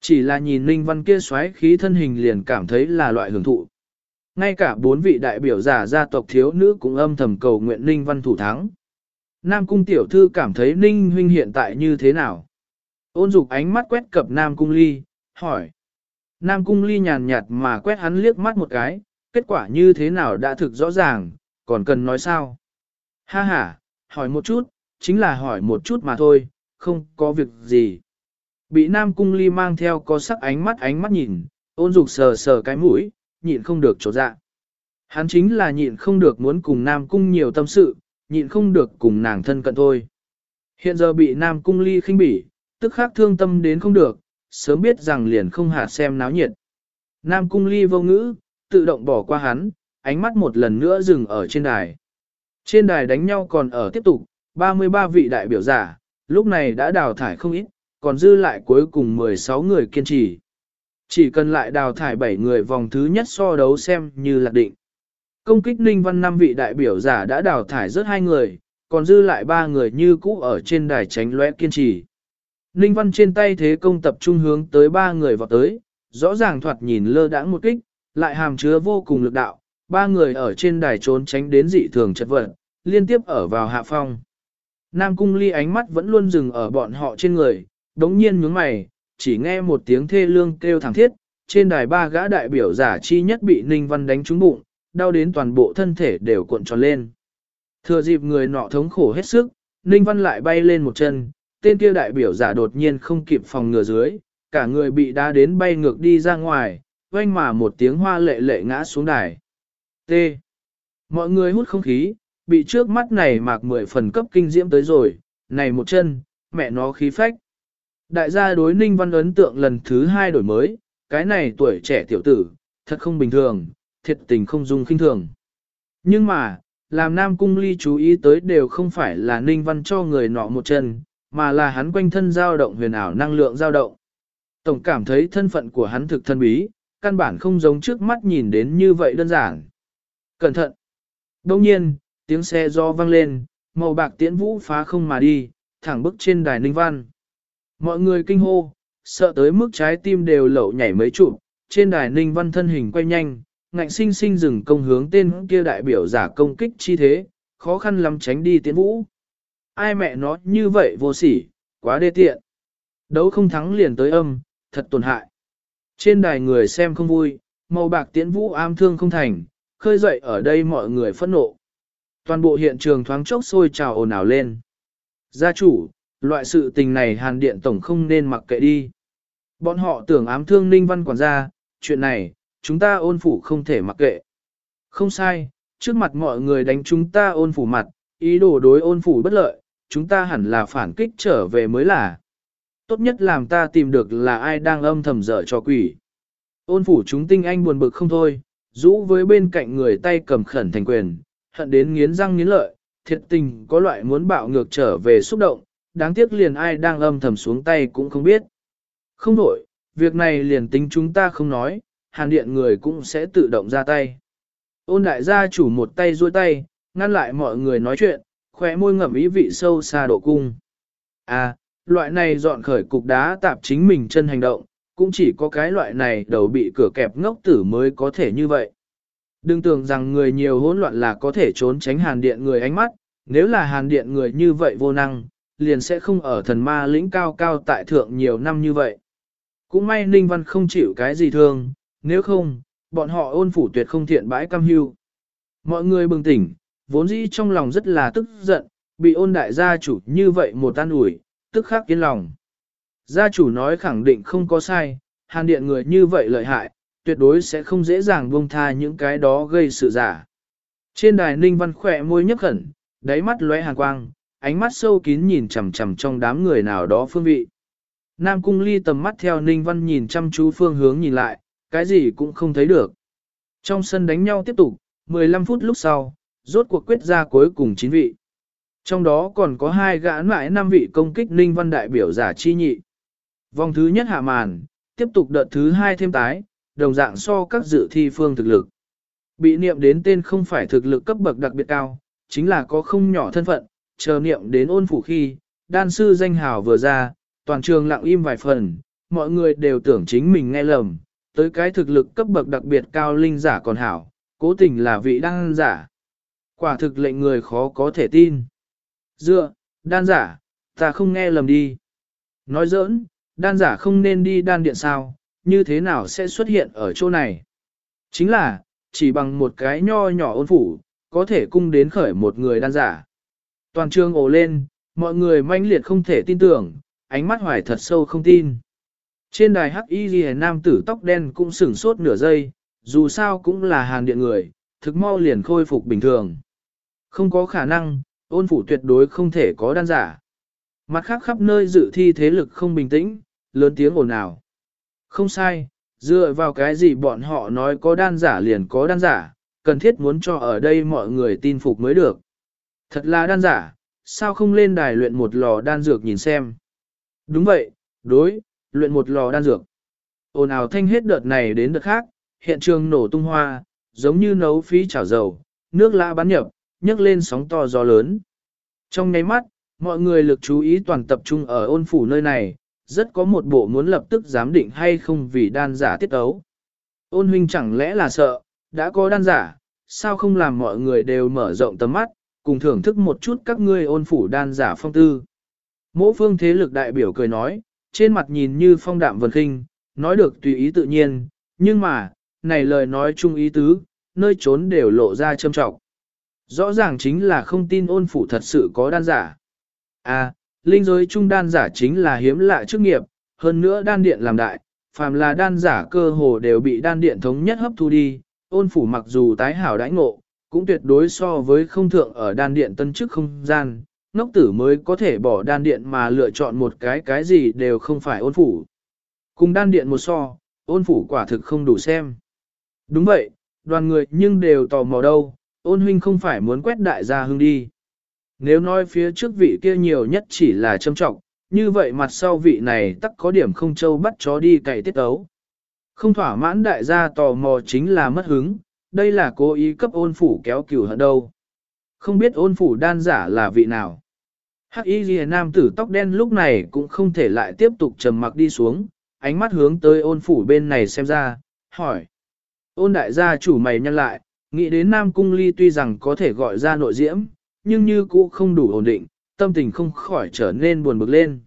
Chỉ là nhìn Ninh Văn kia xoáy khí thân hình liền cảm thấy là loại hưởng thụ. Ngay cả bốn vị đại biểu giả gia tộc thiếu nữ cũng âm thầm cầu nguyện Ninh Văn thủ thắng. Nam Cung tiểu thư cảm thấy Ninh huynh hiện tại như thế nào? Ôn dục ánh mắt quét cập Nam Cung ly, hỏi. Nam Cung ly nhàn nhạt mà quét hắn liếc mắt một cái, kết quả như thế nào đã thực rõ ràng, còn cần nói sao? Ha ha, hỏi một chút, chính là hỏi một chút mà thôi, không có việc gì. Bị Nam Cung ly mang theo có sắc ánh mắt ánh mắt nhìn, ôn dục sờ sờ cái mũi, nhịn không được trột dạ. Hắn chính là nhịn không được muốn cùng Nam Cung nhiều tâm sự, nhịn không được cùng nàng thân cận thôi. Hiện giờ bị Nam Cung ly khinh bỉ, tức khắc thương tâm đến không được, sớm biết rằng liền không hạ xem náo nhiệt. Nam Cung ly vô ngữ, tự động bỏ qua hắn, ánh mắt một lần nữa dừng ở trên đài. Trên đài đánh nhau còn ở tiếp tục, 33 vị đại biểu giả, lúc này đã đào thải không ít, còn dư lại cuối cùng 16 người kiên trì. Chỉ cần lại đào thải 7 người vòng thứ nhất so đấu xem như là định. Công kích Ninh Văn năm vị đại biểu giả đã đào thải rất hai người, còn dư lại ba người như cũ ở trên đài tránh lóe kiên trì. Ninh Văn trên tay thế công tập trung hướng tới ba người vào tới, rõ ràng thoạt nhìn lơ đãng một kích, lại hàm chứa vô cùng lực đạo, ba người ở trên đài trốn tránh đến dị thường chất vật, liên tiếp ở vào hạ phong. Nam Cung Ly ánh mắt vẫn luôn dừng ở bọn họ trên người, đống nhiên nhướng mày, chỉ nghe một tiếng thê lương kêu thẳng thiết, trên đài ba gã đại biểu giả chi nhất bị Ninh Văn đánh trúng bụng, đau đến toàn bộ thân thể đều cuộn tròn lên. Thừa dịp người nọ thống khổ hết sức, Ninh Văn lại bay lên một chân, tên kia đại biểu giả đột nhiên không kịp phòng ngừa dưới, cả người bị đá đến bay ngược đi ra ngoài, oanh mà một tiếng hoa lệ lệ ngã xuống đài. T. Mọi người hút không khí, bị trước mắt này mạc mười phần cấp kinh diễm tới rồi, này một chân, mẹ nó khí phách. Đại gia đối ninh văn ấn tượng lần thứ hai đổi mới, cái này tuổi trẻ tiểu tử, thật không bình thường, thiệt tình không dung khinh thường. Nhưng mà, làm Nam Cung Ly chú ý tới đều không phải là ninh văn cho người nọ một chân, mà là hắn quanh thân dao động huyền ảo năng lượng dao động. Tổng cảm thấy thân phận của hắn thực thân bí, căn bản không giống trước mắt nhìn đến như vậy đơn giản. Cẩn thận! Đông nhiên, tiếng xe do vang lên, màu bạc tiễn vũ phá không mà đi, thẳng bức trên đài ninh văn. Mọi người kinh hô, sợ tới mức trái tim đều lẩu nhảy mấy chụp, trên đài ninh văn thân hình quay nhanh, ngạnh sinh sinh dừng công hướng tên kia đại biểu giả công kích chi thế, khó khăn lắm tránh đi tiến vũ. Ai mẹ nó như vậy vô sỉ, quá đê tiện. Đấu không thắng liền tới âm, thật tổn hại. Trên đài người xem không vui, màu bạc tiến vũ am thương không thành, khơi dậy ở đây mọi người phẫn nộ. Toàn bộ hiện trường thoáng chốc sôi trào ồn ào lên. Gia chủ, loại sự tình này hàn điện tổng không nên mặc kệ đi. Bọn họ tưởng ám thương ninh văn quản gia, chuyện này, chúng ta ôn phủ không thể mặc kệ. Không sai, trước mặt mọi người đánh chúng ta ôn phủ mặt, ý đồ đối ôn phủ bất lợi, chúng ta hẳn là phản kích trở về mới là. Tốt nhất làm ta tìm được là ai đang âm thầm dở cho quỷ. Ôn phủ chúng tinh anh buồn bực không thôi, rũ với bên cạnh người tay cầm khẩn thành quyền, hận đến nghiến răng nghiến lợi, thiệt tình có loại muốn bạo ngược trở về xúc động, đáng tiếc liền ai đang âm thầm xuống tay cũng không biết. Không đổi, việc này liền tính chúng ta không nói, hàn điện người cũng sẽ tự động ra tay. Ôn đại gia chủ một tay duỗi tay, ngăn lại mọi người nói chuyện, khóe môi ngậm ý vị sâu xa độ cung. À, loại này dọn khởi cục đá tạp chính mình chân hành động, cũng chỉ có cái loại này đầu bị cửa kẹp ngốc tử mới có thể như vậy. Đừng tưởng rằng người nhiều hỗn loạn là có thể trốn tránh hàn điện người ánh mắt, nếu là hàn điện người như vậy vô năng, liền sẽ không ở thần ma lĩnh cao cao tại thượng nhiều năm như vậy. Cũng may Ninh Văn không chịu cái gì thương, nếu không, bọn họ ôn phủ tuyệt không thiện bãi cam hưu. Mọi người bừng tỉnh, vốn dĩ trong lòng rất là tức giận, bị ôn đại gia chủ như vậy một tan ủi, tức khắc yên lòng. Gia chủ nói khẳng định không có sai, hàn điện người như vậy lợi hại, tuyệt đối sẽ không dễ dàng buông tha những cái đó gây sự giả. Trên đài ninh văn khỏe môi nhấp khẩn, đáy mắt lóe hàn quang, ánh mắt sâu kín nhìn chằm chằm trong đám người nào đó phương vị. Nam cung ly tầm mắt theo ninh văn nhìn chăm chú phương hướng nhìn lại, cái gì cũng không thấy được. Trong sân đánh nhau tiếp tục, 15 phút lúc sau, rốt cuộc quyết ra cuối cùng 9 vị. Trong đó còn có hai gã mãi năm vị công kích ninh văn đại biểu giả chi nhị. Vòng thứ nhất hạ màn, tiếp tục đợt thứ hai thêm tái, đồng dạng so các dự thi phương thực lực. Bị niệm đến tên không phải thực lực cấp bậc đặc biệt cao, chính là có không nhỏ thân phận, chờ niệm đến ôn phủ khi, đan sư danh hào vừa ra, toàn trường lặng im vài phần, mọi người đều tưởng chính mình nghe lầm, tới cái thực lực cấp bậc đặc biệt cao linh giả còn hảo, cố tình là vị đan giả. Quả thực lệnh người khó có thể tin. Dựa, đan giả, ta không nghe lầm đi. Nói giỡn, đan giả không nên đi đan điện sao, như thế nào sẽ xuất hiện ở chỗ này? Chính là, chỉ bằng một cái nho nhỏ ôn phủ, có thể cung đến khởi một người đan giả. Toàn trường ồ lên, mọi người manh liệt không thể tin tưởng, ánh mắt hoài thật sâu không tin. Trên đài hắc y ghi nam tử tóc đen cũng sửng sốt nửa giây, dù sao cũng là hàng điện người, thực mau liền khôi phục bình thường. Không có khả năng, ôn phủ tuyệt đối không thể có đan giả. Mặt khác khắp nơi dự thi thế lực không bình tĩnh, lớn tiếng ồn ào. Không sai, dựa vào cái gì bọn họ nói có đan giả liền có đan giả, cần thiết muốn cho ở đây mọi người tin phục mới được. Thật là đan giả, sao không lên đài luyện một lò đan dược nhìn xem. Đúng vậy, đối, luyện một lò đan dược. Ồn ào thanh hết đợt này đến đợt khác, hiện trường nổ tung hoa, giống như nấu phí chảo dầu, nước lã bắn nhập, nhấc lên sóng to gió lớn. Trong nháy mắt, mọi người lực chú ý toàn tập trung ở ôn phủ nơi này, rất có một bộ muốn lập tức giám định hay không vì đan giả tiết ấu. Ôn huynh chẳng lẽ là sợ, đã có đan giả, sao không làm mọi người đều mở rộng tầm mắt, cùng thưởng thức một chút các ngươi ôn phủ đan giả phong tư. Mỗ phương thế lực đại biểu cười nói, trên mặt nhìn như phong đạm vần khinh, nói được tùy ý tự nhiên, nhưng mà, này lời nói chung ý tứ, nơi trốn đều lộ ra châm trọng. Rõ ràng chính là không tin ôn phủ thật sự có đan giả. À, linh giới trung đan giả chính là hiếm lạ chức nghiệp, hơn nữa đan điện làm đại, phàm là đan giả cơ hồ đều bị đan điện thống nhất hấp thu đi, ôn phủ mặc dù tái hảo đãi ngộ, cũng tuyệt đối so với không thượng ở đan điện tân chức không gian, ngốc tử mới có thể bỏ đan điện mà lựa chọn một cái cái gì đều không phải ôn phủ. Cùng đan điện một so, ôn phủ quả thực không đủ xem. Đúng vậy, đoàn người nhưng đều tò mò đâu, ôn huynh không phải muốn quét đại gia hưng đi. Nếu nói phía trước vị kia nhiều nhất chỉ là châm trọng, như vậy mặt sau vị này tắc có điểm không châu bắt chó đi cày tiết ấu. Không thỏa mãn đại gia tò mò chính là mất hứng, đây là cố ý cấp ôn phủ kéo cửu hận đâu. Không biết ôn phủ đan giả là vị nào. Hắc y ghi nam tử tóc đen lúc này cũng không thể lại tiếp tục trầm mặc đi xuống, ánh mắt hướng tới ôn phủ bên này xem ra, hỏi. Ôn đại gia chủ mày nhăn lại, nghĩ đến nam cung ly tuy rằng có thể gọi ra nội diễm, nhưng như cũ không đủ ổn định, tâm tình không khỏi trở nên buồn bực lên.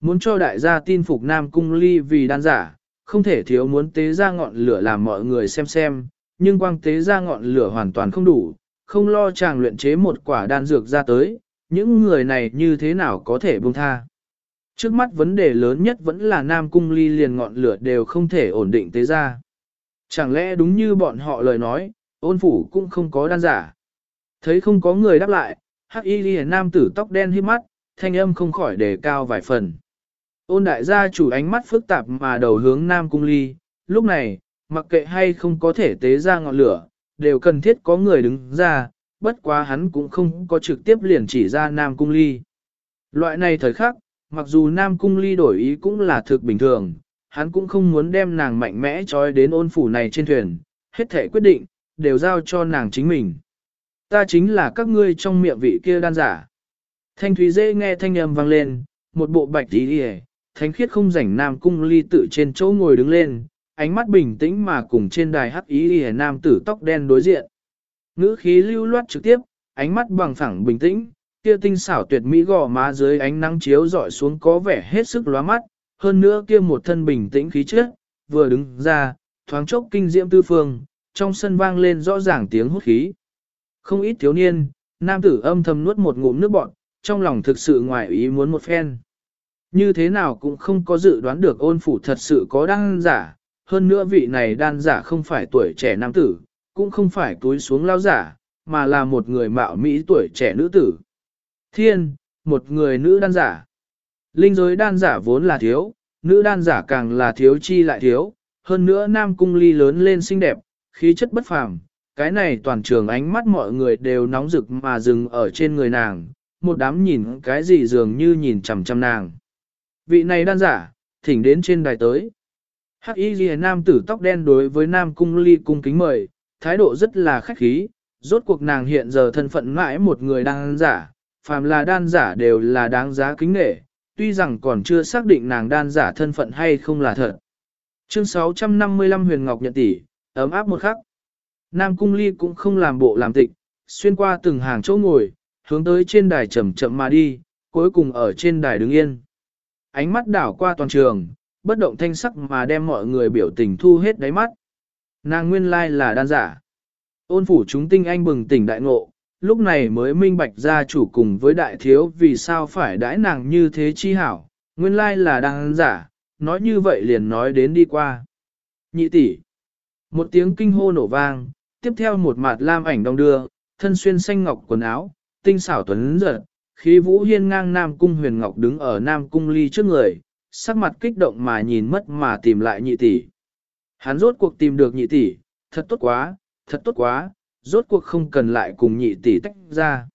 Muốn cho đại gia tin phục nam cung ly vì đan giả, không thể thiếu muốn tế ra ngọn lửa làm mọi người xem xem, nhưng quang tế ra ngọn lửa hoàn toàn không đủ, không lo chàng luyện chế một quả đan dược ra tới, những người này như thế nào có thể buông tha. Trước mắt vấn đề lớn nhất vẫn là Nam Cung Ly liền ngọn lửa đều không thể ổn định tế ra. Chẳng lẽ đúng như bọn họ lời nói, ôn phủ cũng không có đan giả. Thấy không có người đáp lại, hắc y ghi nam tử tóc đen hiếp mắt, thanh âm không khỏi đề cao vài phần. Ôn đại gia chủ ánh mắt phức tạp mà đầu hướng Nam Cung Ly, lúc này, mặc kệ hay không có thể tế ra ngọn lửa, đều cần thiết có người đứng ra, bất quá hắn cũng không có trực tiếp liền chỉ ra Nam Cung Ly. Loại này thời khắc, mặc dù Nam Cung Ly đổi ý cũng là thực bình thường, hắn cũng không muốn đem nàng mạnh mẽ trói đến ôn phủ này trên thuyền, hết thể quyết định, đều giao cho nàng chính mình. Ta chính là các ngươi trong miệng vị kia đan giả. Thanh Thúy dễ nghe thanh âm vang lên, một bộ bạch tí đi thánh khiết không rảnh Nam Cung Ly tự trên chỗ ngồi đứng lên, ánh mắt bình tĩnh mà cùng trên đài hắc ý đi nam tử tóc đen đối diện. Ngữ khí lưu loát trực tiếp, ánh mắt bằng phẳng bình tĩnh, kia tinh xảo tuyệt mỹ gò má dưới ánh nắng chiếu dọi xuống có vẻ hết sức lóa mắt, hơn nữa kia một thân bình tĩnh khí chất, vừa đứng ra, thoáng chốc kinh diễm tư phương, trong sân vang lên rõ ràng tiếng hút khí. Không ít thiếu niên, nam tử âm thầm nuốt một ngụm nước bọn, trong lòng thực sự ngoài ý muốn một phen. Như thế nào cũng không có dự đoán được ôn phủ thật sự có đan giả, hơn nữa vị này đan giả không phải tuổi trẻ nam tử, cũng không phải túi xuống lao giả, mà là một người mạo mỹ tuổi trẻ nữ tử. Thiên, một người nữ đan giả. Linh giới đan giả vốn là thiếu, nữ đan giả càng là thiếu chi lại thiếu, hơn nữa nam cung ly lớn lên xinh đẹp, khí chất bất phàm. Cái này toàn trường ánh mắt mọi người đều nóng rực mà dừng ở trên người nàng, một đám nhìn cái gì dường như nhìn chằm chằm nàng. Vị này đan giả, thỉnh đến trên đài tới. Hắc y ghi nam tử tóc đen đối với nam cung ly cung kính mời, thái độ rất là khách khí, rốt cuộc nàng hiện giờ thân phận mãi một người đan giả, phàm là đan giả đều là đáng giá kính nghệ, tuy rằng còn chưa xác định nàng đan giả thân phận hay không là thật. Chương 655 Huyền Ngọc nhận tỷ, ấm áp một khắc. Nam Cung Ly cũng không làm bộ làm tịch, xuyên qua từng hàng chỗ ngồi, hướng tới trên đài chậm chậm mà đi, cuối cùng ở trên đài đứng yên. Ánh mắt đảo qua toàn trường, bất động thanh sắc mà đem mọi người biểu tình thu hết đáy mắt. Nàng nguyên lai là đan giả. Ôn phủ chúng tinh anh bừng tỉnh đại ngộ, lúc này mới minh bạch gia chủ cùng với đại thiếu vì sao phải đãi nàng như thế chi hảo, nguyên lai là đan giả, nói như vậy liền nói đến đi qua. Nhị tỷ, một tiếng kinh hô nổ vang, tiếp theo một mặt lam ảnh đông đưa, thân xuyên xanh ngọc quần áo, tinh xảo tuấn giật, khí vũ hiên ngang Nam Cung huyền ngọc đứng ở Nam Cung ly trước người, sắc mặt kích động mà nhìn mất mà tìm lại nhị tỷ. Hắn rốt cuộc tìm được nhị tỷ, thật tốt quá, thật tốt quá, rốt cuộc không cần lại cùng nhị tỷ tách ra.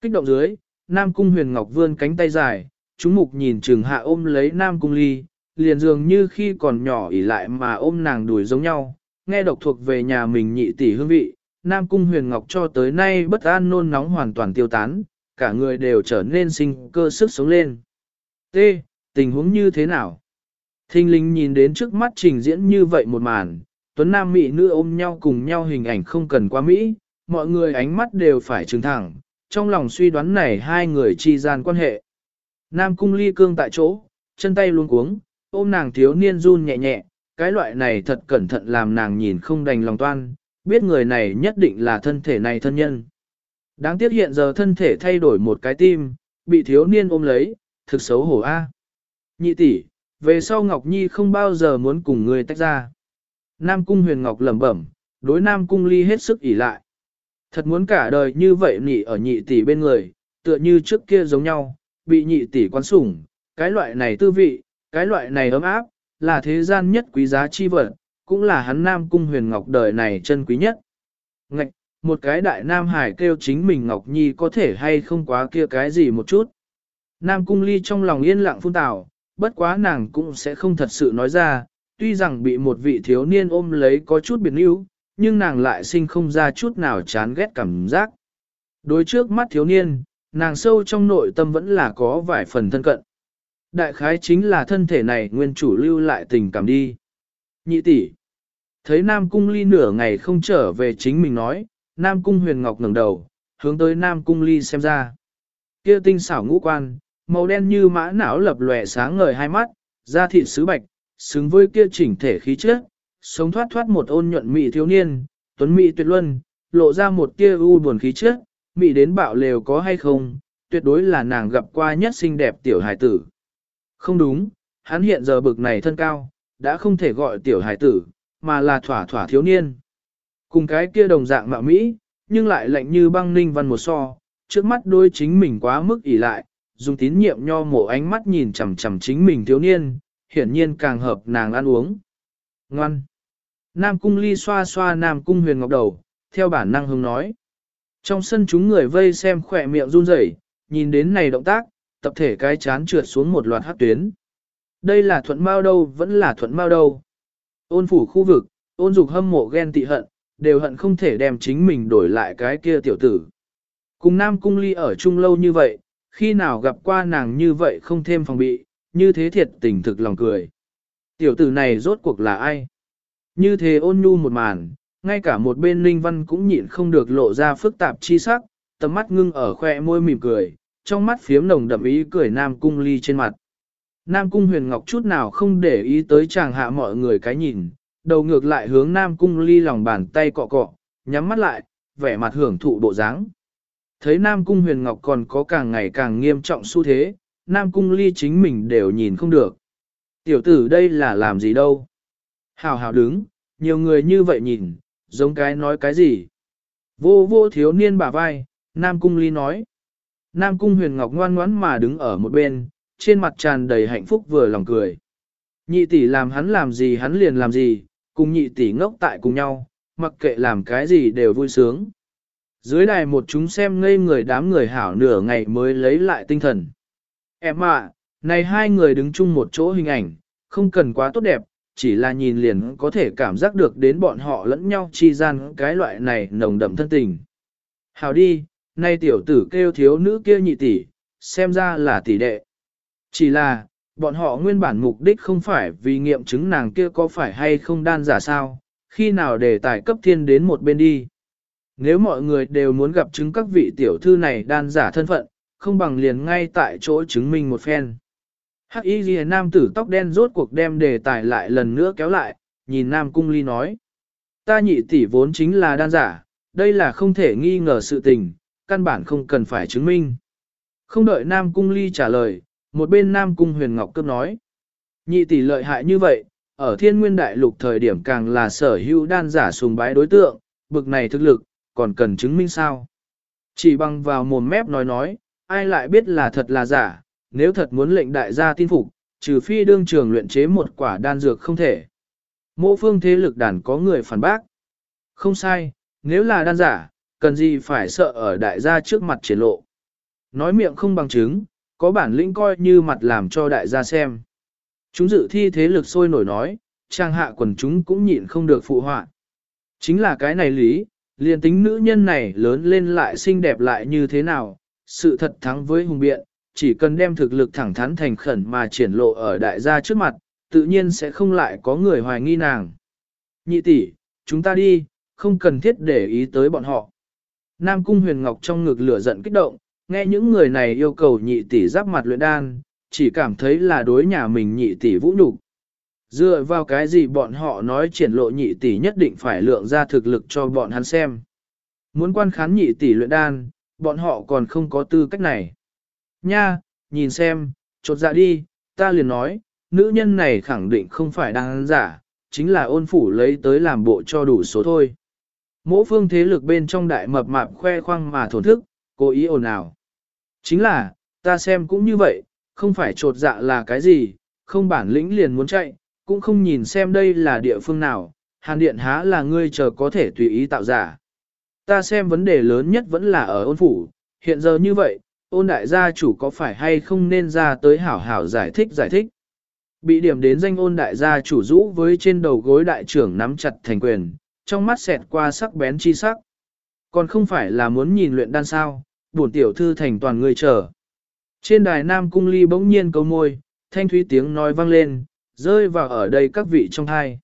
Kích động dưới, Nam Cung huyền ngọc vươn cánh tay dài, chúng mục nhìn trường hạ ôm lấy Nam Cung ly, liền dường như khi còn nhỏ ỉ lại mà ôm nàng đuổi giống nhau, nghe độc thuộc về nhà mình nhị tỷ hương vị, Nam Cung huyền ngọc cho tới nay bất an nôn nóng hoàn toàn tiêu tán, cả người đều trở nên sinh cơ sức sống lên. T. Tình huống như thế nào? Thinh linh nhìn đến trước mắt trình diễn như vậy một màn, tuấn nam mỹ nữ ôm nhau cùng nhau hình ảnh không cần quá mỹ, mọi người ánh mắt đều phải trừng thẳng, trong lòng suy đoán này hai người chi gian quan hệ. Nam cung ly cương tại chỗ, chân tay luôn cuống, ôm nàng thiếu niên run nhẹ nhẹ, cái loại này thật cẩn thận làm nàng nhìn không đành lòng toan, biết người này nhất định là thân thể này thân nhân. Đáng tiếc hiện giờ thân thể thay đổi một cái tim, bị thiếu niên ôm lấy, thực xấu hổ a. Nhị tỷ, về sau Ngọc Nhi không bao giờ muốn cùng người tách ra. Nam Cung Huyền Ngọc lẩm bẩm, đối Nam Cung Ly hết sức ỉ lại. Thật muốn cả đời như vậy nhị ở nhị tỷ bên người, tựa như trước kia giống nhau, bị nhị tỷ quan sủng, cái loại này tư vị, cái loại này ấm áp, là thế gian nhất quý giá chi vật, cũng là hắn Nam Cung Huyền Ngọc đời này chân quý nhất. Ngạch, một cái đại Nam Hải kêu chính mình Ngọc Nhi có thể hay không quá kia cái gì một chút. Nam Cung Ly trong lòng yên lặng phun tảo, bất quá nàng cũng sẽ không thật sự nói ra, tuy rằng bị một vị thiếu niên ôm lấy có chút biệt níu, nhưng nàng lại sinh không ra chút nào chán ghét cảm giác. Đối trước mắt thiếu niên, nàng sâu trong nội tâm vẫn là có vài phần thân cận. Đại khái chính là thân thể này nguyên chủ lưu lại tình cảm đi. Nhị tỷ, thấy Nam Cung Ly nửa ngày không trở về chính mình nói, Nam Cung Huyền Ngọc ngẩng đầu, hướng tới Nam Cung Ly xem ra. Kia tinh xảo ngũ quan, màu đen như mã não lập lòe sáng ngời hai mắt, da thịt sứ bạch, xứng với kia chỉnh thể khí chất, sống thoát thoát một ôn nhuận mỹ thiếu niên, tuấn mỹ tuyệt luân, lộ ra một tia u buồn khí chất, mỹ đến bạo lều có hay không, tuyệt đối là nàng gặp qua nhất xinh đẹp tiểu hài tử. Không đúng, hắn hiện giờ bực này thân cao, đã không thể gọi tiểu hài tử, mà là thỏa thỏa thiếu niên. Cùng cái kia đồng dạng mạo Mỹ, nhưng lại lạnh như băng ninh văn một so, trước mắt đôi chính mình quá mức ỉ lại, dùng tín nhiệm nho mộ ánh mắt nhìn chằm chằm chính mình thiếu niên, hiển nhiên càng hợp nàng ăn uống. Ngoan! Nam cung ly xoa xoa Nam cung huyền ngọc đầu, theo bản năng hứng nói. Trong sân chúng người vây xem khỏe miệng run rẩy, nhìn đến này động tác, tập thể cái chán trượt xuống một loạt hát tuyến. Đây là thuận mao đâu vẫn là thuận mao đâu. Ôn phủ khu vực, ôn dục hâm mộ ghen tị hận, đều hận không thể đem chính mình đổi lại cái kia tiểu tử. Cùng Nam Cung Ly ở chung lâu như vậy, khi nào gặp qua nàng như vậy không thêm phòng bị, như thế thiệt tình thực lòng cười. Tiểu tử này rốt cuộc là ai? Như thế ôn nhu một màn, ngay cả một bên Linh Văn cũng nhịn không được lộ ra phức tạp chi sắc, tầm mắt ngưng ở khoe môi mỉm cười, trong mắt phiếm nồng đậm ý cười Nam Cung Ly trên mặt. Nam Cung Huyền Ngọc chút nào không để ý tới chàng hạ mọi người cái nhìn, đầu ngược lại hướng Nam Cung Ly lòng bàn tay cọ cọ, nhắm mắt lại, vẻ mặt hưởng thụ bộ dáng. Thấy Nam Cung Huyền Ngọc còn có càng ngày càng nghiêm trọng xu thế, Nam Cung Ly chính mình đều nhìn không được. Tiểu tử đây là làm gì đâu? Hào hào đứng, nhiều người như vậy nhìn, giống cái nói cái gì? Vô vô thiếu niên bả vai, Nam Cung Ly nói. Nam Cung Huyền Ngọc ngoan ngoãn mà đứng ở một bên, trên mặt tràn đầy hạnh phúc vừa lòng cười. Nhị tỷ làm hắn làm gì hắn liền làm gì, cùng nhị tỷ ngốc tại cùng nhau, mặc kệ làm cái gì đều vui sướng. Dưới đài một chúng xem ngây người đám người hảo nửa ngày mới lấy lại tinh thần. Em ạ, này hai người đứng chung một chỗ hình ảnh, không cần quá tốt đẹp, chỉ là nhìn liền có thể cảm giác được đến bọn họ lẫn nhau chi gian cái loại này nồng đậm thân tình. Hảo đi, nay tiểu tử kêu thiếu nữ kia nhị tỷ, xem ra là tỷ đệ. Chỉ là, bọn họ nguyên bản mục đích không phải vì nghiệm chứng nàng kia có phải hay không đan giả sao, khi nào để tài cấp thiên đến một bên đi. Nếu mọi người đều muốn gặp chứng các vị tiểu thư này đan giả thân phận, không bằng liền ngay tại chỗ chứng minh một phen. Hắc y ghi nam tử tóc đen rốt cuộc đem đề tài lại lần nữa kéo lại, nhìn nam cung ly nói. Ta nhị tỷ vốn chính là đan giả, đây là không thể nghi ngờ sự tình, căn bản không cần phải chứng minh. Không đợi nam cung ly trả lời, một bên nam cung huyền ngọc cấp nói. Nhị tỷ lợi hại như vậy, ở thiên nguyên đại lục thời điểm càng là sở hữu đan giả sùng bái đối tượng, bực này thực lực, còn cần chứng minh sao. Chỉ bằng vào mồm mép nói nói, ai lại biết là thật là giả, nếu thật muốn lệnh đại gia tin phục, trừ phi đương trường luyện chế một quả đan dược không thể. Mộ phương thế lực đàn có người phản bác. Không sai, nếu là đan giả, cần gì phải sợ ở đại gia trước mặt triển lộ. Nói miệng không bằng chứng, có bản lĩnh coi như mặt làm cho đại gia xem. Chúng dự thi thế lực sôi nổi nói, trang hạ quần chúng cũng nhịn không được phụ họa. Chính là cái này lý, liền tính nữ nhân này lớn lên lại xinh đẹp lại như thế nào, sự thật thắng với hùng biện, chỉ cần đem thực lực thẳng thắn thành khẩn mà triển lộ ở đại gia trước mặt, tự nhiên sẽ không lại có người hoài nghi nàng. Nhị tỷ, chúng ta đi, không cần thiết để ý tới bọn họ. Nam Cung Huyền Ngọc trong ngực lửa giận kích động, nghe những người này yêu cầu nhị tỷ giáp mặt luyện đan, chỉ cảm thấy là đối nhà mình nhị tỷ vũ nhục. Dựa vào cái gì bọn họ nói triển lộ nhị tỷ nhất định phải lượng ra thực lực cho bọn hắn xem. Muốn quan khán nhị tỷ luyện đan, bọn họ còn không có tư cách này. Nha, nhìn xem, chột dạ đi, ta liền nói, nữ nhân này khẳng định không phải đang giả, chính là ôn phủ lấy tới làm bộ cho đủ số thôi. Mỗi phương thế lực bên trong đại mập mạp khoe khoang mà thổn thức, cố ý ồn ào. Chính là, ta xem cũng như vậy, không phải trột dạ là cái gì, không bản lĩnh liền muốn chạy, cũng không nhìn xem đây là địa phương nào, hàn điện há là ngươi chờ có thể tùy ý tạo giả. Ta xem vấn đề lớn nhất vẫn là ở ôn phủ, hiện giờ như vậy, ôn đại gia chủ có phải hay không nên ra tới hảo hảo giải thích giải thích. Bị điểm đến danh ôn đại gia chủ rũ với trên đầu gối đại trưởng nắm chặt thành quyền, trong mắt xẹt qua sắc bén chi sắc. Còn không phải là muốn nhìn luyện đan sao, bổn tiểu thư thành toàn người chờ. Trên đài Nam Cung Ly bỗng nhiên câu môi, thanh thúy tiếng nói vang lên, rơi vào ở đây các vị trong hai.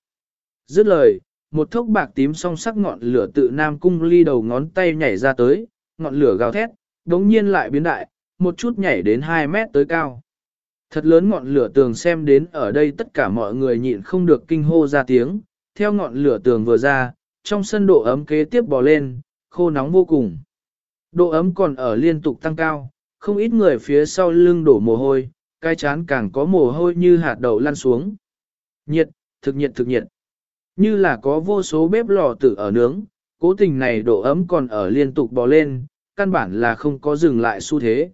Dứt lời, một thốc bạc tím song sắc ngọn lửa tự Nam Cung Ly đầu ngón tay nhảy ra tới, ngọn lửa gào thét, đống nhiên lại biến đại, một chút nhảy đến 2 mét tới cao. Thật lớn ngọn lửa tường xem đến ở đây tất cả mọi người nhịn không được kinh hô ra tiếng, theo ngọn lửa tường vừa ra, trong sân độ ấm kế tiếp bò lên, khô nóng vô cùng. Độ ấm còn ở liên tục tăng cao, không ít người phía sau lưng đổ mồ hôi, cái chán càng có mồ hôi như hạt đậu lăn xuống. Nhiệt, thực nhiệt thực nhiệt. Như là có vô số bếp lò tử ở nướng, cố tình này độ ấm còn ở liên tục bò lên, căn bản là không có dừng lại xu thế.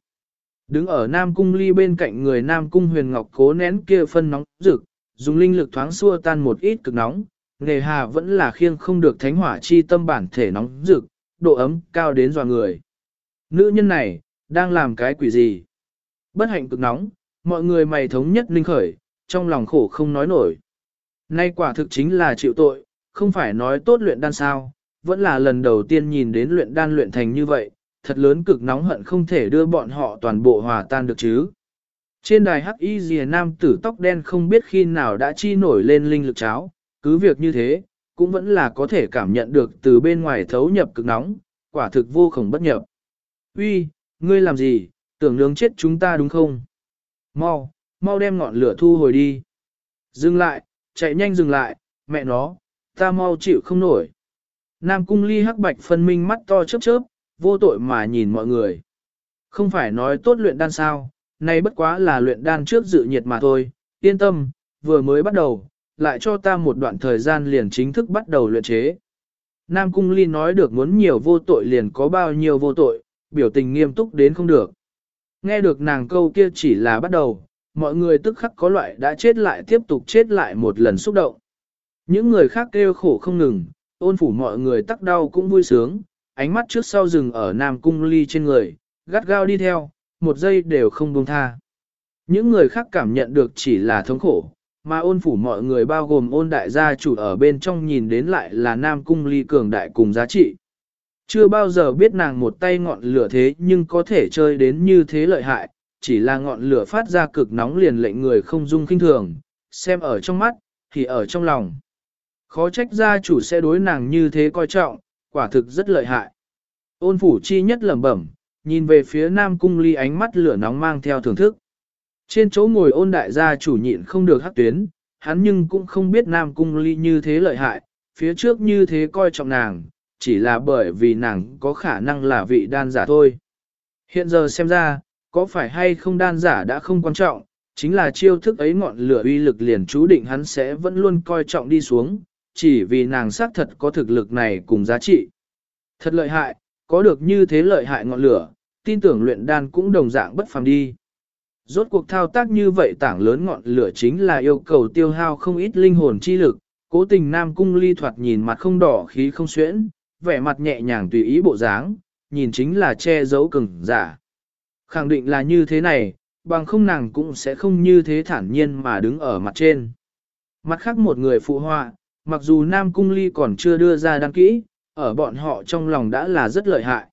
Đứng ở Nam Cung ly bên cạnh người Nam Cung huyền ngọc cố nén kia phân nóng rực, dùng linh lực thoáng xua tan một ít cực nóng, nghề hà vẫn là khiêng không được thánh hỏa chi tâm bản thể nóng rực, độ ấm cao đến dò người. Nữ nhân này, đang làm cái quỷ gì? Bất hạnh cực nóng, mọi người mày thống nhất linh khởi, trong lòng khổ không nói nổi. Nay quả thực chính là chịu tội, không phải nói tốt luyện đan sao, vẫn là lần đầu tiên nhìn đến luyện đan luyện thành như vậy, thật lớn cực nóng hận không thể đưa bọn họ toàn bộ hòa tan được chứ. Trên đài hắc y rìa nam tử tóc đen không biết khi nào đã chi nổi lên linh lực cháo, cứ việc như thế, cũng vẫn là có thể cảm nhận được từ bên ngoài thấu nhập cực nóng, quả thực vô khổng bất nhập. Uy, ngươi làm gì, tưởng nướng chết chúng ta đúng không? Mau, mau đem ngọn lửa thu hồi đi. Dừng lại, chạy nhanh dừng lại, mẹ nó, ta mau chịu không nổi. Nam cung ly hắc bạch phân minh mắt to chớp chớp, vô tội mà nhìn mọi người. Không phải nói tốt luyện đan sao, nay bất quá là luyện đan trước dự nhiệt mà thôi, yên tâm, vừa mới bắt đầu, lại cho ta một đoạn thời gian liền chính thức bắt đầu luyện chế. Nam Cung Ly nói được muốn nhiều vô tội liền có bao nhiêu vô tội, biểu tình nghiêm túc đến không được. Nghe được nàng câu kia chỉ là bắt đầu, mọi người tức khắc có loại đã chết lại tiếp tục chết lại một lần xúc động. Những người khác kêu khổ không ngừng, ôn phủ mọi người tắc đau cũng vui sướng, ánh mắt trước sau rừng ở Nam Cung Ly trên người, gắt gao đi theo, một giây đều không buông tha. Những người khác cảm nhận được chỉ là thống khổ, mà ôn phủ mọi người bao gồm ôn đại gia chủ ở bên trong nhìn đến lại là Nam Cung Ly cường đại cùng giá trị. Chưa bao giờ biết nàng một tay ngọn lửa thế nhưng có thể chơi đến như thế lợi hại, chỉ là ngọn lửa phát ra cực nóng liền lệnh người không dung kinh thường, xem ở trong mắt, thì ở trong lòng. Khó trách gia chủ sẽ đối nàng như thế coi trọng, quả thực rất lợi hại. Ôn phủ chi nhất lẩm bẩm, nhìn về phía Nam Cung Ly ánh mắt lửa nóng mang theo thưởng thức. Trên chỗ ngồi ôn đại gia chủ nhịn không được hắc tuyến, hắn nhưng cũng không biết Nam Cung Ly như thế lợi hại, phía trước như thế coi trọng nàng, chỉ là bởi vì nàng có khả năng là vị đan giả thôi. Hiện giờ xem ra, có phải hay không đan giả đã không quan trọng, chính là chiêu thức ấy ngọn lửa uy lực liền chú định hắn sẽ vẫn luôn coi trọng đi xuống, chỉ vì nàng xác thật có thực lực này cùng giá trị. Thật lợi hại, có được như thế lợi hại ngọn lửa, tin tưởng luyện đan cũng đồng dạng bất phàm đi. Rốt cuộc thao tác như vậy tảng lớn ngọn lửa chính là yêu cầu tiêu hao không ít linh hồn chi lực, cố tình Nam Cung ly thoạt nhìn mặt không đỏ khí không xuyễn, vẻ mặt nhẹ nhàng tùy ý bộ dáng, nhìn chính là che giấu cứng giả. Khẳng định là như thế này, bằng không nàng cũng sẽ không như thế thản nhiên mà đứng ở mặt trên. Mặt khác một người phụ họa, mặc dù Nam Cung Ly còn chưa đưa ra đăng kỹ, ở bọn họ trong lòng đã là rất lợi hại.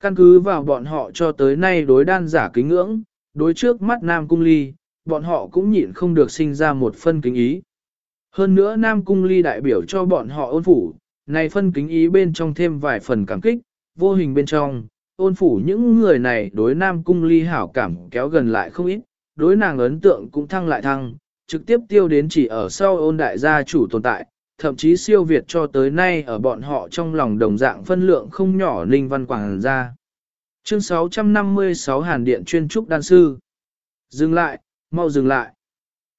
Căn cứ vào bọn họ cho tới nay đối đan giả kính ngưỡng, đối trước mắt Nam Cung Ly, bọn họ cũng nhịn không được sinh ra một phân kính ý. Hơn nữa Nam Cung Ly đại biểu cho bọn họ ôn phủ, này phân kính ý bên trong thêm vài phần cảm kích, vô hình bên trong, ôn phủ những người này đối Nam Cung Ly hảo cảm kéo gần lại không ít, đối nàng ấn tượng cũng thăng lại thăng, trực tiếp tiêu đến chỉ ở sau ôn đại gia chủ tồn tại, thậm chí siêu việt cho tới nay ở bọn họ trong lòng đồng dạng phân lượng không nhỏ ninh văn quảng ra. Chương 656 Hàn Điện chuyên trúc đan sư. Dừng lại, mau dừng lại.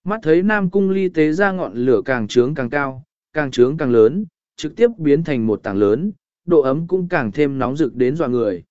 Mắt thấy Nam Cung ly tế ra ngọn lửa càng trướng càng cao, càng trướng càng lớn, trực tiếp biến thành một tảng lớn, độ ấm cũng càng thêm nóng rực đến dọa người.